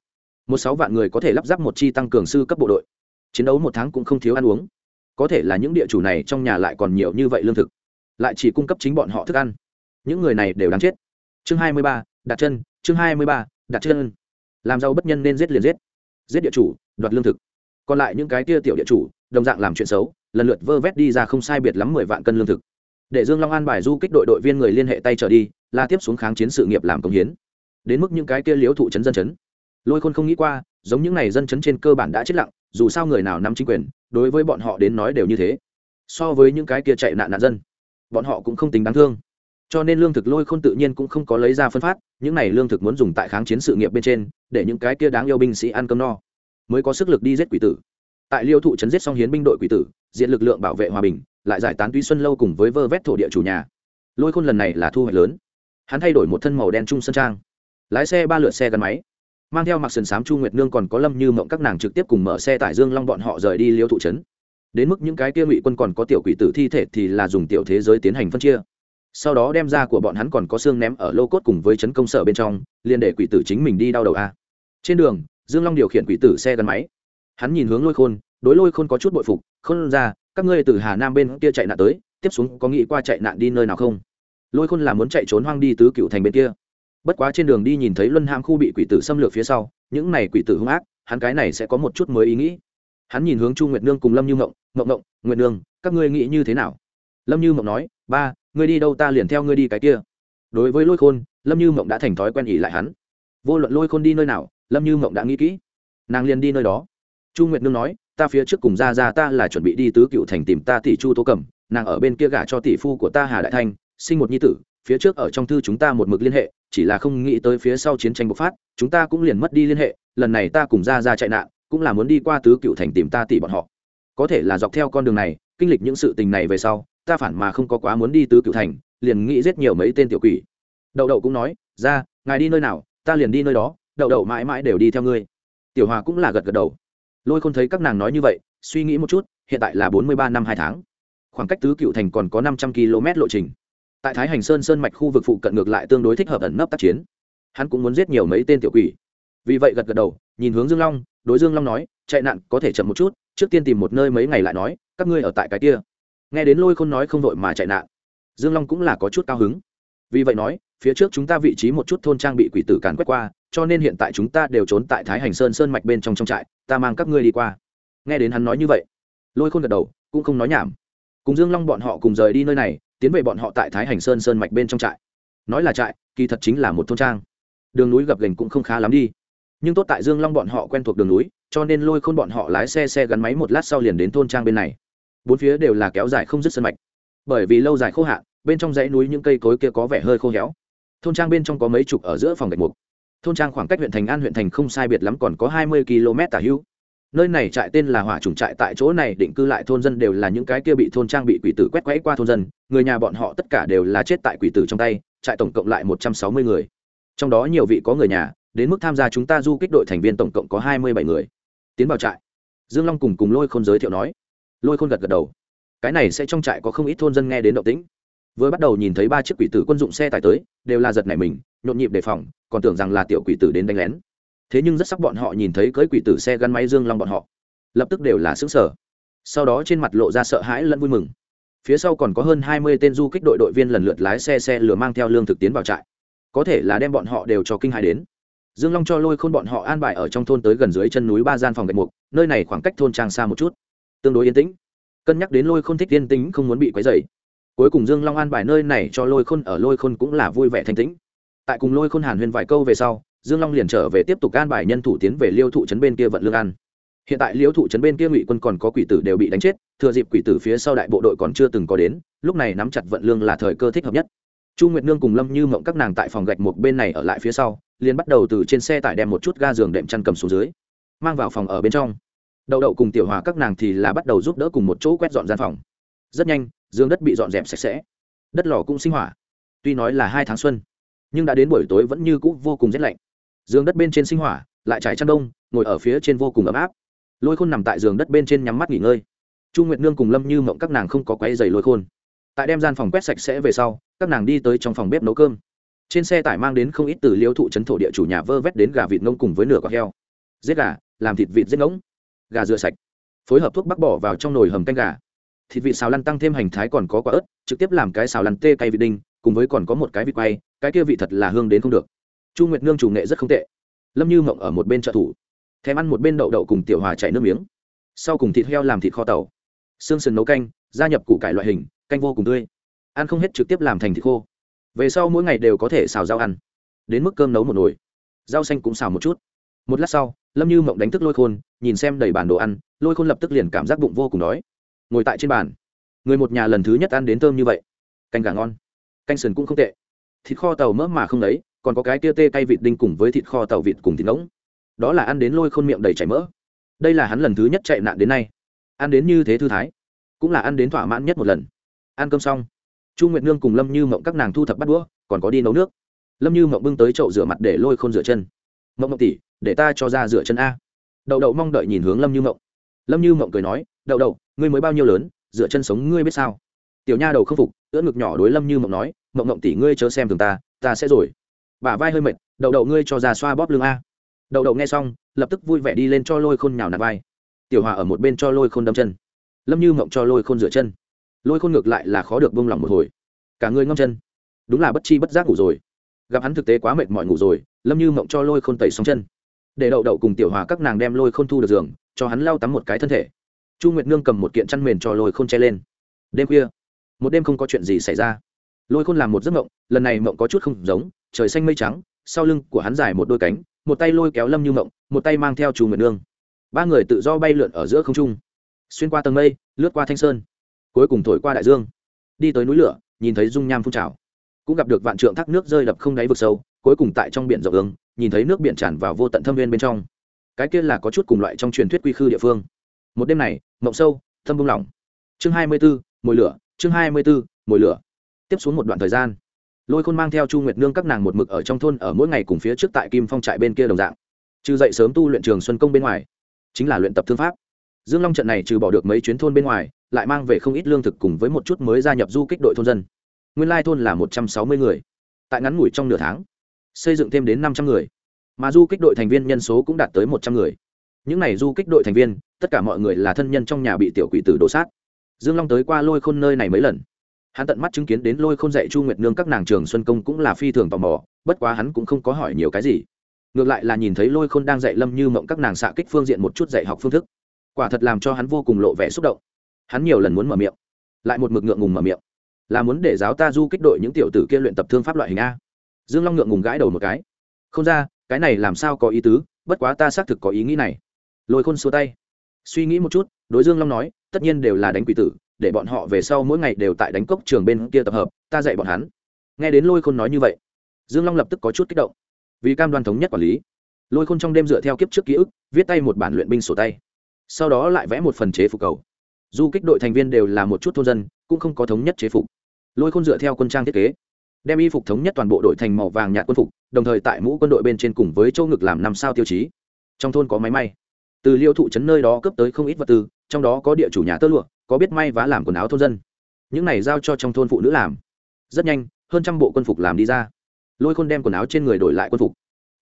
Một sáu vạn người có thể lắp ráp một chi tăng cường sư cấp bộ đội. Chiến đấu một tháng cũng không thiếu ăn uống. Có thể là những địa chủ này trong nhà lại còn nhiều như vậy lương thực lại chỉ cung cấp chính bọn họ thức ăn. Những người này đều đáng chết. Chương hai mươi ba, đặt chân, chương hai mươi ba, đặt chân. Làm giàu bất nhân nên giết liền giết. Giết địa chủ, đoạt lương thực. Còn lại những cái tia tiểu địa chủ, đồng dạng làm chuyện xấu, lần lượt vơ vét đi ra không sai biệt lắm mười vạn cân lương thực. Để dương long an bài du kích đội đội viên người liên hệ tay trở đi, la tiếp xuống kháng chiến sự nghiệp làm công hiến. Đến mức những cái kia liếu thụ chấn dân chấn lôi khôn không nghĩ qua, giống những này dân chấn trên cơ bản đã chết lặng, dù sao người nào nắm chính quyền, đối với bọn họ đến nói đều như thế. So với những cái kia chạy nạn nạn dân bọn họ cũng không tính đáng thương. Cho nên lương thực lôi khôn tự nhiên cũng không có lấy ra phân phát, những này lương thực muốn dùng tại kháng chiến sự nghiệp bên trên, để những cái kia đáng yêu binh sĩ ăn cơm no, mới có sức lực đi giết quỷ tử. Tại liêu thụ trấn giết xong hiến binh đội quỷ tử diện lực lượng bảo vệ hòa bình, lại giải tán tuy xuân lâu cùng với vơ vét thổ địa chủ nhà. Lôi khôn lần này là thu hoạch lớn. Hắn thay đổi một thân màu đen trung sân trang. Lái xe ba lượt xe gắn máy. Mang theo mặc sườn m chu nguyệt nương còn có lâm như mộng các nàng trực tiếp cùng mở xe tải dương long bọn họ rời đi liêu thụ trấn đến mức những cái kia ngụy quân còn có tiểu quỷ tử thi thể thì là dùng tiểu thế giới tiến hành phân chia. Sau đó đem ra của bọn hắn còn có xương ném ở lô cốt cùng với chấn công sở bên trong, liền để quỷ tử chính mình đi đau đầu a. Trên đường, dương long điều khiển quỷ tử xe gắn máy. Hắn nhìn hướng lôi khôn, đối lôi khôn có chút bội phục, khôn ra, các ngươi từ hà nam bên kia chạy nạn tới, tiếp xuống có nghĩ qua chạy nạn đi nơi nào không? Lôi khôn là muốn chạy trốn hoang đi tứ cựu thành bên kia. Bất quá trên đường đi nhìn thấy luân hãm khu bị quỷ tử xâm lược phía sau, những này quỷ tử hung ác, hắn cái này sẽ có một chút mới ý nghĩ hắn nhìn hướng chu nguyệt nương cùng lâm như mộng mộng mộng, nguyệt nương, các ngươi nghĩ như thế nào? Lâm như mộng nói, ba, ngươi đi đâu ta liền theo ngươi đi cái kia. Đối với lôi khôn, lâm như mộng đã thành thói quen ỉ lại hắn. Vô luận lôi khôn đi nơi nào, lâm như mộng đã nghĩ kỹ. Nàng liền đi nơi đó. Chu nguyệt nương nói, ta phía trước cùng ra ra ta là chuẩn bị đi tứ cựu thành tìm ta tỷ chu tố cẩm, nàng ở bên kia gả cho tỷ phu của ta hà đại thanh, sinh một nhi tử, phía trước ở trong thư chúng ta một mực liên hệ, chỉ là không nghĩ tới phía sau chiến tranh bộc phát, chúng ta cũng liền mất đi liên hệ, lần này ta cùng ra ra chạy nạn cũng là muốn đi qua tứ cựu thành tìm ta tỷ bọn họ. Có thể là dọc theo con đường này, kinh lịch những sự tình này về sau, ta phản mà không có quá muốn đi tứ cựu thành, liền nghĩ giết nhiều mấy tên tiểu quỷ. Đậu đậu cũng nói, ra, ngài đi nơi nào, ta liền đi nơi đó, đậu đậu mãi mãi đều đi theo ngươi. Tiểu hòa cũng là gật gật đầu. Lôi khôn thấy các nàng nói như vậy, suy nghĩ một chút, hiện tại là bốn mươi ba năm hai tháng. Khoảng cách tứ cựu thành còn có năm trăm km lộ trình. Tại thái hành sơn sơn mạch khu vực phụ cận ngược lại tương đối thích hợp ẩn nấp tác chiến. Hắn cũng muốn giết nhiều mấy tên tiểu quỷ vì vậy gật gật đầu, nhìn hướng dương long, đối dương long nói, chạy nạn, có thể chậm một chút, trước tiên tìm một nơi mấy ngày lại nói, các ngươi ở tại cái kia. Nghe đến lôi khôn nói không vội mà chạy nạn, dương long cũng là có chút cao hứng. Vì vậy nói, phía trước chúng ta vị trí một chút thôn trang bị quỷ tử càn quét qua, cho nên hiện tại chúng ta đều trốn tại thái hành sơn sơn mạch bên trong trong trại, ta mang các ngươi đi qua. Nghe đến hắn nói như vậy, lôi khôn gật đầu, cũng không nói nhảm. Cùng dương long bọn họ cùng rời đi nơi này, tiến về bọn họ tại thái hành sơn sơn mạch bên trong trại. Nói là trại, kỳ thật chính là một thôn trang. Đường núi gập gành cũng không khá lắm đi nhưng tốt tại dương long bọn họ quen thuộc đường núi, cho nên lôi khôn bọn họ lái xe xe gắn máy một lát sau liền đến thôn trang bên này. Bốn phía đều là kéo dài không dứt sơn mạch. Bởi vì lâu dài khô hạn, bên trong dãy núi những cây cối kia có vẻ hơi khô héo. Thôn trang bên trong có mấy chục ở giữa phòng gạch mục. Thôn trang khoảng cách huyện thành an huyện thành không sai biệt lắm còn có hai mươi km tả hữu nơi này trại tên là hỏa trùng trại tại chỗ này định cư lại thôn dân đều là những cái kia bị thôn trang bị quỷ tử quét quẫy qua thôn dân, người nhà bọn họ tất cả đều là chết tại quỷ tử trong tay, trại tổng cộng lại một trăm sáu mươi người. Trong đó nhiều vị có người nhà đến mức tham gia chúng ta du kích đội thành viên tổng cộng có hai mươi bảy người. Tiến vào trại. Dương long cùng cùng lôi khôn giới thiệu nói. Lôi khôn gật gật đầu. Cái này sẽ trong trại có không ít thôn dân nghe đến động tĩnh. Vừa bắt đầu nhìn thấy ba chiếc quỷ tử quân dụng xe tải tới, đều là giật nảy mình, nhộn nhịp đề phòng, còn tưởng rằng là tiểu quỷ tử đến đánh lén. Thế nhưng rất sắc bọn họ nhìn thấy cưới quỷ tử xe gắn máy dương long bọn họ, lập tức đều là xứng sở sau đó trên mặt lộ ra sợ hãi lẫn vui mừng. Phía sau còn có hơn hai mươi tên du kích đội đội viên lần lượt lái xe xe lừa mang theo lương thực tiến vào trại. Có thể là đem bọn họ đều cho kinh hãi đến dương long cho lôi khôn bọn họ an bài ở trong thôn tới gần dưới chân núi ba gian phòng gạch mục, nơi này khoảng cách thôn trang xa một chút. Tương đối yên tĩnh. Cân nhắc đến lôi khôn thích yên tĩnh không muốn bị quấy dày cuối cùng dương long an bài nơi này cho lôi khôn, ở lôi khôn cũng là vui vẻ thanh tĩnh. Tại cùng lôi khôn hàn huyên vài câu về sau, dương long liền trở về tiếp tục an bài nhân thủ tiến về liêu thụ trấn bên kia vận lương ăn. Hiện tại liêu thụ trấn bên kia ngụy quân còn có quỷ tử đều bị đánh chết, thừa dịp quỷ tử phía sau đại bộ đội còn chưa từng có đến, lúc này nắm chặt vận lương là thời cơ thích hợp nhất chu nguyệt nương cùng lâm như mộng các nàng tại phòng gạch một bên này ở lại phía sau, liền bắt đầu từ trên xe tải đem một chút ga giường đệm chăn cầm xuống dưới, mang vào phòng ở bên trong. Đậu đậu cùng tiểu hòa các nàng thì là bắt đầu giúp đỡ cùng một chỗ quét dọn gian phòng. Rất nhanh, giường đất bị dọn dẹp sạch sẽ, đất lò cũng sinh hỏa. Tuy nói là hai tháng xuân, nhưng đã đến buổi tối vẫn như cũ vô cùng rét lạnh. Giường đất bên trên sinh hỏa, lại trải chăn đông, ngồi ở phía trên vô cùng ấm áp. Lôi khôn nằm tại giường đất bên trên nhắm mắt nghỉ ngơi. Chu nguyệt nương cùng lâm như mộng các nàng không có quay dày lôi khôn. Tại đem gian phòng quét sạch sẽ về sau các nàng đi tới trong phòng bếp nấu cơm. Trên xe tải mang đến không ít từ liêu thụ trấn thổ địa chủ nhà vơ vét đến gà vịt ngông cùng với nửa cọc heo. Giết gà, làm thịt vịt giết ngỗng. Gà rửa sạch. Phối hợp thuốc bắc bỏ vào trong nồi hầm canh gà. Thịt vịt xào lăn tăng thêm hành thái còn có quả ớt, trực tiếp làm cái xào lăn tê cay vị đinh, cùng với còn có một cái vịt quay, cái kia vị thật là hương đến không được. Chu nguyệt nương chủ nghệ rất không tệ. Lâm như mộng ở một bên trợ thủ, thèm ăn một bên đậu đậu cùng tiểu hòa chảy nước miếng. Sau cùng thịt heo làm thịt kho tàu. Xương sườn nấu canh, gia nhập củ cải loại hình, canh vô cùng tươi ăn không hết trực tiếp làm thành thịt khô. Về sau mỗi ngày đều có thể xào rau ăn. Đến mức cơm nấu một nồi. Rau xanh cũng xào một chút. Một lát sau, lâm như mộng đánh thức lôi khôn, nhìn xem đầy bản đồ ăn, lôi khôn lập tức liền cảm giác bụng vô cùng đói. Ngồi tại trên bàn, người một nhà lần thứ nhất ăn đến thơm như vậy. Canh gà ngon. Canh sườn cũng không tệ. Thịt kho tàu mỡ mà không lấy, còn có cái tia tê cay vịt đinh cùng với thịt kho tàu vịt cùng thịt ngỗng đó là ăn đến lôi khôn miệng đầy chảy mỡ. Đây là hắn lần thứ nhất chạy nạn đến nay. Ăn đến như thế thư thái. Cũng là ăn đến thỏa mãn nhất một lần. Ăn cơm xong chu nguyệt nương cùng lâm như mộng các nàng thu thập bắt đũa, còn có đi nấu nước. Lâm như mộng bưng tới chậu rửa mặt để lôi khôn rửa chân. Mộng mộng tỉ để ta cho ra rửa chân a. Đậu đậu mong đợi nhìn hướng lâm như mộng. Lâm như mộng cười nói, đậu đậu, ngươi mới bao nhiêu lớn, rửa chân sống ngươi biết sao? Tiểu nha đầu không phục, ưỡn ngực nhỏ đối lâm như mộng nói, mộng mộng tỉ ngươi chớ xem thường ta ta sẽ rồi. Bả vai hơi mệt, đậu đậu, ngươi cho ra xoa bóp lưng a. Đậu đậu nghe xong, lập tức vui vẻ đi lên cho lôi khôn nhào nạt vai. Tiểu hòa ở một bên cho lôi khôn đâm chân. Lâm như mộng cho lôi khôn rửa chân lôi khôn ngược lại là khó được bông lòng một hồi. Cả người ngâm chân. Đúng là bất chi bất giác ngủ rồi. Gặp hắn thực tế quá mệt mỏi ngủ rồi, lâm như mộng cho lôi khôn tẩy xong chân. Để đậu đậu cùng tiểu hòa các nàng đem lôi khôn thu được giường, cho hắn lau tắm một cái thân thể. Chu nguyệt nương cầm một kiện chăn mền cho lôi khôn che lên. Đêm khuya, một đêm không có chuyện gì xảy ra. Lôi khôn làm một giấc mộng, lần này mộng có chút không giống, trời xanh mây trắng, sau lưng của hắn dài một đôi cánh, một tay lôi kéo lâm như mộng, một tay mang theo chu nguyệt nương. Ba người tự do bay lượn ở giữa không trung. Xuyên qua tầng mây, lướt qua thanh sơn cuối cùng thổi qua đại dương. Đi tới núi lửa, nhìn thấy dung nham phun trào. Cũng gặp được vạn trượng thác nước rơi đập không đáy vực sâu, cuối cùng tại trong biển rộng ứng nhìn thấy nước biển tràn vào vô tận thâm viên bên trong. Cái kia là có chút cùng loại trong truyền thuyết quy khư địa phương. Một đêm này, mộng sâu, thâm bung lỏng. Chương hai mươi b ố mồi lửa, chương hai mươi b ố mồi lửa. Tiếp xuống một đoạn thời gian, lôi khôn mang theo chu nguyệt nương các nàng một mực ở trong thôn ở mỗi ngày cùng phía trước tại kim phong trại bên kia đồng dạng. Trừ dậy sớm tu luyện trường xuân công bên ngoài, chính là luyện tập thương pháp dương long trận này trừ bỏ được mấy chuyến thôn bên ngoài, lại mang về không ít lương thực cùng với một chút mới gia nhập du kích đội thôn dân. Nguyên lai thôn là một trăm sáu mươi người. Tại ngắn ngủi trong nửa tháng, xây dựng thêm đến năm trăm người. Mà du kích đội thành viên nhân số cũng đạt tới một trăm người. Những n à y du kích đội thành viên, tất cả mọi người là thân nhân trong nhà bị tiểu quỷ tử đổ sát. Dương long tới qua lôi khôn nơi này mấy lần. Hắn tận mắt chứng kiến đến lôi khôn dạy chu nguyệt nương các nàng trường xuân công cũng là phi thường tò mò, bất quá hắn cũng không có hỏi nhiều cái gì. Ngược lại là nhìn thấy lôi khôn đang dạy lâm như mộng các nàng xạ kích phương diện một chút dạy học phương thức quả thật làm cho hắn vô cùng lộ vẻ xúc động. Hắn nhiều lần muốn mở miệng, lại một mực ngượng ngùng mở miệng. Là muốn để giáo ta du kích đội những tiểu tử kia luyện tập thương pháp loại hình a. Dương long ngượng ngùng gãi đầu một cái. Không ra, cái này làm sao có ý tứ, bất quá ta xác thực có ý nghĩ này. Lôi khôn xua tay. Suy nghĩ một chút, đối dương long nói, tất nhiên đều là đánh quỷ tử, để bọn họ về sau mỗi ngày đều tại đánh cốc trường bên kia tập hợp, ta dạy bọn hắn. Nghe đến lôi khôn nói như vậy, dương long lập tức có chút kích động. Vì cam đoan thống nhất quản lý, lôi khôn trong đêm dựa theo kiếp trước ký ức, viết tay một bản luyện binh sổ tay sau đó lại vẽ một phần chế phục cầu. Du kích đội thành viên đều là một chút thôn dân, cũng không có thống nhất chế phục. Lôi khôn dựa theo quân trang thiết kế, đem y phục thống nhất toàn bộ đội thành màu vàng nhạt quân phục, đồng thời tại mũ quân đội bên trên cùng với châu ngực làm năm sao tiêu chí. Trong thôn có máy may. Từ liêu thụ trấn nơi đó cấp tới không ít vật tư, trong đó có địa chủ nhà tơ lụa, có biết may vá làm quần áo thôn dân. Những này giao cho trong thôn phụ nữ làm. Rất nhanh, hơn trăm bộ quân phục làm đi ra. Lôi khôn đem quần áo trên người đổi lại quân phục.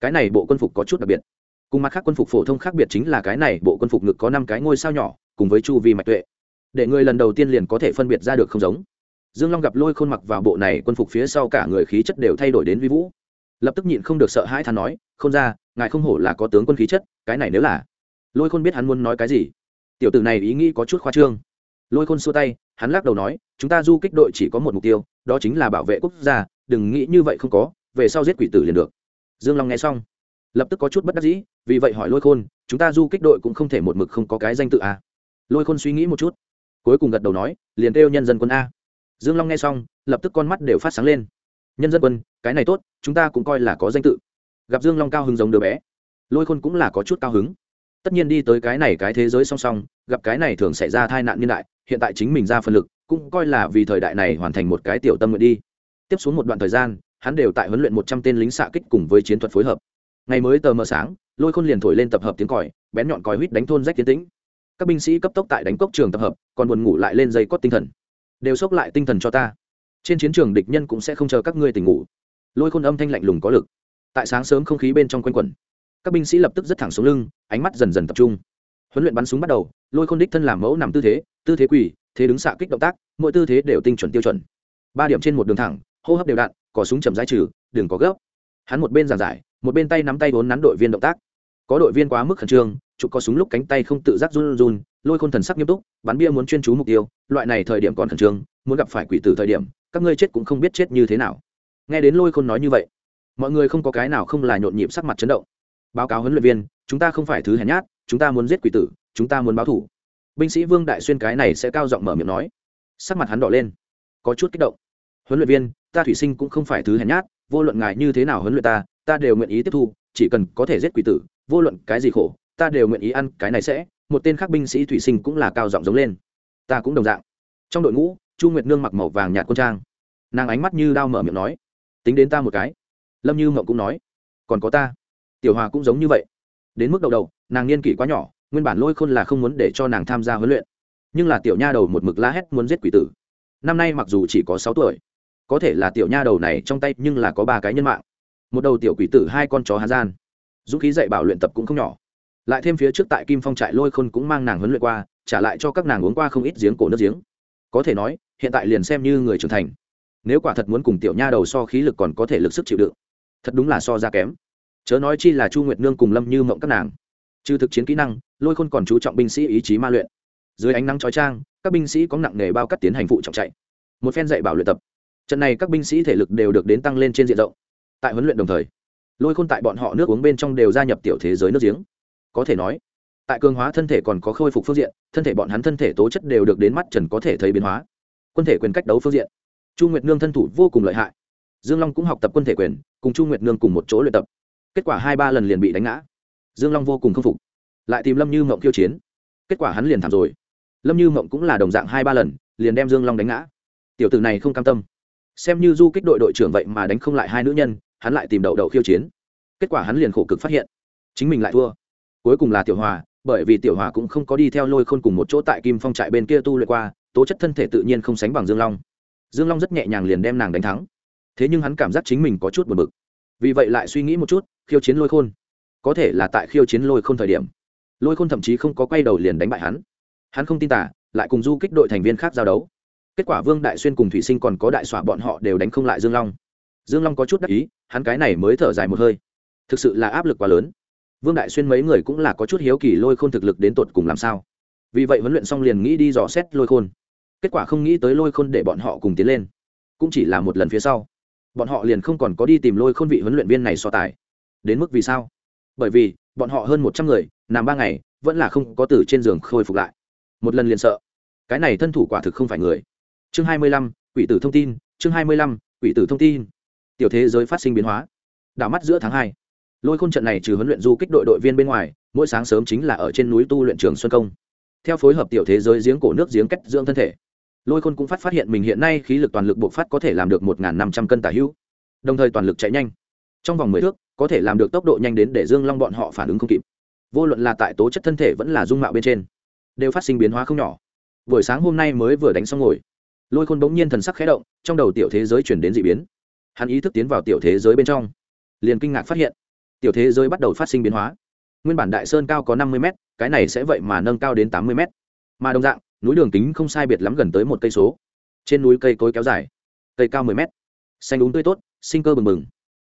Cái này bộ quân phục có chút đặc biệt cùng mặt khác quân phục phổ thông khác biệt chính là cái này, bộ quân phục ngực có năm cái ngôi sao nhỏ, cùng với chu vi mạch tuệ. Để người lần đầu tiên liền có thể phân biệt ra được không giống. Dương long gặp lôi khôn mặc vào bộ này quân phục phía sau cả người khí chất đều thay đổi đến vi vũ. Lập tức nhịn không được sợ hãi thán nói không ra ngài không hổ là có tướng quân khí chất, cái này nếu là lôi khôn biết hắn muốn nói cái gì. Tiểu tử này ý nghĩ có chút khoa trương. Lôi khôn xua tay, hắn lắc đầu nói, chúng ta du kích đội chỉ có một mục tiêu, đó chính là bảo vệ quốc gia, đừng nghĩ như vậy không có, về sau giết quỷ tử liền được. Dương long nghe xong lập tức có chút bất đắc dĩ, vì vậy hỏi lôi khôn, chúng ta du kích đội cũng không thể một mực không có cái danh tự à. lôi khôn suy nghĩ một chút, cuối cùng gật đầu nói, liền kêu nhân dân quân a. Dương long nghe xong, lập tức con mắt đều phát sáng lên. Nhân dân quân, cái này tốt, chúng ta cũng coi là có danh tự. Gặp dương long cao hứng giống đứa bé, lôi khôn cũng là có chút cao hứng. Tất nhiên đi tới cái này cái thế giới song song, gặp cái này thường xảy ra tai nạn niên đại, hiện tại chính mình ra phần lực, cũng coi là vì thời đại này hoàn thành một cái tiểu tâm nguyện đi. Tiếp xuống một đoạn thời gian, hắn đều tại huấn luyện một trăm tên lính xạ kích cùng với chiến thuật phối hợp ngày mới tờ mờ sáng, lôi khôn liền thổi lên tập hợp tiếng còi, bén nhọn còi huýt đánh thôn rách tiến tĩnh. Các binh sĩ cấp tốc tại đánh cốc trường tập hợp, còn buồn ngủ lại lên dây cót tinh thần. Đều xốc lại tinh thần cho ta. Trên chiến trường địch nhân cũng sẽ không chờ các ngươi tỉnh ngủ. Lôi khôn âm thanh lạnh lùng có lực. Tại sáng sớm không khí bên trong quanh quẩn, các binh sĩ lập tức rất thẳng xuống lưng, ánh mắt dần dần tập trung. Huấn luyện bắn súng bắt đầu, lôi khôn đích thân làm mẫu nằm tư thế tư thế quỳ, thế đứng xạ kích động tác, mỗi tư thế đều tinh chuẩn tiêu chuẩn. Ba điểm trên một đường thẳng, hô hấp đều đặn có súng chầm rãi trừ, đừng có gấp. Hắn một bên giàn giải một bên tay nắm tay vốn nắn đội viên động tác. Có đội viên quá mức khẩn trương, chụp có súng lúc cánh tay không tự giác run run, lôi khôn thần sắc nghiêm túc, bắn bia muốn chuyên chú mục tiêu, loại này thời điểm còn khẩn trương, muốn gặp phải quỷ tử thời điểm, các ngươi chết cũng không biết chết như thế nào. Nghe đến lôi khôn nói như vậy, mọi người không có cái nào không là nhộn nhịp sắc mặt chấn động. Báo cáo huấn luyện viên, chúng ta không phải thứ hèn nhát, chúng ta muốn giết quỷ tử, chúng ta muốn báo thủ. Binh sĩ vương đại xuyên cái này sẽ cao giọng mở miệng nói. Sắc mặt hắn đỏ lên, có chút kích động. Huấn luyện viên, ta thủy sinh cũng không phải thứ hèn nhát, vô luận ngài như thế nào huấn luyện ta ta đều nguyện ý tiếp thu, chỉ cần có thể giết quỷ tử, vô luận cái gì khổ, ta đều nguyện ý ăn cái này sẽ, một tên khác binh sĩ thủy sinh cũng là cao giọng giống lên. Ta cũng đồng dạng. Trong đội ngũ, chu nguyệt nương mặc màu vàng nhạt quân trang. Nàng ánh mắt như đao mở miệng nói, tính đến ta một cái. Lâm như mộng cũng nói, còn có ta. Tiểu hòa cũng giống như vậy. Đến mức đầu đầu, nàng niên kỷ quá nhỏ, nguyên bản lôi khôn là không muốn để cho nàng tham gia huấn luyện. Nhưng là tiểu nha đầu một mực la hét muốn giết quỷ tử. Năm nay mặc dù chỉ có sáu tuổi, có thể là tiểu nha đầu này trong tay nhưng là có ba cái nhân mạng một đầu tiểu quỷ tử hai con chó hà gian. Dũng khí dạy bảo luyện tập cũng không nhỏ. Lại thêm phía trước tại kim phong trại lôi khôn cũng mang nàng huấn luyện qua, trả lại cho các nàng uống qua không ít giếng cổ nước giếng. Có thể nói, hiện tại liền xem như người trưởng thành. Nếu quả thật muốn cùng tiểu nha đầu so khí lực còn có thể lực sức chịu đựng, thật đúng là so ra kém. Chớ nói chi là chu nguyệt nương cùng lâm như mộng các nàng. Trừ thực chiến kỹ năng, lôi khôn còn chú trọng binh sĩ ý chí ma luyện. Dưới ánh nắng trói trang các binh sĩ có nặng nghề bao cắt tiến hành phụ trọng chạy. Một phen dạy bảo luyện tập. Trận này các binh sĩ thể lực đều được đến tăng lên trên diện rộng tại huấn luyện đồng thời, lôi khôn tại bọn họ nước uống bên trong đều gia nhập tiểu thế giới nước giếng. Có thể nói, tại cường hóa thân thể còn có khôi phục phương diện, thân thể bọn hắn thân thể tố chất đều được đến mắt trần có thể thấy biến hóa. Quân thể quyền cách đấu phương diện, chu nguyệt nương thân thủ vô cùng lợi hại. Dương long cũng học tập quân thể quyền, cùng chu nguyệt nương cùng một chỗ luyện tập. Kết quả hai ba lần liền bị đánh ngã. Dương long vô cùng khâm phục. Lại tìm lâm như mộng khiêu chiến. Kết quả hắn liền thảm rồi. Lâm như mộng cũng là đồng dạng hai ba lần, liền đem dương long đánh ngã. Tiểu tử này không cam tâm. Xem như du kích đội đội trưởng vậy mà đánh không lại hai nữ nhân hắn lại tìm đậu đậu khiêu chiến. Kết quả hắn liền khổ cực phát hiện, chính mình lại thua. Cuối cùng là tiểu hòa, bởi vì tiểu hòa cũng không có đi theo lôi khôn cùng một chỗ tại kim phong trại bên kia tu luyện qua, tố chất thân thể tự nhiên không sánh bằng dương long. Dương long rất nhẹ nhàng liền đem nàng đánh thắng. Thế nhưng hắn cảm giác chính mình có chút buồn bực. Vì vậy lại suy nghĩ một chút, khiêu chiến lôi khôn. Có thể là tại khiêu chiến lôi khôn thời điểm, lôi khôn thậm chí không có quay đầu liền đánh bại hắn. Hắn không tin tả, lại cùng du kích đội thành viên khác giao đấu. Kết quả vương đại xuyên cùng thủy sinh còn có đại xỏa bọn họ đều đánh không lại dương long dương long có chút đắc ý, hắn cái này mới thở dài một hơi. Thực sự là áp lực quá lớn. Vương đại xuyên mấy người cũng là có chút hiếu kỳ lôi khôn thực lực đến tột cùng làm sao. Vì vậy huấn luyện xong liền nghĩ đi dò xét lôi khôn. Kết quả không nghĩ tới lôi khôn để bọn họ cùng tiến lên. Cũng chỉ là một lần phía sau. Bọn họ liền không còn có đi tìm lôi khôn vị huấn luyện viên này so tài. Đến mức vì sao? Bởi vì, bọn họ hơn một trăm người, nằm ba ngày, vẫn là không có từ trên giường khôi phục lại. Một lần liền sợ. Cái này thân thủ quả thực không phải người. Chương hai mươi lăm, quỷ tử thông tin, chương hai mươi lăm, quỷ tử thông tin tiểu thế giới phát sinh biến hóa. Đảo mắt giữa tháng hai, lôi khôn trận này trừ huấn luyện du kích đội đội viên bên ngoài, mỗi sáng sớm chính là ở trên núi tu luyện trường xuân công. Theo phối hợp tiểu thế giới giếng cổ nước giếng cách dưỡng thân thể, lôi khôn cũng phát phát hiện mình hiện nay khí lực toàn lực bộc phát có thể làm được một năm trăm cân tả hữu. Đồng thời toàn lực chạy nhanh. Trong vòng mười thước, có thể làm được tốc độ nhanh đến để dương long bọn họ phản ứng không kịp. Vô luận là tại tố chất thân thể vẫn là dung mạo bên trên, đều phát sinh biến hóa không nhỏ. Buổi sáng hôm nay mới vừa đánh xong ngồi, lôi khôn bỗng nhiên thần sắc khẽ động, trong đầu tiểu thế giới chuyển đến d ị biến hắn ý thức tiến vào tiểu thế giới bên trong. Liền kinh ngạc phát hiện, tiểu thế giới bắt đầu phát sinh biến hóa. Nguyên bản đại sơn cao có năm mươi m cái này sẽ vậy mà nâng cao đến tám mươi m mà đồng dạng, núi đường kính không sai biệt lắm gần tới một cây số. Trên núi cây cối kéo dài, cây cao mười m xanh đúng tươi tốt, sinh cơ bừng bừng.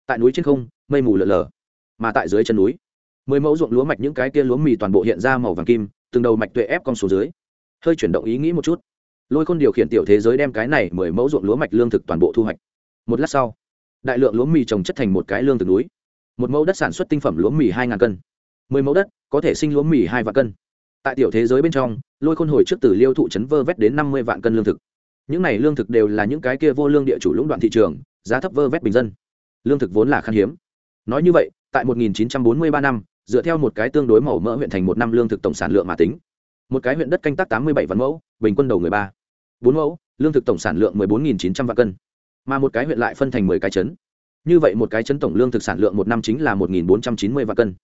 Tại núi trên không, mây mù lở lờ mà tại dưới chân núi, mười mẫu ruộng lúa mạch những cái kia lúa mì toàn bộ hiện ra màu vàng kim, từng đầu mạch tuệ ép con số dưới. Hơi chuyển động ý nghĩ một chút. Lôi khôn điều khiển tiểu thế giới đem cái này mười mẫu ruộng lúa mạch lương thực toàn bộ thu hoạch một lát sau, đại lượng lúa mì trồng chất thành một cái lương thực núi. Một mẫu đất sản xuất tinh phẩm lúa mì hai ngàn cân. Mười mẫu đất có thể sinh lúa mì hai vạn cân. Tại tiểu thế giới bên trong, lôi khôn hồi trước từ liêu thụ trấn vơ vét đến năm mươi vạn cân lương thực. Những này lương thực đều là những cái kia vô lương địa chủ lũng đoạn thị trường, giá thấp vơ vét bình dân. Lương thực vốn là khan hiếm. Nói như vậy, tại 1943 năm, dựa theo một cái tương đối màu mỡ huyện thành một năm lương thực tổng sản lượng mà tính. Một cái huyện đất canh tác 87 vạn mẫu, bình quân đầu người ba. Bốn mẫu, lương thực tổng sản lượng 14.900 vạn cân mà một cái huyện lại phân thành 10 cái chấn như vậy một cái chấn tổng lương thực sản lượng một năm chính là 1.490 vạn cân.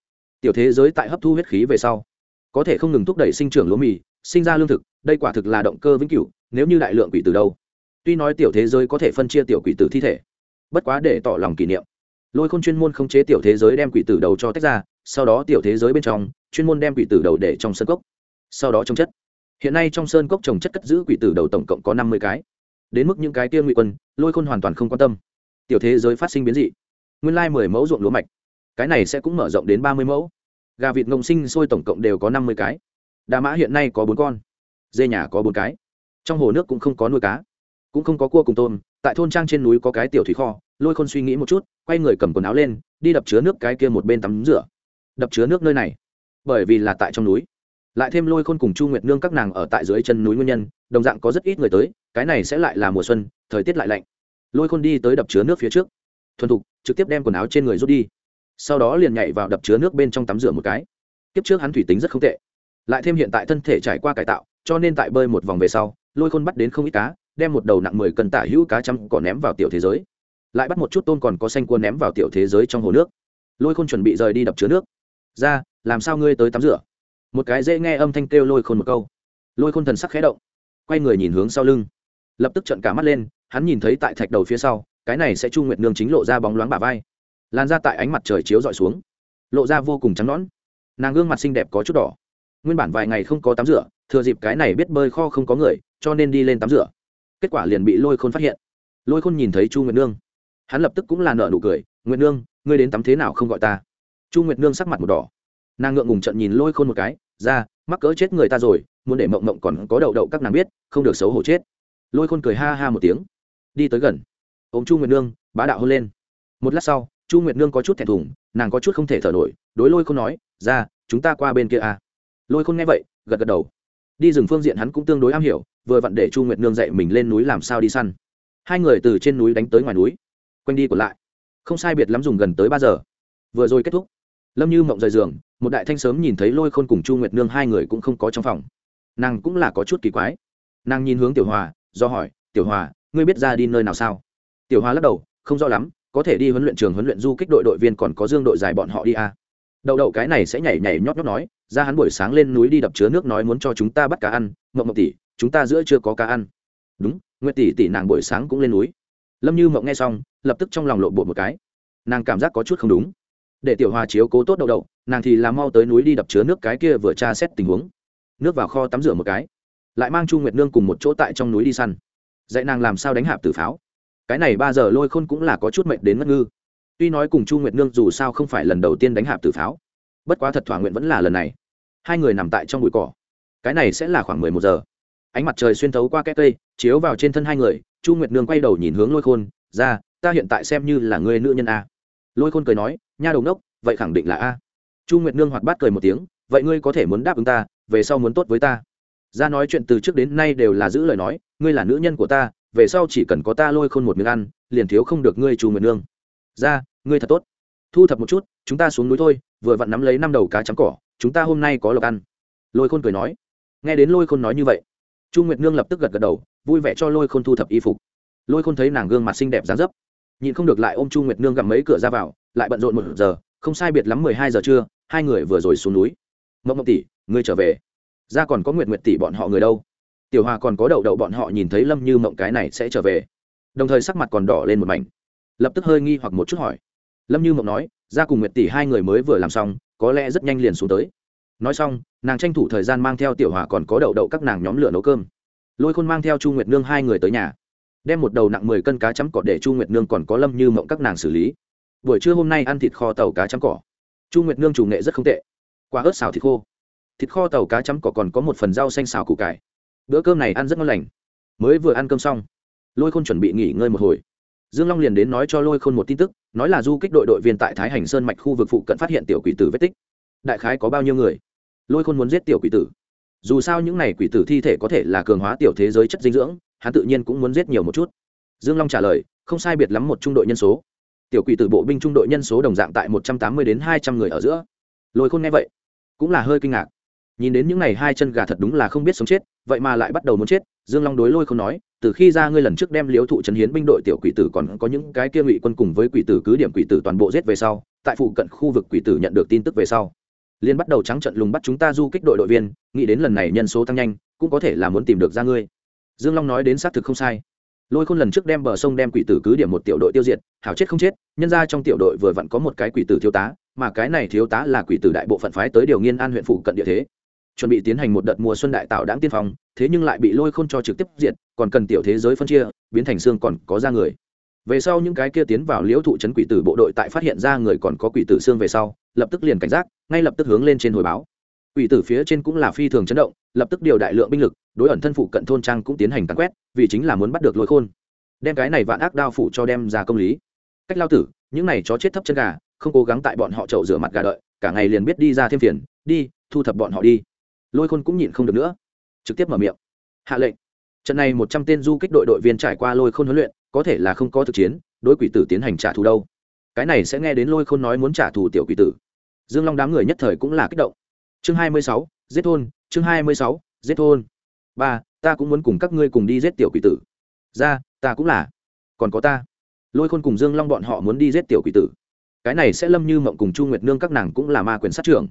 Tiểu thế giới tại hấp thu huyết khí về sau, có thể không ngừng thúc đẩy sinh trưởng lúa mì, sinh ra lương thực, đây quả thực là động cơ vĩnh cửu, nếu như đại lượng quỷ tử đâu. Tuy nói tiểu thế giới có thể phân chia tiểu quỷ tử thi thể, bất quá để tỏ lòng kỷ niệm. Lôi khôn chuyên môn khống chế tiểu thế giới đem quỷ tử đầu cho tách ra, sau đó tiểu thế giới bên trong, chuyên môn đem quỷ tử đầu để trong sơn cốc. Sau đó trồng chất. Hiện nay trong sơn cốc trồng chất cất giữ quỷ tử đầu tổng cộng có năm mươi cái đến mức những cái tiên ngụy quân, lôi khôn hoàn toàn không quan tâm. Tiểu thế giới phát sinh biến dị. Nguyên lai mười mẫu ruộng lúa mạch. Cái này sẽ cũng mở rộng đến ba mươi mẫu. Gà vịt ngông sinh sôi tổng cộng đều có năm mươi cái. Đà mã hiện nay có bốn con. Dê nhà có bốn cái. Trong hồ nước cũng không có nuôi cá. Cũng không có cua cùng tôm. Tại thôn trang trên núi có cái tiểu thủy kho. Lôi khôn suy nghĩ một chút, quay người cầm quần áo lên, đi đập chứa nước cái kia một bên tắm rửa. Đập chứa nước nơi này. Bởi vì là tại trong núi lại thêm lôi khôn cùng chu nguyệt nương các nàng ở tại dưới chân núi nguyên nhân, đồng dạng có rất ít người tới, cái này sẽ lại là mùa xuân, thời tiết lại lạnh. Lôi khôn đi tới đập chứa nước phía trước. Thuần thục, trực tiếp đem quần áo trên người rút đi. Sau đó liền nhảy vào đập chứa nước bên trong tắm rửa một cái. Kiếp trước hắn thủy tính rất không tệ. Lại thêm hiện tại thân thể trải qua cải tạo, cho nên tại bơi một vòng về sau, lôi khôn bắt đến không ít cá, đem một đầu nặng mười cân tả hữu cá chăm cỏ ném vào tiểu thế giới. Lại bắt một chút tôm còn có xanh cua ném vào tiểu thế giới trong hồ nước. Lôi khôn chuẩn bị rời đi đập chứa nước. Ra, làm sao ngươi tới tắm rửa? Một cái dễ nghe âm thanh kêu lôi khôn một câu. Lôi khôn thần sắc khẽ động, quay người nhìn hướng sau lưng. Lập tức trận cả mắt lên, hắn nhìn thấy tại thạch đầu phía sau, cái này sẽ chu nguyệt nương chính lộ ra bóng loáng bả vai. Lan ra tại ánh mặt trời chiếu d ọ i xuống, lộ ra vô cùng trắng nõn. Nàng gương mặt xinh đẹp có chút đỏ. Nguyên bản vài ngày không có tắm rửa, thừa dịp cái này biết bơi kho không có người, cho nên đi lên tắm rửa. Kết quả liền bị lôi khôn phát hiện. Lôi khôn nhìn thấy chu nguyệt nương. Hắn lập tức cũng là nợ nụ cười, nguyệt nương, ngươi đến tắm thế nào không gọi ta? Chu nguyệt nương sắc mặt một đỏ nàng ngượng ngùng trận nhìn lôi khôn một cái, ra, mắc cỡ chết người ta rồi, muốn để mộng mộng còn có đậu đậu các nàng biết, không được xấu hổ chết. Lôi khôn cười ha ha một tiếng. Đi tới gần. Ôm chu nguyệt nương, bá đạo hôn lên. Một lát sau, chu nguyệt nương có chút thẹn thùng, nàng có chút không thể thở nổi, đối lôi khôn nói, ra, chúng ta qua bên kia à. lôi khôn nghe vậy, gật gật đầu. Đi rừng phương diện hắn cũng tương đối am hiểu, vừa vặn để chu nguyệt nương dạy mình lên núi làm sao đi săn. Hai người từ trên núi đánh tới ngoài núi, quanh đi còn lại. Không sai biệt lắm dùng gần tới ba giờ. Vừa rồi kết thúc. Lâm như mộng rời giường một đại thanh sớm nhìn thấy lôi khôn cùng chu nguyệt nương hai người cũng không có trong phòng. Nàng cũng là có chút kỳ quái. Nàng nhìn hướng tiểu hòa, do hỏi, tiểu hòa, ngươi biết ra đi nơi nào sao? Tiểu hòa lắc đầu, không rõ lắm, có thể đi huấn luyện trường huấn luyện du kích đội đội viên còn có dương đội dài bọn họ đi à. đậu đậu cái này sẽ nhảy nhảy nhót nhót nói, ra hắn buổi sáng lên núi đi đập chứa nước nói muốn cho chúng ta bắt cá ăn, mộng mộng tỷ, chúng ta giữa chưa có cá ăn. Đúng, nguyệt tỷ tỷ nàng buổi sáng cũng lên núi. Lâm như mộng nghe xong, lập tức trong lòng lộ bộ một cái. Nàng cảm giác có chút không đúng để tiểu hòa chiếu cố tốt đậu đậu, nàng thì làm mau tới núi đi đập chứa nước cái kia vừa tra xét tình huống. Nước vào kho tắm rửa một cái. Lại mang chu nguyệt nương cùng một chỗ tại trong núi đi săn. Dạy nàng làm sao đánh hạp tử pháo. Cái này ba giờ lôi khôn cũng là có chút mệnh đến ngất ngư. Tuy nói cùng chu nguyệt nương dù sao không phải lần đầu tiên đánh hạp tử pháo, bất quá thật thỏa nguyện vẫn là lần này. Hai người nằm tại trong bụi cỏ. Cái này sẽ là khoảng mười một giờ. Ánh mặt trời xuyên thấu qua cái cây, chiếu vào trên thân hai người, chu nguyệt nương quay đầu nhìn hướng lôi khôn, ra, ta hiện tại xem như là người nữ nhân a lôi khôn cười nói, nha đầu đốc vậy khẳng định là a. Chu nguyệt nương hoạt bát cười một tiếng, vậy ngươi có thể muốn đáp ứng ta, về sau muốn tốt với ta? Ra nói chuyện từ trước đến nay đều là giữ lời nói, ngươi là nữ nhân của ta, về sau chỉ cần có ta lôi khôn một miếng ăn, liền thiếu không được ngươi, chu nguyệt nương. Ra, ngươi thật tốt. Thu thập một chút, chúng ta xuống núi thôi, vừa vặn nắm lấy năm đầu cá chấm cỏ, chúng ta hôm nay có lộc ăn. Lôi khôn cười nói. Nghe đến lôi khôn nói như vậy, chu nguyệt nương lập tức gật gật đầu, vui vẻ cho lôi khôn thu thập y phục. Lôi khôn thấy nàng gương mặt xinh đẹp dán dấp nhìn không được lại ôm chu nguyệt nương gặm mấy cửa ra vào, lại bận rộn một giờ, không sai biệt lắm mười hai giờ trưa, hai người vừa rồi xuống núi. Mộng mộng tỷ, ngươi trở về. Ra còn có nguyệt nguyệt tỷ bọn họ người đâu? Tiểu hòa còn có đậu đậu bọn họ nhìn thấy lâm như mộng cái này sẽ trở về. Đồng thời sắc mặt còn đỏ lên một mảnh. Lập tức hơi nghi hoặc một chút hỏi. Lâm như mộng nói, ra cùng nguyệt tỷ hai người mới vừa làm xong, có lẽ rất nhanh liền xuống tới. Nói xong, nàng tranh thủ thời gian mang theo tiểu hòa còn có đậu đậu các nàng nhóm lửa nấu cơm. Lôi khôn mang theo chu nguyệt nương hai người tới nhà đem một đầu nặng mười cân cá chấm cỏ để chu nguyệt nương còn có lâm như mộng các nàng xử lý. Buổi trưa hôm nay ăn thịt kho tàu cá chấm cỏ. Chu nguyệt nương chủ nghệ rất không tệ. Quả ớt xào thịt khô. Thịt kho tàu cá chấm cỏ còn có một phần rau xanh xào củ cải. Bữa cơm này ăn rất ngon lành. Mới vừa ăn cơm xong, lôi khôn chuẩn bị nghỉ ngơi một hồi. Dương long liền đến nói cho lôi khôn một tin tức, nói là du kích đội đội viên tại thái hành sơn mạch khu vực phụ cận phát hiện tiểu quỷ tử vết tích. Đại khái có bao nhiêu người? Lôi khôn muốn giết tiểu quỷ tử. Dù sao những n à y quỷ tử thi thể có thể là cường hóa tiểu thế giới chất dinh dưỡng hắn tự nhiên cũng muốn giết nhiều một chút. Dương long trả lời, không sai biệt lắm một trung đội nhân số. Tiểu quỷ tử bộ binh trung đội nhân số đồng dạng tại một trăm tám mươi đến hai trăm người ở giữa. Lôi khôn nghe vậy, cũng là hơi kinh ngạc. Nhìn đến những n à y hai chân gà thật đúng là không biết sống chết, vậy mà lại bắt đầu muốn chết, dương long đối lôi Khôn nói, từ khi ra ngươi lần trước đem liếu thụ trấn hiến binh đội tiểu quỷ tử còn có những cái kia ngụy quân cùng với quỷ tử cứ điểm quỷ tử toàn bộ giết về sau, tại phụ cận khu vực quỷ tử nhận được tin tức về sau liên bắt đầu trắng trận lùng bắt chúng ta du kích đội đội viên, nghĩ đến lần này nhân số tăng nhanh, cũng có thể là muốn tìm được ra ngươi dương long nói đến xác thực không sai. Lôi khôn lần trước đem bờ sông đem quỷ tử cứ điểm một tiểu đội tiêu diệt, hảo chết không chết, nhân ra trong tiểu đội vừa vặn có một cái quỷ tử thiếu tá, mà cái này thiếu tá là quỷ tử đại bộ phận phái tới điều nghiên an huyện phụ cận địa thế. Chuẩn bị tiến hành một đợt mùa xuân đại tạo đáng tiên phong, thế nhưng lại bị lôi khôn cho trực tiếp diệt, còn cần tiểu thế giới phân chia, biến thành xương còn có ra người. Về sau những cái kia tiến vào liễu thụ trấn quỷ tử bộ đội tại phát hiện ra người còn có quỷ tử xương về sau, lập tức liền cảnh giác, ngay lập tức hướng lên trên hồi báo quỷ tử phía trên cũng là phi thường chấn động, lập tức điều đại lượng binh lực, đối ẩn thân phụ cận thôn trang cũng tiến hành tàn quét, vì chính là muốn bắt được lôi khôn. Đem cái này vạn ác đao phủ cho đem ra công lý. Cách lao tử, những này chó chết thấp chân gà, không cố gắng tại bọn họ chậu rửa mặt gà đợi, cả ngày liền biết đi ra thêm phiền, đi, thu thập bọn họ đi. Lôi khôn cũng nhịn không được nữa. Trực tiếp mở miệng. Hạ lệnh. Trận này một trăm tên du kích đội đội viên trải qua lôi khôn huấn luyện, có thể là không có thực chiến, đối quỷ tử tiến hành trả thù đâu. Cái này sẽ nghe đến lôi khôn nói muốn trả thù tiểu quỷ tử. Dương long đám người nhất thời cũng là kích động chương hai mươi sáu, giết thôn, chương hai mươi sáu, giết thôn. Ba, ta cũng muốn cùng các ngươi cùng đi giết tiểu quỷ tử. Ra, ta cũng là. Còn có ta. Lôi khôn cùng dương long bọn họ muốn đi giết tiểu quỷ tử. Cái này sẽ lâm như mộng cùng chu nguyệt nương các nàng cũng là ma quyền sát trưởng.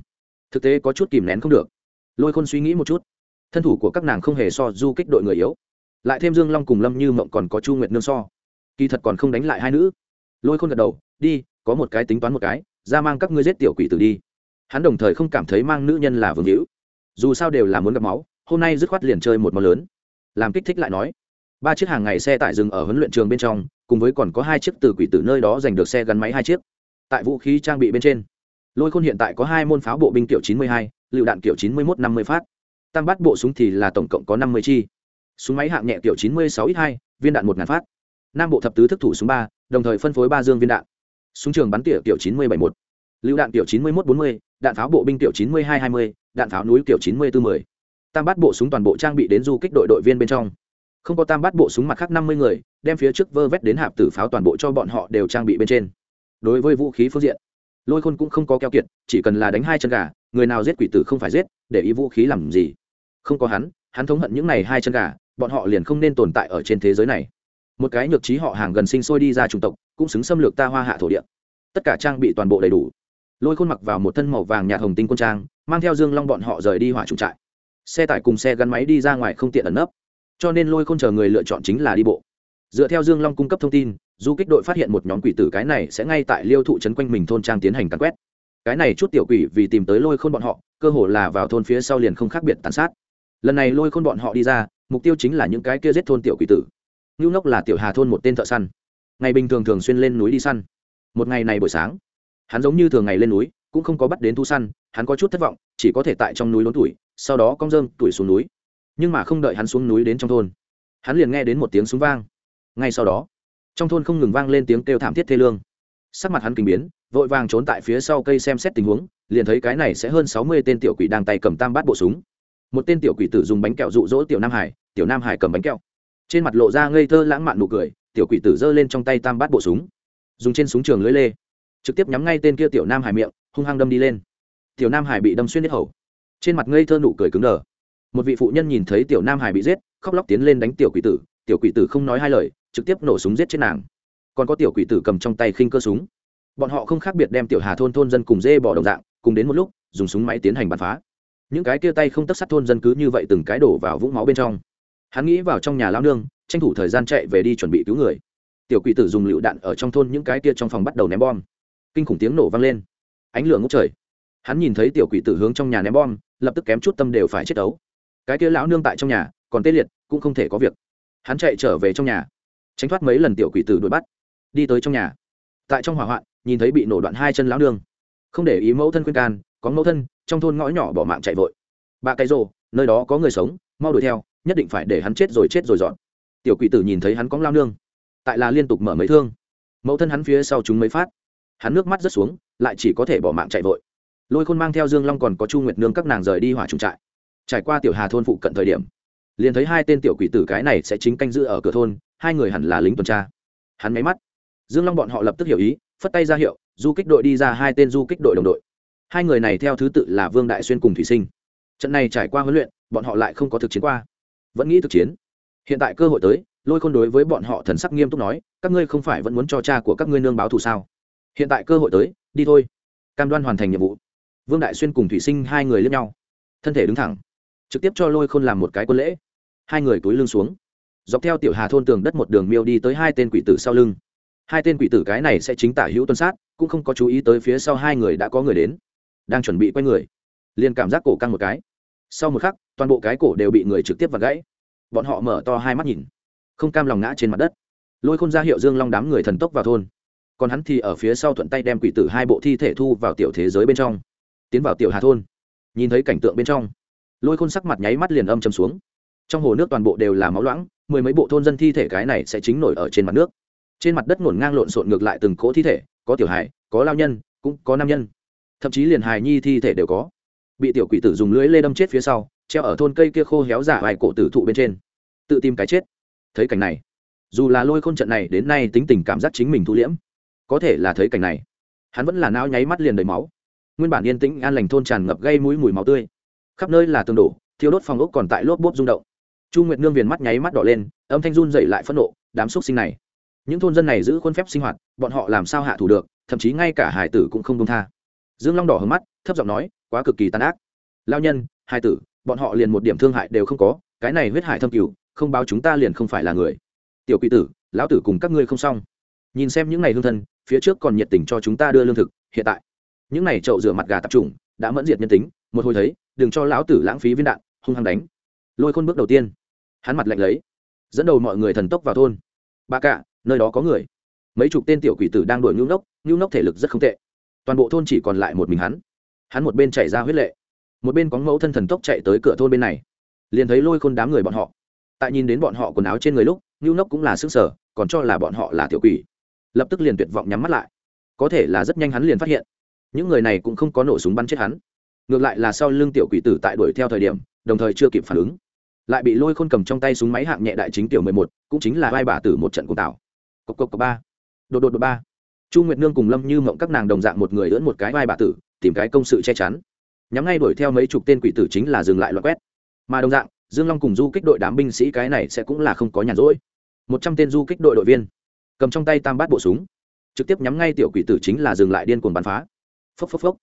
Thực tế có chút kìm nén không được. Lôi khôn suy nghĩ một chút. Thân thủ của các nàng không hề so du kích đội người yếu. Lại thêm dương long cùng lâm như mộng còn có chu nguyệt nương so. Kỳ thật còn không đánh lại hai nữ. Lôi khôn gật đầu, đi, có một cái tính toán một cái, ra mang các ngươi giết tiểu quỷ tử đi hắn đồng thời không cảm thấy mang nữ nhân là vương hữu. Dù sao đều là muốn gặp máu hôm nay dứt khoát liền chơi một món lớn. Làm kích thích lại nói ba chiếc hàng ngày xe tải dừng ở huấn luyện trường bên trong cùng với còn có hai chiếc từ quỷ tử nơi đó giành được xe gắn máy hai chiếc. Tại vũ khí trang bị bên trên lôi khôn hiện tại có hai môn pháo bộ binh kiểu 92, lựu đạn kiểu 91 50 phát. Tăng bắt bộ súng thì là tổng cộng có 50 chi. Súng máy hạng nhẹ kiểu 96 x 2 viên đạn 1 ngàn phát. Nam bộ thập tứ thức thủ súng ba đồng thời phân phối ba dương viên đạn. Súng trường bắn tỉa kiểu 971 lưu đạn kiểu chín mươi một bốn mươi, đạn pháo bộ binh kiểu chín mươi hai hai mươi, đạn pháo núi kiểu chín mươi bốn mươi tam bát bộ súng toàn bộ trang bị đến du kích đội đội viên bên trong. Không có tam bát bộ súng mặt khác năm mươi người, đem phía trước vơ vét đến hạp tử pháo toàn bộ cho bọn họ đều trang bị bên trên. Đối với vũ khí phương diện, lôi khôn cũng không có keo kiệt, chỉ cần là đánh hai chân gà, người nào giết quỷ tử không phải giết, để ý vũ khí làm gì. Không có hắn hắn thống hận những này hai chân gà, bọn họ liền không nên tồn tại ở trên thế giới này. Một cái nhược trí họ hàng gần sinh sôi đi ra chủng tộc, cũng xứng xâm lược ta hoa hạ thổ địa. Tất cả trang bị toàn bộ đầy đủ lôi khôn mặc vào một thân màu vàng nhạt hồng tinh quân trang, mang theo dương long bọn họ rời đi hỏa trùng trại. Xe tải cùng xe gắn máy đi ra ngoài không tiện ẩn nấp, cho nên lôi khôn chờ người lựa chọn chính là đi bộ. Dựa theo dương long cung cấp thông tin, du kích đội phát hiện một nhóm quỷ tử cái này sẽ ngay tại liêu thụ trấn quanh mình thôn trang tiến hành cắn quét. Cái này chút tiểu quỷ vì tìm tới lôi khôn bọn họ, cơ hồ là vào thôn phía sau liền không khác biệt tàn sát. Lần này lôi khôn bọn họ đi ra, mục tiêu chính là những cái kia giết thôn tiểu quỷ tử. Ngưu ngốc là tiểu hà thôn một tên thợ săn. Ngày bình thường thường xuyên lên núi đi săn. Một ngày này buổi sáng hắn giống như thường ngày lên núi, cũng không có bắt đến thu săn, hắn có chút thất vọng, chỉ có thể tại trong núi lốn tuổi, sau đó cong dơm tuổi xuống núi. Nhưng mà không đợi hắn xuống núi đến trong thôn, hắn liền nghe đến một tiếng súng vang. Ngay sau đó, trong thôn không ngừng vang lên tiếng kêu thảm thiết thê lương. Sắc mặt hắn kinh biến, vội vàng trốn tại phía sau cây xem xét tình huống, liền thấy cái này sẽ hơn sáu mươi tên tiểu quỷ đang tay cầm tam bát bộ súng. Một tên tiểu quỷ tử dùng bánh kẹo rụ rỗ tiểu nam hải, tiểu nam hải cầm bánh kẹo. Trên mặt lộ ra ngây thơ lãng mạn nụ cười, tiểu quỷ tử giơ lên trong tay tam bát bộ súng. Dùng trên súng trường lưới lê trực tiếp nhắm ngay tên kia tiểu nam hải miệng, hung hăng đâm đi lên. Tiểu nam hải bị đâm xuyên hết hầu. Trên mặt ngây thơ nụ cười cứng đờ. Một vị phụ nhân nhìn thấy tiểu nam hải bị giết, khóc lóc tiến lên đánh tiểu quỷ tử, tiểu quỷ tử không nói hai lời, trực tiếp nổ súng giết chết nàng. Còn có tiểu quỷ tử cầm trong tay khinh cơ súng. Bọn họ không khác biệt đem tiểu hà thôn thôn dân cùng dê bỏ đồng dạng, cùng đến một lúc, dùng súng máy tiến hành bắn phá. Những cái kia tay không tất sát thôn dân cứ như vậy từng cái đổ vào vũng máu bên trong. Hắn nghĩ vào trong nhà lao nương, tranh thủ thời gian chạy về đi chuẩn bị cứu người. Tiểu quỷ tử dùng lựu đạn ở trong thôn những cái kia trong phòng bắt đầu ném bom kinh khủng tiếng nổ vang lên. Ánh lửa ngốc trời. Hắn nhìn thấy tiểu quỷ tử hướng trong nhà ném bom, lập tức kém chút tâm đều phải chết đấu. Cái kia lão nương tại trong nhà, còn tê liệt, cũng không thể có việc. Hắn chạy trở về trong nhà. Tránh thoát mấy lần tiểu quỷ tử đuổi bắt. Đi tới trong nhà. Tại trong hỏa hoạn, nhìn thấy bị nổ đoạn hai chân lão nương. Không để ý mẫu thân khuyên can, có mẫu thân, trong thôn ngõ nhỏ bỏ mạng chạy vội. Bà cái rồ, nơi đó có người sống, mau đuổi theo, nhất định phải để hắn chết rồi chết rồi dọn. Tiểu quỷ tử nhìn thấy hắn có lao nương. Tại là liên tục mở mấy thương. Mẫu thân hắn phía sau chúng mấy phát hắn nước mắt rớt xuống, lại chỉ có thể bỏ mạng chạy vội. Lôi khôn mang theo dương long còn có chu nguyệt nương các nàng rời đi hỏa trùng trại. Trải qua tiểu hà thôn phụ cận thời điểm, liền thấy hai tên tiểu quỷ tử cái này sẽ chính canh giữ ở cửa thôn, hai người hẳn là lính tuần tra. Hắn máy mắt, dương long bọn họ lập tức hiểu ý, phất tay ra hiệu, du kích đội đi ra hai tên du kích đội đồng đội. Hai người này theo thứ tự là vương đại xuyên cùng thủy sinh. Trận này trải qua huấn luyện, bọn họ lại không có thực chiến qua. Vẫn nghĩ thực chiến. Hiện tại cơ hội tới, lôi khôn đối với bọn họ thần sắc nghiêm túc nói, các ngươi không phải vẫn muốn cho cha của các ngươi nương báo thù sao? Hiện tại cơ hội tới, đi thôi. Cam đoan hoàn thành nhiệm vụ. Vương đại xuyên cùng thủy sinh hai người lên nhau. Thân thể đứng thẳng, trực tiếp cho lôi khôn làm một cái quân lễ. Hai người túi lưng xuống. Dọc theo tiểu hà thôn tường đất một đường miêu đi tới hai tên quỷ tử sau lưng. Hai tên quỷ tử cái này sẽ chính tả hữu tuân sát, cũng không có chú ý tới phía sau hai người đã có người đến. Đang chuẩn bị quay người, liền cảm giác cổ căng một cái. Sau một khắc, toàn bộ cái cổ đều bị người trực tiếp vặt gãy. Bọn họ mở to hai mắt nhìn, không cam lòng ngã trên mặt đất. Lôi khôn ra hiệu dương long đám người thần tốc vào thôn còn hắn thì ở phía sau thuận tay đem quỷ tử hai bộ thi thể thu vào tiểu thế giới bên trong, tiến vào tiểu hà thôn, nhìn thấy cảnh tượng bên trong, lôi khôn sắc mặt nháy mắt liền âm chầm xuống. Trong hồ nước toàn bộ đều là máu loãng, mười mấy bộ thôn dân thi thể cái này sẽ chính nổi ở trên mặt nước. Trên mặt đất ngổn ngang lộn xộn ngược lại từng cỗ thi thể, có tiểu hài, có lao nhân, cũng có nam nhân. Thậm chí liền hài nhi thi thể đều có. Bị tiểu quỷ tử dùng lưới lê đâm chết phía sau, treo ở thôn cây kia khô héo giả vài cổ tử thụ bên trên. Tự tìm cái chết. Thấy cảnh này, dù là lôi khôn trận này đến nay tính tình cảm giác chính mình thu liễm có thể là thấy cảnh này. Hắn vẫn là nao nháy mắt liền đầy máu. Nguyên bản yên tĩnh, an lành thôn tràn ngập gây mũi mùi máu tươi. Khắp nơi là tường đổ thiếu đốt phòng ốc còn tại lốp bốp rung động. Chu nguyệt nương viền mắt nháy mắt đỏ lên, âm thanh run dậy lại phẫn nộ, đám xúc sinh này, những thôn dân này giữ khuôn phép sinh hoạt, bọn họ làm sao hạ thủ được, thậm chí ngay cả hải tử cũng không công tha. Dương long đỏ hướng mắt, thấp giọng nói, quá cực kỳ tàn ác. Lao nhân hải tử, bọn họ liền một điểm thương hại đều không có, cái này huyết hải thâm cửu không báo chúng ta liền không phải là người. Tiểu quỷ tử, lão tử cùng các ngươi không xong. Nhìn xem những ngày hương thân phía trước còn nhiệt tình cho chúng ta đưa lương thực, hiện tại. Những này trậu rửa mặt gà tập trung đã mẫn diệt nhân tính, một hồi thấy, đừng cho lão tử lãng phí viên đạn, hung hăng đánh. Lôi khôn bước đầu tiên, hắn mặt lạnh lấy, dẫn đầu mọi người thần tốc vào thôn. Ba cạ nơi đó có người. Mấy chục tên tiểu quỷ tử đang đuổi nhu nốc nhu nốc thể lực rất không tệ. Toàn bộ thôn chỉ còn lại một mình hắn. Hắn một bên chạy ra huyết lệ, một bên có mẫu thân thần tốc chạy tới cửa thôn bên này. Liền thấy lôi khôn đám người bọn họ. Tại nhìn đến bọn họ quần áo trên người lúc, nhu nốc cũng là sức sở còn cho là bọn họ là tiểu quỷ lập tức liền tuyệt vọng nhắm mắt lại. Có thể là rất nhanh hắn liền phát hiện, những người này cũng không có nổ súng bắn chết hắn. Ngược lại là sau lưng tiểu quỷ tử tại đuổi theo thời điểm, đồng thời chưa kịp phản ứng, lại bị lôi khôn cầm trong tay súng máy hạng nhẹ đại chính tiểu mười một, cũng chính là vai bà tử một trận cùng tạo. cộc cộc cộc ba, đột đột đột ba. Chu nguyệt nương cùng lâm như mộng các nàng đồng dạng một người lẫn một cái vai bà tử, tìm cái công sự che chắn. Nhắm ngay đuổi theo mấy chục tên quỷ tử chính là dừng lại loại quét. Mà đồng dạng, dương long cùng du kích đội đám binh sĩ cái này sẽ cũng là không có nhàn rỗi. Một trăm tên du kích đội đội viên cầm trong tay tam bát bộ súng, trực tiếp nhắm ngay tiểu quỷ tử chính là dừng lại điên cuồng bắn phá. Phốc phốc phốc.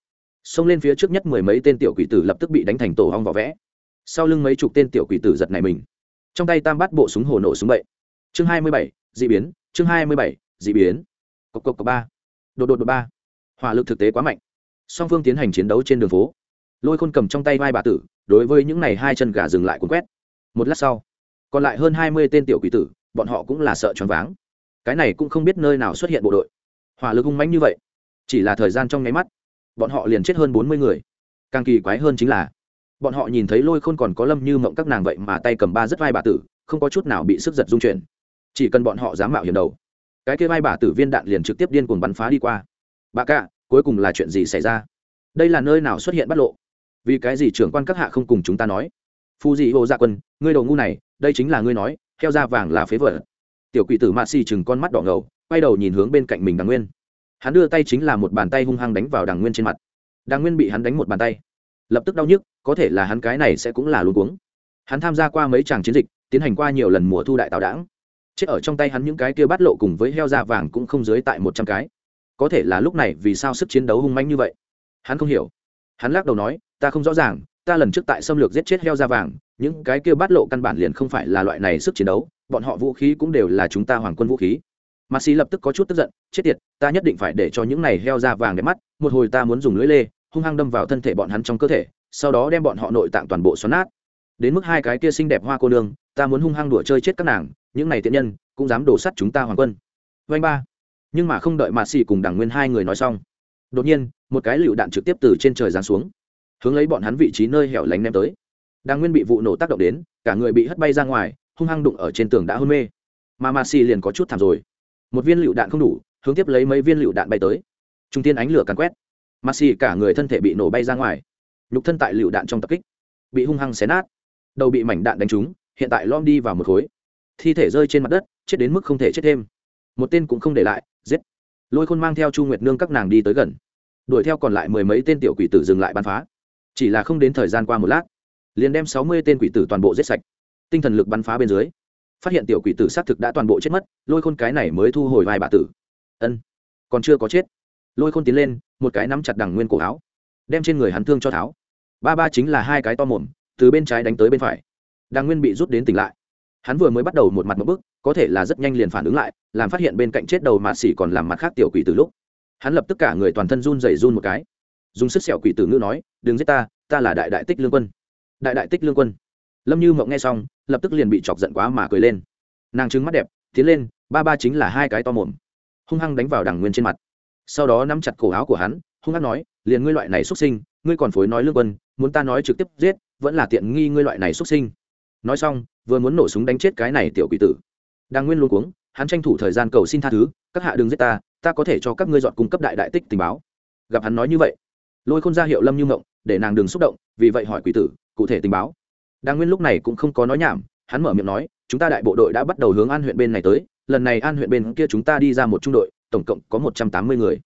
Xông lên phía trước nhất mười mấy tên tiểu quỷ tử lập tức bị đánh thành tổ hong vỏ vẽ. Sau lưng mấy chục tên tiểu quỷ tử giật này mình. Trong tay tam bát bộ súng hồ nổ súng bậy. Chương hai mươi bảy d ị biến. Chương hai mươi bảy d ị biến. Cộc cộc cộc ba. Đột đột đột ba. Hỏa lực thực tế quá mạnh. Song phương tiến hành chiến đấu trên đường phố. Lôi khôn cầm trong tay vai bà tử, đối với những n à y hai chân gà dừng lại cuốn quét. Một lát sau, còn lại hơn hai mươi tên tiểu quỷ tử, bọn họ cũng là sợ choáng váng cái này cũng không biết nơi nào xuất hiện bộ đội. Hỏa lực hung mãnh như vậy, chỉ là thời gian trong nháy mắt, bọn họ liền chết hơn bốn mươi người. Càng kỳ quái hơn chính là, bọn họ nhìn thấy lôi khôn còn có lâm như mộng các nàng vậy mà tay cầm ba rất vai bà tử, không có chút nào bị sức giật dung chuyển. Chỉ cần bọn họ dám mạo hiểm đầu, cái kia vai bà tử viên đạn liền trực tiếp điên cuồng bắn phá đi qua. Bà cạ cuối cùng là chuyện gì xảy ra? Đây là nơi nào xuất hiện bắt lộ? Vì cái gì trưởng quan các hạ không cùng chúng ta nói? Phu dị hồ gia quân, ngươi đầu ngu này, đây chính là ngươi nói theo da vàng là phế vợ tiểu quỷ tử mạ xì chừng con mắt đỏ ngầu, quay đầu nhìn hướng bên cạnh mình đằng nguyên. Hắn đưa tay chính là một bàn tay hung hăng đánh vào đằng nguyên trên mặt. Đằng nguyên bị hắn đánh một bàn tay. Lập tức đau nhức, có thể là hắn cái này sẽ cũng là luôn cuống. Hắn tham gia qua mấy tràng chiến dịch, tiến hành qua nhiều lần mùa thu đại tào đảng chết ở trong tay hắn những cái kia bắt lộ cùng với heo da vàng cũng không dưới tại một trăm cái. Có thể là lúc này vì sao sức chiến đấu hung manh như vậy? Hắn không hiểu. Hắn lắc đầu nói, ta không rõ ràng, ta lần trước tại xâm lược giết chết heo da vàng, những cái kia bắt lộ căn bản liền không phải là loại này sức chiến đấu bọn họ vũ khí cũng đều là chúng ta hoàng quân vũ khí. Mặt xì lập tức có chút tức giận, chết tiệt, ta nhất định phải để cho những này heo da vàng đẹp mắt, một hồi ta muốn dùng lưỡi lê, hung hăng đâm vào thân thể bọn hắn trong cơ thể, sau đó đem bọn họ nội tạng toàn bộ xoắn nát. Đến mức hai cái kia xinh đẹp hoa cô nương, ta muốn hung hăng đùa chơi chết các nàng, những này tiện nhân, cũng dám đổ sắt chúng ta hoàng quân. Vanh ba. Nhưng mà không đợi mạ xì cùng đảng nguyên hai người nói xong, đột nhiên, một cái lựu đạn trực tiếp từ trên trời giáng xuống, hướng lấy bọn hắn vị trí nơi hẻo lánh ném tới. Đảng nguyên bị vụ nổ tác động đến, cả người bị hất bay ra ngoài hung hăng đụng ở trên tường đã hôn mê. Mà ma xì liền có chút thảm rồi. Một viên lựu đạn không đủ, hướng tiếp lấy mấy viên lựu đạn bay tới. Trung tiên ánh lửa càn quét. Ma xì cả người thân thể bị nổ bay ra ngoài. Nhục thân tại lựu đạn trong tập kích, bị hung hăng xé nát. Đầu bị mảnh đạn đánh trúng, hiện tại lom đi vào một khối. Thi thể rơi trên mặt đất, chết đến mức không thể chết thêm. Một tên cũng không để lại, giết. Lôi khôn mang theo chu nguyệt nương các nàng đi tới gần. Đuổi theo còn lại mười mấy tên tiểu quỷ tử dừng lại bắn phá. Chỉ là không đến thời gian qua một lát, liền đem sáu mươi tên quỷ tử toàn bộ giết sạch tinh thần lực bắn phá bên dưới, phát hiện tiểu quỷ tử xác thực đã toàn bộ chết mất, lôi khôn cái này mới thu hồi vài bà tử. Ân, còn chưa có chết. Lôi khôn tiến lên, một cái nắm chặt đằng nguyên cổ áo, đem trên người hắn thương cho tháo. Ba ba chính là hai cái to mồm, từ bên trái đánh tới bên phải. Đằng nguyên bị rút đến tỉnh lại. Hắn vừa mới bắt đầu một mặt một bức, có thể là rất nhanh liền phản ứng lại, làm phát hiện bên cạnh chết đầu mạt xỉ còn làm mặt khác tiểu quỷ từ lúc. Hắn lập tức cả người toàn thân run dày run một cái. Dùng sức sẹo quỷ tử ngữ nói, đừng giết ta ta là đại đại tích lương quân. Đại đại tích lương quân lâm như mộng nghe xong, lập tức liền bị chọc giận quá mà cười lên. Nàng trứng mắt đẹp, tiến lên, ba ba chính là hai cái to mồm. Hung hăng đánh vào đằng nguyên trên mặt. Sau đó nắm chặt cổ áo của hắn, hung hăng nói, liền ngươi loại này xuất sinh, ngươi còn phối nói lương quân, muốn ta nói trực tiếp giết, vẫn là tiện nghi ngươi loại này xuất sinh. Nói xong, vừa muốn nổ súng đánh chết cái này tiểu quỷ tử. Đằng nguyên luôn cuống, hắn tranh thủ thời gian cầu xin tha thứ, các hạ đừng giết ta ta có thể cho các ngươi dọn cung cấp đại đại tích tình báo. Gặp hắn nói như vậy, lôi khôn ra hiệu lâm như mộng, để nàng đừng xúc động, vì vậy hỏi quỷ tử, cụ thể tình báo đang nguyên lúc này cũng không có nói nhảm, hắn mở miệng nói, chúng ta đại bộ đội đã bắt đầu hướng an huyện bên này tới, lần này an huyện bên kia chúng ta đi ra một trung đội, tổng cộng có một trăm tám mươi người.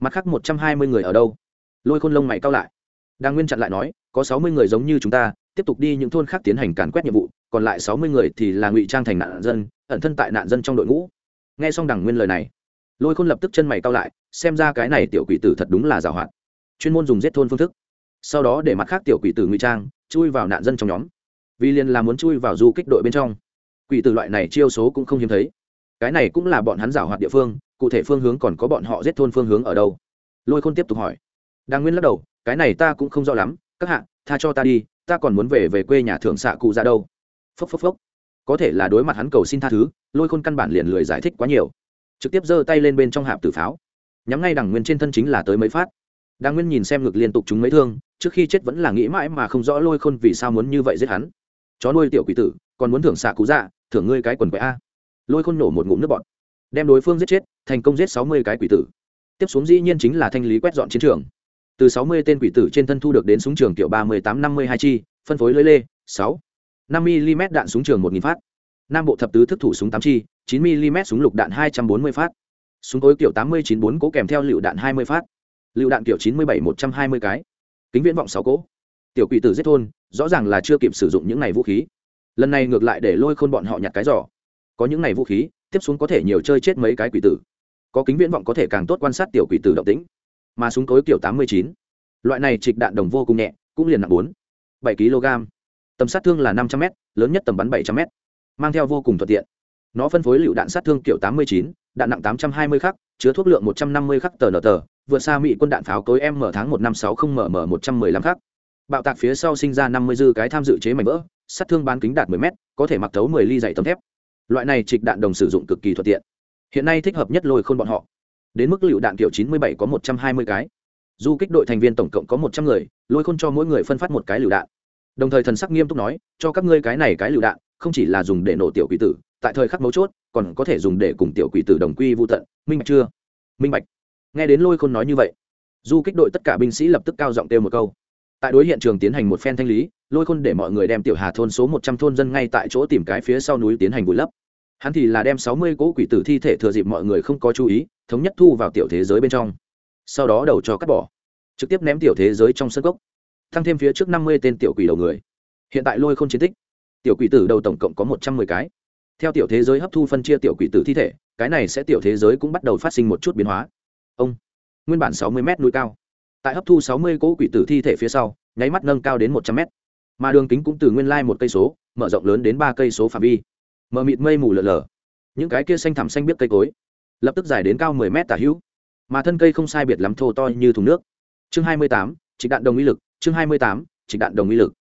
Mặt khác một trăm hai mươi người ở đâu? Lôi khôn lông mày cao lại. Đang nguyên chặn lại nói, có sáu mươi người giống như chúng ta, tiếp tục đi những thôn khác tiến hành càn quét nhiệm vụ, còn lại sáu mươi người thì là ngụy trang thành nạn dân, ẩn thân tại nạn dân trong đội ngũ. Nghe xong đằng nguyên lời này, lôi khôn lập tức chân mày cao lại, xem ra cái này tiểu quỷ tử thật đúng là giàu hạn. Chuyên môn dùng giết thôn phương thức. Sau đó để mặt khác tiểu quỷ tử ngụy trang, chui vào nạn dân trong nhóm vì liền là muốn chui vào du kích đội bên trong. Quỷ tử loại này chiêu số cũng không hiếm thấy. Cái này cũng là bọn hắn giảo hoạt địa phương, cụ thể phương hướng còn có bọn họ giết thôn phương hướng ở đâu? Lôi khôn tiếp tục hỏi. Đang nguyên lắc đầu, cái này ta cũng không rõ lắm, các hạ, tha cho ta đi, ta còn muốn về về quê nhà thượng xạ cụ ra đâu. Phốc phốc phốc. Có thể là đối mặt hắn cầu xin tha thứ, lôi khôn căn bản liền lười giải thích quá nhiều. Trực tiếp giơ tay lên bên trong hạp tử pháo. Nhắm ngay đằng nguyên trên thân chính là tới mấy phát. Đàng nguyên nhìn xem ngực liên tục chúng mấy thương, trước khi chết vẫn là nghĩ mãi mà không rõ lôi khôn vì sao muốn như vậy giết hắn chó nuôi tiểu quỷ tử, còn muốn thưởng xạ cú dạ thưởng ngươi cái quần quậy a. Lôi khôn nổ một ngụm nước bọn đem đối phương giết chết, thành công giết sáu mươi cái quỷ tử. Tiếp xuống dĩ nhiên chính là thanh lý quét dọn chiến trường. Từ sáu mươi tên quỷ tử trên thân thu được đến súng trường tiểu ba mươi tám, năm mươi hai chi, phân phối lưới lê, sáu, năm mm đạn súng trường một nghìn phát. Nam bộ thập tứ thức thủ súng tám chi, chín mm súng lục đạn hai trăm bốn mươi phát. Súng tối kiểu tám mươi chín bốn cố kèm theo lựu đạn hai mươi phát. Lựu đạn kiểu chín mươi bảy, một trăm hai mươi cái. Kính viễn vọng sáu cỗ tiểu quỷ tử giết thôn, rõ ràng là chưa kịp sử dụng những này vũ khí. Lần này ngược lại để lôi khôn bọn họ nhặt cái giỏ. Có những này vũ khí, tiếp xuống có thể nhiều chơi chết mấy cái quỷ tử. Có kính viễn vọng có thể càng tốt quan sát tiểu quỷ tử động tĩnh. Mà súng tối kiểu tám mươi chín, loại này trịch đạn đồng vô cùng nhẹ, cũng liền nặng bốn, bảy kg. Tầm sát thương là năm trăm m lớn nhất tầm bắn bảy trăm m mang theo vô cùng thuận tiện. Nó phân phối lựu đạn sát thương kiểu tám mươi chín, đạn nặng tám trăm hai mươi khắc, chứa thuốc lượng một trăm năm mươi khắc tờ nờ tờ, vượt xa mỹ quân đạn pháo cối m tháng một năm sáu không mm một trăm mười lăm khắc bạo tạc phía sau sinh ra năm mươi dư cái tham dự chế mảnh vỡ, sát thương bán kính đạt mười m có thể mặc thấu mười ly dày tấm thép. Loại này trịch đạn đồng sử dụng cực kỳ thuận tiện. Hiện nay thích hợp nhất lôi khôn bọn họ. Đến mức lựu đạn kiểu chín mươi bảy có một trăm hai mươi cái. Du kích đội thành viên tổng cộng có một trăm người, lôi khôn cho mỗi người phân phát một cái lựu đạn. Đồng thời thần sắc nghiêm túc nói, cho các ngươi cái này cái lựu đạn, không chỉ là dùng để nổ tiểu quỷ tử, tại thời khắc mấu chốt, còn có thể dùng để cùng tiểu quỷ tử đồng quy vô tận. Minh bạch chưa? Minh bạch. Nghe đến lôi khôn nói như vậy, du kích đội tất cả binh sĩ lập tức cao giọng kêu một câu tại đối hiện trường tiến hành một phen thanh lý, lôi khôn để mọi người đem tiểu hà thôn số một trăm thôn dân ngay tại chỗ tìm cái phía sau núi tiến hành vùi lấp. Hắn thì là đem sáu mươi cỗ quỷ tử thi thể thừa dịp mọi người không có chú ý, thống nhất thu vào tiểu thế giới bên trong. Sau đó đầu cho cắt bỏ. Trực tiếp ném tiểu thế giới trong sân gốc. Tăng thêm phía trước năm mươi tên tiểu quỷ đầu người. Hiện tại lôi không chiến tích. Tiểu quỷ tử đầu tổng cộng có một trăm mười cái. Theo tiểu thế giới hấp thu phân chia tiểu quỷ tử thi thể, cái này sẽ tiểu thế giới cũng bắt đầu phát sinh một chút biến hóa. Ông. Nguyên bản sáu mươi m núi cao tại hấp thu sáu mươi cỗ quỷ tử thi thể phía sau, nháy mắt nâng cao đến một trăm m mà đường kính cũng từ nguyên lai một cây số, mở rộng lớn đến ba cây số phạm vi. Mở mịt mây mù lở lở. Những cái kia xanh thẳm xanh biết cây cối, lập tức dài đến cao mười mét tả hữu. Mà thân cây không sai biệt lắm thô to như thùng nước. Chương hai mươi tám, trịch đạn đồng uy lực. Chương hai mươi tám, trịch đạn đồng uy lực.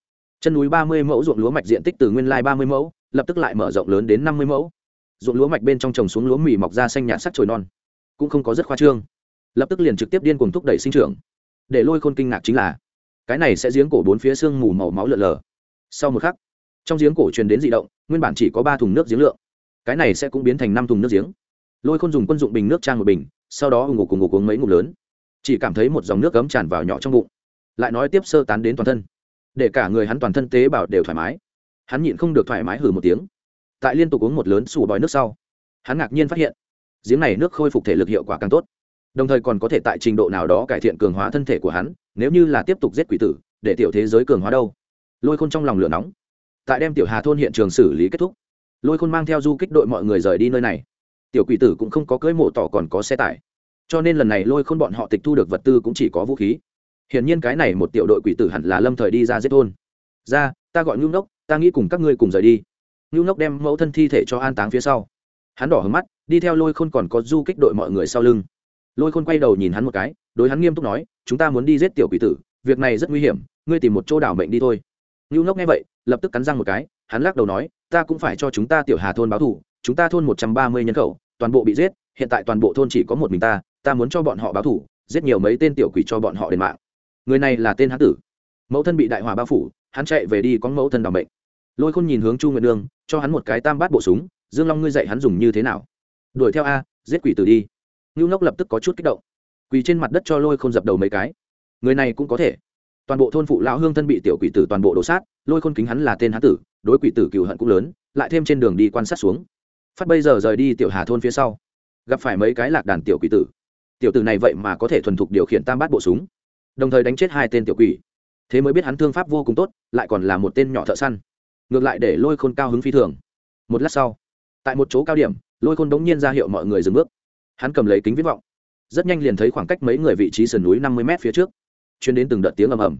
Chân núi ba mươi mẫu ruộng lúa mạch diện tích từ nguyên lai ba mươi mẫu, lập tức lại mở rộng lớn đến năm mươi mẫu. Ruộng lúa mạch bên trong trồng xuống lúa mì mọc ra xanh nhạt sắc trồi non. Cũng không có rất khoa trương. Lập tức liền trực tiếp điên cuồng thúc đẩy sinh trưởng để lôi khôn kinh ngạc chính là, cái này sẽ giếng cổ bốn phía xương mù màu máu lợn lờ sau một khắc, trong giếng cổ truyền đến d ị động, nguyên bản chỉ có ba thùng nước giếng lượng. Cái này sẽ cũng biến thành năm thùng nước giếng. Lôi khôn dùng quân dụng bình nước trang một bình, sau đó ngủ cùng ngủ uống mấy ngủ lớn. Chỉ cảm thấy một dòng nước cấm tràn vào nhỏ trong bụng. Lại nói tiếp sơ tán đến toàn thân. Để cả người hắn toàn thân tế bào đều thoải mái. Hắn nhịn không được thoải mái hử một tiếng. Tại liên tục uống một lớn sủ bòi nước sau, hắn ngạc nhiên phát hiện, giếng này nước khôi phục thể lực hiệu quả càng tốt đồng thời còn có thể tại trình độ nào đó cải thiện cường hóa thân thể của hắn, nếu như là tiếp tục giết quỷ tử, để tiểu thế giới cường hóa đâu? Lôi khôn trong lòng lửa nóng. Tại đem tiểu hà thôn hiện trường xử lý kết thúc, lôi khôn mang theo du kích đội mọi người rời đi nơi này. Tiểu quỷ tử cũng không có cưỡi mộ tỏ còn có xe tải. Cho nên lần này lôi khôn bọn họ tịch thu được vật tư cũng chỉ có vũ khí. Hiển nhiên cái này một tiểu đội quỷ tử hẳn là lâm thời đi ra giết thôn. Ra, ta gọi ngưu nốc, ta nghĩ cùng các ngươi cùng rời đi. Ngưu nốc đem mẫu thân thi thể cho an táng phía sau. Hắn đỏ hứng mắt, đi theo lôi khôn còn có du kích đội mọi người sau lưng lôi khôn quay đầu nhìn hắn một cái, đối hắn nghiêm túc nói, chúng ta muốn đi giết tiểu quỷ tử, việc này rất nguy hiểm, ngươi tìm một chỗ đảo mệnh đi thôi. Ngưu ngốc nghe vậy, lập tức cắn răng một cái, hắn lắc đầu nói, ta cũng phải cho chúng ta tiểu hà thôn báo thù, chúng ta thôn một trăm ba mươi nhân khẩu, toàn bộ bị giết, hiện tại toàn bộ thôn chỉ có một mình ta ta muốn cho bọn họ báo thù, giết nhiều mấy tên tiểu quỷ cho bọn họ đền mạng. Người này là tên hán tử. Mẫu thân bị đại hỏa bao phủ, hắn chạy về đi có mẫu thân đ ỏ mệnh. Lôi khôn nhìn hướng chu nguyện nương, cho hắn một cái tam bát bộ súng dương long ngươi dạy hắn dùng như thế nào? Đuổi theo a, giết quỷ tử đi ngưu ngốc lập tức có chút kích động. Quỳ trên mặt đất cho lôi Khôn dập đầu mấy cái. Người này cũng có thể. Toàn bộ thôn phụ lão hương thân bị tiểu quỷ tử toàn bộ đổ sát, lôi khôn kính hắn là tên hán tử, đối quỷ tử cựu hận cũng lớn, lại thêm trên đường đi quan sát xuống. Phát bây giờ rời đi tiểu hà thôn phía sau, gặp phải mấy cái lạc đàn tiểu quỷ tử. Tiểu tử này vậy mà có thể thuần thục điều khiển tam bát bộ súng, đồng thời đánh chết hai tên tiểu quỷ. Thế mới biết hắn thương pháp vô cùng tốt, lại còn là một tên nhỏ thợ săn. Ngược lại để lôi khôn cao hứng phi thường. Một lát sau, tại một chỗ cao điểm, lôi khôn đống nhiên ra hiệu mọi người dừng bước hắn cầm lấy kính viết vọng, rất nhanh liền thấy khoảng cách mấy người vị trí sườn núi năm mươi m phía trước chuyên đến từng đợt tiếng ầm ầm.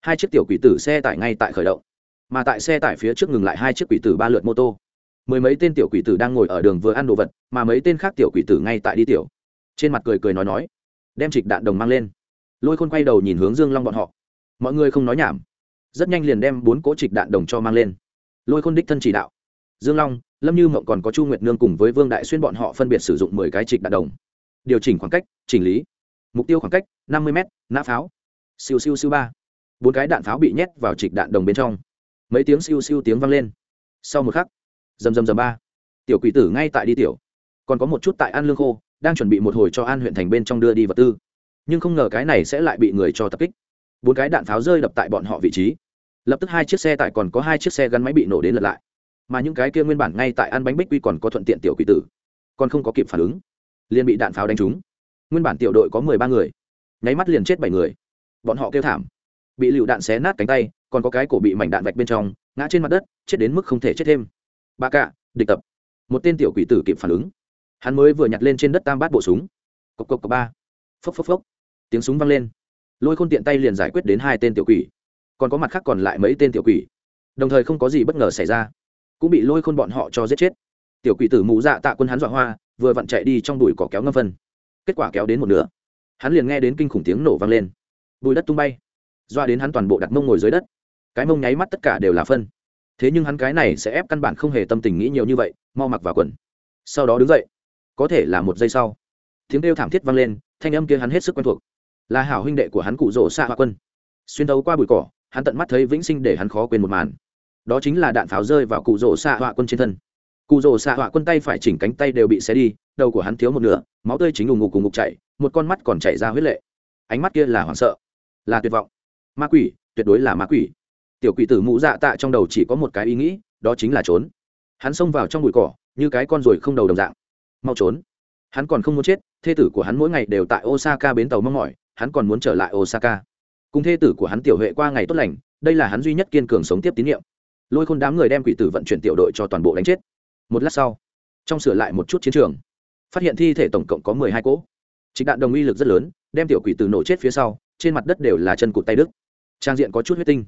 Hai chiếc tiểu quỷ tử xe tải ngay tại khởi động, mà tại xe tải phía trước ngừng lại hai chiếc quỷ tử ba lượt mô tô. Mười mấy tên tiểu quỷ tử đang ngồi ở đường vừa ăn đồ vật, mà mấy tên khác tiểu quỷ tử ngay tại đi tiểu. Trên mặt cười cười nói nói, đem trịch đạn đồng mang lên. Lôi khôn quay đầu nhìn hướng dương long bọn họ. Mọi người không nói nhảm. Rất nhanh liền đem bốn cỗ trịch đạn đồng cho mang lên. Lôi khôn đích thân chỉ đạo. Dương long lâm như mộng còn có chu nguyệt nương cùng với vương đại xuyên bọn họ phân biệt sử dụng mười cái trịch đạn đồng. Điều chỉnh khoảng cách, chỉnh lý. Mục tiêu khoảng cách, năm mươi m nã pháo. Siêu siêu siêu ba. Bốn cái đạn pháo bị nhét vào trịch đạn đồng bên trong. Mấy tiếng siêu siêu tiếng vang lên. Sau một khắc, rầm rầm rầm ba. Tiểu quỷ tử ngay tại đi tiểu. Còn có một chút tại an lương khô, đang chuẩn bị một hồi cho an huyện thành bên trong đưa đi vật tư. Nhưng không ngờ cái này sẽ lại bị người cho tập kích. Bốn cái đạn pháo rơi đập tại bọn họ vị trí. Lập tức hai chiếc xe tải còn có hai chiếc xe gắn máy bị nổ đến lật lại mà những cái kia nguyên bản ngay tại ăn bánh bích quy còn có thuận tiện tiểu quỷ tử, còn không có kịp phản ứng, liền bị đạn pháo đánh trúng. Nguyên bản tiểu đội có mười ba người, nháy mắt liền chết bảy người. Bọn họ kêu thảm, bị lựu đạn xé nát cánh tay, còn có cái cổ bị mảnh đạn vạch bên trong, ngã trên mặt đất, chết đến mức không thể chết thêm. Ba cạ địch tập. Một tên tiểu quỷ tử kịp phản ứng. Hắn mới vừa nhặt lên trên đất tam bát bộ súng. Cộc cộc cộc ba. Phốc phốc phốc. Tiếng súng vang lên. Lôi khôn tiện tay liền giải quyết đến hai tên tiểu quỷ. Còn có mặt khác còn lại mấy tên tiểu quỷ. Đồng thời không có gì bất ngờ xảy ra cũng bị lôi khôn bọn họ cho giết chết. Tiểu quỷ tử mụ dạ tạ quân hắn dọa hoa, vừa vặn chạy đi trong đùi cỏ kéo ngâm phân. Kết quả kéo đến một nửa. Hắn liền nghe đến kinh khủng tiếng nổ vang lên. Bùi đất tung bay. Doa đến hắn toàn bộ đặt mông ngồi dưới đất. Cái mông nháy mắt tất cả đều là phân. Thế nhưng hắn cái này sẽ ép căn bản không hề tâm tình nghĩ nhiều như vậy, mau mặc vào quần. Sau đó đứng dậy. Có thể là một giây sau, tiếng kêu thảm thiết vang lên, thanh âm kia hắn hết sức quen thuộc. Là hảo huynh đệ của hắn cụ rỗ xạ hoa quân. Xuyên thấu qua bụi cỏ, hắn tận mắt thấy vĩnh sinh để hắn khó quên một màn đó chính là đạn pháo rơi vào cụ rổ xạ họa quân trên thân. Cụ rổ xạ họa quân tay phải chỉnh cánh tay đều bị xé đi, đầu của hắn thiếu một nửa, máu tươi chính ủng ngục cùng ngục chảy, một con mắt còn chảy ra huyết lệ. Ánh mắt kia là hoảng sợ, là tuyệt vọng. Ma quỷ, tuyệt đối là ma quỷ. Tiểu quỷ tử mũ dạ tạ trong đầu chỉ có một cái ý nghĩ, đó chính là trốn. Hắn xông vào trong bụi cỏ, như cái con ruồi không đầu đồng dạng. Mau trốn. Hắn còn không muốn chết, thê tử của hắn mỗi ngày đều tại osaka bến tàu mong mỏi, hắn còn muốn trở lại osaka. Cùng thê tử của hắn tiểu huệ qua ngày tốt lành, đây là hắn duy nhất kiên cường sống tiếp tín nhiệm lôi khôn đám người đem quỷ tử vận chuyển tiểu đội cho toàn bộ đánh chết. Một lát sau, trong sửa lại một chút chiến trường, phát hiện thi thể tổng cộng có mười hai cỗ. Trịnh đạn đồng uy lực rất lớn, đem tiểu quỷ tử nổ chết phía sau, trên mặt đất đều là chân cụt tay đức trang diện có chút huyết tinh.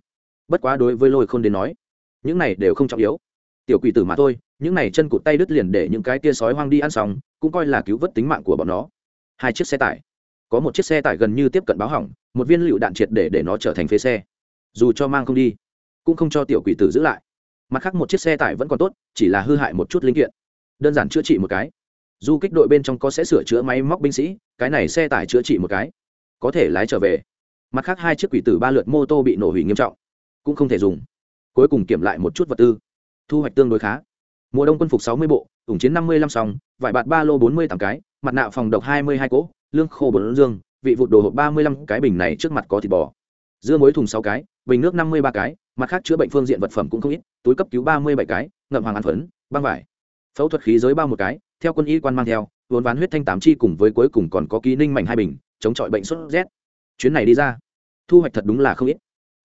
Bất quá đối với lôi k h ô n đến nói, những này đều không trọng yếu. Tiểu quỷ tử mà thôi, những này chân cụt tay đứt liền để những cái tia sói hoang đi ăn xong, cũng coi là cứu vớt tính mạng của bọn nó. Hai chiếc xe tải. Có một chiếc xe tải gần như tiếp cận báo hỏng, một viên lựu đạn triệt để để nó trở thành phế xe. Dù cho mang không đi cũng không cho tiểu quỷ tử giữ lại. Mặt khác một chiếc xe tải vẫn còn tốt, chỉ là hư hại một chút linh kiện. Đơn giản chữa trị một cái. Du kích đội bên trong có sẽ sửa chữa máy móc binh sĩ, cái này xe tải chữa trị một cái, có thể lái trở về. Mặt khác hai chiếc quỷ tử ba lượt mô tô bị nổ hủy nghiêm trọng, cũng không thể dùng. Cuối cùng kiểm lại một chút vật tư. Thu hoạch tương đối khá. Mùa đông quân phục sáu mươi bộ, ủng chiến năm mươi lăm sòng vải bạt ba lô bốn mươi tám cái, mặt nạ phòng độc hai mươi hai cỗ, lương khô bốn dương, vị vụt đồ hộp ba mươi lăm cái bình này trước mặt có thịt bò. Dưa muối thùng sáu cái, bình nước năm mươi ba cái mặt khác chữa bệnh phương diện vật phẩm cũng không ít, túi cấp cứu ba mươi bảy cái, ngậm hoàng ăn phấn, băng vải. Phẫu thuật khí giới bao một cái, theo quân y quan mang theo vốn ván huyết thanh tám chi cùng với cuối cùng còn có ký ninh mảnh hai bình, chống chọi bệnh sốt rét. Chuyến này đi ra, thu hoạch thật đúng là không ít.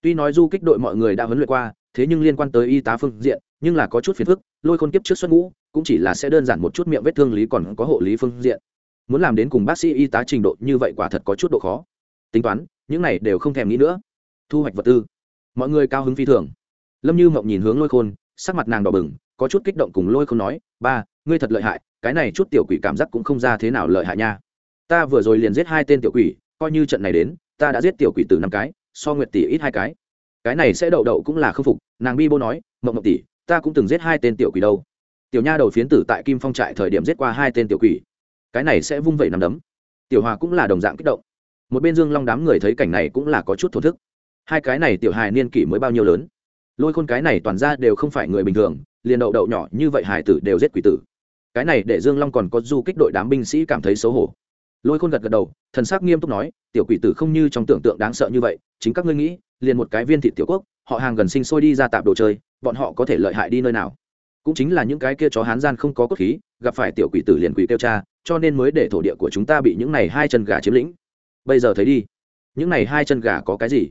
Tuy nói du kích đội mọi người đã huấn luyện qua, thế nhưng liên quan tới y tá phương diện, nhưng là có chút phiền phức, lôi khôn kiếp trước xuất ngũ, cũng chỉ là sẽ đơn giản một chút miệng vết thương lý còn có hộ lý phương diện. Muốn làm đến cùng bác sĩ y tá trình độ như vậy quả thật có chút độ khó. Tính toán, những này đều không thèm nghĩ nữa. Thu hoạch vật tư mọi người cao hứng phi thường. Lâm như mộng nhìn hướng lôi khôn, sắc mặt nàng đỏ bừng, có chút kích động cùng lôi khôn nói, ba, ngươi thật lợi hại, cái này chút tiểu quỷ cảm giác cũng không ra thế nào lợi hại nha. Ta vừa rồi liền giết hai tên tiểu quỷ, coi như trận này đến, ta đã giết tiểu quỷ từ năm cái, so nguyệt tỷ ít hai cái. Cái này sẽ đậu đậu cũng là khâm phục. Nàng bi bô nói, mộng mộng tỷ, ta cũng từng giết hai tên tiểu quỷ đâu. Tiểu nha đầu phiến tử tại kim phong trại thời điểm giết qua hai tên tiểu quỷ. Cái này sẽ vung vẩy nằm đấm. Tiểu hòa cũng là đồng dạng kích động. Một bên dương long đám người thấy cảnh này cũng là có chút thổ thức hai cái này tiểu hài niên kỷ mới bao nhiêu lớn? Lôi khôn cái này toàn ra đều không phải người bình thường, liền đậu đậu nhỏ như vậy hải tử đều giết quỷ tử. Cái này để dương long còn có du kích đội đám binh sĩ cảm thấy xấu hổ. Lôi khôn gật gật đầu, thần sắc nghiêm túc nói, tiểu quỷ tử không như trong tưởng tượng đáng sợ như vậy, chính các ngươi nghĩ, liền một cái viên thị tiểu quốc, họ hàng gần sinh sôi đi ra tạp đồ chơi, bọn họ có thể lợi hại đi nơi nào? Cũng chính là những cái kia chó hán gian không có cốt khí, gặp phải tiểu quỷ tử liền quỷ kêu cha, cho nên mới để thổ địa của chúng ta bị những này hai chân gà chiếm lĩnh. Bây giờ thấy đi. Những này hai chân gà có cái gì?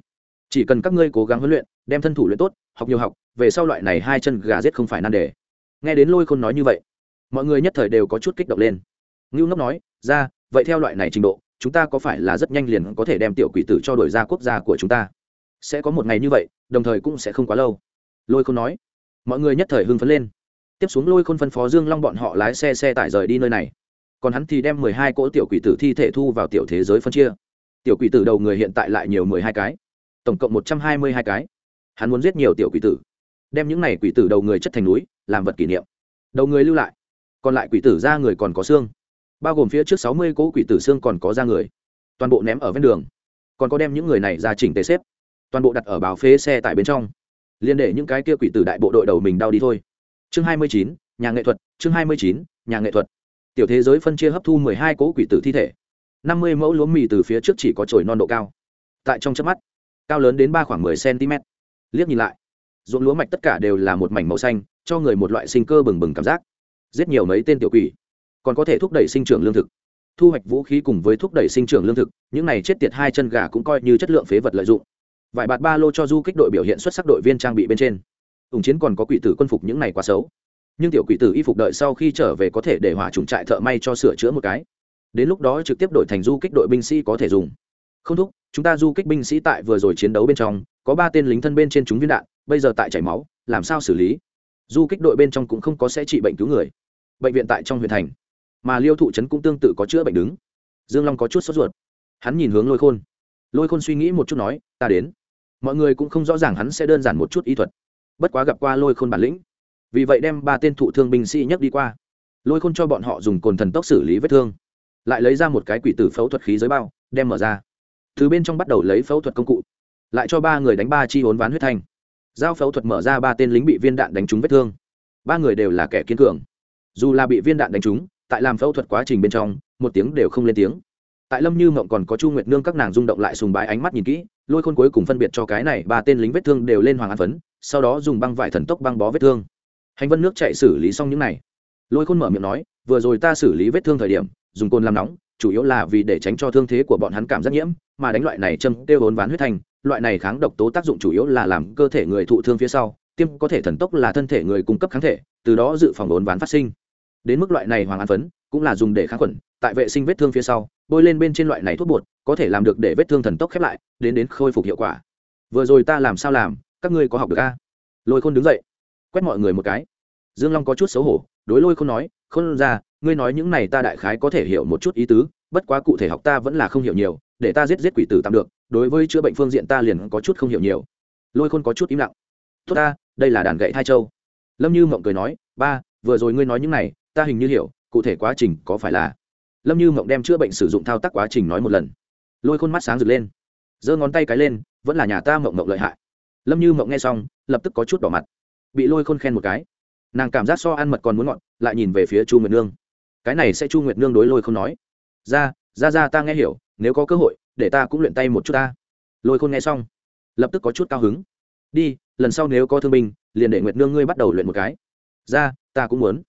Chỉ cần các ngươi cố gắng huấn luyện, đem thân thủ luyện tốt, học nhiều học, về sau loại này hai chân gà giết không phải nan đề. Nghe đến lôi khôn nói như vậy, mọi người nhất thời đều có chút kích động lên. Ngưu ngốc nói, ra, vậy theo loại này trình độ, chúng ta có phải là rất nhanh liền có thể đem tiểu quỷ tử cho đổi ra quốc gia của chúng ta? Sẽ có một ngày như vậy, đồng thời cũng sẽ không quá lâu. Lôi khôn nói. Mọi người nhất thời hưng phấn lên. Tiếp xuống lôi khôn phân phó dương long bọn họ lái xe xe tải rời đi nơi này. Còn hắn thì đem mười hai cỗ tiểu quỷ tử thi thể thu vào tiểu thế giới phân chia. Tiểu quỷ tử đầu người hiện tại lại nhiều mười hai cái tổng cộng một trăm hai mươi hai cái. Hắn muốn giết nhiều tiểu quỷ tử, đem những này quỷ tử đầu người chất thành núi, làm vật kỷ niệm. Đầu người lưu lại, còn lại quỷ tử ra người còn có xương, bao gồm phía trước sáu mươi cỗ quỷ tử xương còn có ra người, toàn bộ ném ở ven đường, còn có đem những người này ra chỉnh tề xếp, toàn bộ đặt ở bào phế xe tại bên trong. Liên để những cái kia quỷ tử đại bộ đội đầu mình đau đi thôi. Chương hai mươi chín, nhà nghệ thuật, chương hai mươi chín, nhà nghệ thuật. Tiểu thế giới phân chia hấp thu mười hai cỗ quỷ tử thi thể. Năm mươi mẫu lúa mì từ phía trước chỉ có chồi non độ cao. Tại trong chớp mắt cao lớn đến ba khoảng mười cm. Liếc nhìn lại, ruộng lúa mạch tất cả đều là một mảnh màu xanh, cho người một loại sinh cơ bừng bừng cảm giác. Giết nhiều mấy tên tiểu quỷ, còn có thể thúc đẩy sinh trưởng lương thực. Thu hoạch vũ khí cùng với thúc đẩy sinh trưởng lương thực, những này chết tiệt hai chân gà cũng coi như chất lượng phế vật lợi dụng. Vài bạt ba lô cho du kích đội biểu hiện xuất sắc đội viên trang bị bên trên. Ủng chiến còn có quỷ tử quân phục những này quá xấu. Nhưng tiểu quỷ tử y phục đợi sau khi trở về có thể để hỏa trùng trại thợ may cho sửa chữa một cái. Đến lúc đó trực tiếp đổi thành du kích đội binh sĩ có thể dùng không thúc, chúng ta du kích binh sĩ tại vừa rồi chiến đấu bên trong, có ba tên lính thân bên trên chúng viên đạn, bây giờ tại chảy máu, làm sao xử lý? Du kích đội bên trong cũng không có sẽ trị bệnh cứu người. Bệnh viện tại trong huyện thành. Mà liêu thụ trấn cũng tương tự có chữa bệnh đứng. Dương long có chút sốt ruột. Hắn nhìn hướng lôi khôn. Lôi khôn suy nghĩ một chút nói, ta đến. Mọi người cũng không rõ ràng hắn sẽ đơn giản một chút ý thuật. Bất quá gặp qua lôi khôn bản lĩnh. Vì vậy đem ba tên thụ thương binh sĩ nhấc đi qua. Lôi khôn cho bọn họ dùng cồn thần tốc xử lý vết thương. Lại lấy ra một cái quỷ tử phẫu thuật khí giới bao, đem mở ra từ bên trong bắt đầu lấy phẫu thuật công cụ, lại cho ba người đánh ba chi hốn ván huyết thanh. Giao phẫu thuật mở ra ba tên lính bị viên đạn đánh trúng vết thương. Ba người đều là kẻ kiên cường. Dù là bị viên đạn đánh trúng, tại làm phẫu thuật quá trình bên trong, một tiếng đều không lên tiếng. Tại lâm như mộng còn có chu nguyệt nương các nàng rung động lại sùng bái ánh mắt nhìn kỹ, lôi khôn cuối cùng phân biệt cho cái này ba tên lính vết thương đều lên hoàng an phấn, sau đó dùng băng vải thần tốc băng bó vết thương. Hành vân nước chạy xử lý xong những này. Lôi khôn mở miệng nói, vừa rồi ta xử lý vết thương thời điểm, dùng cồn làm nóng chủ yếu là vì để tránh cho thương thế của bọn hắn cảm giác nhiễm, mà đánh loại này châm tiêu hốn ván huyết thành loại này kháng độc tố tác dụng chủ yếu là làm cơ thể người thụ thương phía sau, tiêm có thể thần tốc là thân thể người cung cấp kháng thể, từ đó dự phòng hồn ván phát sinh. Đến mức loại này hoàng an phấn, cũng là dùng để kháng khuẩn, tại vệ sinh vết thương phía sau, bôi lên bên trên loại này thuốc bột, có thể làm được để vết thương thần tốc khép lại, đến đến khôi phục hiệu quả. Vừa rồi ta làm sao làm, các ngươi có học được a lôi khôn đứng dậy, quét mọi người một cái. Dương long có chút xấu hổ, đối lôi khôn nói, khôn ra ngươi nói những này ta đại khái có thể hiểu một chút ý tứ bất quá cụ thể học ta vẫn là không hiểu nhiều để ta giết giết quỷ tử tạm được đối với chữa bệnh phương diện ta liền có chút không hiểu nhiều. Lôi khôn có chút im lặng. Tốt ta đây là đàn gậy thai châu. Lâm như mộng cười nói ba vừa rồi ngươi nói những này ta hình như hiểu cụ thể quá trình có phải là lâm như mộng đem chữa bệnh sử dụng thao tác quá trình nói một lần. Lôi khôn mắt sáng rực lên giơ ngón tay cái lên vẫn là nhà ta mộng mộng lợi hại. Lâm như mộng nghe xong lập tức có chút đỏ mặt. Bị lôi khôn khen một cái. Nàng cảm giác so ăn mật còn muốn ngọn, lại nhìn về phía chu nguyệt nương cái này sẽ chu nguyệt nương đối lôi không nói. Ra ra ra, ta nghe hiểu, nếu có cơ hội, để ta cũng luyện tay một chút ta. Lôi khôn nghe xong, lập tức có chút cao hứng. Đi, lần sau nếu có thương binh, liền để nguyệt nương ngươi bắt đầu luyện một cái. Ra, ta cũng muốn.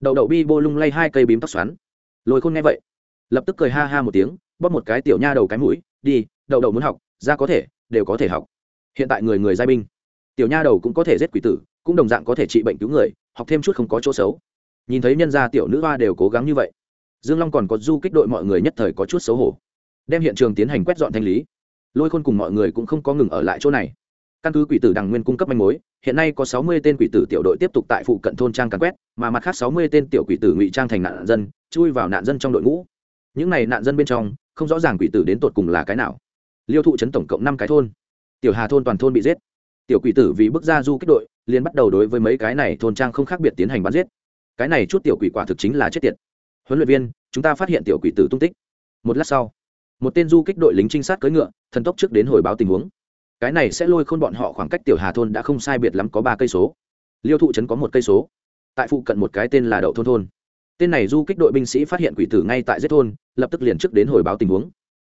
Đậu đậu bi bô lung lay hai cây bím tóc xoắn. Lôi khôn nghe vậy, lập tức cười ha ha một tiếng, bóp một cái tiểu nha đầu cái mũi, đi, đậu đậu muốn học, ra có thể, đều có thể học. Hiện tại người người giai binh, tiểu nha đầu cũng có thể giết quỷ tử, cũng đồng dạng có thể trị bệnh cứu người, học thêm chút không có chỗ xấu nhìn thấy nhân gia tiểu nữ hoa đều cố gắng như vậy. Dương long còn có du kích đội mọi người nhất thời có chút xấu hổ. Đem hiện trường tiến hành quét dọn thanh lý. Lôi khôn cùng mọi người cũng không có ngừng ở lại chỗ này. Căn cứ quỷ tử đằng nguyên cung cấp manh mối, hiện nay có sáu mươi tên quỷ tử tiểu đội tiếp tục tại phụ cận thôn trang càn quét, mà mặt khác sáu mươi tên tiểu quỷ tử ngụy trang thành nạn dân, chui vào nạn dân trong đội ngũ. Những này nạn dân bên trong, không rõ ràng quỷ tử đến tột cùng là cái nào. Liêu thụ trấn tổng cộng năm cái thôn. Tiểu hà thôn toàn thôn bị giết. Tiểu quỷ tử vì bước ra du kích đội, liền bắt đầu đối với mấy cái này thôn trang không khác biệt tiến hành bắn giết cái này chút tiểu quỷ quả thực chính là chết tiệt. Huấn luyện viên, chúng ta phát hiện tiểu quỷ tử tung tích. Một lát sau, một tên du kích đội lính trinh sát cưỡi ngựa, thần tốc trước đến hồi báo tình huống. Cái này sẽ lôi khôn bọn họ khoảng cách tiểu hà thôn đã không sai biệt lắm có ba cây số. Liêu thụ trấn có một cây số. Tại phụ cận một cái tên là đậu thôn thôn. Tên này du kích đội binh sĩ phát hiện quỷ tử ngay tại giết thôn, lập tức liền trước đến hồi báo tình huống.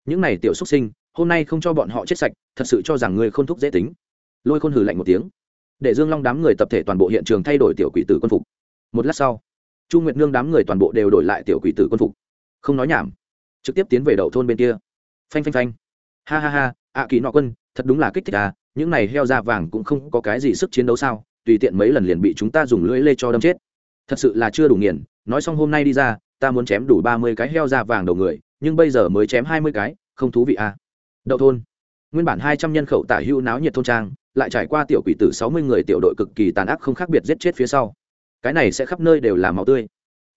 Những này tiểu xuất sinh, hôm nay không cho bọn họ chết sạch, thật sự cho rằng người không thúc dễ tính. Lôi khôn hừ lạnh một tiếng. Để dương long đám người tập thể toàn bộ hiện trường thay đổi tiểu quỷ tử quân phục một lát sau, chu nguyệt nương đám người toàn bộ đều đổi lại tiểu quỷ tử quân phục, không nói nhảm, trực tiếp tiến về đầu thôn bên kia. Phanh phanh phanh. Ha ha ha ạ kỳ nọ quân, thật đúng là kích thích à những này heo da vàng cũng không có cái gì sức chiến đấu sao, tùy tiện mấy lần liền bị chúng ta dùng lưỡi lê cho đâm chết. Thật sự là chưa đủ nghiền, nói xong hôm nay đi ra, ta muốn chém đủ ba mươi cái heo da vàng đầu người, nhưng bây giờ mới chém hai mươi cái, không thú vị à. Đậu thôn. Nguyên bản hai trăm nhân khẩu tả hữu náo nhiệt thôn trang, lại trải qua tiểu quỷ tử sáu mươi người tiểu đội cực kỳ tàn ác không khác biệt giết chết phía sau cái này sẽ khắp nơi đều là máu tươi.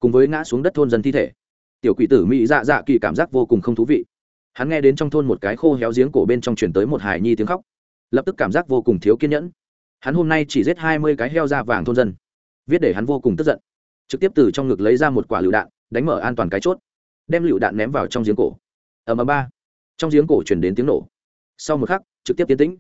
Cùng với ngã xuống đất thôn dân thi thể, tiểu quỷ tử mỹ dạ dạ kỳ cảm giác vô cùng không thú vị. Hắn nghe đến trong thôn một cái khô héo giếng cổ bên trong chuyển tới một hài nhi tiếng khóc, lập tức cảm giác vô cùng thiếu kiên nhẫn. Hắn hôm nay chỉ giết hai mươi cái heo da vàng thôn dân, viết để hắn vô cùng tức giận, trực tiếp từ trong ngực lấy ra một quả lựu đạn, đánh mở an toàn cái chốt, đem lựu đạn ném vào trong giếng cổ. Ở ầm ba, trong giếng cổ chuyển đến tiếng nổ. Sau một khắc, trực tiếp tiến tĩnh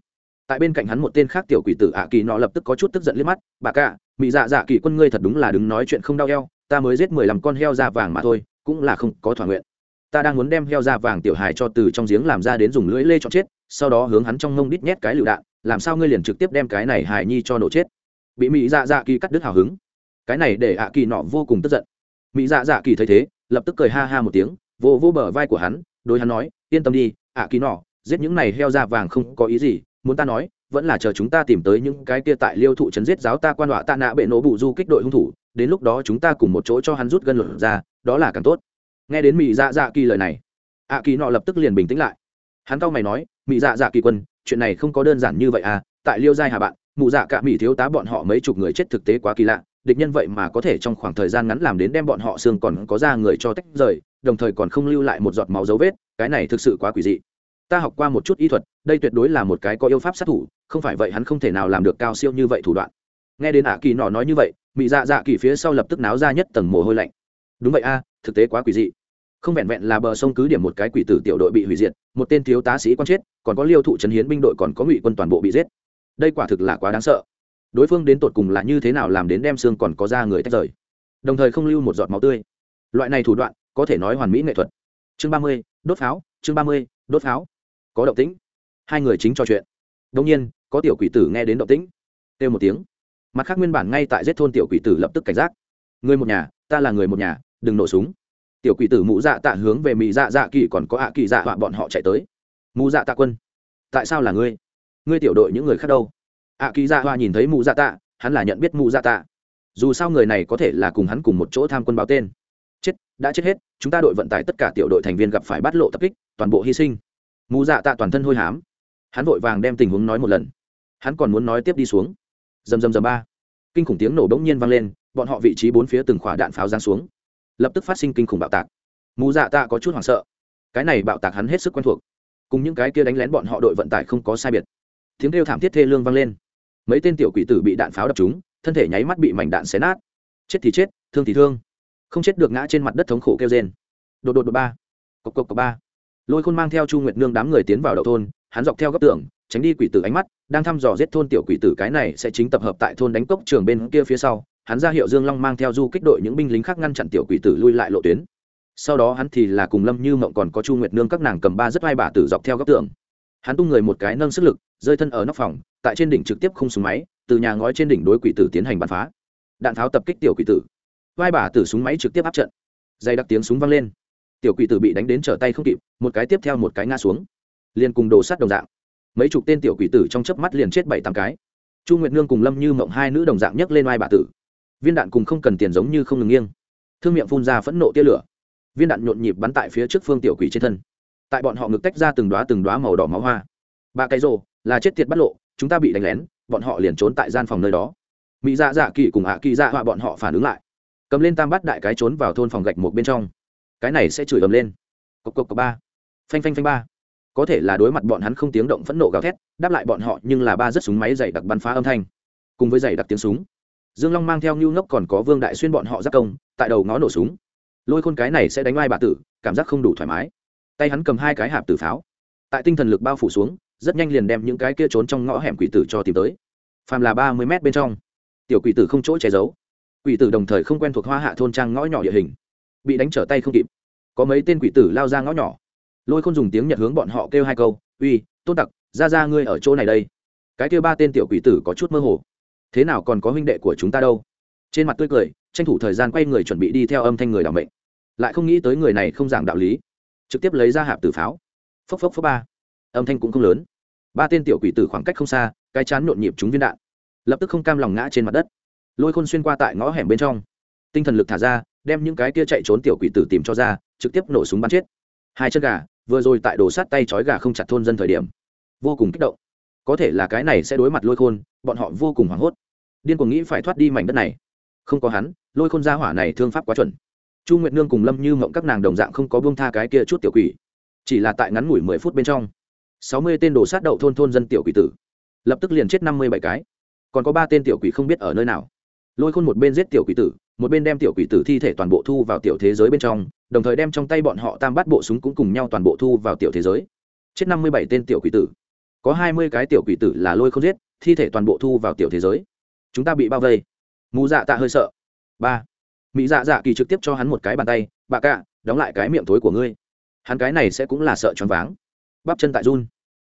tại bên cạnh hắn một tên khác tiểu quỷ tử ạ kỳ nọ lập tức có chút tức giận liếc mắt, bà cả mỹ dạ dạ kỳ quân ngươi thật đúng là đứng nói chuyện không đau eo, ta mới giết mười lăm con heo da vàng mà thôi, cũng là không có thỏa nguyện. Ta đang muốn đem heo da vàng tiểu hài cho từ trong giếng làm ra đến dùng lưỡi lê cho chết, sau đó hướng hắn trong ngông đít nhét cái lựu đạn, làm sao ngươi liền trực tiếp đem cái này hài nhi cho nổ chết? Bị mỹ dạ dạ kỳ cắt đứt hào hứng. Cái này để ạ kỳ nọ vô cùng tức giận. Mỹ dạ dạ kỳ thấy thế, lập tức cười ha ha một tiếng, vô vô bờ vai của hắn, đối hắn nói, yên tâm đi, ạ kỳ nọ, giết những này heo da vàng không có ý gì muốn ta nói, vẫn là chờ chúng ta tìm tới những cái kia tại liêu thụ trấn giết giáo ta quan họa tạ nạ bệ nổ bụ du kích đội hung thủ, đến lúc đó chúng ta cùng một chỗ cho hắn rút gân luận ra, đó là càng tốt. Nghe đến mỹ dạ dạ kỳ lời này ạ kỳ nọ lập tức liền bình tĩnh lại. Hắn cau mày nói mỹ dạ dạ kỳ quân, chuyện này không có đơn giản như vậy à tại liêu giai hà bạn, mụ dạ cả mỹ thiếu tá bọn họ mấy chục người chết thực tế quá kỳ lạ, địch nhân vậy mà có thể trong khoảng thời gian ngắn làm đến đem bọn họ xương còn có ra người cho tách rời, đồng thời còn không lưu lại một giọt máu dấu vết, cái này thực sự quá quỷ dị ta học qua một chút y thuật, đây tuyệt đối là một cái có yêu pháp sát thủ, không phải vậy hắn không thể nào làm được cao siêu như vậy thủ đoạn. Nghe đến ả kỳ nọ nói như vậy, mị dạ dạ kỳ phía sau lập tức náo ra nhất tầng mồ hôi lạnh. Đúng vậy a, thực tế quá quỷ dị. Không vẹn vẹn là bờ sông cứ điểm một cái quỷ tử tiểu đội bị hủy diệt, một tên thiếu tá sĩ quan chết, còn có liêu thụ trấn hiến binh đội còn có ngụy quân toàn bộ bị giết. Đây quả thực là quá đáng sợ. Đối phương đến tột cùng là như thế nào làm đến đem xương còn có da người tách rời. Đồng thời không lưu một giọt máu tươi. Loại này thủ đoạn, có thể nói hoàn mỹ nghệ thuật. Chương ba mươi, đốt pháo, chương ba mươi, đốt pháo có động tĩnh. Hai người chính trò chuyện. Đông nhiên, có tiểu quỷ tử nghe đến động tĩnh. Kêu một tiếng. Mặt khác nguyên bản ngay tại giết thôn tiểu quỷ tử lập tức cảnh giác. Người một nhà, ta là người một nhà, đừng nổ súng. Tiểu quỷ tử mụ dạ tạ hướng về mỹ dạ dạ kỳ còn có ạ kỳ dạ họa bọn họ chạy tới. Mụ dạ tạ quân, tại sao là ngươi? Ngươi tiểu đội những người khác đâu? Ạ kỳ dạ họa nhìn thấy mụ dạ tạ, hắn là nhận biết mụ dạ tạ. Dù sao người này có thể là cùng hắn cùng một chỗ tham quân báo tên. Chết, đã chết hết, chúng ta đội vận tải tất cả tiểu đội thành viên gặp phải bắt lộ tập kích, toàn bộ hy sinh mụ dạ tạ toàn thân hôi hám. Hắn vội vàng đem tình huống nói một lần. Hắn còn muốn nói tiếp đi xuống. Dầm dầm dầm ba. Kinh khủng tiếng nổ bỗng nhiên vang lên, bọn họ vị trí bốn phía từng khỏa đạn pháo giáng xuống. Lập tức phát sinh kinh khủng bạo tạc. Mù dạ tạ có chút hoảng sợ. Cái này bạo tạc hắn hết sức quen thuộc. Cùng những cái kia đánh lén bọn họ đội vận tải không có sai biệt. Tiếng kêu thảm thiết thê lương vang lên. Mấy tên tiểu quỷ tử bị đạn pháo đập trúng, thân thể nháy mắt bị mảnh đạn xé nát. Chết thì chết, thương thì thương. Không chết được ngã trên mặt đất thống khổ kêu rên. Đột đột đột ba. Cộc cộc cộc ba lôi khôn mang theo chu nguyệt nương đám người tiến vào đậu thôn, hắn dọc theo góc tường, tránh đi quỷ tử ánh mắt, đang thăm dò giết thôn tiểu quỷ tử cái này sẽ chính tập hợp tại thôn đánh cốc trường bên kia phía sau. Hắn ra hiệu dương long mang theo du kích đội những binh lính khác ngăn chặn tiểu quỷ tử lui lại lộ tuyến. Sau đó hắn thì là cùng lâm như mộng còn có chu nguyệt nương các nàng cầm ba rất vai bà tử dọc theo góc tường. Hắn tung người một cái nâng sức lực, rơi thân ở nóc phòng, tại trên đỉnh trực tiếp không súng máy, từ nhà ngói trên đỉnh đối quỷ tử tiến hành bắn phá. Đạn tháo tập kích tiểu quỷ tử. Vai bà tử súng máy trực tiếp áp trận. Dây đặc tiếng súng vang lên tiểu quỷ tử bị đánh đến trở tay không kịp, một cái tiếp theo một cái ngã xuống. Liền cùng đồ sắt đồng dạng. Mấy chục tên tiểu quỷ tử trong chớp mắt liền chết bảy tám cái. Chu nguyệt nương cùng lâm như mộng hai nữ đồng dạng nhấc lên oai bà tử. Viên đạn cùng không cần tiền giống như không ngừng nghiêng. Thương miệng phun ra phẫn nộ tia lửa. Viên đạn nhộn nhịp bắn tại phía trước phương tiểu quỷ trên thân. Tại bọn họ ngực tách ra từng đoá từng đoá màu đỏ máu hoa. Ba cái rồ, là chết tiệt bắt lộ, chúng ta bị đánh lén, bọn họ liền trốn tại gian phòng nơi đó. Mỹ dạ dạ kỳ cùng hạ kỳ dạ họa bọn họ phản ứng lại. Cầm lên tam bắt đại cái trốn vào thôn phòng gạch một bên trong cái này sẽ chửi ầm lên. Cộc cộc cộc ba. Phanh phanh phanh ba. Có thể là đối mặt bọn hắn không tiếng động phẫn nộ gào thét, đáp lại bọn họ nhưng là ba rất súng máy dày đặc bắn phá âm thanh. Cùng với dày đặc tiếng súng. Dương long mang theo nhu ngốc còn có vương đại xuyên bọn họ giác công, tại đầu ngó nổ súng. Lôi khôn cái này sẽ đánh vai bà tử, cảm giác không đủ thoải mái. Tay hắn cầm hai cái hạp tử pháo. Tại tinh thần lực bao phủ xuống, rất nhanh liền đem những cái kia trốn trong ngõ hẻm quỷ tử cho tìm tới. Phàm là ba mươi mét bên trong, tiểu quỷ tử không chỗ che giấu. Quỷ tử đồng thời không quen thuộc hoa hạ thôn trang ngõ nhỏ địa hình bị đánh trở tay không kịp. Có mấy tên quỷ tử lao ra ngõ nhỏ. Lôi khôn dùng tiếng nhật hướng bọn họ kêu hai câu, uy, tôn tặc, ra ra ngươi ở chỗ này đây. Cái kêu ba tên tiểu quỷ tử có chút mơ hồ. Thế nào còn có huynh đệ của chúng ta đâu? Trên mặt tươi cười, tranh thủ thời gian quay người chuẩn bị đi theo âm thanh người đảm mệnh. Lại không nghĩ tới người này không giảng đạo lý, trực tiếp lấy ra hạp tử pháo. Phốc phốc phốc ba. Âm thanh cũng không lớn. Ba tên tiểu quỷ tử khoảng cách không xa, cái chán nhộn nhịp chúng viên đạn. Lập tức không cam lòng ngã trên mặt đất. Lôi khôn xuyên qua tại ngõ hẻm bên trong. Tinh thần lực thả ra đem những cái kia chạy trốn tiểu quỷ tử tìm cho ra, trực tiếp nổ súng bắn chết. Hai chân gà, vừa rồi tại đổ sát tay trói gà không chặt thôn dân thời điểm, vô cùng kích động. Có thể là cái này sẽ đối mặt lôi khôn, bọn họ vô cùng hoảng hốt. Điên cuồng nghĩ phải thoát đi mảnh đất này. Không có hắn, lôi khôn gia hỏa này thương pháp quá chuẩn. Chu nguyệt nương cùng lâm như mộng các nàng đồng dạng không có buông tha cái kia chút tiểu quỷ. Chỉ là tại ngắn ngủi mười phút bên trong, sáu mươi tên đồ sát đậu thôn thôn dân tiểu quỷ tử, lập tức liền chết năm mươi bảy cái. Còn có ba tên tiểu quỷ không biết ở nơi nào. Lôi khôn một bên giết tiểu quỷ tử một bên đem tiểu quỷ tử thi thể toàn bộ thu vào tiểu thế giới bên trong, đồng thời đem trong tay bọn họ tam bắt bộ súng cũng cùng nhau toàn bộ thu vào tiểu thế giới. Chết năm mươi bảy tên tiểu quỷ tử. Có hai mươi cái tiểu quỷ tử là lôi không giết, thi thể toàn bộ thu vào tiểu thế giới. Chúng ta bị bao vây. Mù dạ tạ hơi sợ. Ba. Mỹ dạ dạ kỳ trực tiếp cho hắn một cái bàn tay. Bà cạ, đóng lại cái miệng thối của ngươi. Hắn cái này sẽ cũng là sợ choáng váng. Bắp chân tại run.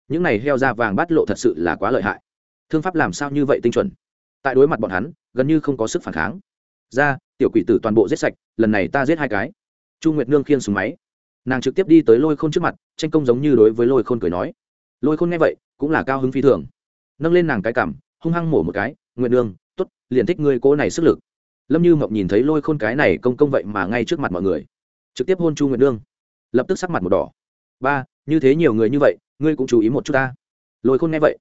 Những này heo da vàng bắt lộ thật sự là quá lợi hại. Thương pháp làm sao như vậy tinh chuẩn? Tại đối mặt bọn hắn, gần như không có sức phản kháng ra, tiểu quỷ tử toàn bộ giết sạch, lần này ta giết hai cái. Chu nguyệt nương khiêng súng máy. Nàng trực tiếp đi tới lôi khôn trước mặt, tranh công giống như đối với lôi khôn cười nói. Lôi khôn nghe vậy, cũng là cao hứng phi thường. Nâng lên nàng cái cảm hung hăng mổ một cái nguyện nương t ố t liền thích ngươi cô này sức lực. Lâm như mộng nhìn thấy lôi khôn cái này công công vậy mà ngay trước mặt mọi người. Trực tiếp hôn chu nguyện nương. Lập tức sắc mặt một đỏ. Ba, như thế nhiều người như vậy, ngươi cũng chú ý một chút ta. Lôi khôn nghe vậy,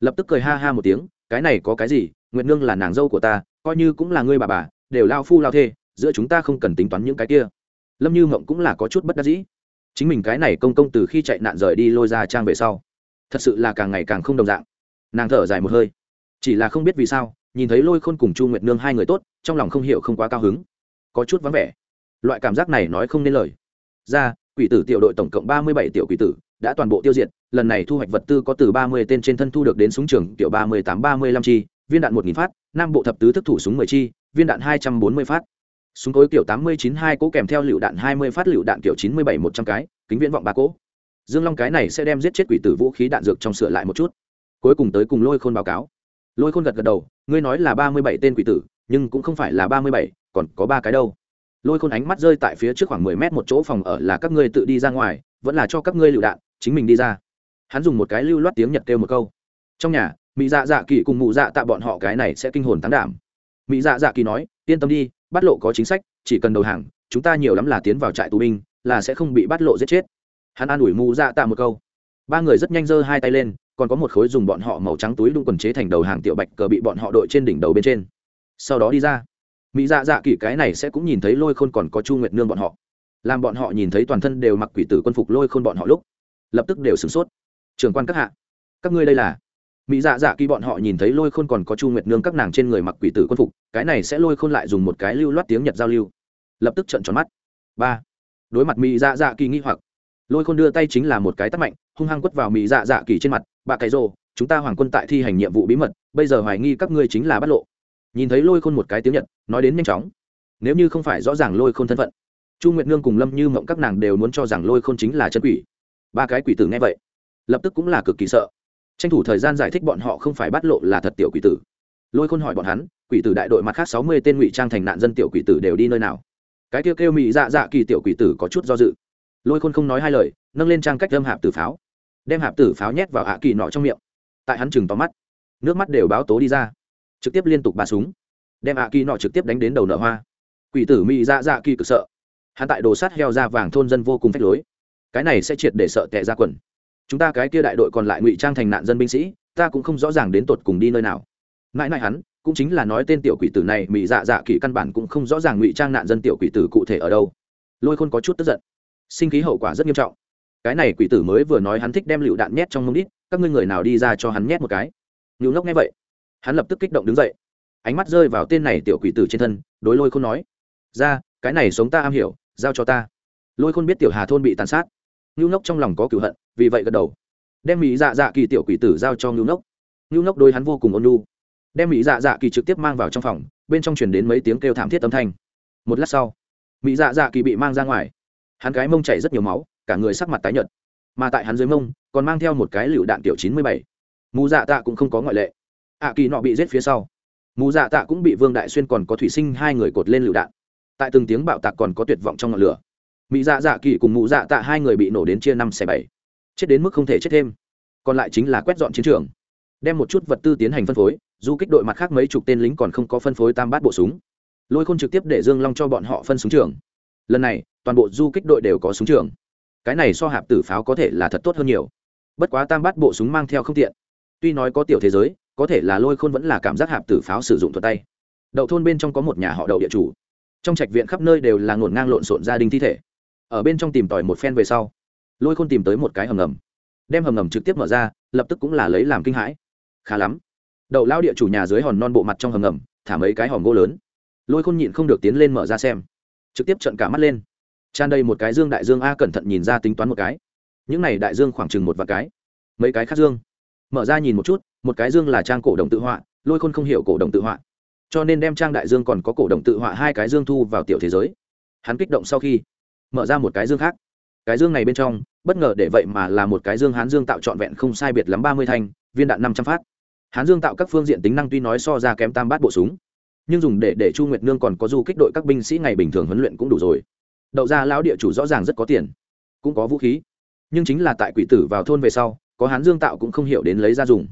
lập tức cười ha ha một tiếng, cái này có cái gì? Nguyện nương là nàng dâu của ta, coi như cũng là ngươi bà bà đều lao phu lao thê, giữa chúng ta không cần tính toán những cái kia. Lâm như mộng cũng là có chút bất đắc dĩ. Chính mình cái này công công từ khi chạy nạn rời đi lôi ra trang về sau, thật sự là càng ngày càng không đồng dạng. Nàng thở dài một hơi. Chỉ là không biết vì sao, nhìn thấy lôi khôn cùng chu nguyệt nương hai người tốt, trong lòng không hiểu không quá cao hứng. Có chút vắng vẻ. Loại cảm giác này nói không nên lời. Ra, quỷ tử tiểu đội tổng cộng ba mươi bảy tiểu quỷ tử, đã toàn bộ tiêu diệt, lần này thu hoạch vật tư có từ ba mươi tên trên thân thu được đến súng trường tiểu ba mươi tám ba mươi lăm chi, viên đạn một nghìn phát, nam bộ thập tứ thức thủ súng mười chi viên đạn hai trăm bốn mươi phát. Súng cối kiểu tám mươi chín hai cỗ kèm theo lựu đạn hai mươi phát, lựu đạn kiểu chín mươi bảy một trăm cái, kính viễn vọng ba cỗ dương long cái này sẽ đem giết chết quỷ tử vũ khí đạn dược trong sửa lại một chút. Cuối cùng tới cùng lôi khôn báo cáo. Lôi khôn gật gật đầu, ngươi nói là ba mươi bảy tên quỷ tử, nhưng cũng không phải là ba mươi bảy, còn có ba cái đâu. Lôi khôn ánh mắt rơi tại phía trước khoảng mười mét một chỗ phòng ở là các ngươi tự đi ra ngoài, vẫn là cho các ngươi lựu đạn, chính mình đi ra. Hắn dùng một cái lưu loát tiếng nhật kêu một câu. Trong nhà mỹ dạ dạ kỳ cùng mụ dạ tạ bọn họ cái này sẽ kinh hồn tán đảm mỹ dạ dạ kỳ nói, yên tâm đi, bắt lộ có chính sách, chỉ cần đầu hàng, chúng ta nhiều lắm là tiến vào trại tù binh, là sẽ không bị bắt lộ giết chết. Hắn an ủi mụ dạ tạ một câu. Ba người rất nhanh giơ hai tay lên, còn có một khối dùng bọn họ màu trắng túi đung quần chế thành đầu hàng tiểu bạch cờ bị bọn họ đội trên đỉnh đầu bên trên. Sau đó đi ra. Mỹ dạ dạ kỳ cái này sẽ cũng nhìn thấy lôi khôn còn có chu nguyệt nương bọn họ. Làm bọn họ nhìn thấy toàn thân đều mặc quỷ tử quân phục lôi khôn bọn họ lúc, lập tức đều sửng sốt. Trường quan các hạ, các ngươi đây là mỹ dạ dạ kỳ bọn họ nhìn thấy lôi khôn còn có chu nguyệt nương các nàng trên người mặc quỷ tử quân phục, cái này sẽ lôi khôn lại dùng một cái lưu loát tiếng nhật giao lưu. Lập tức trận tròn mắt. Ba. Đối mặt mỹ dạ dạ kỳ nghi hoặc, lôi khôn đưa tay chính là một cái tắt mạnh, hung hăng quất vào mỹ dạ dạ kỳ trên mặt. Bà cái rồ, chúng ta hoàng quân tại thi hành nhiệm vụ bí mật, bây giờ hoài nghi các ngươi chính là bắt lộ. Nhìn thấy lôi khôn một cái tiếng nhật, nói đến nhanh chóng. Nếu như không phải rõ ràng lôi khôn thân phận, chu nguyệt nương cùng lâm như mộng các nàng đều muốn cho rằng lôi khôn chính là chân quỷ. Ba cái quỷ tử nghe vậy, lập tức cũng là cực kỳ sợ tranh thủ thời gian giải thích bọn họ không phải bắt lộ là thật tiểu quỷ tử. Lôi khôn hỏi bọn hắn, quỷ tử đại đội mặt khác sáu mươi tên ngụy trang thành nạn dân tiểu quỷ tử đều đi nơi nào? Cái kêu kêu mị dạ dạ kỳ tiểu quỷ tử có chút do dự. Lôi khôn không nói hai lời, nâng lên trang cách đâm hạp tử pháo. Đem hạp tử pháo nhét vào hạ kỳ nọ trong miệng. Tại hắn chừng tóm mắt, nước mắt đều báo tố đi ra. Trực tiếp liên tục bà súng. Đem hạ kỳ nọ trực tiếp đánh đến đầu nợ hoa. Quỷ tử mị dạ dạ kỳ cực sợ. Hắn tại đồ sát heo ra vàng thôn dân vô cùng phách lối. Cái này sẽ triệt để sợ tệ ra quần chúng ta cái kia đại đội còn lại ngụy trang thành nạn dân binh sĩ, ta cũng không rõ ràng đến tột cùng đi nơi nào. Mãi mãi hắn, cũng chính là nói tên tiểu quỷ tử này mỹ dạ dạ kỳ căn bản cũng không rõ ràng ngụy trang nạn dân tiểu quỷ tử cụ thể ở đâu. Lôi khôn có chút tức giận. Sinh khí hậu quả rất nghiêm trọng. Cái này quỷ tử mới vừa nói hắn thích đem lựu đạn nhét trong mông đít, các ngươi người nào đi ra cho hắn nhét một cái. Ngưu ngốc nghe vậy, hắn lập tức kích động đứng dậy. Ánh mắt rơi vào tên này tiểu quỷ tử trên thân, đối lôi khôn nói, ra, cái này sống ta am hiểu, giao cho ta. Lôi khôn biết tiểu hà thôn bị tàn sát ngưu Nốc trong lòng có cửu hận, vì vậy gật đầu. Đem mỹ dạ dạ kỳ tiểu quỷ tử giao cho ngưu Nốc. ngưu Nốc đối hắn vô cùng ôn lu đem mỹ dạ dạ kỳ trực tiếp mang vào trong phòng, bên trong truyền đến mấy tiếng kêu thảm thiết âm thanh. Một lát sau, mỹ dạ dạ kỳ bị mang ra ngoài. Hắn cái mông chảy rất nhiều máu, cả người sắc mặt tái nhợt. Mà tại hắn dưới mông, còn mang theo một cái lựu đạn tiểu chín mươi bảy. Mù dạ tạ cũng không có ngoại lệ. Ạ kỳ nọ bị giết phía sau. Mù dạ tạ cũng bị vương đại xuyên còn có thủy sinh hai người cột lên lựu đạn. Tại từng tiếng bạo tạc còn có tuyệt vọng trong ngọn lửa mỹ dạ dạ kỳ cùng mụ dạ tạ hai người bị nổ đến chia năm xẻ bảy. Chết đến mức không thể chết thêm. Còn lại chính là quét dọn chiến trường. Đem một chút vật tư tiến hành phân phối, du kích đội mặt khác mấy chục tên lính còn không có phân phối tam bát bộ súng. Lôi khôn trực tiếp để dương long cho bọn họ phân súng trường. Lần này, toàn bộ du kích đội đều có súng trường. Cái này so hạp tử pháo có thể là thật tốt hơn nhiều. Bất quá tam bát bộ súng mang theo không tiện. Tuy nói có tiểu thế giới, có thể là lôi khôn vẫn là cảm giác hạp tử pháo sử dụng thuật tay. Đậu thôn bên trong có một nhà họ đậu địa chủ. Trong trạch viện khắp nơi đều là ngổn ngang lộn xộn gia đình thi thể ở bên trong tìm tòi một phen về sau, lôi khôn tìm tới một cái hầm ngầm, đem hầm ngầm trực tiếp mở ra, lập tức cũng là lấy làm kinh hãi. Khá lắm. Đậu lao địa chủ nhà dưới hòn non bộ mặt trong hầm ngầm, thả mấy cái hòm gỗ lớn. Lôi khôn nhịn không được tiến lên mở ra xem. Trực tiếp trận cả mắt lên. Tràn đầy một cái dương đại dương a cẩn thận nhìn ra tính toán một cái. Những này đại dương khoảng chừng một vài cái. Mấy cái khác dương. Mở ra nhìn một chút, một cái dương là trang cổ đồng tự họa, lôi khôn không hiểu cổ đồng tự họa. Cho nên đem trang đại dương còn có cổ đồng tự họa hai cái dương thu vào tiểu thế giới. Hắn kích động sau khi mở ra một cái dương khác. Cái dương này bên trong, bất ngờ để vậy mà là một cái dương hán dương tạo trọn vẹn không sai biệt lắm ba mươi thanh, viên đạn năm trăm phát. Hán dương tạo các phương diện tính năng tuy nói so ra kém tam bát bộ súng, nhưng dùng để để chu nguyệt nương còn có du kích đội các binh sĩ ngày bình thường huấn luyện cũng đủ rồi. Đậu ra lão địa chủ rõ ràng rất có tiền, cũng có vũ khí, nhưng chính là tại quỷ tử vào thôn về sau, có hán dương tạo cũng không hiểu đến lấy ra dùng.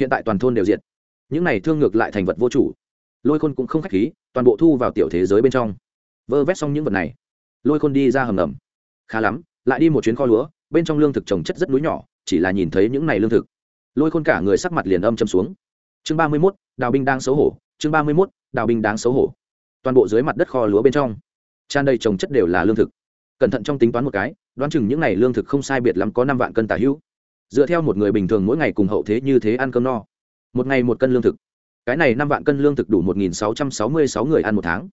Hiện tại toàn thôn đều diệt. Những này thương ngược lại thành vật vô chủ. Lôi khôn cũng không k h á c h khí, toàn bộ thu vào tiểu thế giới bên trong. Vơ vét xong những vật này lôi khôn đi ra hầm ngầm. Khá lắm, lại đi một chuyến kho lúa, bên trong lương thực trồng chất rất núi nhỏ, chỉ là nhìn thấy những này lương thực. Lôi khôn cả người sắc mặt liền âm châm xuống. Chương ba mươi mốt, đào binh đang xấu hổ. Chương ba mươi mốt, đào binh đáng xấu hổ. Toàn bộ dưới mặt đất kho lúa bên trong, tràn đầy trồng chất đều là lương thực. Cẩn thận trong tính toán một cái, đoán chừng những n à y lương thực không sai biệt lắm có năm vạn cân tả hữu. Dựa theo một người bình thường mỗi ngày cùng hậu thế như thế ăn cơm no. Một ngày một cân lương thực. Cái này năm vạn cân lương thực đủ một nghìn sáu trăm sáu mươi sáu người ăn một tháng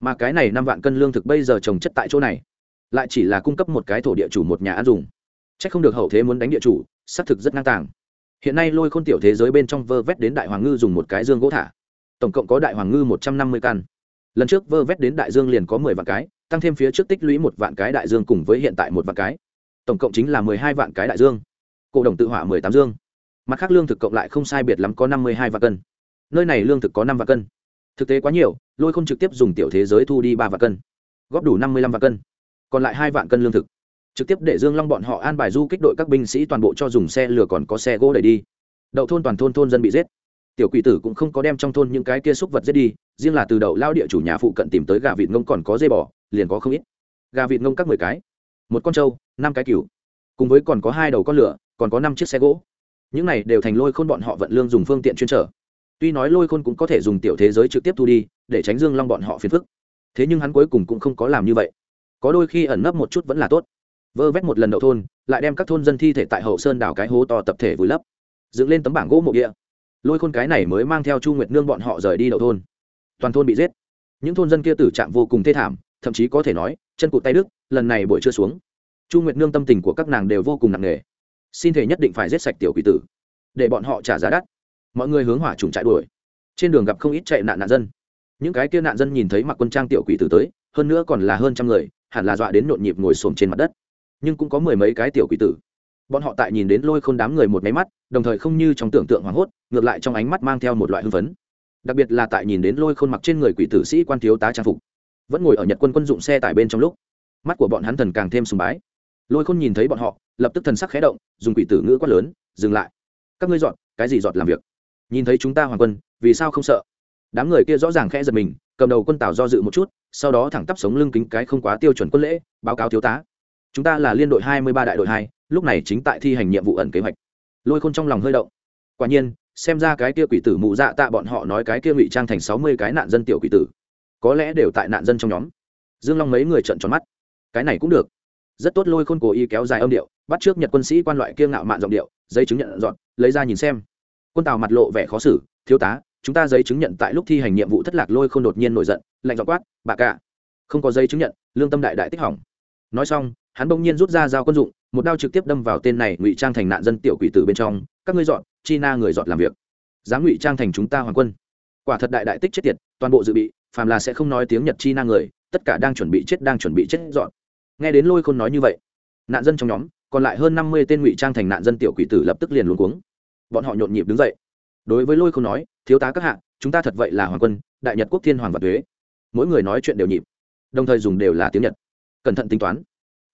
mà cái này năm vạn cân lương thực bây giờ trồng chất tại chỗ này, lại chỉ là cung cấp một cái thổ địa chủ một nhà ăn dùng. C h ắ c không được hậu thế muốn đánh địa chủ, xác thực rất ngang tàng. Hiện nay lôi khôn tiểu thế giới bên trong vơ vét đến đại hoàng ngư dùng một cái dương gỗ thả. Tổng cộng có đại hoàng ngư một trăm năm mươi căn. Lần trước vơ vét đến đại dương liền có mười vạn cái, tăng thêm phía trước tích lũy một vạn cái đại dương cùng với hiện tại một vạn cái. Tổng cộng chính là mười hai vạn cái đại dương. Cổ đồng tự hỏa mười tám dương. Mặt khác lương thực cộng lại không sai biệt lắm có năm mươi hai vạn cân. Nơi này lương thực có năm vạn cân thực tế quá nhiều, lôi không trực tiếp dùng tiểu thế giới thu đi ba vạn cân. Góp đủ năm mươi lăm vạn cân. Còn lại hai vạn cân lương thực. Trực tiếp để dương long bọn họ an bài du kích đội các binh sĩ toàn bộ cho dùng xe lửa còn có xe gỗ đẩy đi. Đậu thôn toàn thôn thôn dân bị giết. Tiểu quỷ tử cũng không có đem trong thôn những cái kia xúc vật giết đi, riêng là từ đậu lao địa chủ nhà phụ cận tìm tới gà vịt ngông còn có dây bò, liền có không ít. Gà vịt ngông các mười cái, một con trâu, năm cái cừu. Cùng với còn có hai đầu con lửa, còn có năm chiếc xe gỗ. Những này đều thành lôi khôn bọn họ vận lương dùng phương tiện chuyên trở tuy nói lôi khôn cũng có thể dùng tiểu thế giới trực tiếp thu đi, để tránh dương long bọn họ phiền phức. Thế nhưng hắn cuối cùng cũng không có làm như vậy. Có đôi khi ẩn nấp một chút vẫn là tốt. Vơ vét một lần đậu thôn, lại đem các thôn dân thi thể tại hậu sơn đào cái hố to tập thể vùi lấp. Dựng lên tấm bảng gỗ mộ địa. Lôi khôn cái này mới mang theo chu nguyệt nương bọn họ rời đi đậu thôn. Toàn thôn bị giết. Những thôn dân kia tử trạng vô cùng thê thảm, thậm chí có thể nói, chân cụt tay đức lần này buổi trưa xuống. Chu nguyệt nương tâm tình của các nàng đều vô cùng nặng nề. Xin thể nhất định phải giết sạch tiểu quỷ tử, để bọn họ trả giá đắt mọi người hướng hỏa trùng chạy đuổi. Trên đường gặp không ít chạy nạn nạn dân. Những cái kia nạn dân nhìn thấy mặc quân trang tiểu quỷ tử tới, hơn nữa còn là hơn trăm người, hẳn là dọa đến nhộn nhịp ngồi xổm trên mặt đất. Nhưng cũng có mười mấy cái tiểu quỷ tử. Bọn họ tại nhìn đến lôi khôn đám người một máy mắt, đồng thời không như trong tưởng tượng hoảng hốt, ngược lại trong ánh mắt mang theo một loại hưng phấn. Đặc biệt là tại nhìn đến lôi khôn mặc trên người quỷ tử sĩ quan thiếu tá trang phục, vẫn ngồi ở nhật quân quân dụng xe tải bên trong lúc, mắt của bọn hắn thần càng thêm sùng bái. Lôi khôn nhìn thấy bọn họ, lập tức thần sắc khé động, dùng quỷ tử ngữ quát lớn, dừng lại. Các ngươi dọn, cái gì dọn làm việc? Nhìn thấy chúng ta hoàng quân, vì sao không sợ? Đám người kia rõ ràng khẽ giật mình, cầm đầu quân tào do dự một chút, sau đó thẳng tắp sống lưng kính cái không quá tiêu chuẩn quân lễ, báo cáo thiếu tá. Chúng ta là liên đội hai mươi ba đại đội hai, lúc này chính tại thi hành nhiệm vụ ẩn kế hoạch. Lôi khôn trong lòng hơi động. Quả nhiên, xem ra cái kia quỷ tử mụ dạ tạ bọn họ nói cái kia ngụy trang thành sáu mươi cái nạn dân tiểu quỷ tử, có lẽ đều tại nạn dân trong nhóm. Dương long mấy người trợn tròn mắt. Cái này cũng được. Rất tốt, lôi khôn cố ý kéo dài âm điệu, bắt trước nhật quân sĩ quan loại kiêng ngạo mạn giọng điệu, giấy chứng nhận dọn, lấy ra nhìn xem quân tàu mặt lộ vẻ khó xử, thiếu tá, chúng ta giấy chứng nhận tại lúc thi hành nhiệm vụ thất lạc lôi không đột nhiên nổi giận, lạnh dọn quát, bà cả, không có giấy chứng nhận, lương tâm đại đại tích hỏng. Nói xong, hắn bỗng nhiên rút ra dao quân dụng, một đao trực tiếp đâm vào tên này ngụy trang thành nạn dân tiểu quỷ tử bên trong, các ngươi dọn, chi na người dọn làm việc. Dám ngụy trang thành chúng ta hoàng quân. Quả thật đại đại tích chết tiệt, toàn bộ dự bị, phàm là sẽ không nói tiếng nhật chi na người, tất cả đang chuẩn bị chết, đang chuẩn bị chết dọn. Nghe đến lôi khôn nói như vậy, nạn dân trong nhóm, còn lại hơn năm mươi tên ngụy trang thành nạn dân tiểu quỷ tử lập tức liền luống cuống bọn họ nhộn nhịp đứng dậy. Đối với lôi khôn nói, thiếu tá các hạ, chúng ta thật vậy là hoàng quân, đại nhật quốc thiên hoàng và thuế mỗi người nói chuyện đều nhịp, đồng thời dùng đều là tiếng nhật. Cẩn thận tính toán.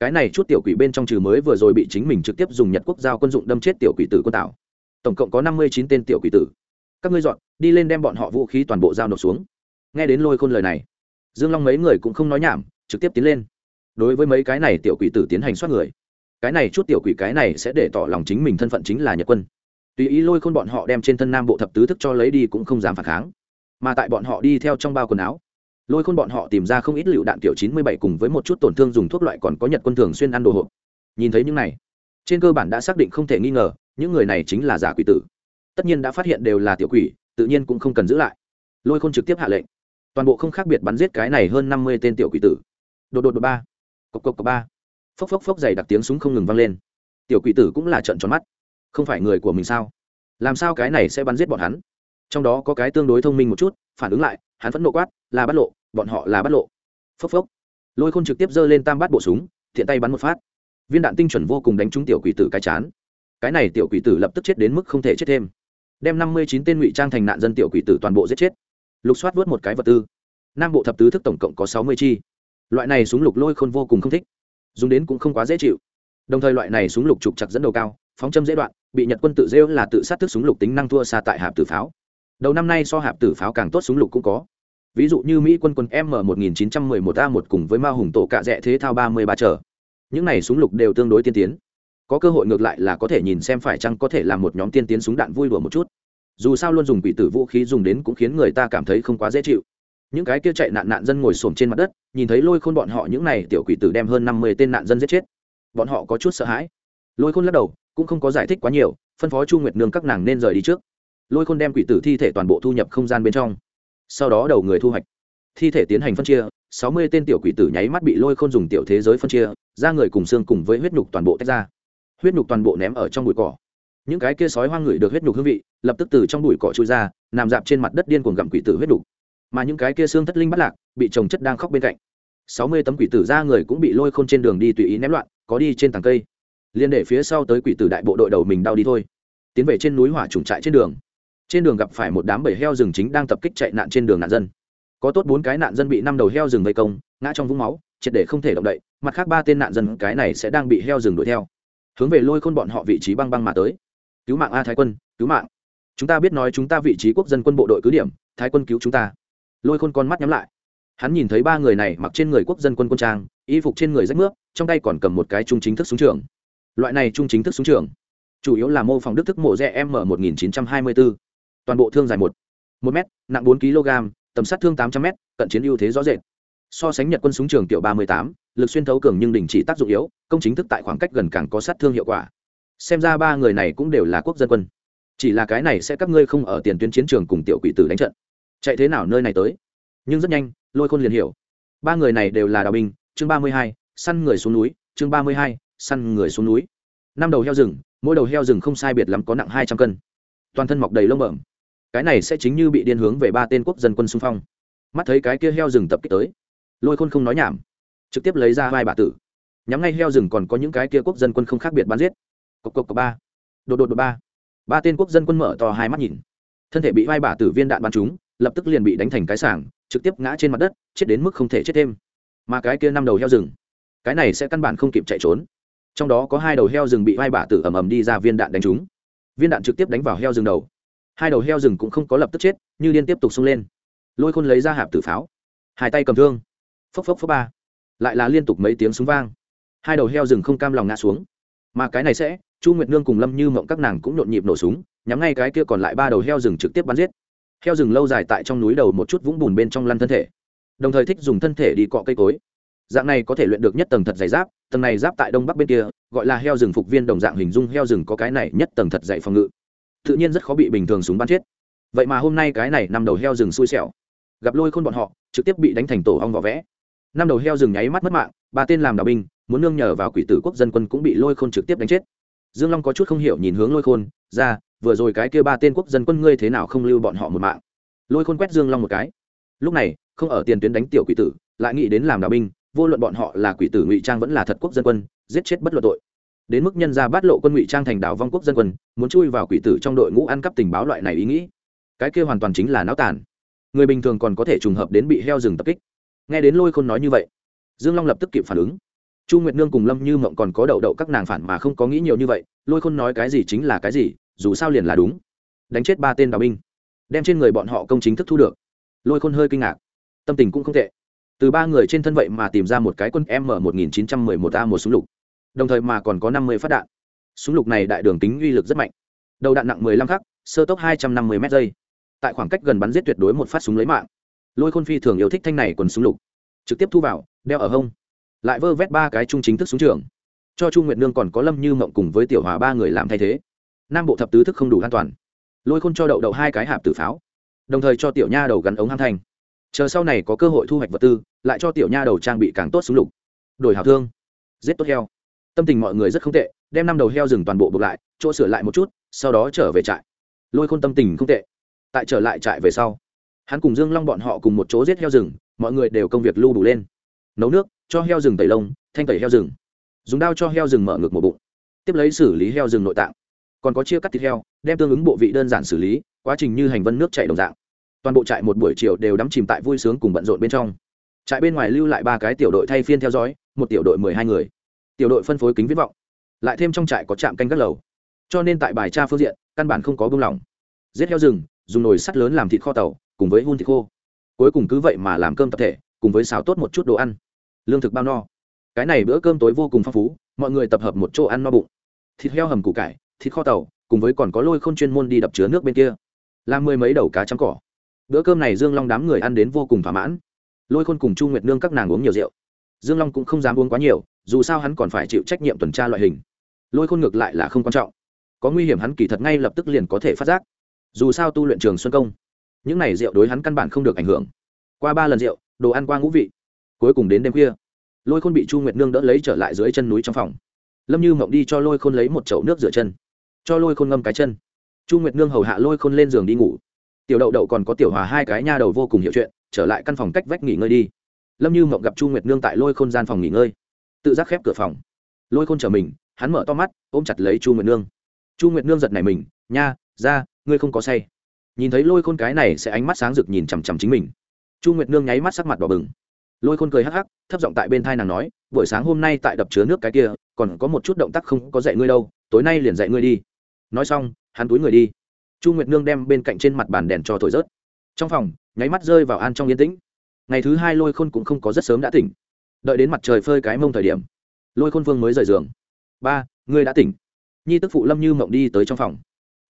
Cái này chút tiểu quỷ bên trong trừ mới vừa rồi bị chính mình trực tiếp dùng nhật quốc giao quân dụng đâm chết tiểu quỷ tử quân tảo tổng cộng có năm mươi chín tên tiểu quỷ tử. Các ngươi dọn, đi lên đem bọn họ vũ khí toàn bộ giao nộp xuống. Nghe đến lôi khôn lời này, dương long mấy người cũng không nói nhảm, trực tiếp tiến lên. Đối với mấy cái này tiểu quỷ tử tiến hành soát người. Cái này chút tiểu quỷ cái này sẽ để tỏ lòng chính mình thân phận chính là nhật quân tùy ý lôi khôn bọn họ đem trên thân nam bộ thập tứ thức cho lấy đi cũng không dám phản kháng. Mà tại bọn họ đi theo trong bao quần áo, lôi khôn bọn họ tìm ra không ít lựu đạn kiểu chín mươi bảy cùng với một chút tổn thương dùng thuốc loại còn có nhật quân thường xuyên ăn đồ hộp. Nhìn thấy những này, trên cơ bản đã xác định không thể nghi ngờ, những người này chính là giả quỷ tử. Tất nhiên đã phát hiện đều là tiểu quỷ, tự nhiên cũng không cần giữ lại. Lôi khôn trực tiếp hạ lệnh. Toàn bộ không khác biệt bắn giết cái này hơn năm mươi tên tiểu quỷ tử. Đột đột đột ba. Cộc cộc cộc ba. Phốc phốc phốc dày đặc tiếng súng không ngừng vang lên. Tiểu quỷ tử cũng là trận tròn mắt không phải người của mình sao? Làm sao cái này sẽ bắn giết bọn hắn? Trong đó có cái tương đối thông minh một chút, phản ứng lại, hắn phẫn nộ quát, là bắt lộ, bọn họ là bắt lộ. Phốc phốc. Lôi khôn trực tiếp giơ lên tam bát bộ súng thiện tay bắn một phát. Viên đạn tinh chuẩn vô cùng đánh trúng tiểu quỷ tử cái chán. Cái này tiểu quỷ tử lập tức chết đến mức không thể chết thêm. Đem năm mươi chín tên ngụy trang thành nạn dân tiểu quỷ tử toàn bộ giết chết. Lục soát vớt một cái vật tư. Nam bộ thập tứ thức tổng cộng có sáu mươi chi. Loại này súng lục lôi khôn vô cùng không thích. Dùng đến cũng không quá dễ chịu. Đồng thời loại này súng lục trục chặt dẫn đầu cao, phóng châm dễ đoạn bị nhật quân tự rêu là tự sát thức súng lục tính năng thua xa tại hạp tử pháo. Đầu năm nay so hạp tử pháo càng tốt súng lục cũng có. Ví dụ như mỹ quân quân m 1911 a 1 cùng với ma hùng tổ cạ rẽ thế thao 33 trở những này súng lục đều tương đối tiên tiến. Có cơ hội ngược lại là có thể nhìn xem phải chăng có thể làm một nhóm tiên tiến súng đạn vui đùa một chút. Dù sao luôn dùng quỷ tử vũ khí dùng đến cũng khiến người ta cảm thấy không quá dễ chịu. Những cái kia chạy nạn nạn dân ngồi xổm trên mặt đất, nhìn thấy lôi khôn bọn họ những này tiểu quỷ tử đem hơn năm mươi tên nạn dân giết chết. Bọn họ có chút sợ hãi. Lôi khôn lắc đầu cũng không có giải thích quá nhiều, phân phó chu nguyệt nương các nàng nên rời đi trước. Lôi khôn đem quỷ tử thi thể toàn bộ thu nhập không gian bên trong. Sau đó đầu người thu hoạch. Thi thể tiến hành phân chia, sáu mươi tên tiểu quỷ tử nháy mắt bị lôi khôn dùng tiểu thế giới phân chia ra người cùng xương cùng với huyết nhục toàn bộ tách ra. Huyết nhục toàn bộ ném ở trong bụi cỏ. Những cái kia sói hoang ngửi được huyết nhục hương vị, lập tức từ trong bụi cỏ trôi ra, nằm dạp trên mặt đất điên cuồng gặm quỷ tử huyết nhục. Mà những cái kia xương thất linh bắt lạc, bị trồng chất đang khóc bên cạnh. Sáu mươi tấm quỷ tử ra người cũng bị lôi khôn trên đường đi tùy ý ném loạn, có đi trên tàng cây liên để phía sau tới quỷ tử đại bộ đội đầu mình đau đi thôi. Tiến về trên núi hỏa trùng trại trên đường. Trên đường gặp phải một đám bầy heo rừng chính đang tập kích chạy nạn trên đường nạn dân. Có tốt bốn cái nạn dân bị năm đầu heo rừng vây công, ngã trong vũng máu, triệt để không thể động đậy, mặt khác ba tên nạn dân cái này sẽ đang bị heo rừng đuổi theo. Hướng về lôi khôn bọn họ vị trí băng băng mà tới. Cứu mạng a thái quân, cứu mạng. Chúng ta biết nói chúng ta vị trí quốc dân quân bộ đội cứ điểm, thái quân cứu chúng ta. Lôi khôn con mắt nhắm lại. Hắn nhìn thấy ba người này mặc trên người quốc dân quân quân trang, y phục trên người rách nước trong tay còn cầm một cái trung chính thức súng trường loại này trung chính thức súng trường. Chủ yếu là mô phỏng đức thức mổ rẽ m một nghìn chín trăm hai mươi bốn toàn bộ thương dài một một m nặng bốn kg tầm sát thương tám trăm m cận chiến ưu thế rõ rệt. So sánh nhật quân súng trường tiểu ba mươi tám, lực xuyên thấu cường nhưng đình chỉ tác dụng yếu, công chính thức tại khoảng cách gần càng có sát thương hiệu quả. Xem ra ba người này cũng đều là quốc dân quân. Chỉ là cái này sẽ các ngươi không ở tiền tuyến chiến trường cùng tiểu quỷ tử đánh trận. Chạy thế nào nơi này tới? Nhưng rất nhanh, lôi khôn liền hiểu. Ba người này đều là đào binh, chương ba mươi hai, săn người xuống núi, chương ba mươi hai săn người xuống núi. Năm đầu heo rừng, mỗi đầu heo rừng không sai biệt lắm có nặng hai trăm cân. Toàn thân mọc đầy lông bẩm. Cái này sẽ chính như bị điên hướng về ba tên quốc dân quân xung phong. Mắt thấy cái kia heo rừng tập kích tới, lôi khôn không nói nhảm, trực tiếp lấy ra vai bà tử. Nhắm ngay heo rừng còn có những cái kia quốc dân quân không khác biệt bắn giết. Cộc cộc cộc ba, đột đột đột ba. Ba tên quốc dân quân mở to hai mắt nhìn. Thân thể bị vai bả tử viên đạn bắn trúng, lập tức liền bị đánh thành cái sảng, trực tiếp ngã trên mặt đất, chết đến mức không thể chết thêm. Mà cái kia năm đầu heo rừng, cái này sẽ căn bản không kịp chạy trốn trong đó có hai đầu heo rừng bị vai bả tử ầm ầm đi ra viên đạn đánh trúng. Viên đạn trực tiếp đánh vào heo rừng đầu. Hai đầu heo rừng cũng không có lập tức chết, như liên tiếp tục xông lên. Lôi khôn lấy ra hạp tử pháo. Hai tay cầm thương. Phốc phốc phốc ba. Lại là liên tục mấy tiếng súng vang. Hai đầu heo rừng không cam lòng ngã xuống. Mà cái này sẽ, chu nguyệt nương cùng lâm như mộng các nàng cũng nhộn nhịp nổ súng, nhắm ngay cái kia còn lại ba đầu heo rừng trực tiếp bắn giết. Heo rừng lâu dài tại trong núi đầu một chút vũng bùn bên trong lăn thân thể. Đồng thời thích dùng thân thể đi cọ cây cối dạng này có thể luyện được nhất tầng thật dày giáp, tầng này giáp tại đông bắc bên kia, gọi là heo rừng phục viên đồng dạng hình dung heo rừng có cái này nhất tầng thật dày phòng ngự. Tự nhiên rất khó bị bình thường súng bắn chết. Vậy mà hôm nay cái này năm đầu heo rừng xui xẻo. Gặp lôi khôn bọn họ, trực tiếp bị đánh thành tổ ong vỏ vẽ. Năm đầu heo rừng nháy mắt mất mạng, ba tên làm đào binh, muốn nương nhờ vào quỷ tử quốc dân quân cũng bị lôi khôn trực tiếp đánh chết. Dương long có chút không hiểu nhìn hướng lôi khôn, ra, vừa rồi cái kia ba tên quốc dân quân ngươi thế nào không lưu bọn họ một mạng? Lôi khôn quét dương long một cái. Lúc này, không ở tiền tuyến đánh tiểu quỷ tử, lại nghĩ đến làm đào binh vô luận bọn họ là quỷ tử ngụy trang vẫn là thật quốc dân quân, giết chết bất luận tội. Đến mức nhân ra bắt lộ quân ngụy trang thành đảo vong quốc dân quân, muốn chui vào quỷ tử trong đội ngũ ăn cắp tình báo loại này ý nghĩ. Cái kia hoàn toàn chính là náo tàn. Người bình thường còn có thể trùng hợp đến bị heo rừng tập kích. Nghe đến lôi khôn nói như vậy, dương long lập tức kịp phản ứng. Chu nguyệt nương cùng lâm như mộng còn có đậu đậu các nàng phản mà không có nghĩ nhiều như vậy, lôi khôn nói cái gì chính là cái gì, dù sao liền là đúng. Đánh chết ba tên đào binh, đem trên người bọn họ công chính thức thu được. Lôi khôn hơi kinh ngạc, tâm tình cũng không tệ từ ba người trên thân vậy mà tìm ra một cái quân m một nghìn chín trăm mười một a một súng lục. Đồng thời mà còn có năm mươi phát đạn. Súng lục này đại đường tính uy lực rất mạnh. Đầu đạn nặng mười lăm khắc, sơ tốc hai trăm năm mươi m giây. Tại khoảng cách gần bắn giết tuyệt đối một phát súng lấy mạng. Lôi khôn phi thường yêu thích thanh này quần súng lục. Trực tiếp thu vào, đeo ở hông. Lại vơ vét ba cái trung chính thức súng trường. Cho chu nguyệt nương còn có lâm như mộng cùng với tiểu hòa ba người làm thay thế. Nam bộ thập tứ thức không đủ an toàn. Lôi khôn cho đậu đậu hai cái hạp tử pháo. Đồng thời cho tiểu nha đầu gắn ống ham thành chờ sau này có cơ hội thu hoạch vật tư, lại cho tiểu nha đầu trang bị càng tốt súng lục. Đổi hào thương. Giết tốt heo. Tâm tình mọi người rất không tệ, đem năm đầu heo rừng toàn bộ buộc lại, chỗ sửa lại một chút, sau đó trở về trại. Lôi khôn tâm tình không tệ. Tại trở lại trại về sau, hắn cùng dương long bọn họ cùng một chỗ giết heo rừng, mọi người đều công việc lưu đủ lên. Nấu nước, cho heo rừng tẩy lông, thanh tẩy heo rừng. Dùng đao cho heo rừng mở ngược một bụng. Tiếp lấy xử lý heo rừng nội tạng. Còn có chia cắt thịt heo, đem tương ứng bộ vị đơn giản xử lý, quá trình như hành vân nước chảy đồng dạng toàn bộ trại một buổi chiều đều đắm chìm tại vui sướng cùng bận rộn bên trong. Trại bên ngoài lưu lại ba cái tiểu đội thay phiên theo dõi, một tiểu đội mười hai người. Tiểu đội phân phối kính viết vọng. Lại thêm trong trại có trạm canh gác lầu. Cho nên tại bài tra phương diện, căn bản không có buông lỏng. Giết heo rừng, dùng nồi sắt lớn làm thịt kho tàu, cùng với hun thịt khô. Cuối cùng cứ vậy mà làm cơm tập thể, cùng với xào tốt một chút đồ ăn. Lương thực bao no. Cái này bữa cơm tối vô cùng phong phú, mọi người tập hợp một chỗ ăn no bụng. Thịt heo hầm củ cải, thịt kho tàu, cùng với còn có lôi k h ô n chuyên môn đi đập chứa nước bên kia. Làm mười mấy đầu cá trắng cỏ bữa cơm này dương long đám người ăn đến vô cùng thỏa mãn. Lôi khôn cùng chu nguyệt nương các nàng uống nhiều rượu. Dương long cũng không dám uống quá nhiều, dù sao hắn còn phải chịu trách nhiệm tuần tra loại hình. Lôi khôn ngược lại là không quan trọng. Có nguy hiểm hắn kỳ thật ngay lập tức liền có thể phát giác. Dù sao tu luyện trường xuân công, những này rượu đối hắn căn bản không được ảnh hưởng. Qua ba lần rượu, đồ ăn qua ngũ vị. Cuối cùng đến đêm khuya, lôi khôn bị chu nguyệt nương đỡ lấy trở lại dưới chân núi trong phòng. Lâm như mộng đi cho lôi khôn lấy một chậu nước rửa chân. Cho lôi khôn ngâm cái chân. Chu nguyệt nương hầu hạ lôi khôn lên giường đi ngủ tiểu đậu đậu còn có tiểu hòa hai cái nha đầu vô cùng hiểu chuyện, trở lại căn phòng cách vách nghỉ ngơi đi. Lâm như mộng gặp chu nguyệt nương tại lôi khôn gian phòng nghỉ ngơi. Tự giác khép cửa phòng. Lôi khôn trở mình, hắn mở to mắt, ôm chặt lấy chu nguyệt nương. Chu nguyệt nương giật này mình, nha, ra, ngươi không có say. Nhìn thấy lôi khôn cái này sẽ ánh mắt sáng rực nhìn chằm chằm chính mình. Chu nguyệt nương nháy mắt sắc mặt đỏ bừng. Lôi khôn cười hắc hắc, thấp giọng tại bên thai nàng nói, buổi sáng hôm nay tại đập chứa nước cái kia, còn có một chút động tác không có dạy ngươi đâu, tối nay liền dạy ngươi đi. Nói xong, hắn túi người đi chu nguyệt nương đem bên cạnh trên mặt bàn đèn cho thổi rớt. Trong phòng, nháy mắt rơi vào an trong yên tĩnh. Ngày thứ hai lôi khôn cũng không có rất sớm đã tỉnh. Đợi đến mặt trời phơi cái mông thời điểm, lôi khôn vương mới rời giường. Ba, ngươi đã tỉnh. Nhi tức phụ lâm như mộng đi tới trong phòng.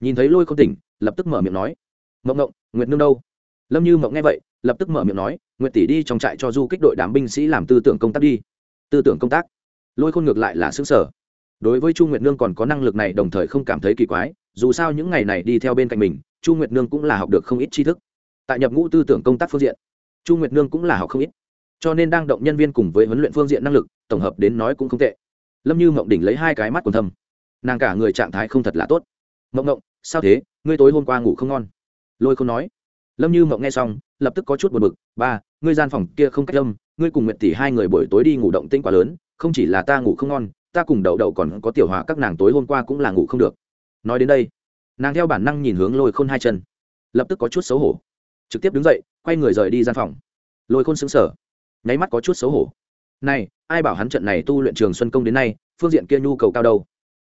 Nhìn thấy lôi khôn tỉnh, lập tức mở miệng nói, mộng mộng, nguyệt nương đâu? Lâm như mộng nghe vậy, lập tức mở miệng nói, nguyệt tỷ đi trong trại cho du kích đội đám binh sĩ làm tư tưởng công tác đi. Tư tưởng công tác? Lôi khôn ngược lại là xứng sở đối với chu nguyệt nương còn có năng lực này đồng thời không cảm thấy kỳ quái dù sao những ngày này đi theo bên cạnh mình, chu nguyệt nương cũng là học được không ít tri thức. Tại nhập ngũ tư tưởng công tác phương diện, chu nguyệt nương cũng là học không ít. Cho nên đang động nhân viên cùng với huấn luyện phương diện năng lực, tổng hợp đến nói cũng không tệ. Lâm như mộng đỉnh lấy hai cái mắt còn thâm. Nàng cả người trạng thái không thật là tốt. Mộng mộng, sao thế? Ngươi tối hôm qua ngủ không ngon? Lôi không nói. Lâm như mộng nghe xong, lập tức có chút buồn bực. Ba, ngươi gian phòng kia không cách lâm ngươi cùng nguyệt tỷ hai người buổi tối đi ngủ động tinh quá lớn, không chỉ là ta ngủ không ngon, ta cùng đậu đậu còn có tiểu hòa các nàng tối hôm qua cũng là ngủ không được nói đến đây, nàng theo bản năng nhìn hướng lôi khôn hai chân, lập tức có chút xấu hổ, trực tiếp đứng dậy, quay người rời đi gian phòng. Lôi khôn xứng sở nháy mắt có chút xấu hổ. Này, ai bảo hắn trận này tu luyện trường xuân công đến nay, phương diện kia nhu cầu cao đâu?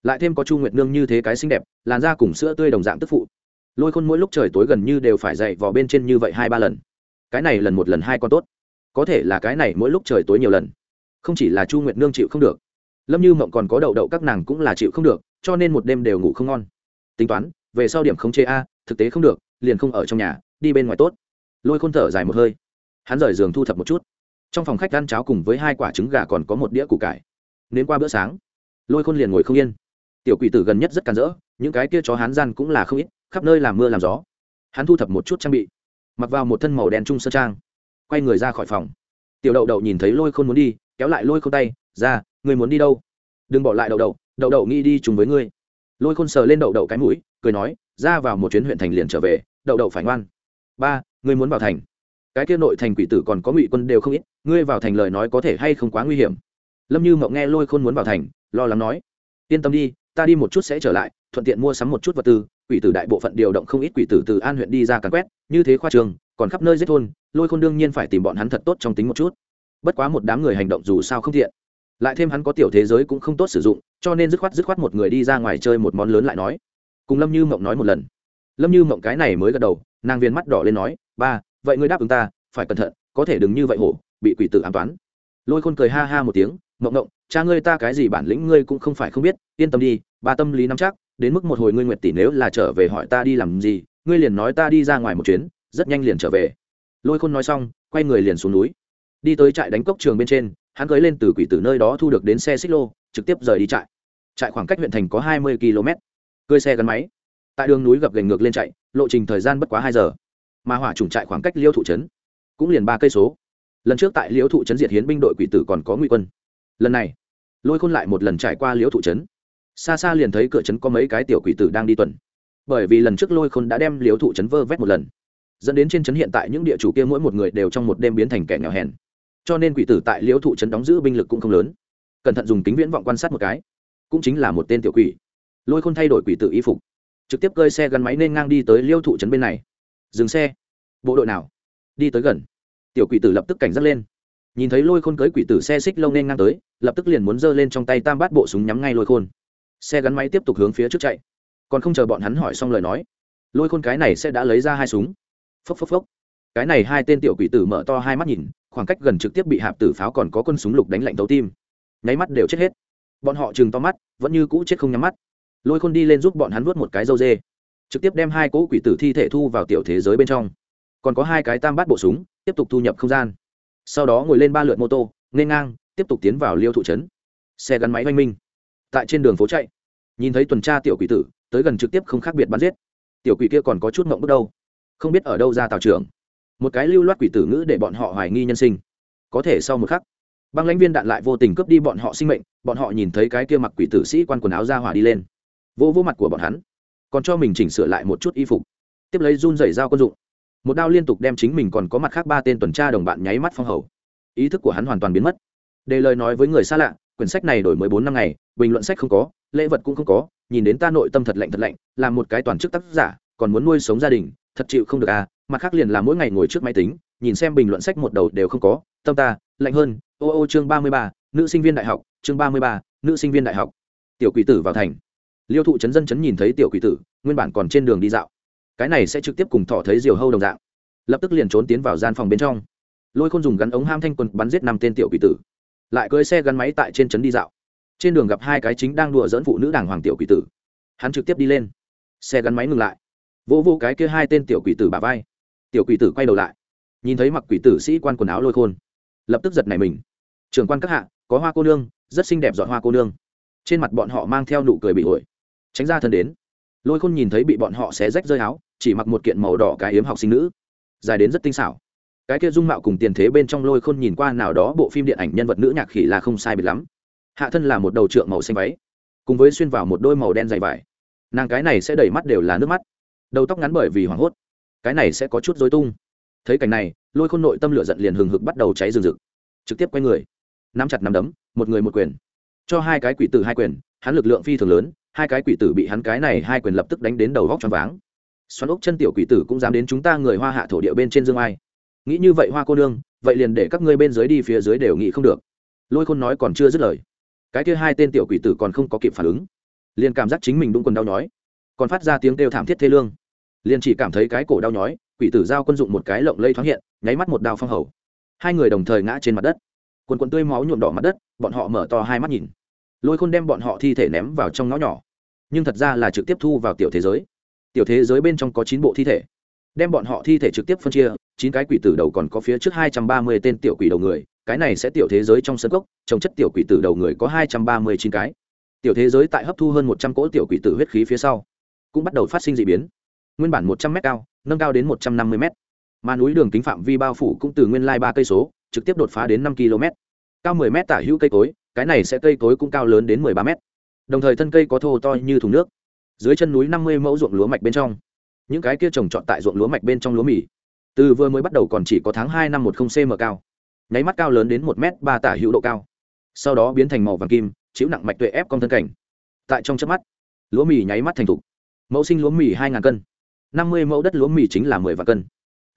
Lại thêm có chu nguyệt nương như thế cái xinh đẹp, làn da cùng sữa tươi đồng dạng tức phụ. Lôi khôn mỗi lúc trời tối gần như đều phải dậy vào bên trên như vậy hai ba lần. Cái này lần một lần hai con tốt. Có thể là cái này mỗi lúc trời tối nhiều lần. Không chỉ là chu nguyệt nương chịu không được lâm như mộng còn có đậu đậu các nàng cũng là chịu không được, cho nên một đêm đều ngủ không ngon. Tính toán, về sau điểm không chế a, thực tế không được, liền không ở trong nhà, đi bên ngoài tốt. Lôi khôn thở dài một hơi. Hắn rời giường thu thập một chút. Trong phòng khách ăn cháo cùng với hai quả trứng gà còn có một đĩa củ cải. Đến qua bữa sáng, lôi khôn liền ngồi không yên. Tiểu quỷ tử gần nhất rất càn rỡ, những cái kia chó hán gian cũng là không ít, khắp nơi làm mưa làm gió. Hắn thu thập một chút trang bị, mặc vào một thân màu đen trung sơ trang, quay người ra khỏi phòng. Tiểu đậu đậu nhìn thấy lôi khôn muốn đi, kéo lại lôi khôn tay, ra Ngươi muốn đi đâu? Đừng bỏ lại đậu đậu đậu đậu nghĩ đi chung với ngươi. Lôi khôn sờ lên đậu đậu cái mũi, cười nói, ra vào một chuyến huyện thành liền trở về, đậu đậu phải ngoan. Ba, ngươi muốn vào thành. Cái kia nội thành quỷ tử còn có ngụy quân đều không ít, ngươi vào thành lời nói có thể hay không quá nguy hiểm. Lâm như mộng nghe lôi khôn muốn vào thành, lo lắng nói, yên tâm đi, ta đi một chút sẽ trở lại, thuận tiện mua sắm một chút vật tư. Quỷ tử đại bộ phận điều động không ít quỷ tử từ an huyện đi ra càn quét, như thế khoa trường, còn khắp nơi giết thôn, lôi khôn đương nhiên phải tìm bọn hắn thật tốt trong tính một chút. Bất quá một đám người hành động dù sao không thiện lại thêm hắn có tiểu thế giới cũng không tốt sử dụng, cho nên dứt khoát dứt khoát một người đi ra ngoài chơi một món lớn lại nói. Cùng lâm như mộng nói một lần. Lâm như mộng cái này mới gật đầu, nàng viên mắt đỏ lên nói, ba, vậy ngươi đáp ứng ta, phải cẩn thận, có thể đừng như vậy hổ, bị quỷ tử ám toán. Lôi khôn cười ha ha một tiếng, mộng mộng, cha ngươi ta cái gì bản lĩnh ngươi cũng không phải không biết, yên tâm đi, ba tâm lý nắm chắc, đến mức một hồi ngươi nguyệt tỷ nếu là trở về hỏi ta đi làm gì, ngươi liền nói ta đi ra ngoài một chuyến, rất nhanh liền trở về. Lôi khôn nói xong, quay người liền xuống núi. Đi tới trại đánh cốc trường bên trên hắn cưới lên từ quỷ tử nơi đó thu được đến xe xích lô, trực tiếp rời đi trại. Trại khoảng cách huyện thành có hai mươi km. Cơi xe gắn máy. Tại đường núi gập gành ngược lên chạy, lộ trình thời gian bất quá hai giờ. Mà hỏa trùng trại khoảng cách liêu thụ trấn cũng liền ba cây số. Lần trước tại liêu thụ trấn diệt hiến binh đội quỷ tử còn có ngụy quân. Lần này, lôi khôn lại một lần trải qua liêu thụ trấn. Xa xa liền thấy cửa trấn có mấy cái tiểu quỷ tử đang đi tuần. Bởi vì lần trước lôi khôn đã đem liêu thụ trấn vơ vét một lần, dẫn đến trên trấn hiện tại những địa chủ kia mỗi một người đều trong một đêm biến thành kẻ nghèo hèn cho nên quỷ tử tại liêu thụ trấn đóng giữ binh lực cũng không lớn. Cẩn thận dùng kính viễn vọng quan sát một cái. Cũng chính là một tên tiểu quỷ. Lôi khôn thay đổi quỷ tử y phục. Trực tiếp cơi xe gắn máy nên ngang đi tới liêu thụ trấn bên này. Dừng xe. Bộ đội nào? Đi tới gần. Tiểu quỷ tử lập tức cảnh giác lên. Nhìn thấy lôi khôn cưới quỷ tử xe xích lâu nên ngang tới, lập tức liền muốn giơ lên trong tay tam bát bộ súng nhắm ngay lôi khôn. Xe gắn máy tiếp tục hướng phía trước chạy. Còn không chờ bọn hắn hỏi xong lời nói, lôi khôn cái này sẽ đã lấy ra hai súng. Phốc phốc phốc. Cái này hai tên tiểu quỷ tử mở to hai mắt nhìn khoảng cách gần trực tiếp bị hạp tử pháo còn có quân súng lục đánh lạnh tấu tim. Nháy mắt đều chết hết. Bọn họ chừng to mắt, vẫn như cũ chết không nhắm mắt. Lôi khôn đi lên giúp bọn hắn vuốt một cái dâu dê. Trực tiếp đem hai cỗ quỷ tử thi thể thu vào tiểu thế giới bên trong. Còn có hai cái tam bát bộ súng, tiếp tục thu nhập không gian. Sau đó ngồi lên ba lượt mô tô nên ngang, tiếp tục tiến vào liêu thụ trấn. Xe gắn máy oanh minh. Tại trên đường phố chạy, nhìn thấy tuần tra tiểu quỷ tử, tới gần trực tiếp không khác biệt bắn giết. Tiểu quỷ kia còn có chút mộng bước đâu. Không biết ở đâu ra tàu trưởng một cái lưu loát quỷ tử ngữ để bọn họ hoài nghi nhân sinh. Có thể sau một khắc, băng lãnh viên đạn lại vô tình cướp đi bọn họ sinh mệnh, bọn họ nhìn thấy cái kia mặc quỷ tử sĩ quan quần áo ra hỏa đi lên. Vô vô mặt của bọn hắn, còn cho mình chỉnh sửa lại một chút y phục. Tiếp lấy run dày dao quân dụng. Một đao liên tục đem chính mình còn có mặt khác ba tên tuần tra đồng bạn nháy mắt phong hầu. Ý thức của hắn hoàn toàn biến mất. Để lời nói với người xa lạ, quyển sách này đổi mới bốn năm ngày, bình luận sách không có, lễ vật cũng không có, nhìn đến ta nội tâm thật lạnh thật lạnh là một cái toàn chức tác giả, còn muốn nuôi sống gia đình thật chịu không được à mặt khác liền là mỗi ngày ngồi trước máy tính, nhìn xem bình luận sách một đầu đều không có, tâm ta, lạnh hơn, ô ô chương ba mươi ba, nữ sinh viên đại học, chương ba mươi ba, nữ sinh viên đại học. Tiểu quỷ tử vào thành. Liêu thụ chấn dân chấn nhìn thấy tiểu quỷ tử, nguyên bản còn trên đường đi dạo. Cái này sẽ trực tiếp cùng thọ thấy diều hâu đồng dạng. Lập tức liền trốn tiến vào gian phòng bên trong. Lôi khôn dùng gắn ống ham thanh quân bắn giết năm tên tiểu quỷ tử. Lại cưới xe gắn máy tại trên trấn đi dạo. Trên đường gặp hai cái chính đang đùa dẫn phụ nữ đàng hoàng tiểu quỷ tử. Hắn trực tiếp đi lên. Xe gắn máy ngừng lại vỗ vô cái kia hai tên tiểu quỷ tử bà vai. Tiểu quỷ tử quay đầu lại, nhìn thấy mặc quỷ tử sĩ quan quần áo lôi khôn. Lập tức giật này mình. Trưởng quan các hạ, có hoa cô nương, rất xinh đẹp dọn hoa cô nương. Trên mặt bọn họ mang theo nụ cười bị ổi. Tránh ra thân đến. Lôi khôn nhìn thấy bị bọn họ xé rách rơi áo, chỉ mặc một kiện màu đỏ cái hiếm học sinh nữ. Dài đến rất tinh xảo. Cái kia dung mạo cùng tiền thế bên trong lôi khôn nhìn qua nào đó bộ phim điện ảnh nhân vật nữ nhạc khỉ là không sai biệt lắm. Hạ thân là một đầu trượng màu xanh váy, cùng với xuyên vào một đôi màu đen dày vải. Nàng cái này sẽ đầy mắt đều là nước mắt đầu tóc ngắn bởi vì hoảng hốt. Cái này sẽ có chút dối tung. Thấy cảnh này, lôi khôn nội tâm lửa giận liền hừng hực bắt đầu cháy rừng rực. Trực tiếp quay người, nắm chặt nắm đấm, một người một quyền. Cho hai cái quỷ tử hai quyền, hắn lực lượng phi thường lớn, hai cái quỷ tử bị hắn cái này hai quyền lập tức đánh đến đầu góc choáng váng. Xoắn ốc chân tiểu quỷ tử cũng dám đến chúng ta người hoa hạ thổ địa bên trên dương ai. Nghĩ như vậy hoa cô nương, vậy liền để các ngươi bên dưới đi phía dưới đều nghĩ không được. Lôi khôn nói còn chưa dứt lời. Cái kia hai tên tiểu quỷ tử còn không có kịp phản ứng. Liền cảm giác chính mình đúng quần đau nhói. Còn phát ra tiếng kêu thảm thiết thê lương liền chỉ cảm thấy cái cổ đau nhói, quỷ tử giao quân dụng một cái lộng lây thoáng hiện, nháy mắt một đao phong hầu. Hai người đồng thời ngã trên mặt đất. Quần quần tươi máu nhuộm đỏ mặt đất, bọn họ mở to hai mắt nhìn. Lôi khôn đem bọn họ thi thể ném vào trong ngõ nhỏ. Nhưng thật ra là trực tiếp thu vào tiểu thế giới. Tiểu thế giới bên trong có chín bộ thi thể. Đem bọn họ thi thể trực tiếp phân chia, chín cái quỷ tử đầu còn có phía trước hai trăm ba mươi tên tiểu quỷ đầu người, cái này sẽ tiểu thế giới trong sân gốc trồng chất tiểu quỷ tử đầu người có hai trăm ba mươi chín cái. Tiểu thế giới tại hấp thu hơn một trăm cỗ tiểu quỷ tử huyết khí phía sau, cũng bắt đầu phát sinh d ị biến nguyên bản một trăm m cao, nâng cao đến một trăm năm mươi m mà núi đường kính phạm vi bao phủ cũng từ nguyên lai ba cây số, trực tiếp đột phá đến năm km. Cao mười m tả hữu cây cối, cái này sẽ cây cối cũng cao lớn đến mười ba m đồng thời thân cây có thô to như thùng nước. Dưới chân núi năm mươi mẫu ruộng lúa mạch bên trong. Những cái kia trồng trọt tại ruộng lúa mạch bên trong lúa mì. Từ vừa mới bắt đầu còn chỉ có tháng hai năm một không cm cao. Nháy mắt cao lớn đến 1 m 3 tả hữu độ cao. Sau đó biến thành màu vàng kim chịu nặng mạch tuệ ép con thân cảnh. Tại trong chớp mắt, lúa mì nháy mắt thành thục. Mẫu sinh lúa mì 2 ngàn cân năm mươi mẫu đất lúa mì chính là mười vạn cân.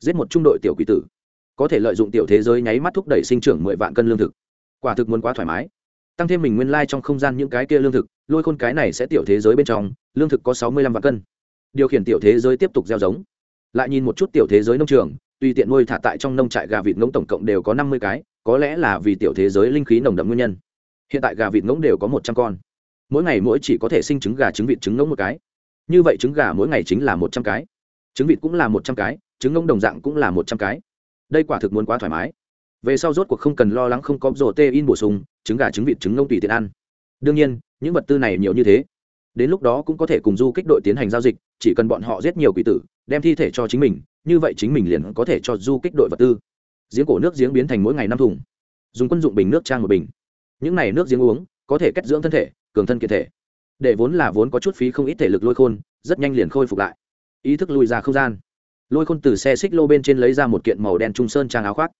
Giết một trung đội tiểu quỷ tử. Có thể lợi dụng tiểu thế giới nháy mắt thúc đẩy sinh trưởng mười vạn cân lương thực. Quả thực muốn quá thoải mái. Tăng thêm mình nguyên lai、like、trong không gian những cái kia lương thực, lôi khôn cái này sẽ tiểu thế giới bên trong, lương thực có sáu mươi lăm vạn cân. Điều khiển tiểu thế giới tiếp tục gieo giống. Lại nhìn một chút tiểu thế giới nông trường, tùy tiện nuôi thả tại trong nông trại gà vịt ngỗng tổng cộng đều có năm mươi cái, có lẽ là vì tiểu thế giới linh khí nồng đậm nguyên nhân. Hiện tại gà vịt ngỗng đều có một trăm con. Mỗi ngày mỗi chỉ có thể sinh trứng gà trứng vịt trứng ngỗng một cái như vậy trứng gà mỗi ngày chính là một trăm cái. Trứng vịt cũng là một trăm cái, trứng ngỗng đồng dạng cũng là một trăm cái. Đây quả thực muốn quá thoải mái. Về sau rốt cuộc không cần lo lắng không có rổ tê in bổ sung, trứng gà, trứng vịt, trứng ngông tùy tiện ăn. Đương nhiên, những vật tư này nhiều như thế. Đến lúc đó cũng có thể cùng du kích đội tiến hành giao dịch, chỉ cần bọn họ giết nhiều quỷ tử, đem thi thể cho chính mình, như vậy chính mình liền có thể cho du kích đội vật tư. Giếng cổ nước giếng biến thành mỗi ngày năm thùng. Dùng quân dụng bình nước trang một bình. Những này nước giếng uống, có thể kết dưỡng thân thể, cường thân kiệt thể để vốn là vốn có chút phí không ít thể lực lôi khôn, rất nhanh liền khôi phục lại. Ý thức lùi ra không gian. Lôi khôn từ xe xích lô bên trên lấy ra một kiện màu đen trung sơn trang áo khoác.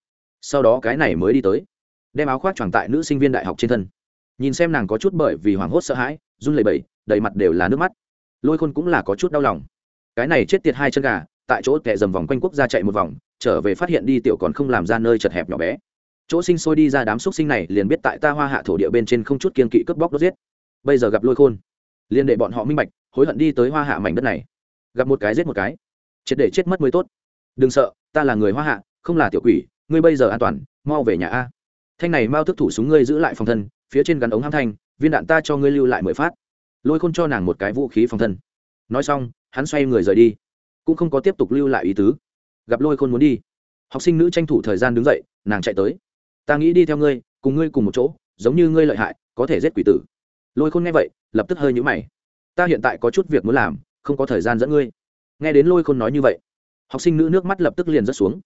Sau đó cái này mới đi tới, đem áo khoác choàng tại nữ sinh viên đại học trên thân. Nhìn xem nàng có chút bởi vì hoảng hốt sợ hãi, run lẩy bẩy, đầy mặt đều là nước mắt. Lôi khôn cũng là có chút đau lòng. Cái này chết tiệt hai chân gà, tại chỗ kẹ dầm vòng quanh quốc gia chạy một vòng, trở về phát hiện đi tiểu còn không làm ra nơi chật hẹp nhỏ bé. Chỗ sinh sôi đi ra đám xúc sinh này liền biết tại ta hoa hạ thổ địa bên trên không chút kiên kỵ cướp bóc đốt giết bây giờ gặp lôi khôn. Liền để bọn họ minh bạch, hối hận đi tới hoa hạ mảnh đất này. Gặp một cái giết một cái. Triệt để chết mất mới tốt. Đừng sợ, ta là người hoa hạ, không là tiểu quỷ, ngươi bây giờ an toàn, mau về nhà a. Thanh này mau thức thủ súng ngươi giữ lại phòng thân, phía trên gắn ống ham thanh, viên đạn ta cho ngươi lưu lại mười phát. Lôi khôn cho nàng một cái vũ khí phòng thân. Nói xong, hắn xoay người rời đi. Cũng không có tiếp tục lưu lại ý tứ. Gặp lôi khôn muốn đi. Học sinh nữ tranh thủ thời gian đứng dậy, nàng chạy tới. Ta nghĩ đi theo ngươi, cùng ngươi cùng một chỗ, giống như ngươi lợi hại, có thể giết quỷ tử lôi khôn nghe vậy, lập tức hơi nhũ mày. Ta hiện tại có chút việc muốn làm, không có thời gian dẫn ngươi. Nghe đến lôi khôn nói như vậy, học sinh nữ nước mắt lập tức liền rớt xuống.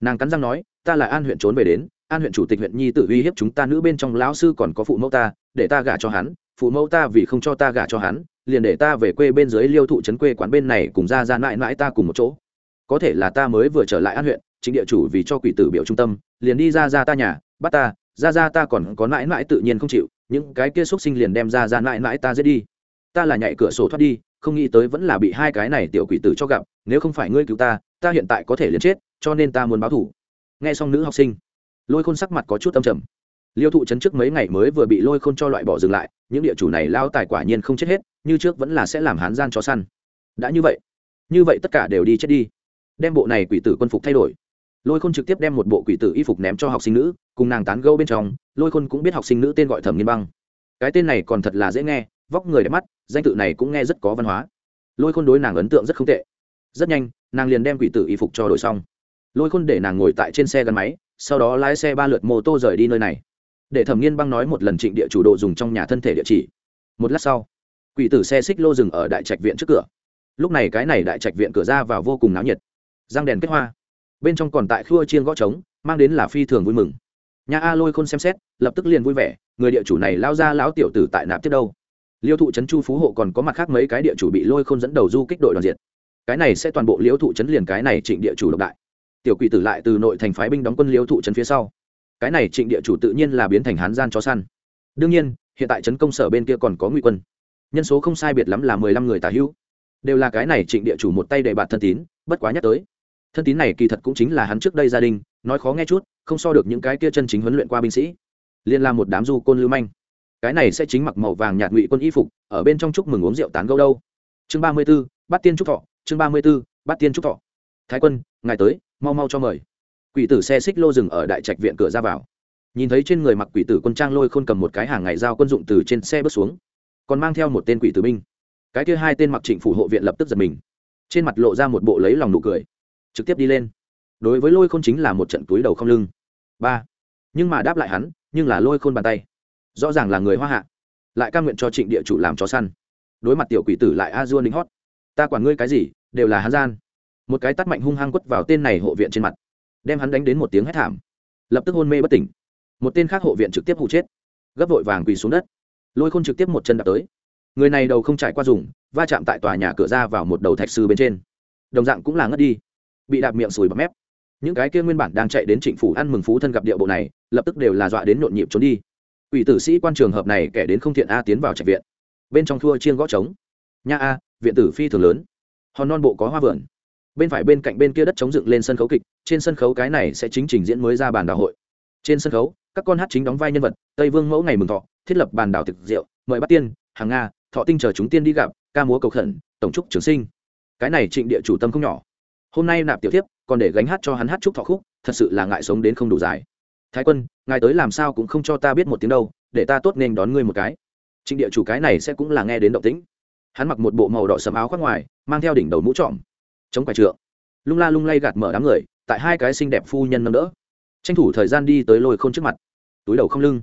Nàng cắn răng nói, ta là an huyện trốn về đến, an huyện chủ tịch huyện nhi tự uy hiếp chúng ta nữ bên trong lão sư còn có phụ mẫu ta, để ta gả cho hắn, phụ mẫu ta vì không cho ta gả cho hắn, liền để ta về quê bên dưới liêu thụ trấn quê quán bên này cùng ra ra mãi mãi ta cùng một chỗ. Có thể là ta mới vừa trở lại an huyện, chính địa chủ vì cho quỷ tử biểu trung tâm, liền đi ra ra ta nhà, bắt ta, ra ra ta còn có mãi mãi tự nhiên không chịu những cái kia xúc sinh liền đem ra ra mãi mãi ta giết đi. Ta là nhảy cửa sổ thoát đi, không nghĩ tới vẫn là bị hai cái này tiểu quỷ tử cho gặp, nếu không phải ngươi cứu ta ta hiện tại có thể liền chết, cho nên ta muốn báo thủ nghe xong nữ học sinh, lôi khôn sắc mặt có chút âm trầm. Liêu thụ chấn trước mấy ngày mới vừa bị lôi khôn cho loại bỏ dừng lại, những địa chủ này lao tài quả nhiên không chết hết, như trước vẫn là sẽ làm hán gian cho săn. Đã như vậy như vậy tất cả đều đi chết đi. Đem bộ này quỷ tử quân phục thay đổi lôi khôn trực tiếp đem một bộ quỷ tử y phục ném cho học sinh nữ, cùng nàng tán gâu bên trong, lôi khôn cũng biết học sinh nữ tên gọi thẩm nghiên băng. Cái tên này còn thật là dễ nghe, vóc người đẹp mắt, danh tự này cũng nghe rất có văn hóa. Lôi khôn đối nàng ấn tượng rất không tệ. Rất nhanh, nàng liền đem quỷ tử y phục cho đổi xong. Lôi khôn để nàng ngồi tại trên xe gắn máy, sau đó lái xe ba lượt mô tô rời đi nơi này. Để thẩm nghiên băng nói một lần trịnh địa chủ đồ dùng trong nhà thân thể địa chỉ. Một lát sau, quỷ tử xe xích lô dừng ở đại trạch viện trước cửa. Lúc này cái này đại trạch viện cửa ra vào vô cùng náo nhiệt. Răng đèn kết hoa bên trong còn tại khua chiên gõ trống, mang đến là phi thường vui mừng. Nhà a lôi khôn xem xét, lập tức liền vui vẻ, người địa chủ này lao ra lão tiểu tử tại nạp tiếp đâu. Liêu thụ trấn chu phú hộ còn có mặt khác mấy cái địa chủ bị lôi khôn dẫn đầu du kích đội đoàn diệt. Cái này sẽ toàn bộ liêu thụ trấn liền cái này trịnh địa chủ độc đại. Tiểu quỷ tử lại từ nội thành phái binh đóng quân liêu thụ trấn phía sau. Cái này trịnh địa chủ tự nhiên là biến thành hán gian chó săn. Đương nhiên, hiện tại trấn công sở bên kia còn có ngụy quân. Nhân số không sai biệt lắm là mười lăm người tả hữu. Đều là cái này trịnh địa chủ một tay đề bạt thân tín, bất quá nhắc tới thân tín này kỳ thật cũng chính là hắn trước đây gia đình, nói khó nghe chút, không so được những cái kia chân chính huấn luyện qua binh sĩ. Liên la một đám du côn lưu manh. Cái này sẽ chính mặc màu vàng nhạt ngụy quân y phục, ở bên trong chúc mừng uống rượu tán gâu đâu. Chương ba mươi b ố bắt tiên trúc thọ, chương ba mươi b ố bắt tiên trúc thọ. Thái quân, ngài tới, mau mau cho mời. Quỷ tử xe xích lô dừng ở đại trạch viện cửa ra vào. Nhìn thấy trên người mặc quỷ tử quân trang lôi khôn cầm một cái hàng ngày giao quân dụng từ trên xe bước xuống, còn mang theo một tên quỷ tử binh. Cái kia hai tên mặc trịnh phủ hộ viện lập tức giật mình. Trên mặt lộ ra một bộ lấy lòng nụ cười trực tiếp đi lên. Đối với lôi khôn chính là một trận túi đầu không lưng. Ba. Nhưng mà đáp lại hắn, nhưng là lôi khôn bàn tay. Rõ ràng là người hoa hạ. Lại c nguyện cho trịnh địa chủ làm chó săn. Đối mặt tiểu quỷ tử lại a dua lính hót. Ta quản ngươi cái gì, đều là hắn gian. Một cái tắt mạnh hung hăng quất vào tên này hộ viện trên mặt. Đem hắn đánh đến một tiếng hét thảm. Lập tức hôn mê bất tỉnh. Một tên khác hộ viện trực tiếp hụ chết. Gấp vội vàng quỳ xuống đất. Lôi khôn trực tiếp một chân đạp tới. Người này đầu không trải qua dùng, va chạm tại tòa nhà cửa ra vào một đầu thạch sư bên trên. Đồng dạng cũng là ngất đi bị đạp miệng sùi bọt mép. Những cái kia nguyên bản đang chạy đến trịnh phủ ăn mừng phú thân gặp điệu bộ này, lập tức đều là dọa đến nhộn nhịp trốn đi. Ủy tử sĩ quan trường hợp này kẻ đến không thiện a tiến vào trạch viện. Bên trong thua chiên gõ trống. Nha a, viện tử phi thường lớn. Hòn non bộ có hoa vườn. Bên phải bên cạnh bên kia đất chống dựng lên sân khấu kịch, trên sân khấu cái này sẽ chính trình diễn mới ra bàn đảo hội. Trên sân khấu, các con hát chính đóng vai nhân vật, tây vương mẫu ngày mừng thọ, thiết lập bàn đảo thực rượu, mời bắt tiên, hàng nga, thọ tinh chờ chúng tiên đi gặp, ca múa cầu khẩn, tổng trúc trường sinh. Cái này trịnh địa chủ tâm không nhỏ hôm nay nạp tiểu tiếp còn để gánh hát cho hắn hát chúc thọ khúc, thật sự là ngại sống đến không đủ dài. Thái quân, ngài tới làm sao cũng không cho ta biết một tiếng đâu, để ta tốt nên đón ngươi một cái. Trịnh địa chủ cái này sẽ cũng là nghe đến động tĩnh. Hắn mặc một bộ màu đỏ sầm áo khoác ngoài, mang theo đỉnh đầu mũ trọm. Chống quải trượng. Lung la lung lay gạt mở đám người, tại hai cái xinh đẹp phu nhân nâng đỡ. Tranh thủ thời gian đi tới lôi khôn trước mặt. Túi đầu không lưng.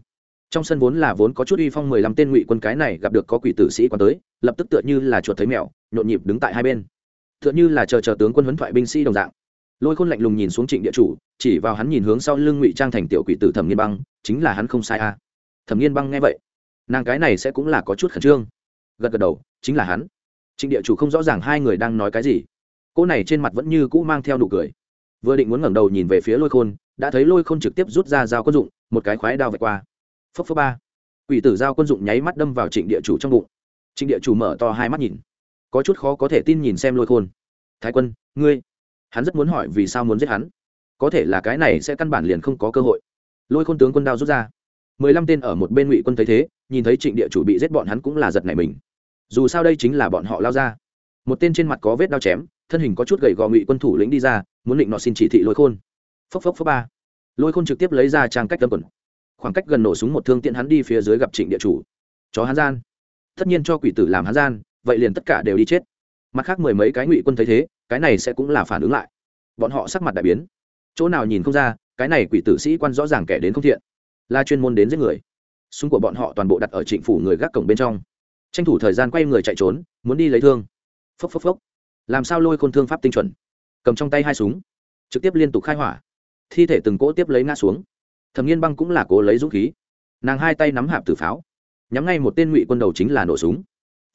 Trong sân vốn là vốn có chút uy phong mười lăm tên ngụy quân cái này gặp được có quỷ tử sĩ quan tới, lập tức tựa như là chuột thấy mèo, nhộn nhịp đứng tại hai bên tựa như là chờ chờ tướng quân huấn thoại binh sĩ đồng dạng. Lôi khôn lạnh lùng nhìn xuống trịnh địa chủ, chỉ vào hắn nhìn hướng sau lưng ngụy trang thành tiểu quỷ tử thẩm nghiên băng, chính là hắn không sai a à. thẩm nghiên băng nghe vậy, nàng cái này sẽ cũng là có chút khẩn trương. Gật gật đầu, chính là hắn. Trịnh địa chủ không rõ ràng hai người đang nói cái gì. Cô này trên mặt vẫn như cũ mang theo nụ cười. Vừa định muốn ngẩng đầu nhìn về phía lôi khôn, đã thấy lôi khôn trực tiếp rút ra dao quân dụng, một cái khoái đao vạch qua. Phốc phốc ba. Quỷ tử dao quân dụng nháy mắt đâm vào trịnh địa chủ trong bụng. Trịnh địa chủ mở to hai mắt nhìn có chút khó có thể tin nhìn xem lôi khôn. Thái quân, ngươi, hắn rất muốn hỏi vì sao muốn giết hắn. Có thể là cái này sẽ căn bản liền không có cơ hội. Lôi khôn tướng quân đao rút ra. Mười lăm tên ở một bên ngụy quân thấy thế, nhìn thấy trịnh địa chủ bị giết bọn hắn cũng là giật nảy mình. Dù sao đây chính là bọn họ lao ra. Một tên trên mặt có vết đao chém, thân hình có chút gầy gò ngụy quân thủ lĩnh đi ra, muốn định nọ xin chỉ thị lôi khôn. Phốc phốc phốc ba. Lôi khôn trực tiếp lấy ra trang cách tâm quần. Khoảng cách gần nổ súng một thương tiện hắn đi phía dưới gặp trịnh địa chủ. Chó hắn gian. Tất nhiên cho quỷ tử làm hắn gian vậy liền tất cả đều đi chết. Mặt khác mười mấy cái ngụy quân thấy thế, cái này sẽ cũng là phản ứng lại. Bọn họ sắc mặt đại biến. Chỗ nào nhìn không ra, cái này quỷ tử sĩ quan rõ ràng kẻ đến không thiện. Là chuyên môn đến giết người. Súng của bọn họ toàn bộ đặt ở trịnh phủ người gác cổng bên trong. Tranh thủ thời gian quay người chạy trốn, muốn đi lấy thương. Phốc phốc phốc. Làm sao lôi khôn thương pháp tinh chuẩn? Cầm trong tay hai súng. Trực tiếp liên tục khai hỏa. Thi thể từng cỗ tiếp lấy ngã xuống. Thẩm nghiên băng cũng là cố lấy dũng khí. Nàng hai tay nắm hạp tử pháo. Nhắm ngay một tên ngụy quân đầu chính là nổ súng.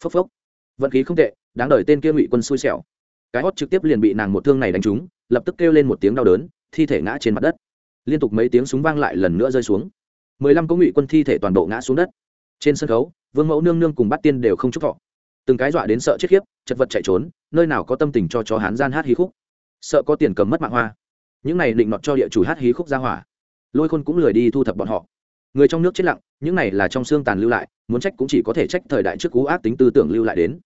Phốc phốc vận khí không tệ, đáng đợi tên kia ngụy quân xui xẻo. Cái hót trực tiếp liền bị nàng một thương này đánh trúng, lập tức kêu lên một tiếng đau đớn, thi thể ngã trên mặt đất. Liên tục mấy tiếng súng vang lại lần nữa rơi xuống. Mười lăm có ngụy quân thi thể toàn bộ ngã xuống đất. Trên sân khấu, vương mẫu nương nương cùng bắt tiên đều không chúc thọ. Từng cái dọa đến sợ chết khiếp, chật vật chạy trốn, nơi nào có tâm tình cho chó hán gian hát hí khúc. Sợ có tiền cầm mất mạng hoa. Những này định nọt cho địa chủ hát hí khúc ra hỏa. Lôi khôn cũng lười đi thu thập bọn họ. Người trong nước chết lặng, những này là trong xương tàn lưu lại, muốn trách cũng chỉ có thể trách thời đại trước cú ác tính tư tưởng lưu lại đến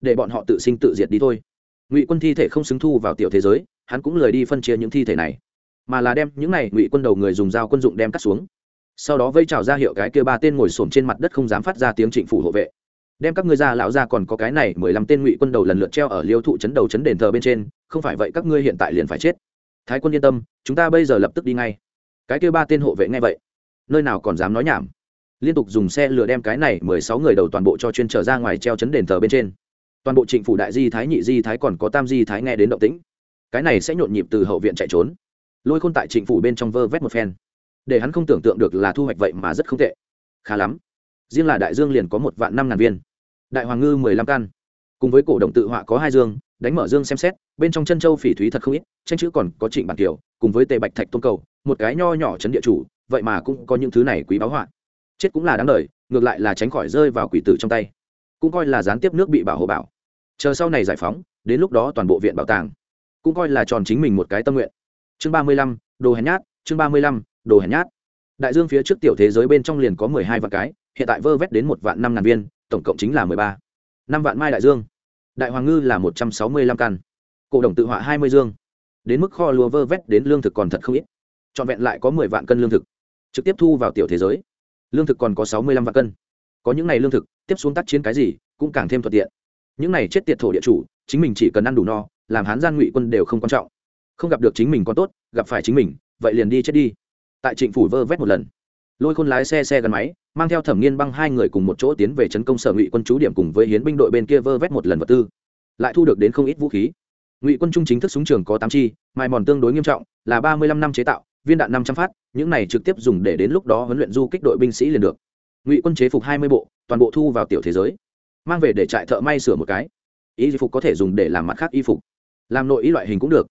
để bọn họ tự sinh tự diệt đi thôi. Ngụy quân thi thể không xứng thu vào tiểu thế giới, hắn cũng lười đi phân chia những thi thể này, mà là đem những này ngụy quân đầu người dùng dao quân dụng đem cắt xuống. Sau đó vây trào ra hiệu cái kia ba tên ngồi xổm trên mặt đất không dám phát ra tiếng trịnh phủ hộ vệ. Đem các ngươi ra, lão ra còn có cái này mười lăm tên ngụy quân đầu lần lượt treo ở liêu thụ chấn đầu chấn đền thờ bên trên, không phải vậy các ngươi hiện tại liền phải chết. Thái quân yên tâm, chúng ta bây giờ lập tức đi ngay. Cái kia ba tên hộ vệ ngay vậy, nơi nào còn dám nói nhảm. Liên tục dùng xe lừa đem cái này mười sáu người đầu toàn bộ cho chuyên trở ra ngoài treo chấn đền thờ bên trên toàn bộ trịnh phủ đại di thái nhị di thái còn có tam di thái nghe đến động tĩnh. Cái này sẽ nhộn nhịp từ hậu viện chạy trốn. Lôi khôn tại trịnh phủ bên trong vơ vét một phen. Để hắn không tưởng tượng được là thu hoạch vậy mà rất không tệ. Khá lắm. Riêng là đại dương liền có một vạn năm ngàn viên. Đại hoàng ngư mười lăm căn. Cùng với cổ động tự họa có hai dương, đánh mở dương xem xét, bên trong chân châu phỉ thúy thật không ít, tranh chữ còn có trịnh bản kiều cùng với tề bạch thạch tôn cầu, một cái nho nhỏ chấn địa chủ, vậy mà cũng có những thứ này quý báo họa. Chết cũng là đáng đời, ngược lại là tránh khỏi rơi vào quỷ tử trong tay cũng coi là gián tiếp nước bị bảo hộ bảo. Chờ sau này giải phóng, đến lúc đó toàn bộ viện bảo tàng cũng coi là tròn chính mình một cái tâm nguyện. Chương ba mươi lăm, đồ hèn nhát, chương ba mươi lăm, đồ hèn nhát. Đại dương phía trước tiểu thế giới bên trong liền có mười hai vạn cái, hiện tại vơ vét đến một vạn năm ngàn viên, tổng cộng chính là mười ba. Năm vạn mai đại dương. Đại hoàng ngư là một trăm sáu mươi lăm căn. Cổ đồng tự họa hai mươi dương. Đến mức kho lúa vơ vét đến lương thực còn thật không ít. Trọn vẹn lại có mười vạn cân lương thực. Trực tiếp thu vào tiểu thế giới. Lương thực còn có sáu mươi lăm vạn cân. Có những này lương thực tiếp xuống tác chiến cái gì cũng càng thêm thuận tiện. Những này chết tiệt thổ địa chủ, chính mình chỉ cần ăn đủ no, làm hán gian ngụy quân đều không quan trọng. Không gặp được chính mình còn tốt, gặp phải chính mình, vậy liền đi chết đi. Tại trịnh phủ vơ vét một lần, lôi khôn lái xe xe gắn máy, mang theo thẩm nghiên băng hai người cùng một chỗ tiến về chấn công sở ngụy quân chú điểm cùng với hiến binh đội bên kia vơ vét một lần vật tư. Lại thu được đến không ít vũ khí. Ngụy quân trung chính thức súng trường có tám chi mài mòn tương đối nghiêm trọng, là ba mươi lăm năm chế tạo, viên đạn năm trăm phát, những này trực tiếp dùng để đến lúc đó huấn luyện du kích đội binh sĩ liền được ngụy quân chế phục hai mươi bộ, toàn bộ thu vào tiểu thế giới. Mang về để trại thợ may sửa một cái. Y phục có thể dùng để làm mặt khác y phục. Làm nội y loại hình cũng được.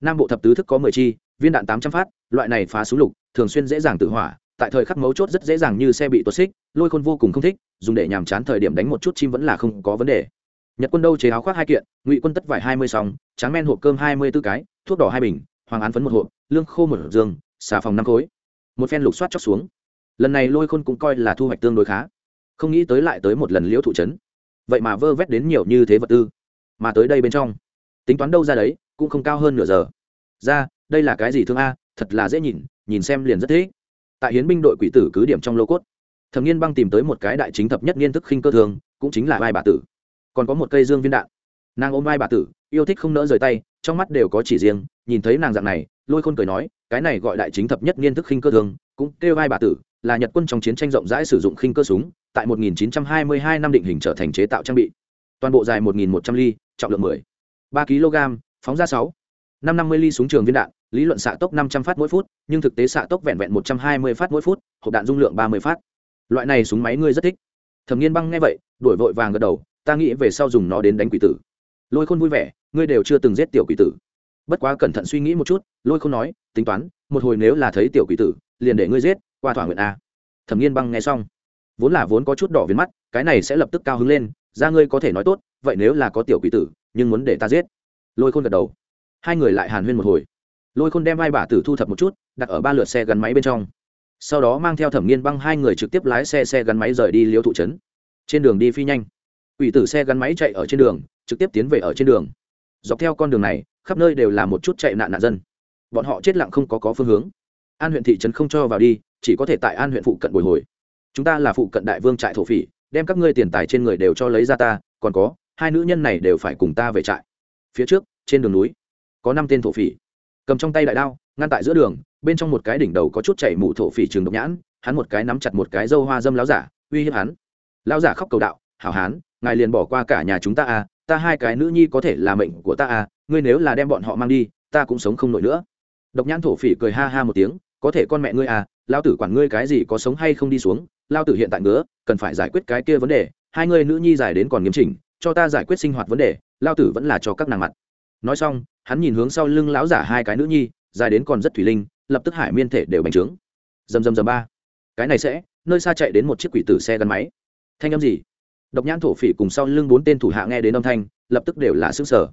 Nam bộ thập tứ thức có mười chi, viên đạn tám trăm phát, loại này phá súng lục, thường xuyên dễ dàng tự hỏa, tại thời khắc mấu chốt rất dễ dàng như xe bị tuột xích, lôi khôn vô cùng không thích, dùng để nhàm chán thời điểm đánh một chút chim vẫn là không có vấn đề. Nhật quân đâu chế áo khoác hai kiện, ngụy quân tất vải hai mươi sóng tráng men hộp cơm hai mươi b ố cái, thuốc đỏ hai bình, hoàng án phấn một hộp, lương khô một giường, xà phòng năm khối. Một phen lục soát chóc xuống lần này lôi khôn cũng coi là thu hoạch tương đối khá, không nghĩ tới lại tới một lần liễu thụ trấn. Vậy mà vơ vét đến nhiều như thế vật tư, mà tới đây bên trong, tính toán đâu ra đấy, cũng không cao hơn nửa giờ. Ra, đây là cái gì thương a, thật là dễ nhìn nhìn xem liền rất thế tại hiến binh đội quỷ tử cứ điểm trong lô cốt, thẩm nghiên băng tìm tới một cái đại chính thập nhất niên thức khinh cơ thường, cũng chính là vai bà tử. Còn có một cây dương viên đạn. Nàng ôm vai bà tử, yêu thích không nỡ rời tay, trong mắt đều có chỉ riêng, nhìn thấy nàng dạng này, lôi khôn cười nói, cái này gọi đại chính thập nhất niên thức khinh cơ thường, cũng kêu vai bà tử là nhật quân trong chiến tranh rộng rãi sử dụng khinh cơ súng, tại 1922 năm định hình trở thành chế tạo trang bị. Toàn bộ dài 1100 ly, trọng lượng 10 3 kg, phóng ra 6 550 ly súng trường viên đạn, lý luận xạ tốc 500 phát mỗi phút, nhưng thực tế xạ tốc vẹn vẹn 120 phát mỗi phút, hộp đạn dung lượng 30 phát. Loại này súng máy ngươi rất thích. Thẩm nghiên băng nghe vậy, đổi vội vàng gật đầu, ta nghĩ về sau dùng nó đến đánh quỷ tử. Lôi khôn vui vẻ, ngươi đều chưa từng giết tiểu quỷ tử. Bất quá cẩn thận suy nghĩ một chút, lôi khôn nói, tính toán, một hồi nếu là thấy tiểu quỷ tử, liền để ngươi giết qua thỏa nguyện a. Thẩm nghiên băng nghe xong, vốn là vốn có chút đỏ viên mắt, cái này sẽ lập tức cao hứng lên, ra ngươi có thể nói tốt, vậy nếu là có tiểu quỷ tử, nhưng muốn để ta giết. Lôi khôn gật đầu. Hai người lại hàn huyên một hồi. Lôi khôn đem vai bả tử thu thập một chút, đặt ở ba lượt xe gắn máy bên trong. Sau đó mang theo thẩm nghiên băng hai người trực tiếp lái xe xe gắn máy rời đi liêu thụ trấn. Trên đường đi phi nhanh, quỷ tử xe gắn máy chạy ở trên đường, trực tiếp tiến về ở trên đường. Dọc theo con đường này, khắp nơi đều là một chút chạy nạn nạn dân. Bọn họ chết lặng không có có phương hướng. An huyện thị trấn không cho vào đi chỉ có thể tại an huyện phụ cận bồi hồi. Chúng ta là phụ cận đại vương trại thổ phỉ, đem các ngươi tiền tài trên người đều cho lấy ra ta, còn có, hai nữ nhân này đều phải cùng ta về trại. Phía trước, trên đường núi, có năm tên thổ phỉ. Cầm trong tay đại đao, ngăn tại giữa đường, bên trong một cái đỉnh đầu có chút chảy mụ thổ phỉ trường độc nhãn, hắn một cái nắm chặt một cái dâu hoa dâm láo giả, uy hiếp hắn. Lão giả khóc cầu đạo, hảo hán, ngài liền bỏ qua cả nhà chúng ta à ta hai cái nữ nhi có thể là mệnh của ta à ngươi nếu là đem bọn họ mang đi, ta cũng sống không nổi nữa. Độc nhãn thổ phỉ cười ha ha một tiếng, có thể con mẹ ngươi à lao tử quản ngươi cái gì có sống hay không đi xuống, lao tử hiện tại ngứa, cần phải giải quyết cái kia vấn đề. Hai ngươi nữ nhi giải đến còn nghiêm chỉnh, cho ta giải quyết sinh hoạt vấn đề, lao tử vẫn là cho các nàng mặt. Nói xong, hắn nhìn hướng sau lưng lão giả hai cái nữ nhi dài đến còn rất thủy linh, lập tức hải miên thể đều bành trướng. Dầm dầm dầm ba. Cái này sẽ, nơi xa chạy đến một chiếc quỷ tử xe gắn máy. Thanh âm gì? Độc nhãn thổ phỉ cùng sau lưng bốn tên thủ hạ nghe đến âm thanh, lập tức đều là xương sở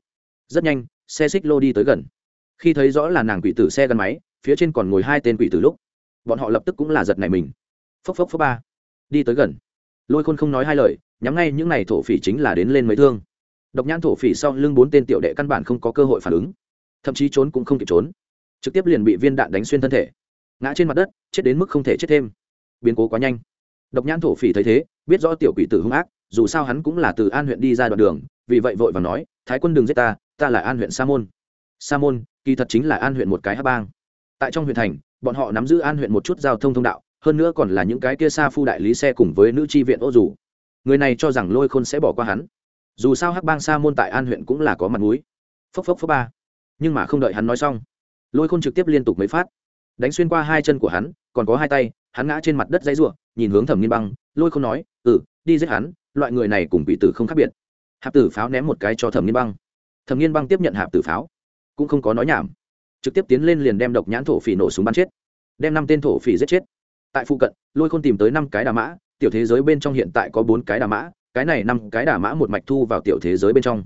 rất nhanh, xe xích lô đi tới gần. Khi thấy rõ là nàng quỷ tử xe gắn máy, phía trên còn ngồi hai tên quỷ tử lúc bọn họ lập tức cũng là giật này mình. Phốc phốc phốc ba. Đi tới gần. Lôi khôn không nói hai lời, nhắm ngay những n à y thổ phỉ chính là đến lên mấy thương. Độc nhãn thổ phỉ sau lưng bốn tên tiểu đệ căn bản không có cơ hội phản ứng. Thậm chí trốn cũng không kịp trốn. Trực tiếp liền bị viên đạn đánh xuyên thân thể. Ngã trên mặt đất, chết đến mức không thể chết thêm. Biến cố quá nhanh. Độc nhãn thổ phỉ thấy thế, biết rõ tiểu quỷ tử hung ác, dù sao hắn cũng là từ an huyện đi ra đoạn đường, vì vậy vội và nói, thái quân đừng giết ta ta là an huyện sa môn. Sa môn, kỳ thật chính là an huyện một cái hát bang. Tại trong huyện thành bọn họ nắm giữ an huyện một chút giao thông thông đạo, hơn nữa còn là những cái kia xa phu đại lý xe cùng với nữ tri viện ô dù. Người này cho rằng lôi khôn sẽ bỏ qua hắn. Dù sao hắc bang sa môn tại an huyện cũng là có mặt mũi. Phốc phốc phốc ba. Nhưng mà không đợi hắn nói xong, lôi khôn trực tiếp liên tục mấy phát. Đánh xuyên qua hai chân của hắn, còn có hai tay, hắn ngã trên mặt đất dãy ruộng nhìn hướng thẩm nghiên băng, lôi khôn nói ừ đi giết hắn, loại người này cùng bị tử không khác biệt. Hạp tử pháo ném một cái cho thẩm nghiên băng. Thẩm nghiên băng tiếp nhận hạp tử pháo, cũng không có nói nhảm trực tiếp tiến lên liền đem độc nhãn thổ phỉ nổ súng bắn chết. Đem năm tên thổ phỉ giết chết. Tại phụ cận, lôi khôn tìm tới năm cái đà mã, tiểu thế giới bên trong hiện tại có bốn cái đà mã, cái này năm cái đà mã một mạch thu vào tiểu thế giới bên trong.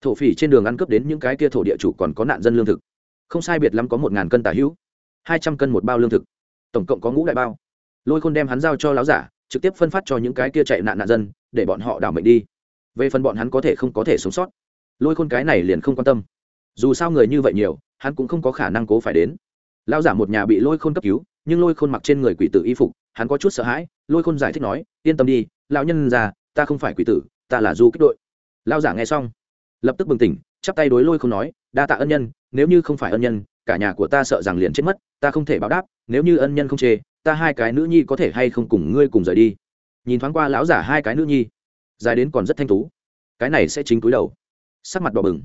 Thổ phỉ trên đường ăn cướp đến những cái kia thổ địa chủ còn có nạn dân lương thực. Không sai biệt lắm có một ngàn cân tả hữu, hai trăm cân một bao lương thực. Tổng cộng có ngũ đại bao. Lôi khôn đem hắn giao cho láo giả, trực tiếp phân phát cho những cái kia chạy nạn nạn dân, để bọn họ đảo mệnh đi. Về phần bọn hắn có thể không có thể sống sót. Lôi khôn cái này liền không quan tâm. Dù sao người như vậy nhiều hắn cũng không có khả năng cố phải đến. Lao giả một nhà bị lôi khôn cấp cứu, nhưng lôi khôn mặc trên người quỷ tử y phục, hắn có chút sợ hãi. Lôi khôn giải thích nói, yên tâm đi, lão nhân già, ta không phải quỷ tử, ta là du kích đội. Lao giả nghe xong, lập tức bừng tỉnh, chắp tay đối lôi khôn nói, đa tạ ân nhân, nếu như không phải ân nhân, cả nhà của ta sợ rằng liền chết mất, ta không thể báo đáp, nếu như ân nhân không chê, ta hai cái nữ nhi có thể hay không cùng ngươi cùng rời đi. Nhìn thoáng qua lão giả hai cái nữ nhi, dài đến còn rất thanh tú. Cái này sẽ chính túi đầu. Sắc mặt đỏ bừng.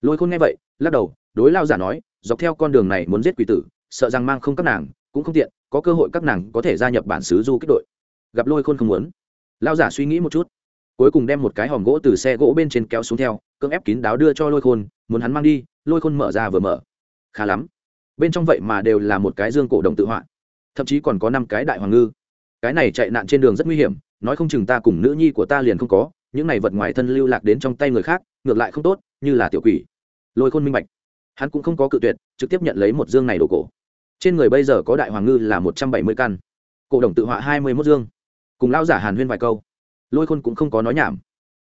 Lôi khôn nghe vậy, lắc đầu đối lao giả nói, dọc theo con đường này muốn giết quỷ tử, sợ rằng mang không các nàng, cũng không tiện, có cơ hội các nàng có thể gia nhập bản xứ du kích đội. Gặp lôi khôn không muốn. Lao giả suy nghĩ một chút, cuối cùng đem một cái hòm gỗ từ xe gỗ bên trên kéo xuống theo, cưỡng ép kín đáo đưa cho lôi khôn, muốn hắn mang đi, lôi khôn mở ra vừa mở. Khá lắm. Bên trong vậy mà đều là một cái dương cổ đồng tự họa, thậm chí còn có năm cái đại hoàng ngư. Cái này chạy nạn trên đường rất nguy hiểm, nói không chừng ta cùng nữ nhi của ta liền không có, những này vật ngoài thân lưu lạc đến trong tay người khác, ngược lại không tốt, như là tiểu quỷ. Lôi khôn minh bạch hắn cũng không có cự tuyệt, trực tiếp nhận lấy một dương này đồ cổ. Trên người bây giờ có đại hoàng ngư là một trăm bảy mươi căn. Cổ đồng tự họa hai mươi mốt dương. Cùng lao giả hàn huyên vài câu. Lôi khôn cũng không có nói nhảm.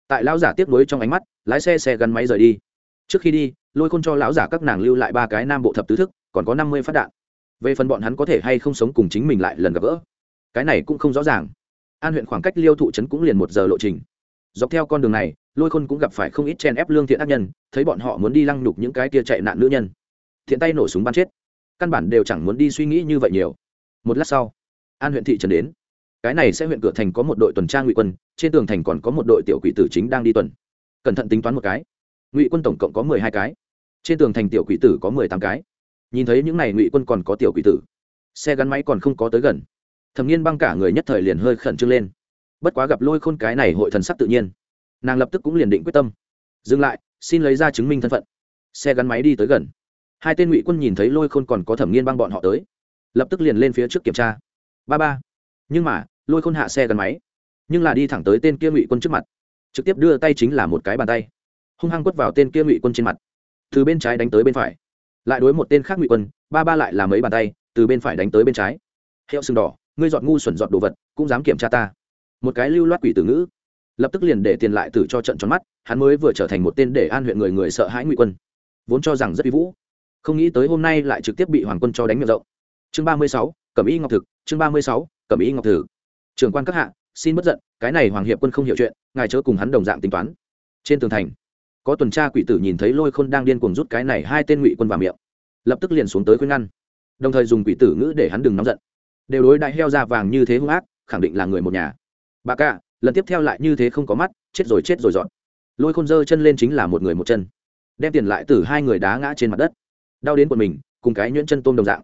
Tại lão giả tiếp nối trong ánh mắt, lái xe xe gắn máy rời đi. Trước khi đi, lôi khôn cho lão giả các nàng lưu lại ba cái nam bộ thập tứ thức, còn có năm mươi phát đạn. Về phần bọn hắn có thể hay không sống cùng chính mình lại lần gặp gỡ, cái này cũng không rõ ràng. An huyện khoảng cách liêu thụ trấn cũng liền một giờ lộ trình. Dọc theo con đường này lôi khôn cũng gặp phải không ít chen ép lương thiện ác nhân, thấy bọn họ muốn đi lăng nhục những cái kia chạy nạn nữ nhân. Thiện tay nổ súng bắn chết. Căn bản đều chẳng muốn đi suy nghĩ như vậy nhiều. Một lát sau, an huyện thị trần đến. Cái này sẽ huyện cửa thành có một đội tuần tra ngụy quân, trên tường thành còn có một đội tiểu quỷ tử chính đang đi tuần. Cẩn thận tính toán một cái. Ngụy quân tổng cộng có mười hai cái. Trên tường thành tiểu quỷ tử có mười tám cái. Nhìn thấy những n à y ngụy quân còn có tiểu quỷ tử, xe gắn máy còn không có tới gần. Thầm nghiên băng cả người nhất thời liền hơi khẩn trương lên. Bất quá gặp lôi khôn cái này hội thần sắc tự nhiên nàng lập tức cũng liền định quyết tâm. Dừng lại, xin lấy ra chứng minh thân phận. Xe gắn máy đi tới gần. Hai tên ngụy quân nhìn thấy lôi khôn còn có thẩm nghiên băng bọn họ tới. Lập tức liền lên phía trước kiểm tra. Ba ba. Nhưng mà, lôi khôn hạ xe gắn máy. Nhưng là đi thẳng tới tên kia ngụy quân trước mặt. Trực tiếp đưa tay chính là một cái bàn tay. Hung hăng quất vào tên kia ngụy quân trên mặt. Từ bên trái đánh tới bên phải. Lại đối một tên khác ngụy quân, ba ba lại là mấy bàn tay, từ bên phải đánh tới bên trái. Hiệu sừng đỏ, ngươi dọn ngu xuẩn dọn đồ vật, cũng dám kiểm tra ta. Một cái lưu loát quỷ tử ngữ lập tức liền để tiền lại tử cho trận tròn mắt, hắn mới vừa trở thành một tên để an huyện người người sợ hãi ngụy quân. Vốn cho rằng rất uy vũ, không nghĩ tới hôm nay lại trực tiếp bị hoàng quân cho đánh miệng rộng. Chương ba mươi sáu, cẩm y ngọc thực, chương ba mươi sáu, cẩm y ngọc thực. Trưởng quan các hạ, xin bất giận, cái này hoàng hiệp quân không hiểu chuyện, ngài chớ cùng hắn đồng dạng tính toán. Trên tường thành, có tuần tra quỷ tử nhìn thấy lôi khôn đang điên cuồng rút cái này hai tên ngụy quân vào miệng, lập tức liền xuống tới khuyên ngăn. Đồng thời dùng quỷ tử ngữ để hắn đừng nóng giận. Đều đối đại heo da vàng như thế hung ác, khẳng định là người một nhà. Bà cả lần tiếp theo lại như thế không có mắt, chết rồi chết rồi dọn. Lôi khôn dơ chân lên chính là một người một chân, đem tiền lại từ hai người đá ngã trên mặt đất. Đau đến quần mình, cùng cái nhuyễn chân tôm đồng dạng.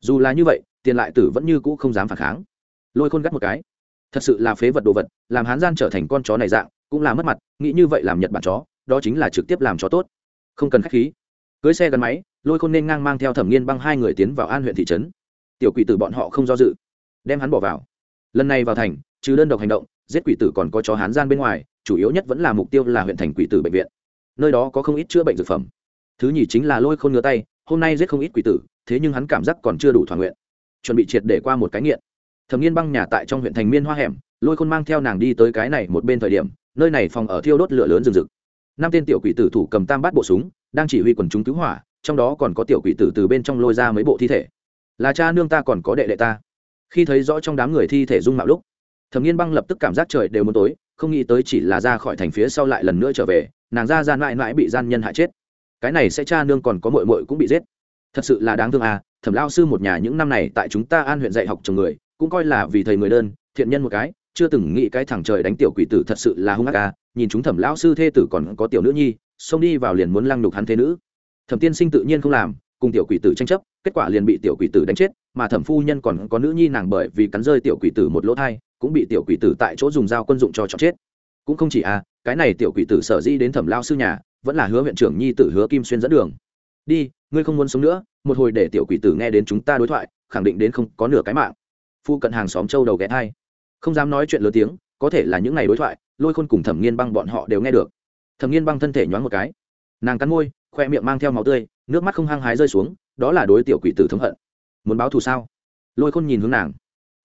Dù là như vậy, tiền lại tử vẫn như cũ không dám phản kháng. Lôi khôn gắt một cái. Thật sự là phế vật đồ vật, làm hán gian trở thành con chó này dạng, cũng là mất mặt, nghĩ như vậy làm nhật bản chó, đó chính là trực tiếp làm chó tốt. Không cần khách khí. Cưới xe gắn máy, lôi khôn nên ngang mang theo thẩm nghiên băng hai người tiến vào an huyện thị trấn. Tiểu quỷ tử bọn họ không do dự, đem hắn bỏ vào. Lần này vào thành, trừ đơn độc hành động giết quỷ tử còn có chó hán gian bên ngoài, chủ yếu nhất vẫn là mục tiêu là huyện thành quỷ tử bệnh viện. Nơi đó có không ít chữa bệnh dược phẩm. Thứ nhì chính là lôi khôn ngứa tay, hôm nay giết không ít quỷ tử, thế nhưng hắn cảm giác còn chưa đủ thỏa nguyện. Chuẩn bị triệt để qua một cái nghiện. Thẩm nghiên băng nhà tại trong huyện thành miên hoa hẻm, lôi khôn mang theo nàng đi tới cái này một bên thời điểm, nơi này phòng ở thiêu đốt lửa lớn rừng rực. Năm tên tiểu quỷ tử thủ cầm tam bát bộ súng, đang chỉ huy quần chúng cứu hỏa, trong đó còn có tiểu quỷ tử từ bên trong lôi ra mấy bộ thi thể. Là cha nương ta còn có đệ đệ ta. Khi thấy rõ trong đám người thi thể dung mạo lúc thẩm nghiên băng lập tức cảm giác trời đều muốn tối, không nghĩ tới chỉ là ra khỏi thành phía sau lại lần nữa trở về, nàng ra gian mãi mãi bị gian nhân hại chết. Cái này sẽ cha nương còn có mội mội cũng bị giết. Thật sự là đáng thương à thẩm lao sư một nhà những năm này tại chúng ta an huyện dạy học chồng người, cũng coi là vì thầy người đơn, thiện nhân một cái, chưa từng nghĩ cái thằng trời đánh tiểu quỷ tử thật sự là hung ác à nhìn chúng thẩm lão sư thê tử còn có tiểu nữ nhi, xông đi vào liền muốn lăng đục hắn thế nữ. Thẩm tiên sinh tự nhiên không làm, cùng tiểu quỷ tử tranh chấp, kết quả liền bị tiểu quỷ tử đánh chết, mà thẩm phu nhân còn có nữ nhi nàng bởi vì cắn rơi tiểu quỷ tử một lỗ thai cũng bị tiểu quỷ tử tại chỗ dùng dao quân dụng cho chọn chết. Cũng không chỉ à cái này tiểu quỷ tử sở di đến thẩm lao sư nhà, vẫn là hứa huyện trưởng nhi tử hứa kim xuyên dẫn đường. Đi, ngươi không muốn sống nữa, một hồi để tiểu quỷ tử nghe đến chúng ta đối thoại, khẳng định đến không có nửa cái mạng. Phu cận hàng xóm châu đầu ghé thai. Không dám nói chuyện lớn tiếng, có thể là những ngày đối thoại, lôi khôn cùng thẩm nghiên băng bọn họ đều nghe được. Thẩm nghiên băng thân thể nhoáng một cái. Nàng cắn môi, khoe miệng mang theo máu tươi, nước mắt không hăng hái rơi xuống, đó là đối tiểu quỷ tử thống hận. Muốn báo thù sao? Lôi khôn nhìn hướng nàng.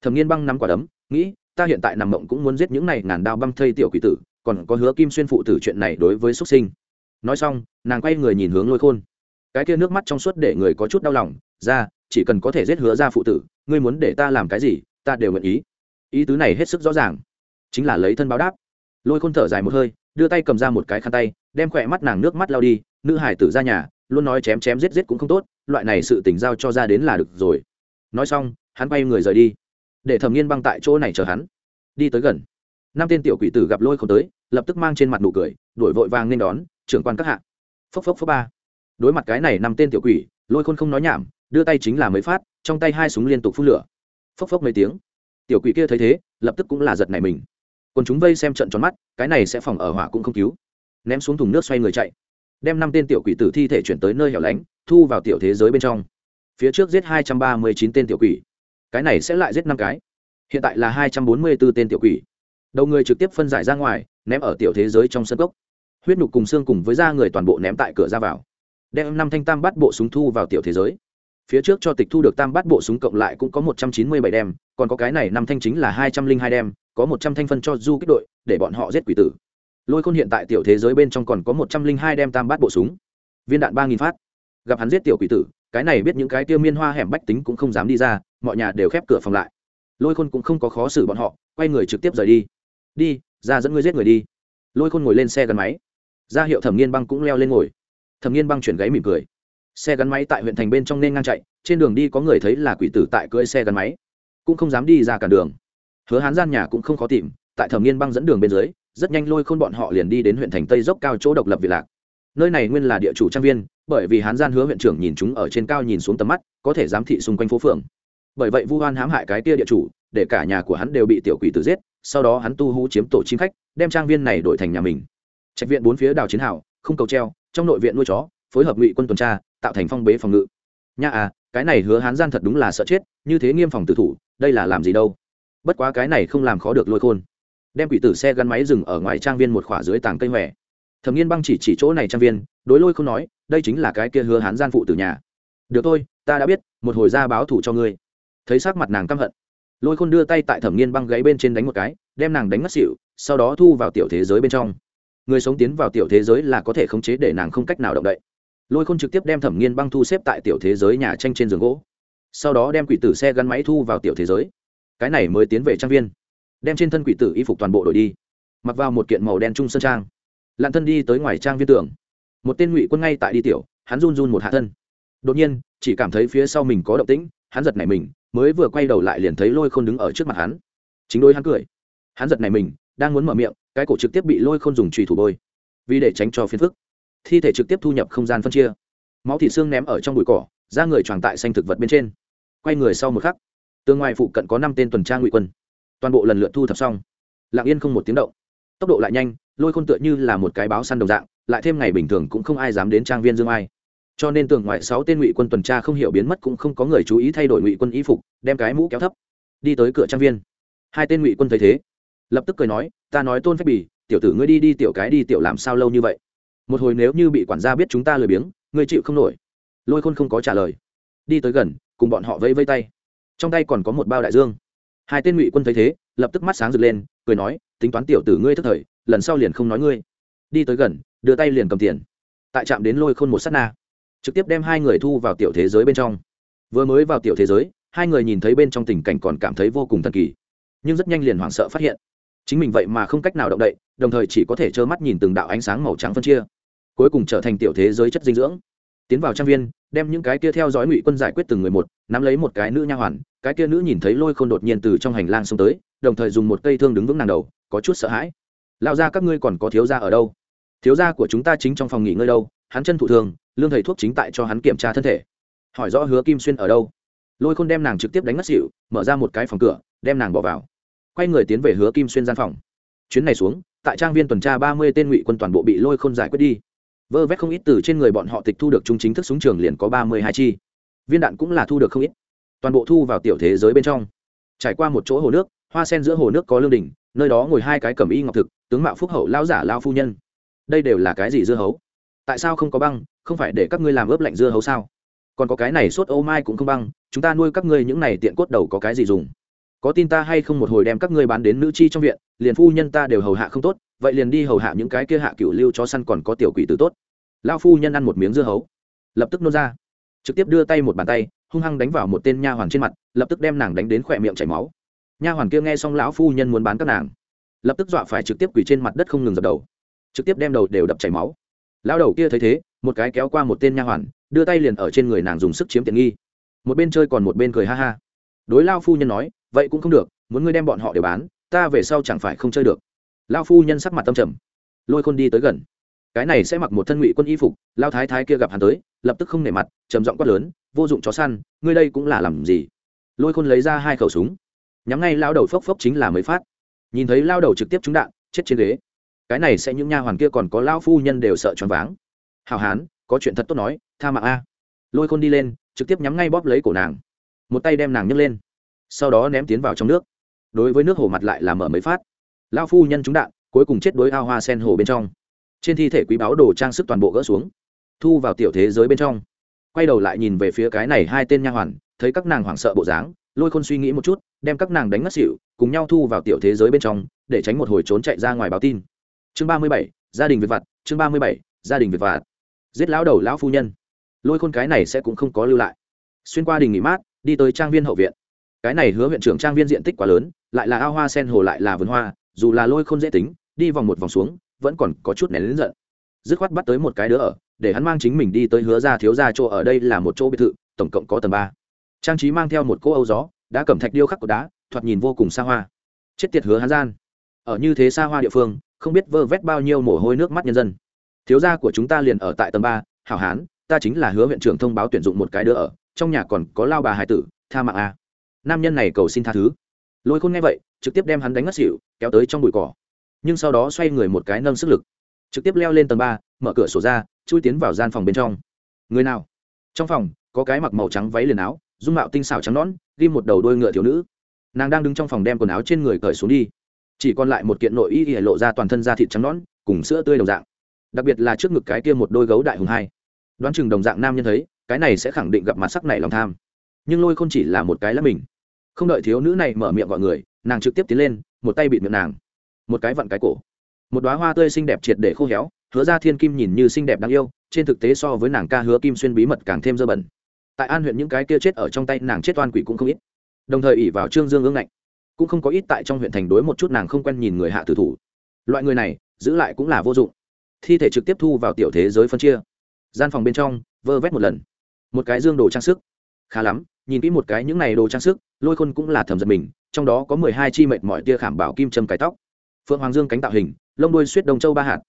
Thẩm nghiên băng nắm quả đấm, nghĩ ta hiện tại nằm mộng cũng muốn giết những này ngàn đao băng thây tiểu quỷ tử, còn có hứa kim xuyên phụ tử chuyện này đối với xuất sinh. Nói xong, nàng quay người nhìn hướng lôi khôn. Cái kia nước mắt trong suốt để người có chút đau lòng, ra, chỉ cần có thể giết hứa ra phụ tử, ngươi muốn để ta làm cái gì, ta đều nguyện ý. Ý tứ này hết sức rõ ràng, chính là lấy thân báo đáp. Lôi khôn thở dài một hơi, đưa tay cầm ra một cái khăn tay, đem khỏe mắt nàng nước mắt lao đi, nữ hải tử ra nhà, luôn nói chém chém giết giết cũng không tốt, loại này sự tỉnh giao cho ra đến là được rồi. Nói xong, hắn bay người rời đi để thẩm nghiên băng tại chỗ này chờ hắn. Đi tới gần. Năm tên tiểu quỷ tử gặp lôi không tới, lập tức mang trên mặt nụ cười, đuổi vội vàng nên đón, trưởng quan các hạ. Phốc phốc phốc ba. Đối mặt cái này năm tên tiểu quỷ, lôi khôn không nói nhảm, đưa tay chính là mấy phát, trong tay hai súng liên tục phun lửa. Phốc phốc mấy tiếng. Tiểu quỷ kia thấy thế, lập tức cũng là giật này mình. Còn chúng vây xem trận tròn mắt, cái này sẽ phòng ở hỏa cũng không cứu. Ném xuống thùng nước xoay người chạy. Đem năm tên tiểu quỷ tử thi thể chuyển tới nơi hẻo lánh, thu vào tiểu thế giới bên trong. Phía trước giết hai trăm ba mươi chín tên tiểu quỷ cái này sẽ lại giết năm cái. Hiện tại là hai trăm bốn mươi b ố tên tiểu quỷ. Đầu người trực tiếp phân giải ra ngoài, ném ở tiểu thế giới trong sân cốc. Huyết nhục cùng xương cùng với da người toàn bộ ném tại cửa ra vào. Đem năm thanh tam bắt bộ súng thu vào tiểu thế giới. Phía trước cho tịch thu được tam bắt bộ súng cộng lại cũng có một trăm chín mươi bảy đem, còn có cái này năm thanh chính là hai trăm linh hai đem, có một trăm thanh phân cho du kích đội, để bọn họ giết quỷ tử. Lôi khôn hiện tại tiểu thế giới bên trong còn có một trăm linh hai đem tam bát bộ súng. Viên đạn ba nghìn phát. Gặp hắn giết tiểu quỷ tử, cái này biết những cái tiêu miên hoa hẻm bách tính cũng không dám đi ra mọi nhà đều khép cửa phòng lại. Lôi khôn cũng không có khó xử bọn họ, quay người trực tiếp rời đi. Đi, ra dẫn ngươi giết người đi. Lôi khôn ngồi lên xe gắn máy. Ra hiệu thẩm nghiên băng cũng leo lên ngồi. Thẩm nghiên băng chuyển gáy mỉm cười. Xe gắn máy tại huyện thành bên trong nên ngang chạy, trên đường đi có người thấy là quỷ tử tại cưỡi xe gắn máy. Cũng không dám đi ra cả đường. Hứa hán gian nhà cũng không khó tìm, tại thẩm nghiên băng dẫn đường bên dưới, rất nhanh lôi khôn bọn họ liền đi đến huyện thành tây dốc cao chỗ độc lập việt lạc. Nơi này nguyên là địa chủ trang viên, bởi vì hán gian hứa huyện trưởng nhìn chúng ở trên cao nhìn xuống tầm mắt, có thể giám thị xung quanh phố phường bởi vậy vu hoan hãm hại cái kia địa chủ, để cả nhà của hắn đều bị tiểu quỷ tử giết, sau đó hắn tu hú chiếm tổ chim khách, đem trang viên này đổi thành nhà mình. Trạch viện bốn phía đào chiến hào, không cầu treo, trong nội viện nuôi chó, phối hợp ngụy quân tuần tra, tạo thành phong bế phòng ngự. Nha à cái này hứa hán gian thật đúng là sợ chết, như thế nghiêm phòng tử thủ, đây là làm gì đâu? Bất quá cái này không làm khó được lôi khôn. Đem quỷ tử xe gắn máy dừng ở ngoài trang viên một khỏa dưới tảng cây hòe. Thẩm nghiên băng chỉ chỉ chỗ này trang viên, đối lôi không nói, đây chính là cái kia hứa hán gian phụ từ nhà. Được thôi, ta đã biết, một hồi ra báo thủ cho ngươi thấy sắc mặt nàng căm hận, lôi khôn đưa tay tại thẩm nghiên băng gáy bên trên đánh một cái, đem nàng đánh ngất xỉu, sau đó thu vào tiểu thế giới bên trong. Người sống tiến vào tiểu thế giới là có thể khống chế để nàng không cách nào động đậy. Lôi khôn trực tiếp đem thẩm nghiên băng thu xếp tại tiểu thế giới nhà tranh trên giường gỗ. Sau đó đem quỷ tử xe gắn máy thu vào tiểu thế giới. Cái này mới tiến về trang viên. Đem trên thân quỷ tử y phục toàn bộ đổi đi. Mặc vào một kiện màu đen trung sơn trang. Lặn thân đi tới ngoài trang viên tường. Một tên ngụy quân ngay tại đi tiểu, hắn run run một hạ thân. Đột nhiên, chỉ cảm thấy phía sau mình có động tĩnh hắn giật này mình, mới vừa quay đầu lại liền thấy lôi khôn đứng ở trước mặt hắn. Chính đôi hắn cười. Hắn giật này mình, đang muốn mở miệng, cái cổ trực tiếp bị lôi khôn dùng trùy thủ bôi. Vì để tránh cho phiền phức, thi thể trực tiếp thu nhập không gian phân chia. Máu thịt xương ném ở trong bụi cỏ ra người tròn tại xanh thực vật bên trên. Quay người sau một khắc, tương ngoài phụ cận có năm tên tuần tra ngụy quân. Toàn bộ lần lượt thu thập xong. Lặng yên không một tiếng động. Tốc độ lại nhanh, lôi khôn tựa như là một cái báo săn đồng dạng, lại thêm ngày bình thường cũng không ai dám đến trang viên dương ai cho nên tường ngoại sáu tên ngụy quân tuần tra không hiểu biến mất cũng không có người chú ý thay đổi ngụy quân y phục, đem cái mũ kéo thấp, đi tới cửa trang viên. Hai tên ngụy quân thấy thế, lập tức cười nói, ta nói tôn phép bì, tiểu tử ngươi đi đi tiểu cái đi, tiểu làm sao lâu như vậy? Một hồi nếu như bị quản gia biết chúng ta lười biếng, ngươi chịu không nổi. Lôi khôn không có trả lời. Đi tới gần, cùng bọn họ vẫy vây tay. Trong tay còn có một bao đại dương. Hai tên ngụy quân thấy thế, lập tức mắt sáng rực lên, cười nói, tính toán tiểu tử ngươi thức thời, lần sau liền không nói ngươi. Đi tới gần, đưa tay liền cầm tiền. Tại trạm đến lôi khôn một s á t na trực tiếp đem hai người thu vào tiểu thế giới bên trong. Vừa mới vào tiểu thế giới, hai người nhìn thấy bên trong tình cảnh còn cảm thấy vô cùng thần kỳ, nhưng rất nhanh liền hoảng sợ phát hiện, chính mình vậy mà không cách nào động đậy, đồng thời chỉ có thể trơ mắt nhìn từng đạo ánh sáng màu trắng phân chia, cuối cùng trở thành tiểu thế giới chất dinh dưỡng. Tiến vào trang viên, đem những cái kia theo dõi ngụy quân giải quyết từng người một, nắm lấy một cái nữ nha hoàn, cái kia nữ nhìn thấy lôi khôn đột nhiên từ trong hành lang xông tới, đồng thời dùng một cây thương đứng vững nàng đầu, có chút sợ hãi. Lao ra các ngươi còn có thiếu gia ở đâu? Thiếu gia của chúng ta chính trong phòng nghỉ ngơi đâu, hắn chân thụ thường lương thầy thuốc chính tại cho hắn kiểm tra thân thể. Hỏi rõ hứa kim xuyên ở đâu. Lôi khôn đem nàng trực tiếp đánh ngất xỉu, mở ra một cái phòng cửa, đem nàng bỏ vào. Quay người tiến về hứa kim xuyên gian phòng. Chuyến này xuống, tại trang viên tuần tra ba mươi tên ngụy quân toàn bộ bị lôi khôn giải quyết đi. Vơ vét không ít từ trên người bọn họ tịch thu được trung chính thức súng trường liền có ba mươi hai chi. Viên đạn cũng là thu được không ít. Toàn bộ thu vào tiểu thế giới bên trong. Trải qua một chỗ hồ nước, hoa sen giữa hồ nước có lương đình nơi đó ngồi hai cái cẩm y ngọc thực, tướng mạo phúc hậu lao giả lao phu nhân. Đây đều là cái gì dưa hấu? Tại sao không có băng không phải để các ngươi làm ướp lạnh dưa hấu sao? Còn có cái này sốt ô mai cũng không băng, chúng ta nuôi các ngươi những này tiện cốt đầu có cái gì dùng? Có tin ta hay không một hồi đem các ngươi bán đến nữ chi trong viện, liền phu nhân ta đều hầu hạ không tốt, vậy liền đi hầu hạ những cái kia hạ cựu lưu cho săn còn có tiểu quỷ tử tốt. Lao phu nhân ăn một miếng dưa hấu, lập tức nôn ra. Trực tiếp đưa tay một bàn tay, hung hăng đánh vào một tên nha hoàn trên mặt, lập tức đem nàng đánh đến khỏe miệng chảy máu. Nha hoàn kia nghe xong lão phu nhân muốn bán các nàng, lập tức dọa phải trực tiếp quỳ trên mặt đất không ngừng dập đầu. Trực tiếp đem đầu đều đập chảy máu. Lão đầu kia thấy thế một cái kéo qua một tên nha hoàn, đưa tay liền ở trên người nàng dùng sức chiếm tiện nghi. Một bên chơi còn một bên cười ha ha. Đối lao phu nhân nói, vậy cũng không được, muốn ngươi đem bọn họ để bán, ta về sau chẳng phải không chơi được. Lao phu nhân sắc mặt tâm trầm, lôi khôn đi tới gần. Cái này sẽ mặc một thân ngụy quân y phục, lao thái thái kia gặp hắn tới, lập tức không nể mặt, trầm giọng quát lớn, vô dụng chó săn, ngươi đây cũng là làm gì? Lôi khôn lấy ra hai khẩu súng. Nhắm ngay lao đầu phốc phốc chính là mới phát. Nhìn thấy lao đầu trực tiếp trúng đạn, chết trên ghế. Cái này sẽ những nha hoàn kia còn có lao phu nhân đều sợ choáng váng hào hán, có chuyện thật tốt nói, tha mạng a. Lôi khôn đi lên, trực tiếp nhắm ngay bóp lấy cổ nàng. Một tay đem nàng nhấc lên, sau đó ném tiến vào trong nước. Đối với nước hồ mặt lại là mở mấy phát. Lao phu nhân trúng đạn, cuối cùng chết đối ao hoa sen hồ bên trong. Trên thi thể quý báo đồ trang sức toàn bộ gỡ xuống, thu vào tiểu thế giới bên trong. Quay đầu lại nhìn về phía cái này hai tên nha hoàn, thấy các nàng hoảng sợ bộ dáng, lôi khôn suy nghĩ một chút, đem các nàng đánh ngất xỉu, cùng nhau thu vào tiểu thế giới bên trong, để tránh một hồi trốn chạy ra ngoài báo tin. Chương ba mươi bảy, gia đình việt vặt, chương ba mươi bảy, gia đình việt vặt giết lão đầu lão phu nhân. Lôi khôn cái này sẽ cũng không có lưu lại. Xuyên qua đình nghỉ mát, đi tới trang viên hậu viện. Cái này hứa huyện trưởng trang viên diện tích quá lớn, lại là ao hoa sen hồ lại là vườn hoa, dù là lôi khôn dễ tính, đi vòng một vòng xuống, vẫn còn có chút nén lớn giận. Dứt khoát bắt tới một cái đứa ở, để hắn mang chính mình đi tới hứa ra thiếu ra chỗ ở đây là một chỗ biệt thự, tổng cộng có tầng ba. Trang trí mang theo một cỗ âu gió, đã cầm thạch điêu khắc của đá, thoạt nhìn vô cùng xa hoa. Chết tiệt hứa hắn gian. Ở như thế xa hoa địa phương, không biết vơ vét bao nhiêu mồ hôi nước mắt nhân dân thiếu gia của chúng ta liền ở tại tầng ba, hảo hán, ta chính là hứa huyện trưởng thông báo tuyển dụng một cái đứa ở, trong nhà còn có lao bà hải tử, tha mạng a. Nam nhân này cầu xin tha thứ. Lôi khôn nghe vậy, trực tiếp đem hắn đánh ngất xỉu, kéo tới trong bụi cỏ. Nhưng sau đó xoay người một cái nâng sức lực. Trực tiếp leo lên tầng ba, mở cửa sổ ra, chui tiến vào gian phòng bên trong. Người nào? Trong phòng, có cái mặc màu trắng váy liền áo, dung mạo tinh xảo trắng nõn, ghi một đầu đôi ngựa thiếu nữ. Nàng đang đứng trong phòng đem quần áo trên người cởi xuống đi. Chỉ còn lại một kiện nội y lộ ra toàn thân da thịt trắng nõn, cùng sữa tươi đồng dạng đặc biệt là trước ngực cái kia một đôi gấu đại hùng hai. Đoán chừng đồng dạng nam nhân thấy, cái này sẽ khẳng định gặp mặt sắc này lòng tham. Nhưng lôi không chỉ là một cái là mình. Không đợi thiếu nữ này mở miệng gọi người, nàng trực tiếp tiến lên, một tay bịt miệng nàng. Một cái vặn cái cổ. Một đoá hoa tươi xinh đẹp triệt để khô héo, hứa ra thiên kim nhìn như xinh đẹp đáng yêu, trên thực tế so với nàng ca hứa kim xuyên bí mật càng thêm dơ bẩn. Tại an huyện những cái kia chết ở trong tay nàng chết oan quỷ cũng không ít. Đồng thời ỉ vào trương dương ương ngạnh. Cũng không có ít tại trong huyện thành đối một chút nàng không quen nhìn người hạ tử thủ. Loại người này, giữ lại cũng là vô dụng thi thể trực tiếp thu vào tiểu thế giới phân chia. Gian phòng bên trong, vơ vét một lần. Một cái dương đồ trang sức. Khá lắm, nhìn kỹ một cái những này đồ trang sức, lôi khôn cũng là thầm giật mình, trong đó có mười hai chi mệt mọi tia khảm bảo kim châm cái tóc. Phượng hoàng dương cánh tạo hình, lông đuôi suýt đông châu ba hạt.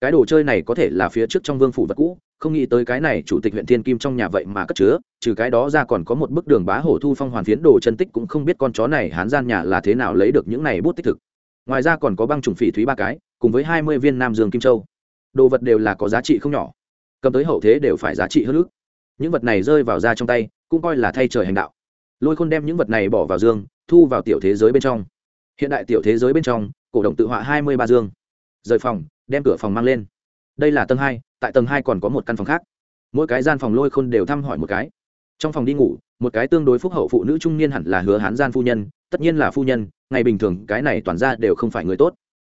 Cái đồ chơi này có thể là phía trước trong vương phủ vật cũ, không nghĩ tới cái này chủ tịch huyện thiên kim trong nhà vậy mà cất chứa, trừ cái đó ra còn có một bức đường bá hổ thu phong hoàn phiến đồ chân tích cũng không biết con chó này hán gian nhà là thế nào lấy được những này bút tích thực. Ngoài ra còn có băng trùng phỉ thúy ba cái, cùng với hai mươi viên nam dương kim châu đồ vật đều là có giá trị không nhỏ. Cầm tới hậu thế đều phải giá trị hơn ước những vật này rơi vào ra trong tay, cũng coi là thay trời hành đạo. Lôi khôn đem những vật này bỏ vào dương, thu vào tiểu thế giới bên trong. Hiện đại tiểu thế giới bên trong, cổ động tự họa hai mươi ba dương. Rời phòng, đem cửa phòng mang lên. Đây là tầng hai, tại tầng hai còn có một căn phòng khác. Mỗi cái gian phòng lôi khôn đều thăm hỏi một cái. Trong phòng đi ngủ, một cái tương đối phúc hậu phụ nữ trung niên hẳn là hứa hán gian phu nhân, tất nhiên là phu nhân, ngày bình thường, cái này toàn ra đều không phải người tốt.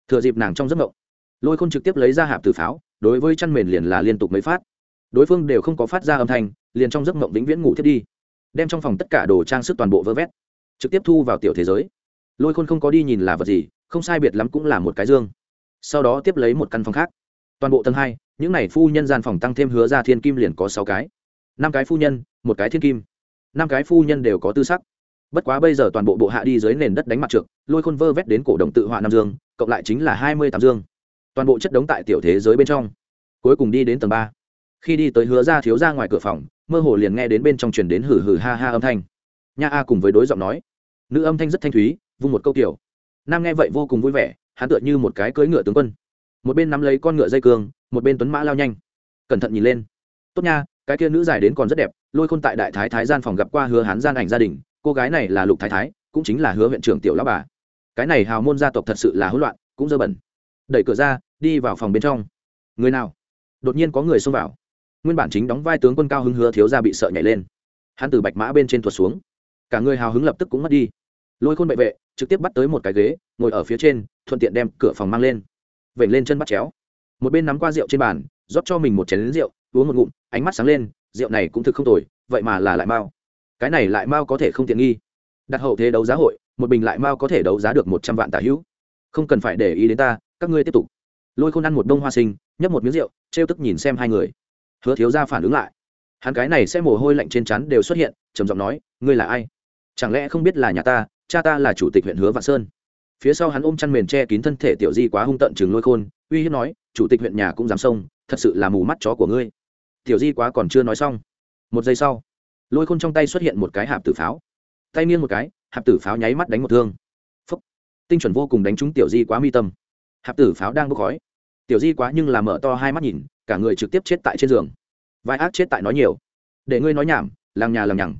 Thừa dịp nàng trong giấc mộng lôi khôn trực tiếp lấy ra hạp từ pháo, đối với chăn mền liền là liên tục mấy phát. Đối phương đều không có phát ra âm thanh, liền trong giấc mộng vĩnh viễn ngủ thiết đi, đem trong phòng tất cả đồ trang sức toàn bộ vơ vét, trực tiếp thu vào tiểu thế giới. Lôi khôn không có đi nhìn là vật gì, không sai biệt lắm cũng là một cái dương. Sau đó tiếp lấy một căn phòng khác. Toàn bộ tầng hai, những n à y phu nhân gian phòng tăng thêm hứa ra thiên kim liền có sáu cái. Năm cái phu nhân, một cái thiên kim. Năm cái phu nhân đều có tư sắc. Bất quá bây giờ toàn bộ bộ hạ đi dưới nền đất đánh mặt trượt lôi khôn vơ vét đến cổ động tự họa nam dương, cộng lại chính là hai mươi tám dương toàn bộ chất đống tại tiểu thế giới bên trong. Cuối cùng đi đến tầng ba. Khi đi tới hứa ra thiếu ra ngoài cửa phòng, mơ hồ liền nghe đến bên trong truyền đến hử hử ha ha âm thanh. Nha a cùng với đối giọng nói. Nữ âm thanh rất thanh thúy, vung một câu kiểu. Nam nghe vậy vô cùng vui vẻ, hắn tựa như một cái cưỡi ngựa tướng quân. Một bên nắm lấy con ngựa dây cương, một bên tuấn mã lao nhanh. Cẩn thận nhìn lên. Tốt nha, cái kia nữ dài đến còn rất đẹp, lôi khôn tại đại thái thái gian phòng gặp qua hứa hán gian ảnh gia đình, cô gái này là lục thái thái, cũng chính là hứa huyện trưởng tiểu lão bà. Cái này hào môn gia tộc thật sự là hỗn loạn, cũng dơ bẩn đẩy cửa ra, đi vào phòng bên trong. Người nào? Đột nhiên có người xông vào. Nguyên bản chính đóng vai tướng quân cao hứng hứa thiếu ra bị sợ nhảy lên. Hắn từ bạch mã bên trên tuột xuống. Cả người hào hứng lập tức cũng mất đi. Lôi khôn bệ vệ, trực tiếp bắt tới một cái ghế, ngồi ở phía trên, thuận tiện đem cửa phòng mang lên. Vểnh lên chân bắt chéo. Một bên nắm qua rượu trên bàn, rót cho mình một chén lính rượu, uống một ngụm, ánh mắt sáng lên, rượu này cũng thực không tồi, vậy mà là lại mao cái này lại mao có thể không tiện nghi. Đặt hậu thế đấu giá hội, một bình lại mao có thể đấu giá được một trăm vạn tả hữu. Không cần phải để ý đến ta các ngươi tiếp tục. Lôi khôn ăn một đông hoa sinh, nhấp một miếng rượu, trêu tức nhìn xem hai người. Hứa thiếu ra phản ứng lại. Hắn cái này sẽ mồ hôi lạnh trên chắn đều xuất hiện, trầm giọng nói, ngươi là ai? Chẳng lẽ không biết là nhà ta, cha ta là chủ tịch huyện hứa vạn sơn? Phía sau hắn ôm chăn mền che kín thân thể tiểu di quá hung tận chừng lôi khôn, uy hiếp nói, chủ tịch huyện nhà cũng dám xông, thật sự là mù mắt chó của ngươi. Tiểu di quá còn chưa nói xong, một giây sau, lôi khôn trong tay xuất hiện một cái hạp tử pháo. Tay nghiêng một cái, hạp tử pháo nháy mắt đánh một thương. Phúc. Tinh chuẩn vô cùng đánh trúng tiểu di quá mi tâm hạp tử pháo đang bốc khói. Tiểu di quá nhưng là mở to hai mắt nhìn, cả người trực tiếp chết tại trên giường. Vai ác chết tại nói nhiều. Để ngươi nói nhảm làng nhà làng nhằng.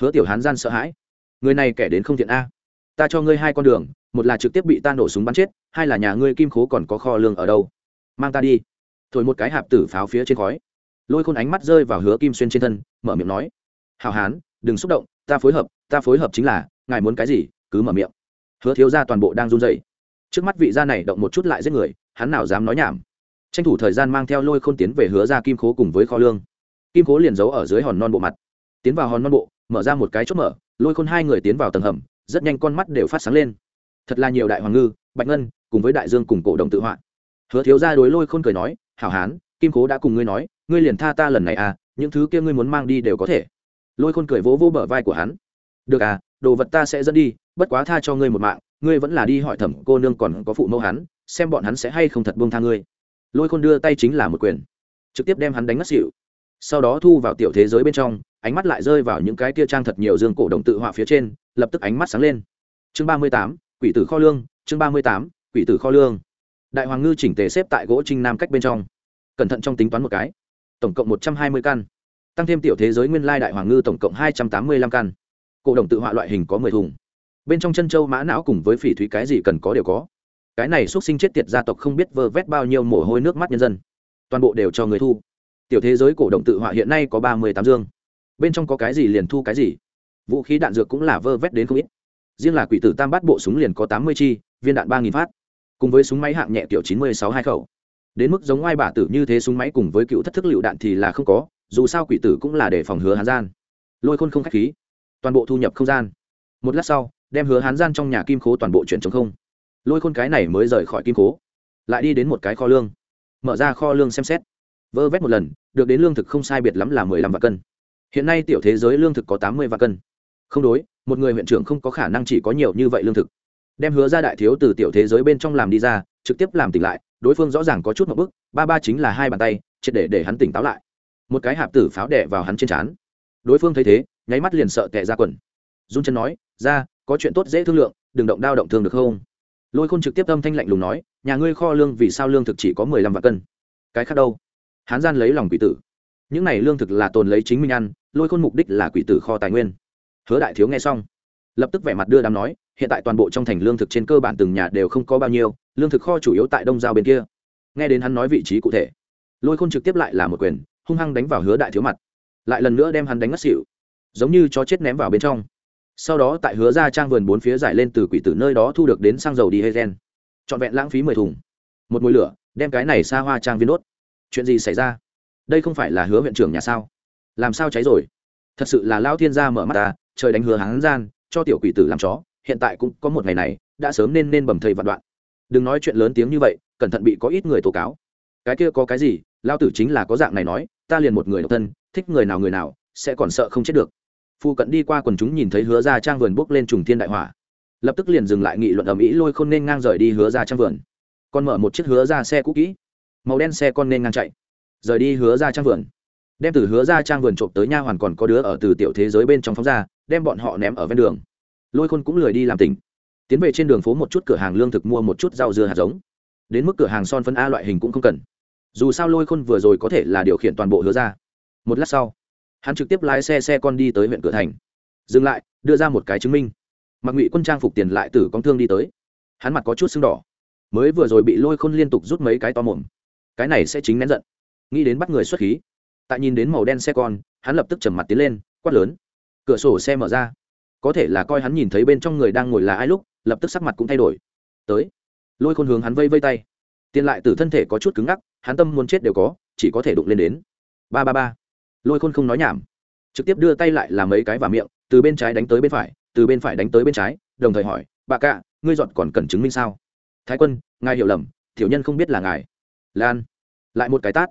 Hứa tiểu hán gian sợ hãi. Người này kẻ đến không thiện a. Ta cho ngươi hai con đường, một là trực tiếp bị ta nổ súng bắn chết, hai là nhà ngươi kim khố còn có kho lương ở đâu. Mang ta đi. Thổi một cái hạp tử pháo phía trên khói. Lôi khôn ánh mắt rơi vào hứa kim xuyên trên thân, mở miệng nói. Hào hán, đừng xúc động, ta phối hợp, ta phối hợp chính là, ngài muốn cái gì, cứ mở miệng. Hứa thiếu ra toàn bộ đang run dậy trước mắt vị gia này động một chút lại giết người, hắn nào dám nói nhảm. Tranh thủ thời gian mang theo lôi khôn tiến về hứa ra kim khố cùng với kho lương. Kim khố liền giấu ở dưới hòn non bộ mặt. Tiến vào hòn non bộ, mở ra một cái chốt mở, lôi khôn hai người tiến vào tầng hầm, rất nhanh con mắt đều phát sáng lên. Thật là nhiều đại hoàng ngư, bạch ngân, cùng với đại dương cùng cổ động tự họa. Hứa thiếu ra đối lôi khôn cười nói, hảo hán, kim cố đã cùng ngươi nói, ngươi liền tha ta lần này à những thứ kia ngươi muốn mang đi đều có thể. Lôi khôn cười vỗ vỗ bờ vai của hắn. Được à đồ vật ta sẽ dẫn đi, bất quá tha cho ngươi một mạng ngươi vẫn là đi hỏi thẩm cô nương còn có phụ mẫu hắn, xem bọn hắn sẽ hay không thật buông tha ngươi. Lôi khôn đưa tay chính là một quyền, trực tiếp đem hắn đánh ngất xỉu. Sau đó thu vào tiểu thế giới bên trong, ánh mắt lại rơi vào những cái kia trang thật nhiều dương cổ động tự họa phía trên, lập tức ánh mắt sáng lên. Chương ba mươi tám, quỷ tử kho lương, chương ba mươi tám, quỷ tử kho lương. Đại hoàng ngư chỉnh tề xếp tại gỗ trinh nam cách bên trong. Cẩn thận trong tính toán một cái. Tổng cộng một trăm hai mươi căn. Tăng thêm tiểu thế giới nguyên lai đại hoàng ngư tổng cộng hai trăm tám mươi lăm căn. Cổ đồng tự họa loại hình có mười thùng bên trong chân châu mã não cùng với phỉ thúy cái gì cần có đều có. Cái này x u ấ t sinh chết tiệt gia tộc không biết vơ vét bao nhiêu mồ hôi nước mắt nhân dân. Toàn bộ đều cho người thu. Tiểu thế giới cổ động tự họa hiện nay có ba mươi tám dương. Bên trong có cái gì liền thu cái gì. Vũ khí đạn dược cũng là vơ vét đến không ít. Riêng là quỷ tử tam bát bộ súng liền có tám mươi chi, viên đạn ba nghìn phát. Cùng với súng máy hạng nhẹ kiểu chín mươi sáu hai khẩu. Đến mức giống oai bả tử như thế súng máy cùng với cựu thất thức lựu đạn thì là không có, dù sao quỷ tử cũng là để phòng hứa hán gian. Lôi khôn không k h á c h khí. Toàn bộ thu nhập không gian. Một lát sau đem hứa hán gian trong nhà kim khố toàn bộ chuyển chống không. Lôi khôn cái này mới rời khỏi kim khố, lại đi đến một cái kho lương. Mở ra kho lương xem xét. Vơ vét một lần, được đến lương thực không sai biệt lắm là mười lăm vạn cân. Hiện nay tiểu thế giới lương thực có tám mươi vạn cân. Không đối, một người huyện trưởng không có khả năng chỉ có nhiều như vậy lương thực. Đem hứa ra đại thiếu từ tiểu thế giới bên trong làm đi ra, trực tiếp làm tỉnh lại, đối phương rõ ràng có chút một bức ba ba chính là hai bàn tay, triệt để để hắn tỉnh táo lại. Một cái hạp tử pháo đẻ vào hắn trên trán. Đối phương thấy thế, nháy mắt liền sợ tệ ra quần. Run chân nói, ra có chuyện tốt dễ thương lượng, đừng động đao động thương được không? Lôi khôn trực tiếp âm thanh lạnh lùng nói, nhà ngươi kho lương vì sao lương thực chỉ có mười lăm vạn cân? Cái khác đâu? Hán gian lấy lòng quỷ tử. Những này lương thực là tồn lấy chính mình ăn, lôi khôn mục đích là quỷ tử kho tài nguyên. Hứa đại thiếu nghe xong, lập tức vẻ mặt đưa đám nói, hiện tại toàn bộ trong thành lương thực trên cơ bản từng nhà đều không có bao nhiêu, lương thực kho chủ yếu tại đông giao bên kia. Nghe đến hắn nói vị trí cụ thể, lôi khôn trực tiếp lại là một quyền, hung hăng đánh vào hứa đại thiếu mặt. Lại lần nữa đem hắn đánh ngất xỉu, giống như chó chết ném vào bên trong sau đó tại hứa ra trang vườn bốn phía giải lên từ quỷ tử nơi đó thu được đến xăng dầu đi hay gen trọn vẹn lãng phí mười thùng. Một mùi lửa, đem cái này xa hoa trang viên đốt. Chuyện gì xảy ra? Đây không phải là hứa huyện trưởng nhà sao? Làm sao cháy rồi? Thật sự là lao thiên gia mở mắt ta, trời đánh hứa hắn gian, cho tiểu quỷ tử làm chó, hiện tại cũng có một ngày này, đã sớm nên nên bầm thầy vạn đoạn. Đừng nói chuyện lớn tiếng như vậy, cẩn thận bị có ít người tố cáo. Cái kia có cái gì? Lao tử chính là có dạng này nói, ta liền một người độc thân, thích người nào người nào, sẽ còn sợ không chết được phu cận đi qua quần chúng nhìn thấy hứa ra trang vườn bốc lên trùng thiên đại hỏa. Lập tức liền dừng lại nghị luận ầm ĩ lôi khôn nên ngang rời đi hứa ra trang vườn. Còn mở một chiếc hứa ra xe cũ kỹ. Màu đen xe con nên ngang chạy. Rời đi hứa ra trang vườn. Đem từ hứa ra trang vườn trộm tới nha hoàn còn có đứa ở từ tiểu thế giới bên trong phóng ra, đem bọn họ ném ở ven đường. Lôi khôn cũng lười đi làm tỉnh. Tiến về trên đường phố một chút cửa hàng lương thực mua một chút rau dưa hạt giống. Đến mức cửa hàng son phân a loại hình cũng không cần. Dù sao lôi khôn vừa rồi có thể là điều khiển toàn bộ hứa ra. Một lát sau hắn trực tiếp lái xe xe con đi tới huyện cửa thành. Dừng lại, đưa ra một cái chứng minh. Mặc ngụy quân trang phục tiền lại tử con thương đi tới. Hắn mặt có chút sưng đỏ. Mới vừa rồi bị lôi khôn liên tục rút mấy cái to mồm. Cái này sẽ chính nén giận. Nghĩ đến bắt người xuất khí. Tại nhìn đến màu đen xe con, hắn lập tức trầm mặt tiến lên, quát lớn. Cửa sổ xe mở ra. Có thể là coi hắn nhìn thấy bên trong người đang ngồi là ai lúc, lập tức sắc mặt cũng thay đổi. Tới. Lôi khôn hướng hắn vây vây tay. Tiền lại từ thân thể có chút cứng ngắc, hắn tâm muốn chết đều có, chỉ có thể đụng lên đến. Ba ba ba lôi khôn không nói nhảm trực tiếp đưa tay lại làm mấy cái vào miệng từ bên trái đánh tới bên phải từ bên phải đánh tới bên trái đồng thời hỏi bà cạ ngươi dọn còn cần chứng minh sao thái quân ngài hiểu lầm thiểu nhân không biết là ngài lan lại một cái tát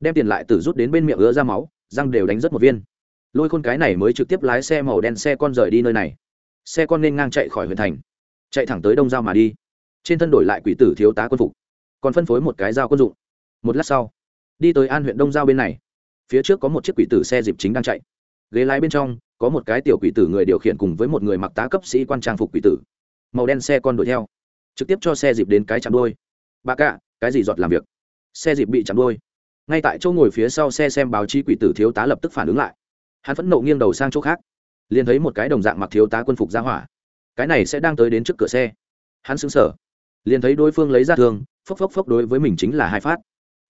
đem tiền lại từ rút đến bên miệng ứa ra máu răng đều đánh rất một viên lôi khôn cái này mới trực tiếp lái xe màu đen xe con rời đi nơi này xe con nên ngang chạy khỏi huyện thành chạy thẳng tới đông giao mà đi trên thân đổi lại quỷ tử thiếu tá quân phục còn phân phối một cái dao quân dụng một lát sau đi tới an huyện đông giao bên này phía trước có một chiếc quỷ tử xe dịp chính đang chạy. Ghế lái bên trong, có một cái tiểu quỷ tử người điều khiển cùng với một người mặc tá cấp sĩ quan trang phục quỷ tử. Màu đen xe con đuổi theo, trực tiếp cho xe dịp đến cái chạm đôi bà cạ, cái gì giọt làm việc? Xe dịp bị chạm đôi ngay tại chỗ ngồi phía sau xe xem báo chí quỷ tử thiếu tá lập tức phản ứng lại. Hắn phẫn nộ nghiêng đầu sang chỗ khác, liền thấy một cái đồng dạng mặc thiếu tá quân phục ra hỏa. Cái này sẽ đang tới đến trước cửa xe. Hắn xứng sở liền thấy đối phương lấy ra thương, phốc phốc phốc đối với mình chính là hai phát.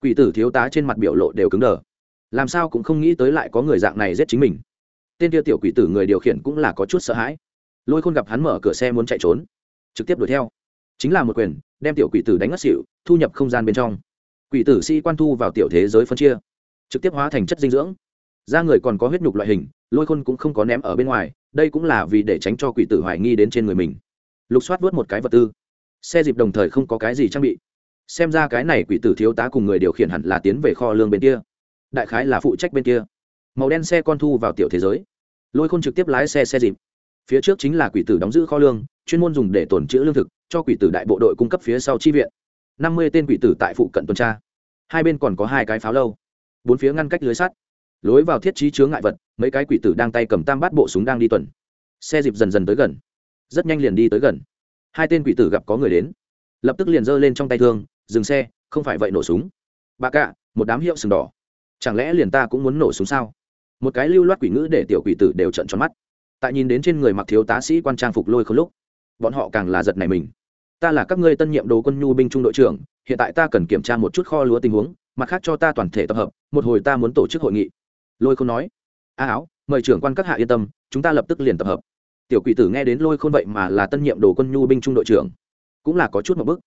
Quỷ tử thiếu tá trên mặt biểu lộ đều cứng đờ làm sao cũng không nghĩ tới lại có người dạng này giết chính mình. Tên kia tiểu quỷ tử người điều khiển cũng là có chút sợ hãi. Lôi khôn gặp hắn mở cửa xe muốn chạy trốn, trực tiếp đuổi theo. Chính là một quyền, đem tiểu quỷ tử đánh ngất xỉu, thu nhập không gian bên trong. Quỷ tử sĩ quan thu vào tiểu thế giới phân chia, trực tiếp hóa thành chất dinh dưỡng. Da người còn có huyết nhục loại hình, lôi khôn cũng không có ném ở bên ngoài, đây cũng là vì để tránh cho quỷ tử hoài nghi đến trên người mình. Lục soát vớt một cái vật tư. Xe dịp đồng thời không có cái gì trang bị. Xem ra cái này quỷ tử thiếu tá cùng người điều khiển hẳn là tiến về kho lương bên kia đại khái là phụ trách bên kia. Màu đen xe con thu vào tiểu thế giới. Lôi khôn trực tiếp lái xe xe dịp. Phía trước chính là quỷ tử đóng giữ kho lương, chuyên môn dùng để tồn trữ lương thực, cho quỷ tử đại bộ đội cung cấp phía sau chi viện. Năm mươi tên quỷ tử tại phụ cận tuần tra. Hai bên còn có hai cái pháo lâu. Bốn phía ngăn cách lưới sắt. Lối vào thiết trí chướng ngại vật, mấy cái quỷ tử đang tay cầm tam bát bộ súng đang đi tuần. Xe dịp dần dần tới gần. Rất nhanh liền đi tới gần. Hai tên quỷ tử gặp có người đến. Lập tức liền giơ lên trong tay thương, dừng xe, không phải vậy nổ súng. Bà cạ, một đám hiệu sừng đỏ chẳng lẽ liền ta cũng muốn nổ súng sao? Một cái lưu loát quỷ ngữ để tiểu quỷ tử đều trận tròn mắt. Tại nhìn đến trên người mặc thiếu tá sĩ quan trang phục lôi không lúc, bọn họ càng là giật này mình. Ta là các ngươi tân nhiệm đồ quân nhu binh trung đội trưởng, hiện tại ta cần kiểm tra một chút kho lúa tình huống, mặt khác cho ta toàn thể tập hợp, một hồi ta muốn tổ chức hội nghị. Lôi không nói. A áo, mời trưởng quan các hạ yên tâm, chúng ta lập tức liền tập hợp. Tiểu quỷ tử nghe đến lôi khôn vậy mà là tân nhiệm đồ quân nhu binh trung đội trưởng, cũng là có chút một bức.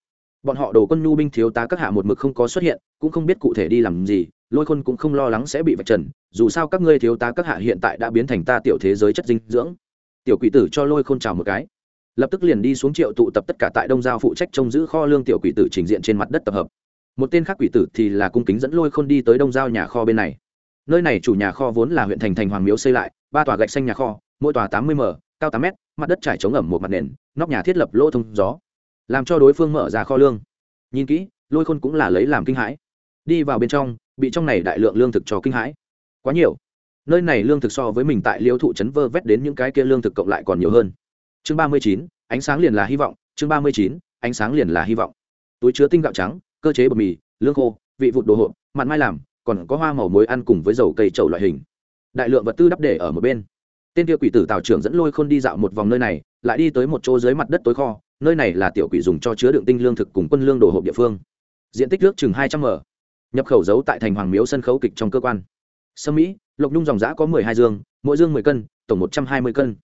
Bọn họ đồ quân nhu binh thiếu tá các hạ một mực không có xuất hiện, cũng không biết cụ thể đi làm gì lôi khôn cũng không lo lắng sẽ bị vạch trần, dù sao các ngươi thiếu tá các hạ hiện tại đã biến thành ta tiểu thế giới chất dinh dưỡng. Tiểu quỷ tử cho lôi khôn chào một cái. Lập tức liền đi xuống triệu tụ tập tất cả tại đông giao phụ trách trông giữ kho lương tiểu quỷ tử trình diện trên mặt đất tập hợp. Một tên khác quỷ tử thì là cung kính dẫn lôi khôn đi tới đông giao nhà kho bên này. Nơi này chủ nhà kho vốn là huyện thành thành hoàng miếu xây lại, ba tòa gạch xanh nhà kho, mỗi tòa tám mươi m, cao tám m mặt đất trải chống ẩm một mặt nền, nóc nhà thiết lập lỗ thông gió, làm cho đối phương mở ra kho lương. Nhìn kỹ, lôi khôn cũng là lấy làm kinh hãi. Đi vào bên trong bị trong này đại lượng lương thực cho kinh hãi. Quá nhiều. Nơi này lương thực so với mình tại liêu thụ trấn vơ vét đến những cái kia lương thực cộng lại còn nhiều hơn. Chương ba mươi chín, ánh sáng liền là hy vọng. Chương ba mươi chín, ánh sáng liền là hy vọng. Túi chứa tinh gạo trắng, cơ chế bột mì, lương khô, vị vụt đồ hộp, mặn mai làm, còn có hoa màu muối ăn cùng với dầu cây trầu loại hình. Đại lượng vật tư đắp để ở một bên. Tên kia quỷ tử tào trưởng dẫn lôi khôn đi dạo một vòng nơi này, lại đi tới một chỗ dưới mặt đất tối kho. Nơi này là tiểu quỷ dùng cho chứa đựng tinh lương thực cùng quân lương đồ hộp địa phương. Diện tích nước chừng hai trăm m nhập khẩu giấu tại thành hoàng miếu sân khấu kịch trong cơ quan. Sâm mỹ, lộc nhung dòng giã có mười hai dương, mỗi dương mười cân, tổng một trăm hai mươi cân.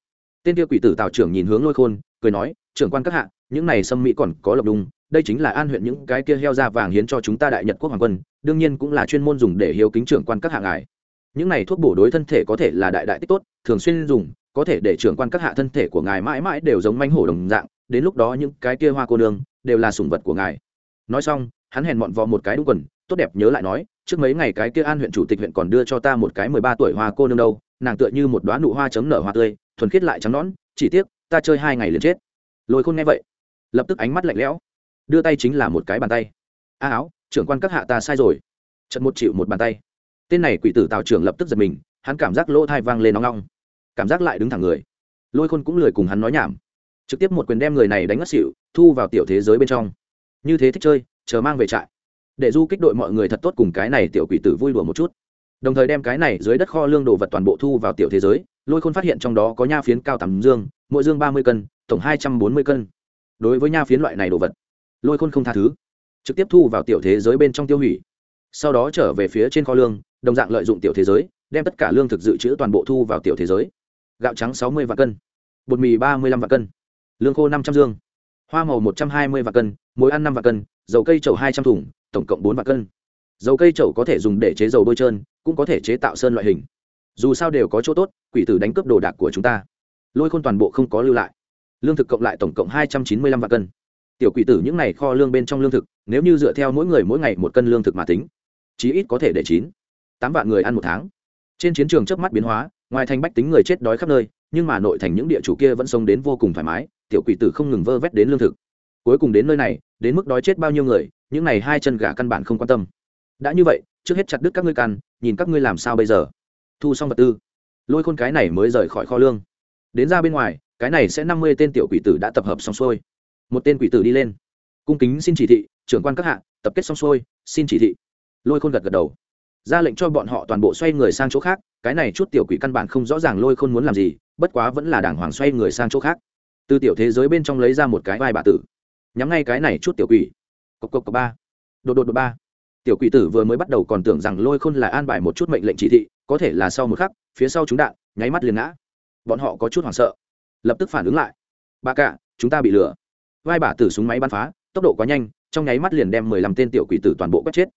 Tên kia quỷ tử tào trưởng nhìn hướng lôi khôn, cười nói, trưởng quan các hạ, những này sâm mỹ còn có lộc nhung, đây chính là an huyện những cái kia heo da vàng hiến cho chúng ta đại nhật quốc hoàng quân, đương nhiên cũng là chuyên môn dùng để hiếu kính trưởng quan các hạ ngài. Những này thuốc bổ đối thân thể có thể là đại đại tích tốt, thường xuyên dùng, có thể để trưởng quan các hạ thân thể của ngài mãi mãi đều giống manh hổ đồng dạng, đến lúc đó những cái kia hoa cô nương đều là sủng vật của ngài. Nói xong, hắn hèn mọn vò một cái đúng quần tốt đẹp nhớ lại nói, trước mấy ngày cái kia an huyện chủ tịch huyện còn đưa cho ta một cái mười ba tuổi hoa cô nương đâu, nàng tựa như một đoá nụ hoa chấm nở hoa tươi, thuần khiết lại trắng nõn, chỉ tiếc, ta chơi hai ngày liền chết. Lôi khôn nghe vậy, lập tức ánh mắt lạnh lẽo, đưa tay chính là một cái bàn tay. A áo, trưởng quan các hạ ta sai rồi. Trận một triệu một bàn tay. Tên này quỷ tử tào trưởng lập tức giật mình, hắn cảm giác lỗ thai vang lên nóng nóng cảm giác lại đứng thẳng người. Lôi khôn cũng lười cùng hắn nói nhảm. Trực tiếp một quyền đem người này đánh ngất xỉu, thu vào tiểu thế giới bên trong. Như thế thích chơi, chờ mang về trại để du kích đội mọi người thật tốt cùng cái này tiểu quỷ tử vui đùa một chút. Đồng thời đem cái này dưới đất kho lương đồ vật toàn bộ thu vào tiểu thế giới, lôi khôn phát hiện trong đó có nha phiến cao tầm dương, mỗi dương ba mươi cân, tổng hai trăm bốn mươi cân. Đối với nha phiến loại này đồ vật, lôi khôn không tha thứ, trực tiếp thu vào tiểu thế giới bên trong tiêu hủy. Sau đó trở về phía trên kho lương, đồng dạng lợi dụng tiểu thế giới, đem tất cả lương thực dự trữ toàn bộ thu vào tiểu thế giới. Gạo trắng sáu mươi vạn cân, bột mì ba mươi lăm vạn cân, lương khô năm trăm dương, hoa màu một trăm hai mươi vạn cân, muối ăn năm vạn cân, dầu cây trầu hai trăm thùng tổng cộng bốn vạn cân. Dầu cây trầu có thể dùng để chế dầu bôi trơn, cũng có thể chế tạo sơn loại hình. Dù sao đều có chỗ tốt, quỷ tử đánh cướp đồ đạc của chúng ta. Lôi khôn toàn bộ không có lưu lại. Lương thực cộng lại tổng cộng hai trăm chín mươi lăm vạn cân. Tiểu quỷ tử những n à y kho lương bên trong lương thực, nếu như dựa theo mỗi người mỗi ngày một cân lương thực mà tính, chí ít có thể để chín, tám vạn người ăn một tháng. Trên chiến trường trước mắt biến hóa, ngoài thành bách tính người chết đói khắp nơi, nhưng mà nội thành những địa chủ kia vẫn sống đến vô cùng thoải mái, tiểu quỷ tử không ngừng vơ vét đến lương thực. Cuối cùng đến nơi này, đến mức đói chết bao nhiêu người những này hai chân gà căn bản không quan tâm. Đã như vậy, trước hết chặt đứt các ngươi căn nhìn các ngươi làm sao bây giờ. Thu xong vật tư. Lôi khôn cái này mới rời khỏi kho lương. Đến ra bên ngoài, cái này sẽ năm mươi tên tiểu quỷ tử đã tập hợp xong xuôi. Một tên quỷ tử đi lên. Cung kính xin chỉ thị, trưởng quan các hạ, tập kết xong xuôi, xin chỉ thị. Lôi khôn gật gật đầu. Ra lệnh cho bọn họ toàn bộ xoay người sang chỗ khác, cái này chút tiểu quỷ căn bản không rõ ràng lôi khôn muốn làm gì, bất quá vẫn là đàng hoàng xoay người sang chỗ khác. Từ tiểu thế giới bên trong lấy ra một cái vai bà tử. Nhắm ngay cái này chút tiểu quỷ cộc cộc cộc ba. Đột đột đột ba. Tiểu quỷ tử vừa mới bắt đầu còn tưởng rằng lôi khôn là an bài một chút mệnh lệnh chỉ thị, có thể là sau một khắc, phía sau chúng đạn, nháy mắt liền ngã. Bọn họ có chút hoảng sợ. Lập tức phản ứng lại. Ba cả, chúng ta bị lừa. Vai bả tử súng máy bắn phá, tốc độ quá nhanh, trong nháy mắt liền đem mười lăm tên tiểu quỷ tử toàn bộ quét chết.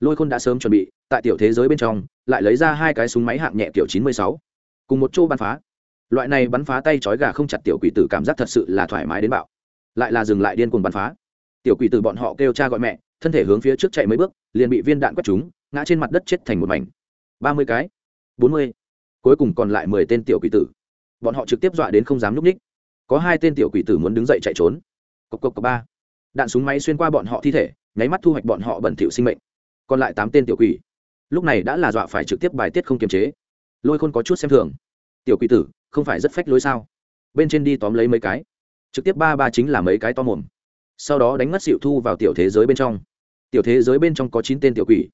Lôi khôn đã sớm chuẩn bị, tại tiểu thế giới bên trong, lại lấy ra hai cái súng máy hạng nhẹ kiểu chín mươi sáu. Cùng một chỗ bắn phá. Loại này bắn phá tay trói gà không chặt tiểu quỷ tử cảm giác thật sự là thoải mái đến bạo. Lại là dừng lại điên cuồng bắn phá tiểu quỷ tử bọn họ kêu cha gọi mẹ thân thể hướng phía trước chạy mấy bước liền bị viên đạn quét trúng, ngã trên mặt đất chết thành một mảnh. Ba mươi cái. Bốn mươi. Cuối cùng còn lại mười tên tiểu quỷ tử. Bọn họ trực tiếp dọa đến không dám núp ních. Có hai tên tiểu quỷ tử muốn đứng dậy chạy trốn. Cộc cộc cộc ba. Đạn súng máy xuyên qua bọn họ thi thể nháy mắt thu hoạch bọn họ bẩn thỉu sinh mệnh. Còn lại tám tên tiểu quỷ. Lúc này đã là dọa phải trực tiếp bài tiết không kiềm chế. Lôi khôn có chút xem thường. Tiểu quỷ tử không phải rất phách lối sao? Bên trên đi tóm lấy mấy cái. Trực tiếp ba ba chính là mấy cái to mồm sau đó đánh mất xịu thu vào tiểu thế giới bên trong. Tiểu thế giới bên trong có chín tên tiểu quỷ.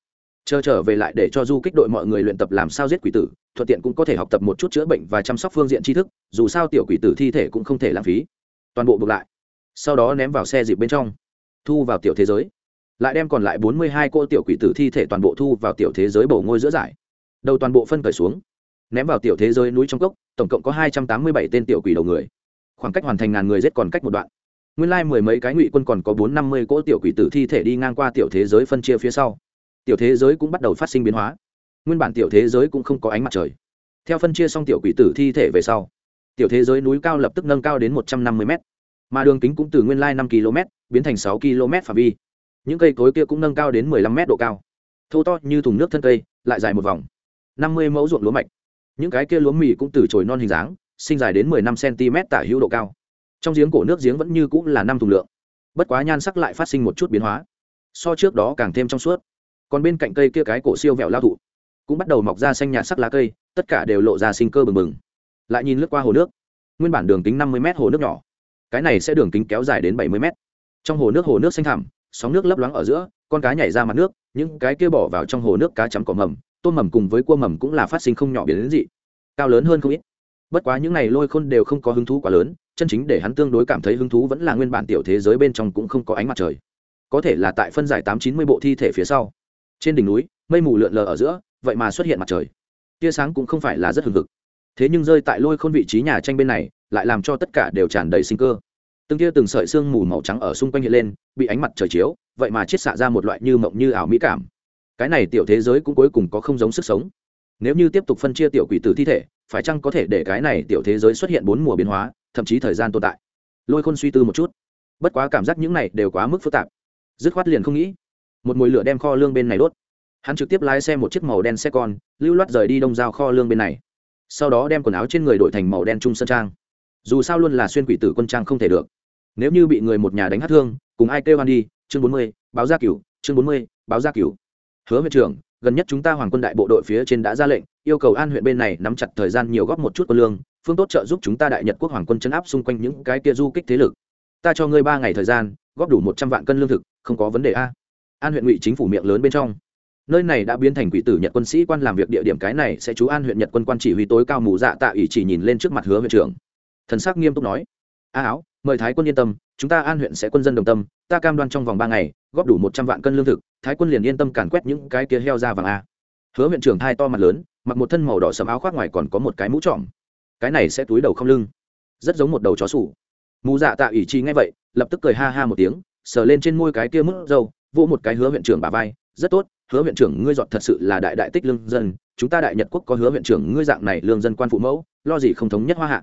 Chờ trở về lại để cho du kích đội mọi người luyện tập làm sao giết quỷ tử, thuận tiện cũng có thể học tập một chút chữa bệnh và chăm sóc phương diện tri thức, dù sao tiểu quỷ tử thi thể cũng không thể lãng phí. Toàn bộ buộc lại. Sau đó ném vào xe dịp bên trong. Thu vào tiểu thế giới. Lại đem còn lại bốn mươi hai cô tiểu quỷ tử thi thể toàn bộ thu vào tiểu thế giới bầu ngôi giữa giải. Đầu toàn bộ phân cởi xuống. Ném vào tiểu thế giới núi trong cốc, tổng cộng có hai trăm tám mươi bảy tên tiểu quỷ đầu người. Khoảng cách hoàn thành ngàn người giết còn cách một đoạn nguyên lai mười mấy cái ngụy quân còn có bốn năm mươi cỗ tiểu quỷ tử thi thể đi ngang qua tiểu thế giới phân chia phía sau. Tiểu thế giới cũng bắt đầu phát sinh biến hóa. Nguyên bản tiểu thế giới cũng không có ánh mặt trời. Theo phân chia xong tiểu quỷ tử thi thể về sau, tiểu thế giới núi cao lập tức nâng cao đến một trăm năm mươi m mà đường kính cũng từ nguyên lai năm km biến thành sáu km phạm vi. Những cây cối kia cũng nâng cao đến mười lăm m độ cao. Thô to như thùng nước thân cây, lại dài một vòng. năm mươi mẫu ruộng lúa mạch. Những cái kia lúa mì cũng từ chồi non hình dáng, sinh dài đến mười năm cm tả hữu độ cao trong giếng cổ nước giếng vẫn như cũng là năm thùng lượng. Bất quá nhan sắc lại phát sinh một chút biến hóa. So trước đó càng thêm trong suốt. Còn bên cạnh cây kia cái cổ siêu vẹo lao thụ, cũng bắt đầu mọc ra xanh nhạt sắc lá cây, tất cả đều lộ ra sinh cơ bừng bừng. Lại nhìn lướt qua hồ nước, nguyên bản đường kính năm mươi m hồ nước nhỏ. Cái này sẽ đường kính kéo dài đến bảy mươi m trong hồ nước hồ nước xanh thẳm, sóng nước lấp loáng ở giữa, con cá nhảy ra mặt nước, những cái kia bỏ vào trong hồ nước cá chấm cỏ mầm, tôm mầm cùng với cua mầm cũng là phát sinh không nhỏ biến đến dị, cao lớn hơn không ít bất quá những này lôi khôn đều không có hứng thú quá lớn, chân chính để hắn tương đối cảm thấy hứng thú vẫn là nguyên bản tiểu thế giới bên trong cũng không có ánh mặt trời. Có thể là tại phân giải tám chín mươi bộ thi thể phía sau. Trên đỉnh núi, mây mù lượn lờ ở giữa, vậy mà xuất hiện mặt trời. Tia sáng cũng không phải là rất hừng hực. Thế nhưng rơi tại lôi khôn vị trí nhà tranh bên này, lại làm cho tất cả đều tràn đầy sinh cơ. Từng tia từng sợi sương mù màu trắng ở xung quanh hiện lên, bị ánh mặt trời chiếu, vậy mà chiết xạ ra một loại như mộng như ảo mỹ cảm. Cái này tiểu thế giới cũng cuối cùng có không giống sức sống nếu như tiếp tục phân chia tiểu quỷ tử thi thể, phải chăng có thể để cái này tiểu thế giới xuất hiện bốn mùa biến hóa, thậm chí thời gian tồn tại? Lôi khôn suy tư một chút. Bất quá cảm giác những này đều quá mức phức tạp. Dứt khoát liền không nghĩ. Một mùi lửa đem kho lương bên này đốt. Hắn trực tiếp lái xe một chiếc màu đen xe con, lưu loát rời đi đông giao kho lương bên này. Sau đó đem quần áo trên người đổi thành màu đen trung sơn trang. Dù sao luôn là xuyên quỷ tử quân trang không thể được. Nếu như bị người một nhà đánh hát thương, cùng ai kêu hoan đi, chương bốn mươi, báo gia cửu, chương bốn mươi, báo gia cửu. Hứa huyện trưởng gần nhất chúng ta hoàng quân đại bộ đội phía trên đã ra lệnh, yêu cầu an huyện bên này nắm chặt thời gian nhiều góp một chút quân lương, phương tốt trợ giúp chúng ta đại nhật quốc hoàng quân chấn áp xung quanh những cái kia du kích thế lực. Ta cho ngươi ba ngày thời gian, góp đủ một trăm vạn cân lương thực, không có vấn đề a. An huyện ngụy chính phủ miệng lớn bên trong. Nơi này đã biến thành quỷ tử nhật quân sĩ quan làm việc địa điểm, cái này sẽ chú an huyện nhật quân quan chỉ huy tối cao mù dạ tạ ủy chỉ nhìn lên trước mặt hứa huyện trưởng. Thần sắc nghiêm túc nói. A áo mời thái quân yên tâm, chúng ta an huyện sẽ quân dân đồng tâm, ta cam đoan trong vòng ba ngày, góp đủ một trăm vạn cân lương thực, thái quân liền yên tâm càn quét những cái kia heo ra vàng a. Hứa huyện trưởng hai to mặt lớn, mặc một thân màu đỏ sầm áo khoác ngoài còn có một cái mũ trọm cái này sẽ túi đầu không lưng. Rất giống một đầu chó sủ. Mù dạ tạ ủy chi ngay vậy, lập tức cười ha ha một tiếng, sờ lên trên môi cái kia mức dâu vỗ một cái hứa huyện trưởng bà vai, rất tốt, hứa huyện trưởng ngươi dọn thật sự là đại đại tích lương dân, chúng ta đại nhật quốc có hứa huyện trưởng ngươi dạng này lương dân quan phụ mẫu, lo gì không thống nhất hoa hạ.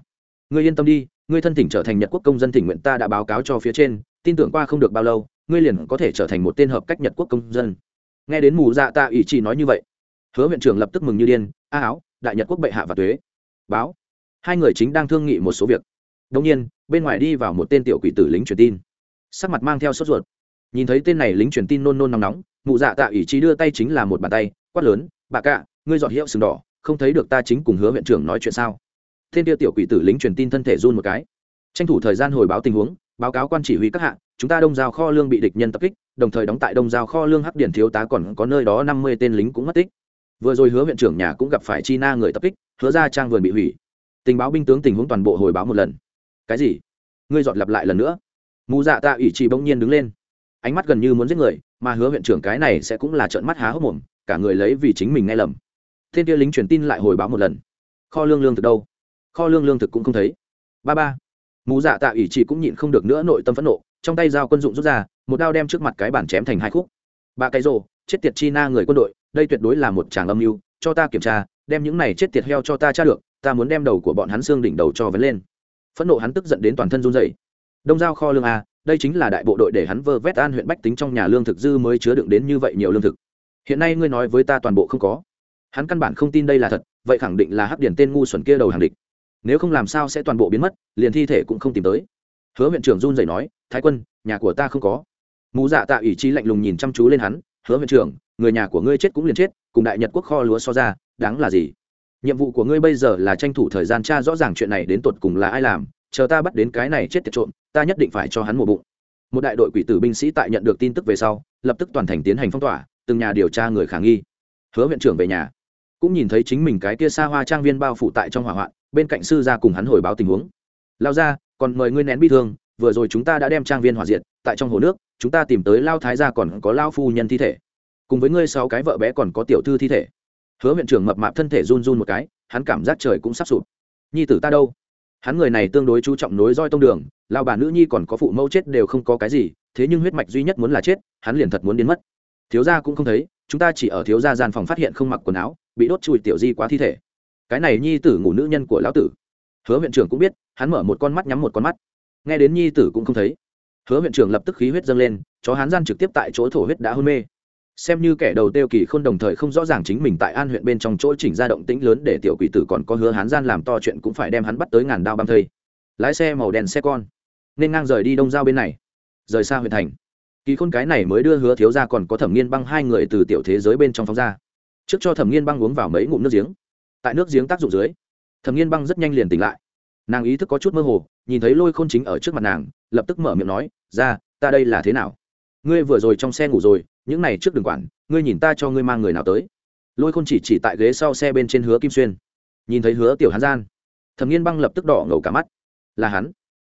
Ngươi yên tâm đi ngươi thân thỉnh trở thành nhật quốc công dân thỉnh nguyện ta đã báo cáo cho phía trên, tin tưởng qua không được bao lâu, ngươi liền có thể trở thành một tên hợp cách nhật quốc công dân. Nghe đến mù dạ tạ ủy chỉ nói như vậy, hứa huyện trưởng lập tức mừng như điên, a áo, đại nhật quốc bệ hạ và tuế. Báo. Hai người chính đang thương nghị một số việc. Đông nhiên, bên ngoài đi vào một tên tiểu quỷ tử lính truyền tin. Sắc mặt mang theo sốt ruột. Nhìn thấy tên này lính truyền tin nôn nôn nóng nóng mụ dạ tạ ủy trí đưa tay chính là một bàn tay, quát lớn bà cạ, ngươi dọn hiệu sừng đỏ, không thấy được ta chính cùng hứa huyện trưởng nói chuyện sao? Tên tiêu tiểu quỷ tử lính truyền tin thân thể run một cái. Tranh thủ thời gian hồi báo tình huống, báo cáo quan chỉ huy các hạng. chúng ta đông giao kho lương bị địch nhân tập kích, đồng thời đóng tại đông giao kho lương hắc điển thiếu tá còn có nơi đó năm mươi tên lính cũng mất tích. Vừa rồi hứa huyện trưởng nhà cũng gặp phải chi na người tập kích, hứa ra trang vườn bị hủy. Tình báo binh tướng tình huống toàn bộ hồi báo một lần. Cái gì? Ngươi dọn lặp lại lần nữa. Mù dạ tạ ủy chỉ bỗng nhiên đứng lên. Ánh mắt gần như muốn giết người, mà hứa huyện trưởng cái này sẽ cũng là trợn mắt há hốc mồm, cả người lấy vì chính mình nghe lầm. Thiên kia lính truyền tin lại hồi báo một lần. Kho lương lương từ đâu? Kho lương lương thực cũng không thấy. Ba ba. Mù dạ tạ ủy chỉ cũng nhịn không được nữa nội tâm phẫn nộ, trong tay dao quân dụng rút ra, một đao đem trước mặt cái bản chém thành hai khúc. Ba cái rồ, chết tiệt chi na người quân đội, đây tuyệt đối là một chàng âm mưu, cho ta kiểm tra, đem những này chết tiệt heo cho ta tra được, ta muốn đem đầu của bọn hắn xương đỉnh đầu cho vấn lên. Phẫn nộ hắn tức giận đến toàn thân run dậy đông giao kho lương a, đây chính là đại bộ đội để hắn vơ vét an huyện bách tính trong nhà lương thực dư mới chứa đựng đến như vậy nhiều lương thực. Hiện nay ngươi nói với ta toàn bộ không có. Hắn căn bản không tin đây là thật, vậy khẳng định là hắc điển tên ngu xuẩn kia đầu hàng địch nếu không làm sao sẽ toàn bộ biến mất, liền thi thể cũng không tìm tới. Hứa huyện trưởng run rẩy nói, thái quân, nhà của ta không có. Mù dạ tạ ủy chi lạnh lùng nhìn chăm chú lên hắn, hứa huyện trưởng, người nhà của ngươi chết cũng liền chết, cùng đại nhật quốc kho lúa so ra, đáng là gì? Nhiệm vụ của ngươi bây giờ là tranh thủ thời gian tra rõ ràng chuyện này đến tột cùng là ai làm, chờ ta bắt đến cái này chết tiệt trộm, ta nhất định phải cho hắn một bụng. Một đại đội quỷ tử binh sĩ tại nhận được tin tức về sau, lập tức toàn thành tiến hành phong tỏa, từng nhà điều tra người khả nghi. Hứa huyện trưởng về nhà, cũng nhìn thấy chính mình cái kia xa hoa trang viên bao phủ tại trong hỏa hoạn bên cạnh sư gia cùng hắn hồi báo tình huống. Lao ra còn mời ngươi nén bi thương, vừa rồi chúng ta đã đem trang viên hỏa diệt, tại trong hồ nước, chúng ta tìm tới lao thái gia còn có lao phu nhân thi thể. Cùng với ngươi sáu cái vợ bé còn có tiểu thư thi thể. Hứa huyện trưởng mập mạp thân thể run run một cái, hắn cảm giác trời cũng sắp sụp. Nhi tử ta đâu? Hắn người này tương đối chú trọng nối roi tông đường lao bà nữ nhi còn có phụ mẫu chết đều không có cái gì, thế nhưng huyết mạch duy nhất muốn là chết, hắn liền thật muốn đến mất. Thiếu gia cũng không thấy, chúng ta chỉ ở thiếu gia gian phòng phát hiện không mặc quần áo, bị đốt chùi tiểu di quá thi thể cái này nhi tử ngủ nữ nhân của lão tử. Hứa huyện trưởng cũng biết, hắn mở một con mắt nhắm một con mắt. Nghe đến nhi tử cũng không thấy. Hứa huyện trưởng lập tức khí huyết dâng lên, chó hắn gian trực tiếp tại chỗ thổ huyết đã hôn mê. Xem như kẻ đầu tiêu kỳ không đồng thời không rõ ràng chính mình tại an huyện bên trong chỗ chỉnh ra động tĩnh lớn để tiểu quỷ tử còn có hứa hán gian làm to chuyện cũng phải đem hắn bắt tới ngàn đao băm thây. Lái xe màu đèn xe con. Nên ngang rời đi đông giao bên này. Rời xa huyện thành. Kỳ khôn cái này mới đưa hứa thiếu ra còn có thẩm nghiên băng hai người từ tiểu thế giới bên trong phóng ra. Trước cho thẩm nghiên băng uống vào mấy ngụm nước giếng tại nước giếng tác dụng dưới. Thẩm nghiên băng rất nhanh liền tỉnh lại. Nàng ý thức có chút mơ hồ, nhìn thấy lôi khôn chính ở trước mặt nàng, lập tức mở miệng nói, ra, ta đây là thế nào? Ngươi vừa rồi trong xe ngủ rồi, những này trước đừng quản, ngươi nhìn ta cho ngươi mang người nào tới. Lôi khôn chỉ chỉ tại ghế sau xe bên trên hứa kim xuyên. Nhìn thấy hứa tiểu hán gian, thẩm nghiên băng lập tức đỏ ngầu cả mắt. Là hắn?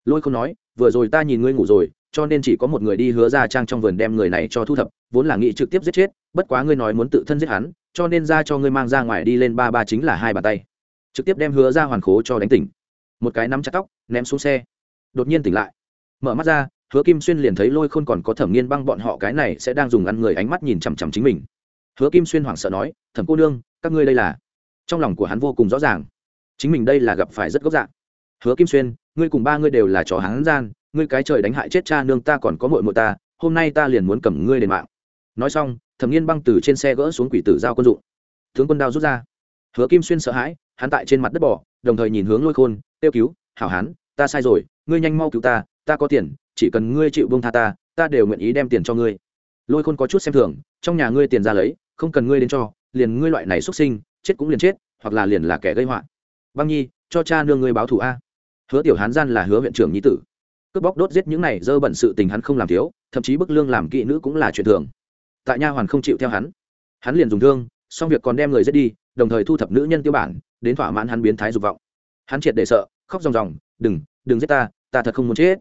Lôi khôn nói, vừa rồi ta nhìn ngươi ngủ rồi cho nên chỉ có một người đi hứa ra trang trong vườn đem người này cho thu thập, vốn là nghị trực tiếp giết chết, bất quá ngươi nói muốn tự thân giết hắn, cho nên ra cho ngươi mang ra ngoài đi lên ba ba chính là hai bàn tay. Trực tiếp đem hứa ra hoàn khố cho đánh tỉnh. Một cái nắm chặt tóc, ném xuống xe. Đột nhiên tỉnh lại. Mở mắt ra, hứa kim xuyên liền thấy lôi khôn còn có thẩm nghiên băng bọn họ cái này sẽ đang dùng ăn người ánh mắt nhìn chằm chằm chính mình. Hứa kim xuyên hoảng sợ nói, thẩm cô nương, các ngươi đây là trong lòng của hắn vô cùng rõ ràng. Chính mình đây là gặp phải rất gốc dạng hứa kim xuyên, ngươi cùng ba ngươi đều là chó hắn gian ngươi cái trời đánh hại chết cha nương ta còn có mội mội ta, hôm nay ta liền muốn cầm ngươi đền mạng. Nói xong, thẩm nghiên băng từ trên xe gỡ xuống quỷ tử giao quân dụng. Tướng quân đao rút ra. Hứa kim xuyên sợ hãi, hắn tại trên mặt đất bỏ đồng thời nhìn hướng lôi khôn, kêu cứu, hảo hán, ta sai rồi, ngươi nhanh mau cứu ta ta có tiền, chỉ cần ngươi chịu bông tha ta ta đều nguyện ý đem tiền cho ngươi. Lôi khôn có chút xem thường, trong nhà ngươi tiền ra lấy, không cần ngươi đến cho, liền ngươi loại này xuất sinh, chết cũng liền chết, hoặc là liền là kẻ gây họa. Băng nhi, cho cha nương ngươi báo thù a. Hứa tiểu hán gian là hứa huyện trưởng nhi tử cướp bóc đốt giết những này dơ bẩn sự tình hắn không làm thiếu, thậm chí bức lương làm kỵ nữ cũng là chuyện thường. Tại nha hoàn không chịu theo hắn. Hắn liền dùng thương, xong việc còn đem người giết đi, đồng thời thu thập nữ nhân tiêu bản, đến thỏa mãn hắn biến thái dục vọng. Hắn triệt để sợ, khóc ròng ròng, đừng đừng giết ta ta thật không muốn chết.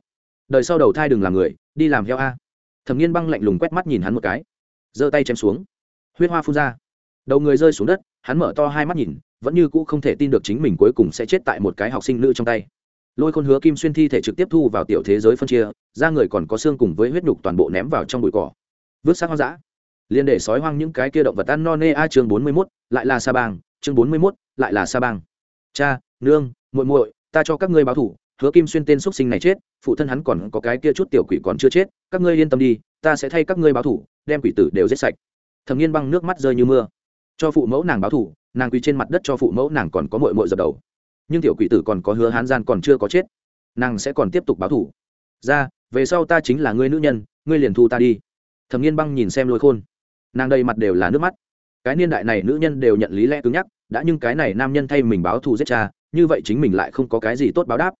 Đời sau đầu thai đừng làm người, đi làm heo a. Thẩm nghiên băng lạnh lùng quét mắt nhìn hắn một cái, giơ tay chém xuống. Huyết hoa phun ra. Đầu người rơi xuống đất, hắn mở to hai mắt nhìn, vẫn như cũ không thể tin được chính mình cuối cùng sẽ chết tại một cái học sinh nữ trong tay lôi khôn hứa kim xuyên thi thể trực tiếp thu vào tiểu thế giới phân chia, da người còn có xương cùng với huyết nhục toàn bộ ném vào trong bụi cỏ. Vứt xác hoang dã. Liền để sói hoang những cái kia động vật ăn no nê a chương bốn mươi mốt, lại là sa bang. Chương bốn mươi mốt, lại là sa bang. Cha, nương, muội muội, ta cho các ngươi báo thủ. Hứa kim xuyên tên x sinh này chết, phụ thân hắn còn có cái kia chút tiểu quỷ còn chưa chết. Các ngươi yên tâm đi, ta sẽ thay các ngươi báo thủ, đem quỷ tử đều giết sạch. Thầm nghiên băng nước mắt rơi như mưa. Cho phụ mẫu nàng báo thủ, nàng quỳ trên mặt đất cho phụ mẫu nàng còn có mội mội dập đầu nhưng tiểu quỷ tử còn có hứa hán gian còn chưa có chết, nàng sẽ còn tiếp tục báo thủ ra, về sau ta chính là ngươi nữ nhân, ngươi liền thu ta đi. Thầm nghiên băng nhìn xem lôi khôn. Nàng đầy mặt đều là nước mắt. Cái niên đại này nữ nhân đều nhận lý lẽ cứng nhắc, đã nhưng cái này nam nhân thay mình báo thù giết cha, như vậy chính mình lại không có cái gì tốt báo đáp.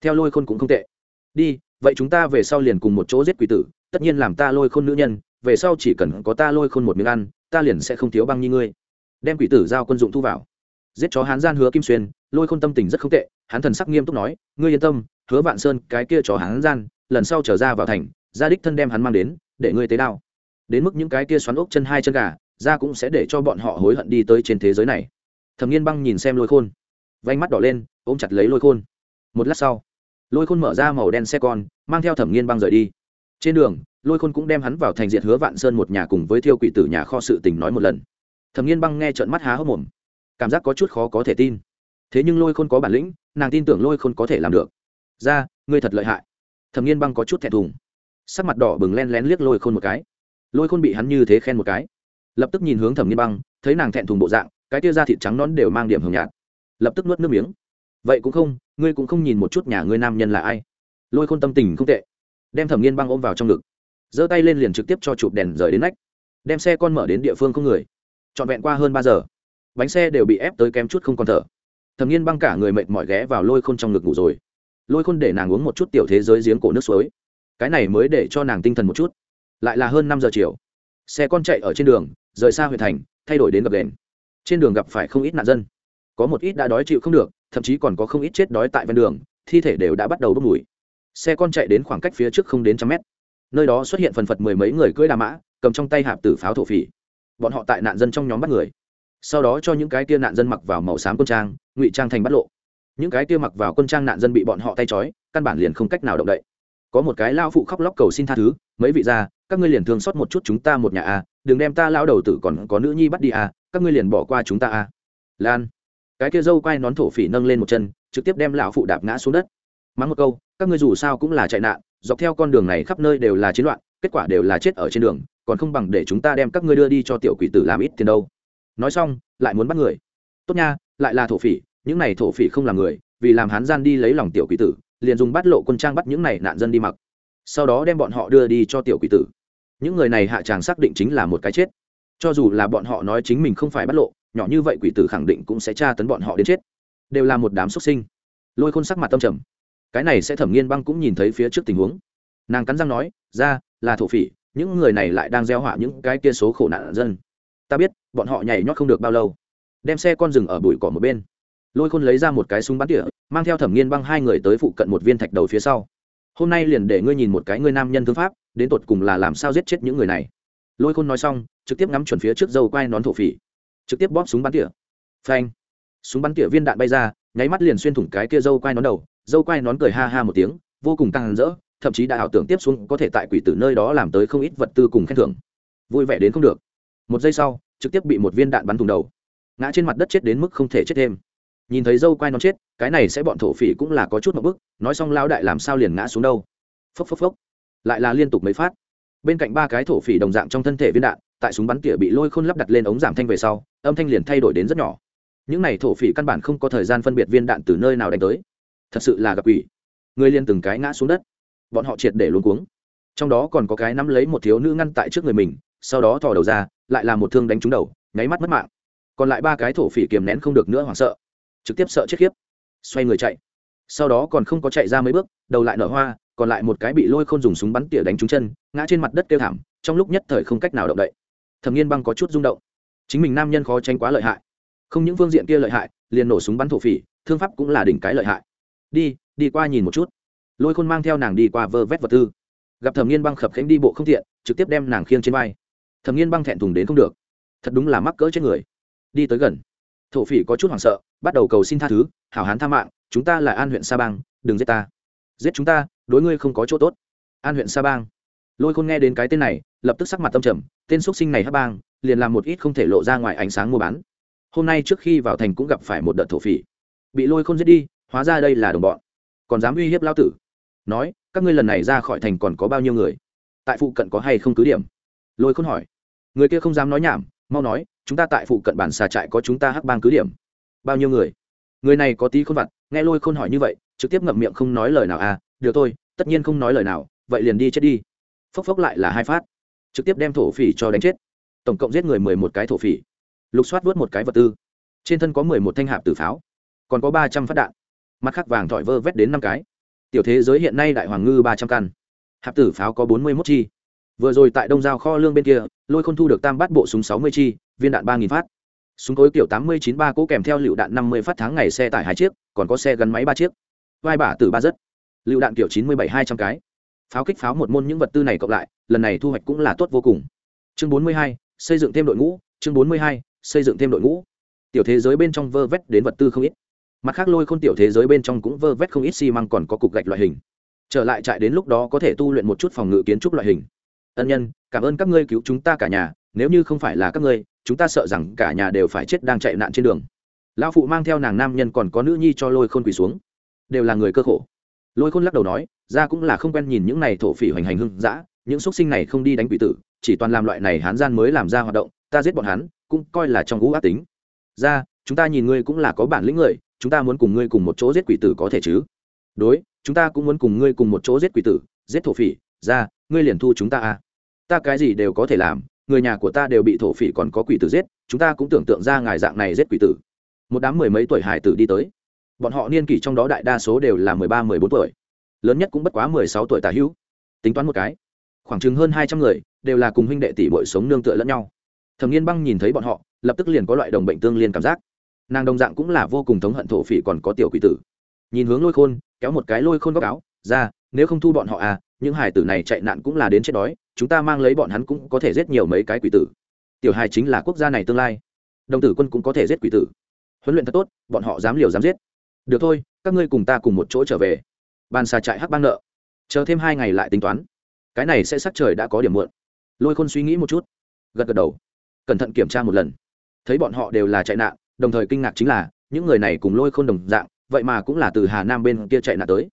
Theo lôi khôn cũng không tệ. Đi, vậy chúng ta về sau liền cùng một chỗ giết quỷ tử, tất nhiên làm ta lôi khôn nữ nhân, về sau chỉ cần có ta lôi khôn một miếng ăn, ta liền sẽ không thiếu băng như ngươi. Đem quỷ tử giao quân dụng thu vào giết chó hán gian hứa kim xuyên, lôi khôn tâm tình rất không tệ hắn thần sắc nghiêm túc nói, ngươi yên tâm, hứa vạn sơn, cái kia chó hán gian, lần sau trở ra vào thành, gia đích thân đem hắn mang đến, để ngươi tế đao. Đến mức những cái kia xoắn ốc chân hai chân gà ra cũng sẽ để cho bọn họ hối hận đi tới trên thế giới này. Thẩm nghiên băng nhìn xem lôi khôn vánh mắt đỏ lên, ôm chặt lấy lôi khôn. Một lát sau, lôi khôn mở ra màu đen xe con, mang theo thẩm nghiên băng rời đi. Trên đường, lôi khôn cũng đem hắn vào thành diện hứa vạn sơn một nhà cùng với thiêu quỷ tử nhà kho sự tình nói một lần. Thẩm nghiên băng nghe trợn mắt há hốc mồm cảm giác có chút khó có thể tin. Thế nhưng lôi khôn có bản lĩnh, nàng tin tưởng lôi khôn có thể làm được. Ra, ngươi thật lợi hại. Thẩm nghiên băng có chút thẹn thùng. Sắc mặt đỏ bừng len lén liếc lôi khôn một cái. Lôi khôn bị hắn như thế khen một cái. Lập tức nhìn hướng thẩm nghiên băng, thấy nàng thẹn thùng bộ dạng, cái tia da thịt trắng nón đều mang điểm hồng nhạt. Lập tức nuốt nước miếng. Vậy cũng không, ngươi cũng không nhìn một chút nhà ngươi nam nhân là ai. Lôi khôn tâm tình không tệ. Đem thẩm nghiên băng ôm vào trong ngực. Giơ tay lên liền trực tiếp cho chụp đèn rời đến nách. Đem xe con mở đến địa phương không người. Trọn vẹn qua hơn ba giờ bánh xe đều bị ép tới kém chút không còn thở. Thẩm nghiên băng cả người mệt mỏi ghé vào lôi khôn trong ngực ngủ rồi. Lôi khôn để nàng uống một chút tiểu thế giới giếng cổ nước suối. Cái này mới để cho nàng tinh thần một chút. Lại là hơn năm giờ chiều. Xe con chạy ở trên đường, rời xa huyện thành, thay đổi đến gập đèn trên đường gặp phải không ít nạn dân. Có một ít đã đói chịu không được, thậm chí còn có không ít chết đói tại ven đường, thi thể đều đã bắt đầu bốc mùi. Xe con chạy đến khoảng cách phía trước không đến trăm mét. Nơi đó xuất hiện phần phật mười mấy người cưỡi đà mã, cầm trong tay hạp tử pháo thổ phỉ. Bọn họ tại nạn dân trong nhóm bắt người sau đó cho những cái kia nạn dân mặc vào màu xám quân trang, ngụy trang thành bắt lộ. Những cái kia mặc vào quân trang nạn dân bị bọn họ tay trói, căn bản liền không cách nào động đậy. Có một cái lao phụ khóc lóc cầu xin tha thứ, mấy vị ra các ngươi liền thương xót một chút chúng ta một nhà a, đừng đem ta lao đầu tử còn có nữ nhi bắt đi a, các ngươi liền bỏ qua chúng ta a. Lan, cái kia dâu quay nón thổ phỉ nâng lên một chân, trực tiếp đem lão phụ đạp ngã xuống đất. Mắng một câu, các ngươi dù sao cũng là chạy nạn, dọc theo con đường này khắp nơi đều là chiến loạn, kết quả đều là chết ở trên đường, còn không bằng để chúng ta đem các ngươi đưa đi cho tiểu quỷ tử làm ít tiền đâu nói xong, lại muốn bắt người. Tốt nha, lại là thổ phỉ, những này thổ phỉ không là người, vì làm hán gian đi lấy lòng tiểu quỷ tử, liền dùng bắt lộ quân trang bắt những này nạn dân đi mặc. Sau đó đem bọn họ đưa đi cho tiểu quỷ tử. Những người này hạ tràng xác định chính là một cái chết. Cho dù là bọn họ nói chính mình không phải bắt lộ, nhỏ như vậy quỷ tử khẳng định cũng sẽ tra tấn bọn họ đến chết. Đều là một đám xuất sinh. Lôi khôn sắc mặt tâm trầm. Cái này sẽ thẩm nghiên băng cũng nhìn thấy phía trước tình huống. Nàng cắn răng nói, ra, là thổ phỉ, những người này lại đang gieo họa những cái kia số khổ nạn dân. Ta biết bọn họ nhảy nhót không được bao lâu. Đem xe con rừng ở bụi cỏ một bên. Lôi khôn lấy ra một cái súng bắn tỉa, mang theo thẩm nghiên băng hai người tới phụ cận một viên thạch đầu phía sau. Hôm nay liền để ngươi nhìn một cái ngươi nam nhân thương pháp, đến tột cùng là làm sao giết chết những người này. Lôi khôn nói xong, trực tiếp ngắm chuẩn phía trước dâu quai nón thổ phỉ. Trực tiếp bóp súng bắn tỉa. Phanh. Súng bắn tỉa viên đạn bay ra, nháy mắt liền xuyên thủng cái kia dâu quai nón đầu. Dâu quai nón cười ha ha một tiếng, vô cùng căng rỡ, thậm chí đã ảo tưởng tiếp xuống có thể tại quỷ tử nơi đó làm tới không ít vật tư cùng khen thưởng. Vui vẻ đến không được. Một giây sau trực tiếp bị một viên đạn bắn thủng đầu. Ngã trên mặt đất chết đến mức không thể chết thêm. Nhìn thấy dâu quai nó chết, cái này sẽ bọn thổ phỉ cũng là có chút một bức, nói xong lao đại làm sao liền ngã xuống đâu. Phốc phốc phốc. Lại là liên tục mấy phát. Bên cạnh ba cái thổ phỉ đồng dạng trong thân thể viên đạn, tại súng bắn tỉa bị lôi khôn lắp đặt lên ống giảm thanh về sau, âm thanh liền thay đổi đến rất nhỏ. Những này thổ phỉ căn bản không có thời gian phân biệt viên đạn từ nơi nào đánh tới. Thật sự là gặp quỷ. Người liên từng cái ngã xuống đất. Bọn họ triệt để luôn cuống. Trong đó còn có cái nắm lấy một thiếu nữ ngăn tại trước người mình, sau đó thò đầu ra lại là một thương đánh trúng đầu, nháy mắt mất mạng. Còn lại ba cái thổ phỉ kiềm nén không được nữa hoảng sợ. Trực tiếp sợ chết khiếp. Xoay người chạy. Sau đó còn không có chạy ra mấy bước, đầu lại nở hoa, còn lại một cái bị lôi khôn dùng súng bắn tỉa đánh trúng chân, ngã trên mặt đất kêu thảm, trong lúc nhất thời không cách nào động đậy. Thẩm nghiên băng có chút rung động. Chính mình nam nhân khó tranh quá lợi hại. Không những phương diện kia lợi hại, liền nổ súng bắn thổ phỉ, thương pháp cũng là đỉnh cái lợi hại. Đi đi qua nhìn một chút. Lôi khôn mang theo nàng đi qua vơ vét vật tư. Gặp thẩm nghiên băng khập khánh đi bộ không tiện, trực tiếp đem nàng khiêng trên vai thẩm nghiên băng thẹn thùng đến không được. Thật đúng là mắc cỡ chết người. Đi tới gần. Thổ phỉ có chút hoảng sợ, bắt đầu cầu xin tha thứ, hảo hán tha mạng, chúng ta là an huyện sa bang, đừng giết ta. Giết chúng ta, đối ngươi không có chỗ tốt. An huyện sa bang. Lôi khôn nghe đến cái tên này, lập tức sắc mặt tâm trầm, tên x sinh này hắc bang, liền làm một ít không thể lộ ra ngoài ánh sáng mua bán. Hôm nay trước khi vào thành cũng gặp phải một đợt thổ phỉ. Bị lôi khôn giết đi, hóa ra đây là đồng bọn. Còn dám uy hiếp lao tử. Nói, các ngươi lần này ra khỏi thành còn có bao nhiêu người? Tại phụ cận có hay không cứ điểm? Lôi khôn hỏi người kia không dám nói nhảm, mau nói, chúng ta tại phụ cận bản xà trại có chúng ta hắc bang cứ điểm. Bao nhiêu người? Người này có tí khôn vặt, nghe lôi khôn hỏi như vậy, trực tiếp ngậm miệng không nói lời nào à được thôi, tất nhiên không nói lời nào, vậy liền đi chết đi. Phốc phốc lại là hai phát. Trực tiếp đem thổ phỉ cho đánh chết. Tổng cộng giết người mười một cái thổ phỉ. Lục soát vớt một cái vật tư. Trên thân có mười một thanh hạp tử pháo, còn có ba trăm phát đạn. Mặt khắc vàng thỏi vơ vét đến năm cái. Tiểu thế giới hiện nay đại hoàng ngư ba trăm căn. Hạp tử pháo có bốn mươi mốt chi vừa rồi tại đông giao kho lương bên kia, lôi khôn thu được tam bát bộ súng sáu mươi chi, viên đạn ba nghìn phát. Súng cối kiểu tám mươi chín ba cỗ kèm theo lựu đạn năm mươi phát tháng ngày xe tải hai chiếc, còn có xe gắn máy ba chiếc. Vai bả từ ba rất. Lựu đạn kiểu chín mươi bảy hai trăm cái. Pháo kích pháo một môn những vật tư này cộng lại, lần này thu hoạch cũng là tốt vô cùng. Chương bốn mươi hai, xây dựng thêm đội ngũ. Chương bốn mươi hai, xây dựng thêm đội ngũ. Tiểu thế giới bên trong vơ vét đến vật tư không ít. Mặt khác lôi khôn tiểu thế giới bên trong cũng vơ vét không ít xi măng còn có cục gạch loại hình. Trở lại trại đến lúc đó có thể tu luyện một chút phòng ngự kiến trúc loại hình ân nhân, cảm ơn các ngươi cứu chúng ta cả nhà, nếu như không phải là các ngươi, chúng ta sợ rằng cả nhà đều phải chết đang chạy nạn trên đường. Lão phụ mang theo nàng nam nhân còn có nữ nhi cho lôi khôn quỳ xuống. Đều là người cơ khổ. Lôi khôn lắc đầu nói, ra cũng là không quen nhìn những này thổ phỉ hoành hành hưng dã, những x sinh này không đi đánh quỷ tử, chỉ toàn làm loại này hán gian mới làm ra hoạt động, ta giết bọn hắn, cũng coi là trong ngũ ác tính. Ra, chúng ta nhìn ngươi cũng là có bản lĩnh người, chúng ta muốn cùng ngươi cùng một chỗ giết quỷ tử có thể chứ? Đối, chúng ta cũng muốn cùng ngươi cùng một chỗ giết quỷ tử, giết thổ phỉ. Ra, ngươi liền thu chúng ta à? Ta cái gì đều có thể làm, người nhà của ta đều bị thổ phỉ còn có quỷ tử giết, chúng ta cũng tưởng tượng ra ngài dạng này giết quỷ tử. Một đám mười mấy tuổi hải tử đi tới. Bọn họ niên kỷ trong đó đại đa số đều là mười ba, mười bốn tuổi. Lớn nhất cũng bất quá mười sáu tuổi tà hữu. Tính toán một cái, khoảng chừng hơn hai trăm người đều là cùng huynh đệ tỷ bội sống nương tựa lẫn nhau. Thẩm nghiên băng nhìn thấy bọn họ, lập tức liền có loại đồng bệnh tương liên cảm giác. Nàng đồng dạng cũng là vô cùng thống hận thổ phỉ còn có tiểu quỷ tử. Nhìn hướng lôi khôn, kéo một cái lôi khôn góc áo, ra, nếu không thu bọn họ à những hải tử này chạy nạn cũng là đến chết đói, chúng ta mang lấy bọn hắn cũng có thể giết nhiều mấy cái quỷ tử. Tiểu hài chính là quốc gia này tương lai. Đồng tử quân cũng có thể giết quỷ tử. Huấn luyện thật tốt, bọn họ dám liều dám giết. Được thôi, các ngươi cùng ta cùng một chỗ trở về. Bàn xà trại hắc bang nợ. Chờ thêm hai ngày lại tính toán. Cái này sẽ sắc trời đã có điểm muộn. Lôi khôn suy nghĩ một chút. Gật gật đầu. Cẩn thận kiểm tra một lần. Thấy bọn họ đều là chạy nạn, đồng thời kinh ngạc chính là, những người này cùng lôi khôn đồng dạng, vậy mà cũng là từ hà nam bên kia chạy nạn tới.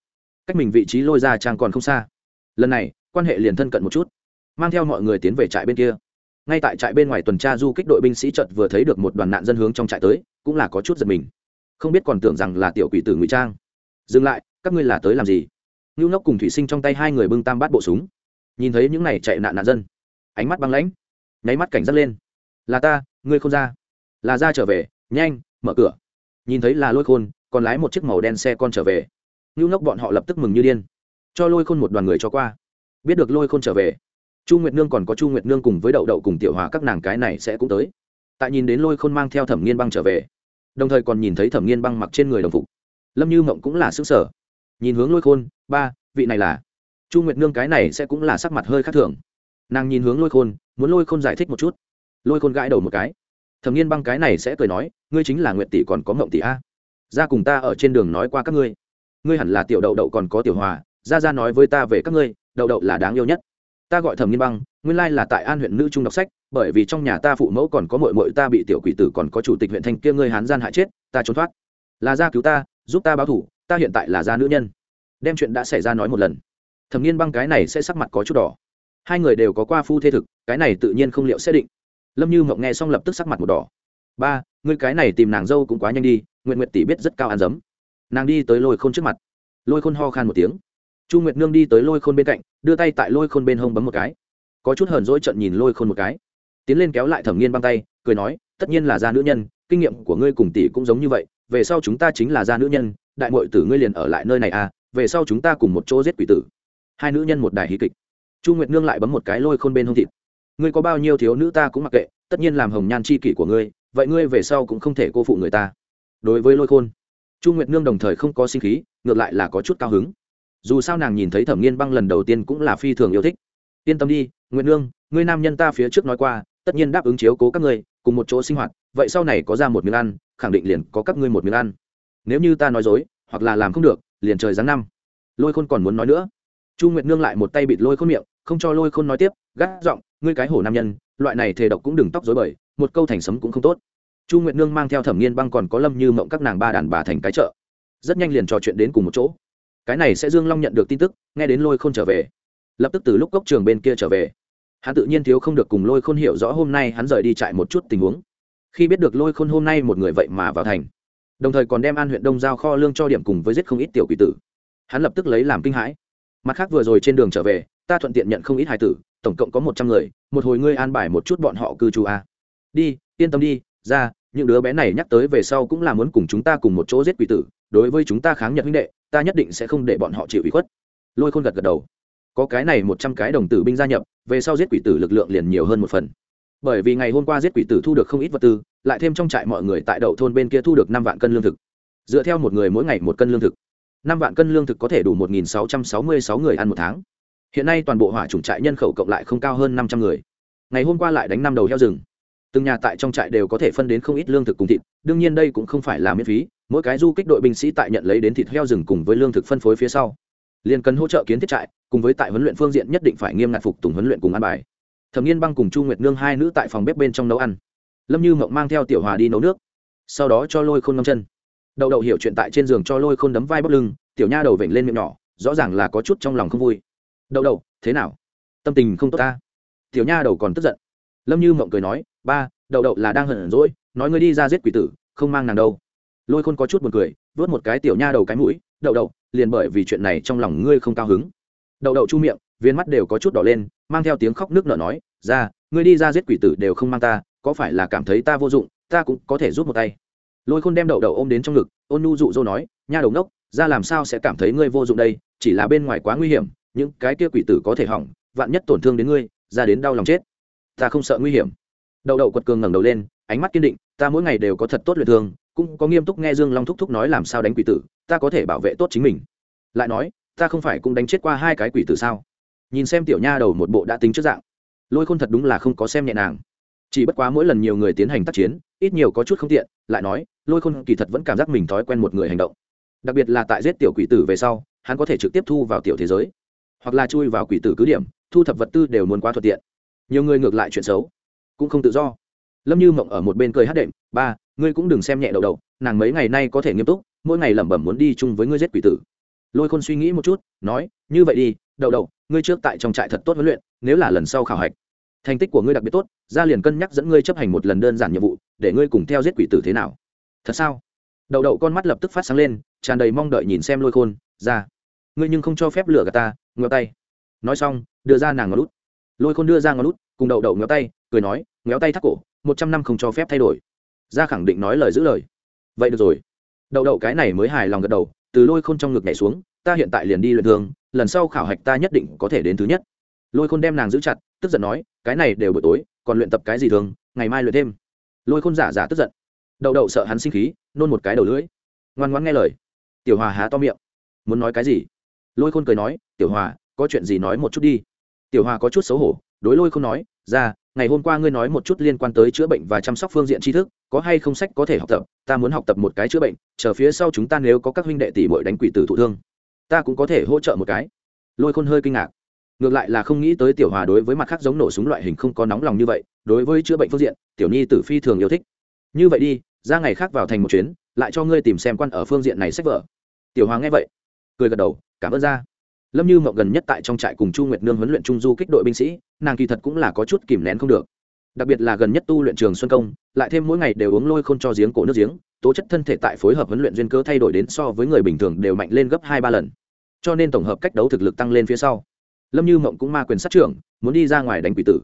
Cách mình vị trí lôi ra trang còn không xa lần này quan hệ liền thân cận một chút mang theo mọi người tiến về trại bên kia ngay tại trại bên ngoài tuần tra du kích đội binh sĩ trợt vừa thấy được một đoàn nạn dân hướng trong trại tới cũng là có chút giật mình không biết còn tưởng rằng là tiểu quỷ tử ngụy trang dừng lại các ngươi là tới làm gì ngưu nốc cùng thủy sinh trong tay hai người bưng tam bát bộ súng nhìn thấy những này chạy nạn nạn dân ánh mắt băng lãnh nháy mắt cảnh giác lên là ta ngươi không ra là ra trở về nhanh mở cửa nhìn thấy là lôi khôn còn lái một chiếc màu đen xe con trở về ngưu nốc bọn họ lập tức mừng như điên cho lôi khôn một đoàn người cho qua. Biết được lôi khôn trở về, chu nguyệt nương còn có chu nguyệt nương cùng với đậu đậu cùng tiểu hòa các nàng cái này sẽ cũng tới. Tại nhìn đến lôi khôn mang theo thẩm nghiên băng trở về, đồng thời còn nhìn thấy thẩm nghiên băng mặc trên người đồng phục. Lâm như mộng cũng là xứ sở nhìn hướng lôi khôn, ba, vị này là? Chu nguyệt nương cái này sẽ cũng là sắc mặt hơi khác thường. Nàng nhìn hướng lôi khôn, muốn lôi khôn giải thích một chút. Lôi khôn gãi đầu một cái. Thẩm nghiên băng cái này sẽ cười nói, ngươi chính là nguyệt tỷ còn có mộng tỷ a. Ra cùng ta ở trên đường nói qua các ngươi. Ngươi hẳn là tiểu đậu đậu còn có tiểu hòa ra ra nói với ta về các ngươi, đậu đậu là đáng yêu nhất. Ta gọi thẩm nghiên băng, nguyên lai là tại an huyện nữ trung đọc sách, bởi vì trong nhà ta phụ mẫu còn có mội mội ta bị tiểu quỷ tử còn có chủ tịch huyện thanh kia ngươi hán gian hại chết, ta trốn thoát. Là gia cứu ta, giúp ta báo thủ, ta hiện tại là gia nữ nhân. Đem chuyện đã xảy ra nói một lần. Thẩm nghiên băng cái này sẽ sắc mặt có chút đỏ. Hai người đều có qua phu thế thực, cái này tự nhiên không liệu sẽ định. Lâm như mộng nghe xong lập tức sắc mặt một đỏ. Ba, ngươi cái này tìm nàng dâu cũng quá nhanh đi nguyện nguyện tỷ biết rất cao ăn dấm. Nàng đi tới lôi khôn trước mặt. Lôi khôn ho khan một tiếng chu nguyệt nương đi tới lôi khôn bên cạnh, đưa tay tại lôi khôn bên hông bấm một cái. Có chút hờn dỗi trận nhìn lôi khôn một cái. Tiến lên kéo lại thẩm nghiên băng tay, cười nói, tất nhiên là gia nữ nhân, kinh nghiệm của ngươi cùng tỷ cũng giống như vậy, về sau chúng ta chính là gia nữ nhân, đại mội tử ngươi liền ở lại nơi này à về sau chúng ta cùng một chỗ giết quỷ tử. Hai nữ nhân một đài hí kịch. Chu nguyệt nương lại bấm một cái lôi khôn bên hông thịt. Ngươi có bao nhiêu thiếu nữ ta cũng mặc kệ, tất nhiên làm hồng nhan c h i kỷ của ngươi, vậy ngươi về sau cũng không thể cô phụ người ta. Đối với lôi khôn, chu nguyệt nương đồng thời không có sinh khí, ngược lại là có chút cao hứng dù sao nàng nhìn thấy thẩm nghiên băng lần đầu tiên cũng là phi thường yêu thích. Yên tâm đi nguyễn nương, ngươi nam nhân ta phía trước nói qua, tất nhiên đáp ứng chiếu cố các ngươi, cùng một chỗ sinh hoạt, vậy sau này có ra một miếng ăn, khẳng định liền có các ngươi một miếng ăn. Nếu như ta nói dối, hoặc là làm không được, liền trời giáng năm. Lôi khôn còn muốn nói nữa. Chu nguyệt nương lại một tay bịt lôi khôn miệng, không cho lôi khôn nói tiếp, gắt giọng, ngươi cái hổ nam nhân, loại này thề độc cũng đừng tóc dối bời, một câu thành sấm cũng không tốt. Chu nguyệt nương mang theo thẩm nghiên băng còn có lâm như mộng các nàng ba đàn bà thành cái chợ. Rất nhanh liền trò chuyện đến cùng một chỗ cái này sẽ dương long nhận được tin tức, nghe đến lôi khôn trở về. Lập tức từ lúc cốc trường bên kia trở về, hắn tự nhiên thiếu không được cùng lôi khôn hiểu rõ hôm nay hắn rời đi chạy một chút tình huống. Khi biết được lôi khôn hôm nay một người vậy mà vào thành, đồng thời còn đem an huyện đông giao kho lương cho điểm cùng với giết không ít tiểu quỷ tử, hắn lập tức lấy làm kinh hãi. Mặt khác vừa rồi trên đường trở về, ta thuận tiện nhận không ít hài tử, tổng cộng có một trăm người, một hồi ngươi an bài một chút bọn họ cư trú a đi, yên tâm đi, ra những đứa bé này nhắc tới về sau cũng là muốn cùng chúng ta cùng một chỗ giết quỷ tử, đối với chúng ta kháng nhật huynh đệ, ta nhất định sẽ không để bọn họ chịu ủy khuất. Lôi khôn gật gật đầu. Có cái này một trăm cái đồng tử binh gia nhập, về sau giết quỷ tử lực lượng liền nhiều hơn một phần. Bởi vì ngày hôm qua giết quỷ tử thu được không ít vật tư, lại thêm trong trại mọi người tại đậu thôn bên kia thu được năm vạn cân lương thực. Dựa theo một người mỗi ngày một cân lương thực. Năm vạn cân lương thực có thể đủ một nghìn sáu trăm sáu mươi sáu người ăn một tháng. Hiện nay toàn bộ hỏa chủng trại nhân khẩu cộng lại không cao hơn năm trăm người. Ngày hôm qua lại đánh năm đầu heo rừng từng nhà tại trong trại đều có thể phân đến không ít lương thực cùng thịt, đương nhiên đây cũng không phải là miễn phí, mỗi cái du kích đội binh sĩ tại nhận lấy đến thịt heo rừng cùng với lương thực phân phối phía sau. Liền cần hỗ trợ kiến thiết trại, cùng với tại huấn luyện phương diện nhất định phải nghiêm ngặt phục tùng huấn luyện cùng ăn bài. Thẩm nghiên băng cùng chu nguyệt nương hai nữ tại phòng bếp bên trong nấu ăn. Lâm như mộng mang theo tiểu hòa đi nấu nước, sau đó cho lôi khôn ngâm chân. Đậu đậu hiểu chuyện tại trên giường cho lôi khôn đấm vai bóc lưng, tiểu nha đầu vểnh lên miệng nhỏ, rõ ràng là có chút trong lòng không vui. Đậu đậu, thế nào? Tâm tình không tốt ta? Tiểu nha đầu còn tức giận. Lâm như mộng cười nói ba, đậu đậu là đang hận rỗi nói ngươi đi ra giết quỷ tử, không mang nàng đâu. Lôi khôn có chút buồn cười vớt một cái tiểu nha đầu cái mũi, đậu đậu, liền bởi vì chuyện này trong lòng ngươi không cao hứng. Đậu đậu chu miệng, viên mắt đều có chút đỏ lên, mang theo tiếng khóc nước nở nói, ra, ngươi đi ra giết quỷ tử đều không mang ta, có phải là cảm thấy ta vô dụng, ta cũng có thể giúp một tay. Lôi khôn đem đậu đậu ôm đến trong ngực, ôn nu dụ dỗ nói, nha đầu ngốc, ra làm sao sẽ cảm thấy ngươi vô dụng đây, chỉ là bên ngoài quá nguy hiểm, những cái kia quỷ tử có thể hỏng, vạn nhất tổn thương đến ngươi, ra đến đau lòng chết. Ta không sợ nguy hiểm đậu đậu quật cường ngẩng đầu lên, ánh mắt kiên định, ta mỗi ngày đều có thật tốt luyện thương, cũng có nghiêm túc nghe dương long thúc thúc nói làm sao đánh quỷ tử, ta có thể bảo vệ tốt chính mình. Lại nói, ta không phải cũng đánh chết qua hai cái quỷ tử sao? Nhìn xem tiểu nha đầu một bộ đã tính trước dạng, lôi khôn thật đúng là không có xem nhẹ nàng. Chỉ bất quá mỗi lần nhiều người tiến hành tác chiến, ít nhiều có chút không tiện, lại nói, lôi khôn kỳ thật vẫn cảm giác mình thói quen một người hành động. Đặc biệt là tại giết tiểu quỷ tử về sau, hắn có thể trực tiếp thu vào tiểu thế giới, hoặc là chui vào quỷ tử cứ điểm, thu thập vật tư đều muốn quá thuận tiện. Nhiều người ngược lại chuyện xấu cũng không tự do. Lâm như mộng ở một bên cười hát đệm, ba, ngươi cũng đừng xem nhẹ đầu đầu, nàng mấy ngày nay có thể nghiêm túc, mỗi ngày lẩm bẩm muốn đi chung với ngươi giết quỷ tử. Lôi khôn suy nghĩ một chút, nói, như vậy đi đậu đậu ngươi trước tại trong trại thật tốt huấn luyện, nếu là lần sau khảo hạch, thành tích của ngươi đặc biệt tốt, ra liền cân nhắc dẫn ngươi chấp hành một lần đơn giản nhiệm vụ, để ngươi cùng theo giết quỷ tử thế nào. Thật sao? Đậu đậu con mắt lập tức phát sáng lên, tràn đầy mong đợi nhìn xem lôi khôn, ra, ngươi nhưng không cho phép lửa gà ta ngéo tay. Nói xong, đưa ra nàng ngó lút lôi khôn đưa ra ngó lút cùng đậu đậu ngéo tay cười nói, ngéo tay thắt cổ, một trăm năm không cho phép thay đổi. Ra khẳng định nói lời giữ lời. Vậy được rồi. Đậu đậu cái này mới hài lòng gật đầu, từ lôi khôn trong ngực nhảy xuống, ta hiện tại liền đi luyện thương, lần sau khảo hạch ta nhất định có thể đến thứ nhất. Lôi khôn đem nàng giữ chặt, tức giận nói, cái này đều buổi tối, còn luyện tập cái gì thường, ngày mai luyện thêm. Lôi khôn giả giả tức giận. Đậu đậu sợ hắn sinh khí, nôn một cái đầu lưỡi. Ngoan ngoãn nghe lời. Tiểu hòa há to miệng. Muốn nói cái gì? Lôi khôn cười nói, tiểu hòa, có chuyện gì nói một chút đi. Tiểu hòa có chút xấu hổ, đối lôi khôn nói, ra ngày hôm qua ngươi nói một chút liên quan tới chữa bệnh và chăm sóc phương diện tri thức, có hay không sách có thể học tập? Ta muốn học tập một cái chữa bệnh, chờ phía sau chúng ta nếu có các huynh đệ tỷ bội đánh quỷ tử thụ thương, ta cũng có thể hỗ trợ một cái. Lôi khôn hơi kinh ngạc. Ngược lại là không nghĩ tới tiểu hòa đối với mặt khác giống nổ súng loại hình không có nóng lòng như vậy, đối với chữa bệnh phương diện, tiểu nhi tử phi thường yêu thích. Như vậy đi, ra ngày khác vào thành một chuyến, lại cho ngươi tìm xem quan ở phương diện này sách vở. Tiểu hòa nghe vậy, cười gật đầu, cảm ơn ra lâm như mộng gần nhất tại trong trại cùng chu nguyệt nương huấn luyện trung du kích đội binh sĩ, nàng kỳ thật cũng là có chút kìm nén không được. Đặc biệt là gần nhất tu luyện trường xuân công, lại thêm mỗi ngày đều uống lôi khôn cho giếng cổ nước giếng, tố chất thân thể tại phối hợp huấn luyện duyên cơ thay đổi đến so với người bình thường đều mạnh lên gấp hai ba lần. Cho nên tổng hợp cách đấu thực lực tăng lên phía sau. Lâm như mộng cũng ma quyền sát trưởng, muốn đi ra ngoài đánh quỷ tử.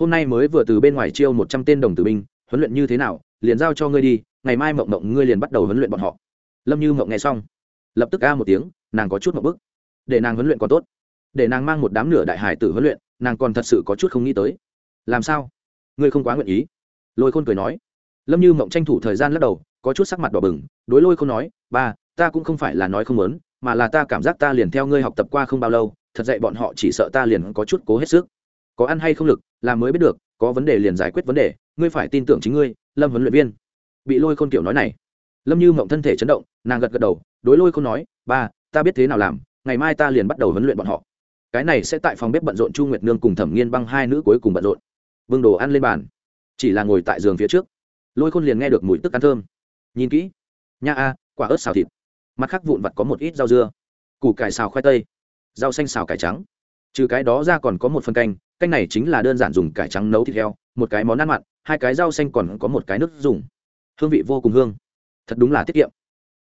Hôm nay mới vừa từ bên ngoài chiêu một trăm tên đồng tử binh, huấn luyện như thế nào, liền giao cho ngươi đi, ngày mai mộng mộng ngươi liền bắt đầu huấn luyện bọn họ. Lâm như mộng nghe xong, lập tức a một tiếng, nàng có chút mộng bức để nàng huấn luyện còn tốt, để nàng mang một đám nửa đại hải tử huấn luyện, nàng còn thật sự có chút không nghĩ tới. Làm sao? Ngươi không quá nguyện ý. Lôi khôn cười nói. Lâm như mộng tranh thủ thời gian lắc đầu, có chút sắc mặt đỏ bừng, đối lôi khôn nói, ba, ta cũng không phải là nói không muốn, mà là ta cảm giác ta liền theo ngươi học tập qua không bao lâu, thật dạy bọn họ chỉ sợ ta liền có chút cố hết sức. Có ăn hay không lực, là mới biết được, có vấn đề liền giải quyết vấn đề, ngươi phải tin tưởng chính ngươi, lâm huấn luyện viên. Bị lôi khôn kiểu nói này, lâm như mộng thân thể chấn động, nàng gật gật đầu, đối lôi khôn nói, ba, ta biết thế nào làm ngày mai ta liền bắt đầu huấn luyện bọn họ. Cái này sẽ tại phòng bếp bận rộn chu nguyệt nương cùng thẩm nghiên băng hai nữ cuối cùng bận rộn. Vương đồ ăn lên bàn. Chỉ là ngồi tại giường phía trước. Lôi khôn liền nghe được mùi tức ăn thơm. Nhìn kỹ. Nha a, quả ớt xào thịt. Mặt khác vụn vặt có một ít rau dưa. Củ cải xào khoai tây. Rau xanh xào cải trắng. Trừ cái đó ra còn có một phần canh. Canh này chính là đơn giản dùng cải trắng nấu thịt heo, một cái món ăn mặn, hai cái rau xanh còn có một cái nước dùng. Hương vị vô cùng hương. Thật đúng là tiết kiệm.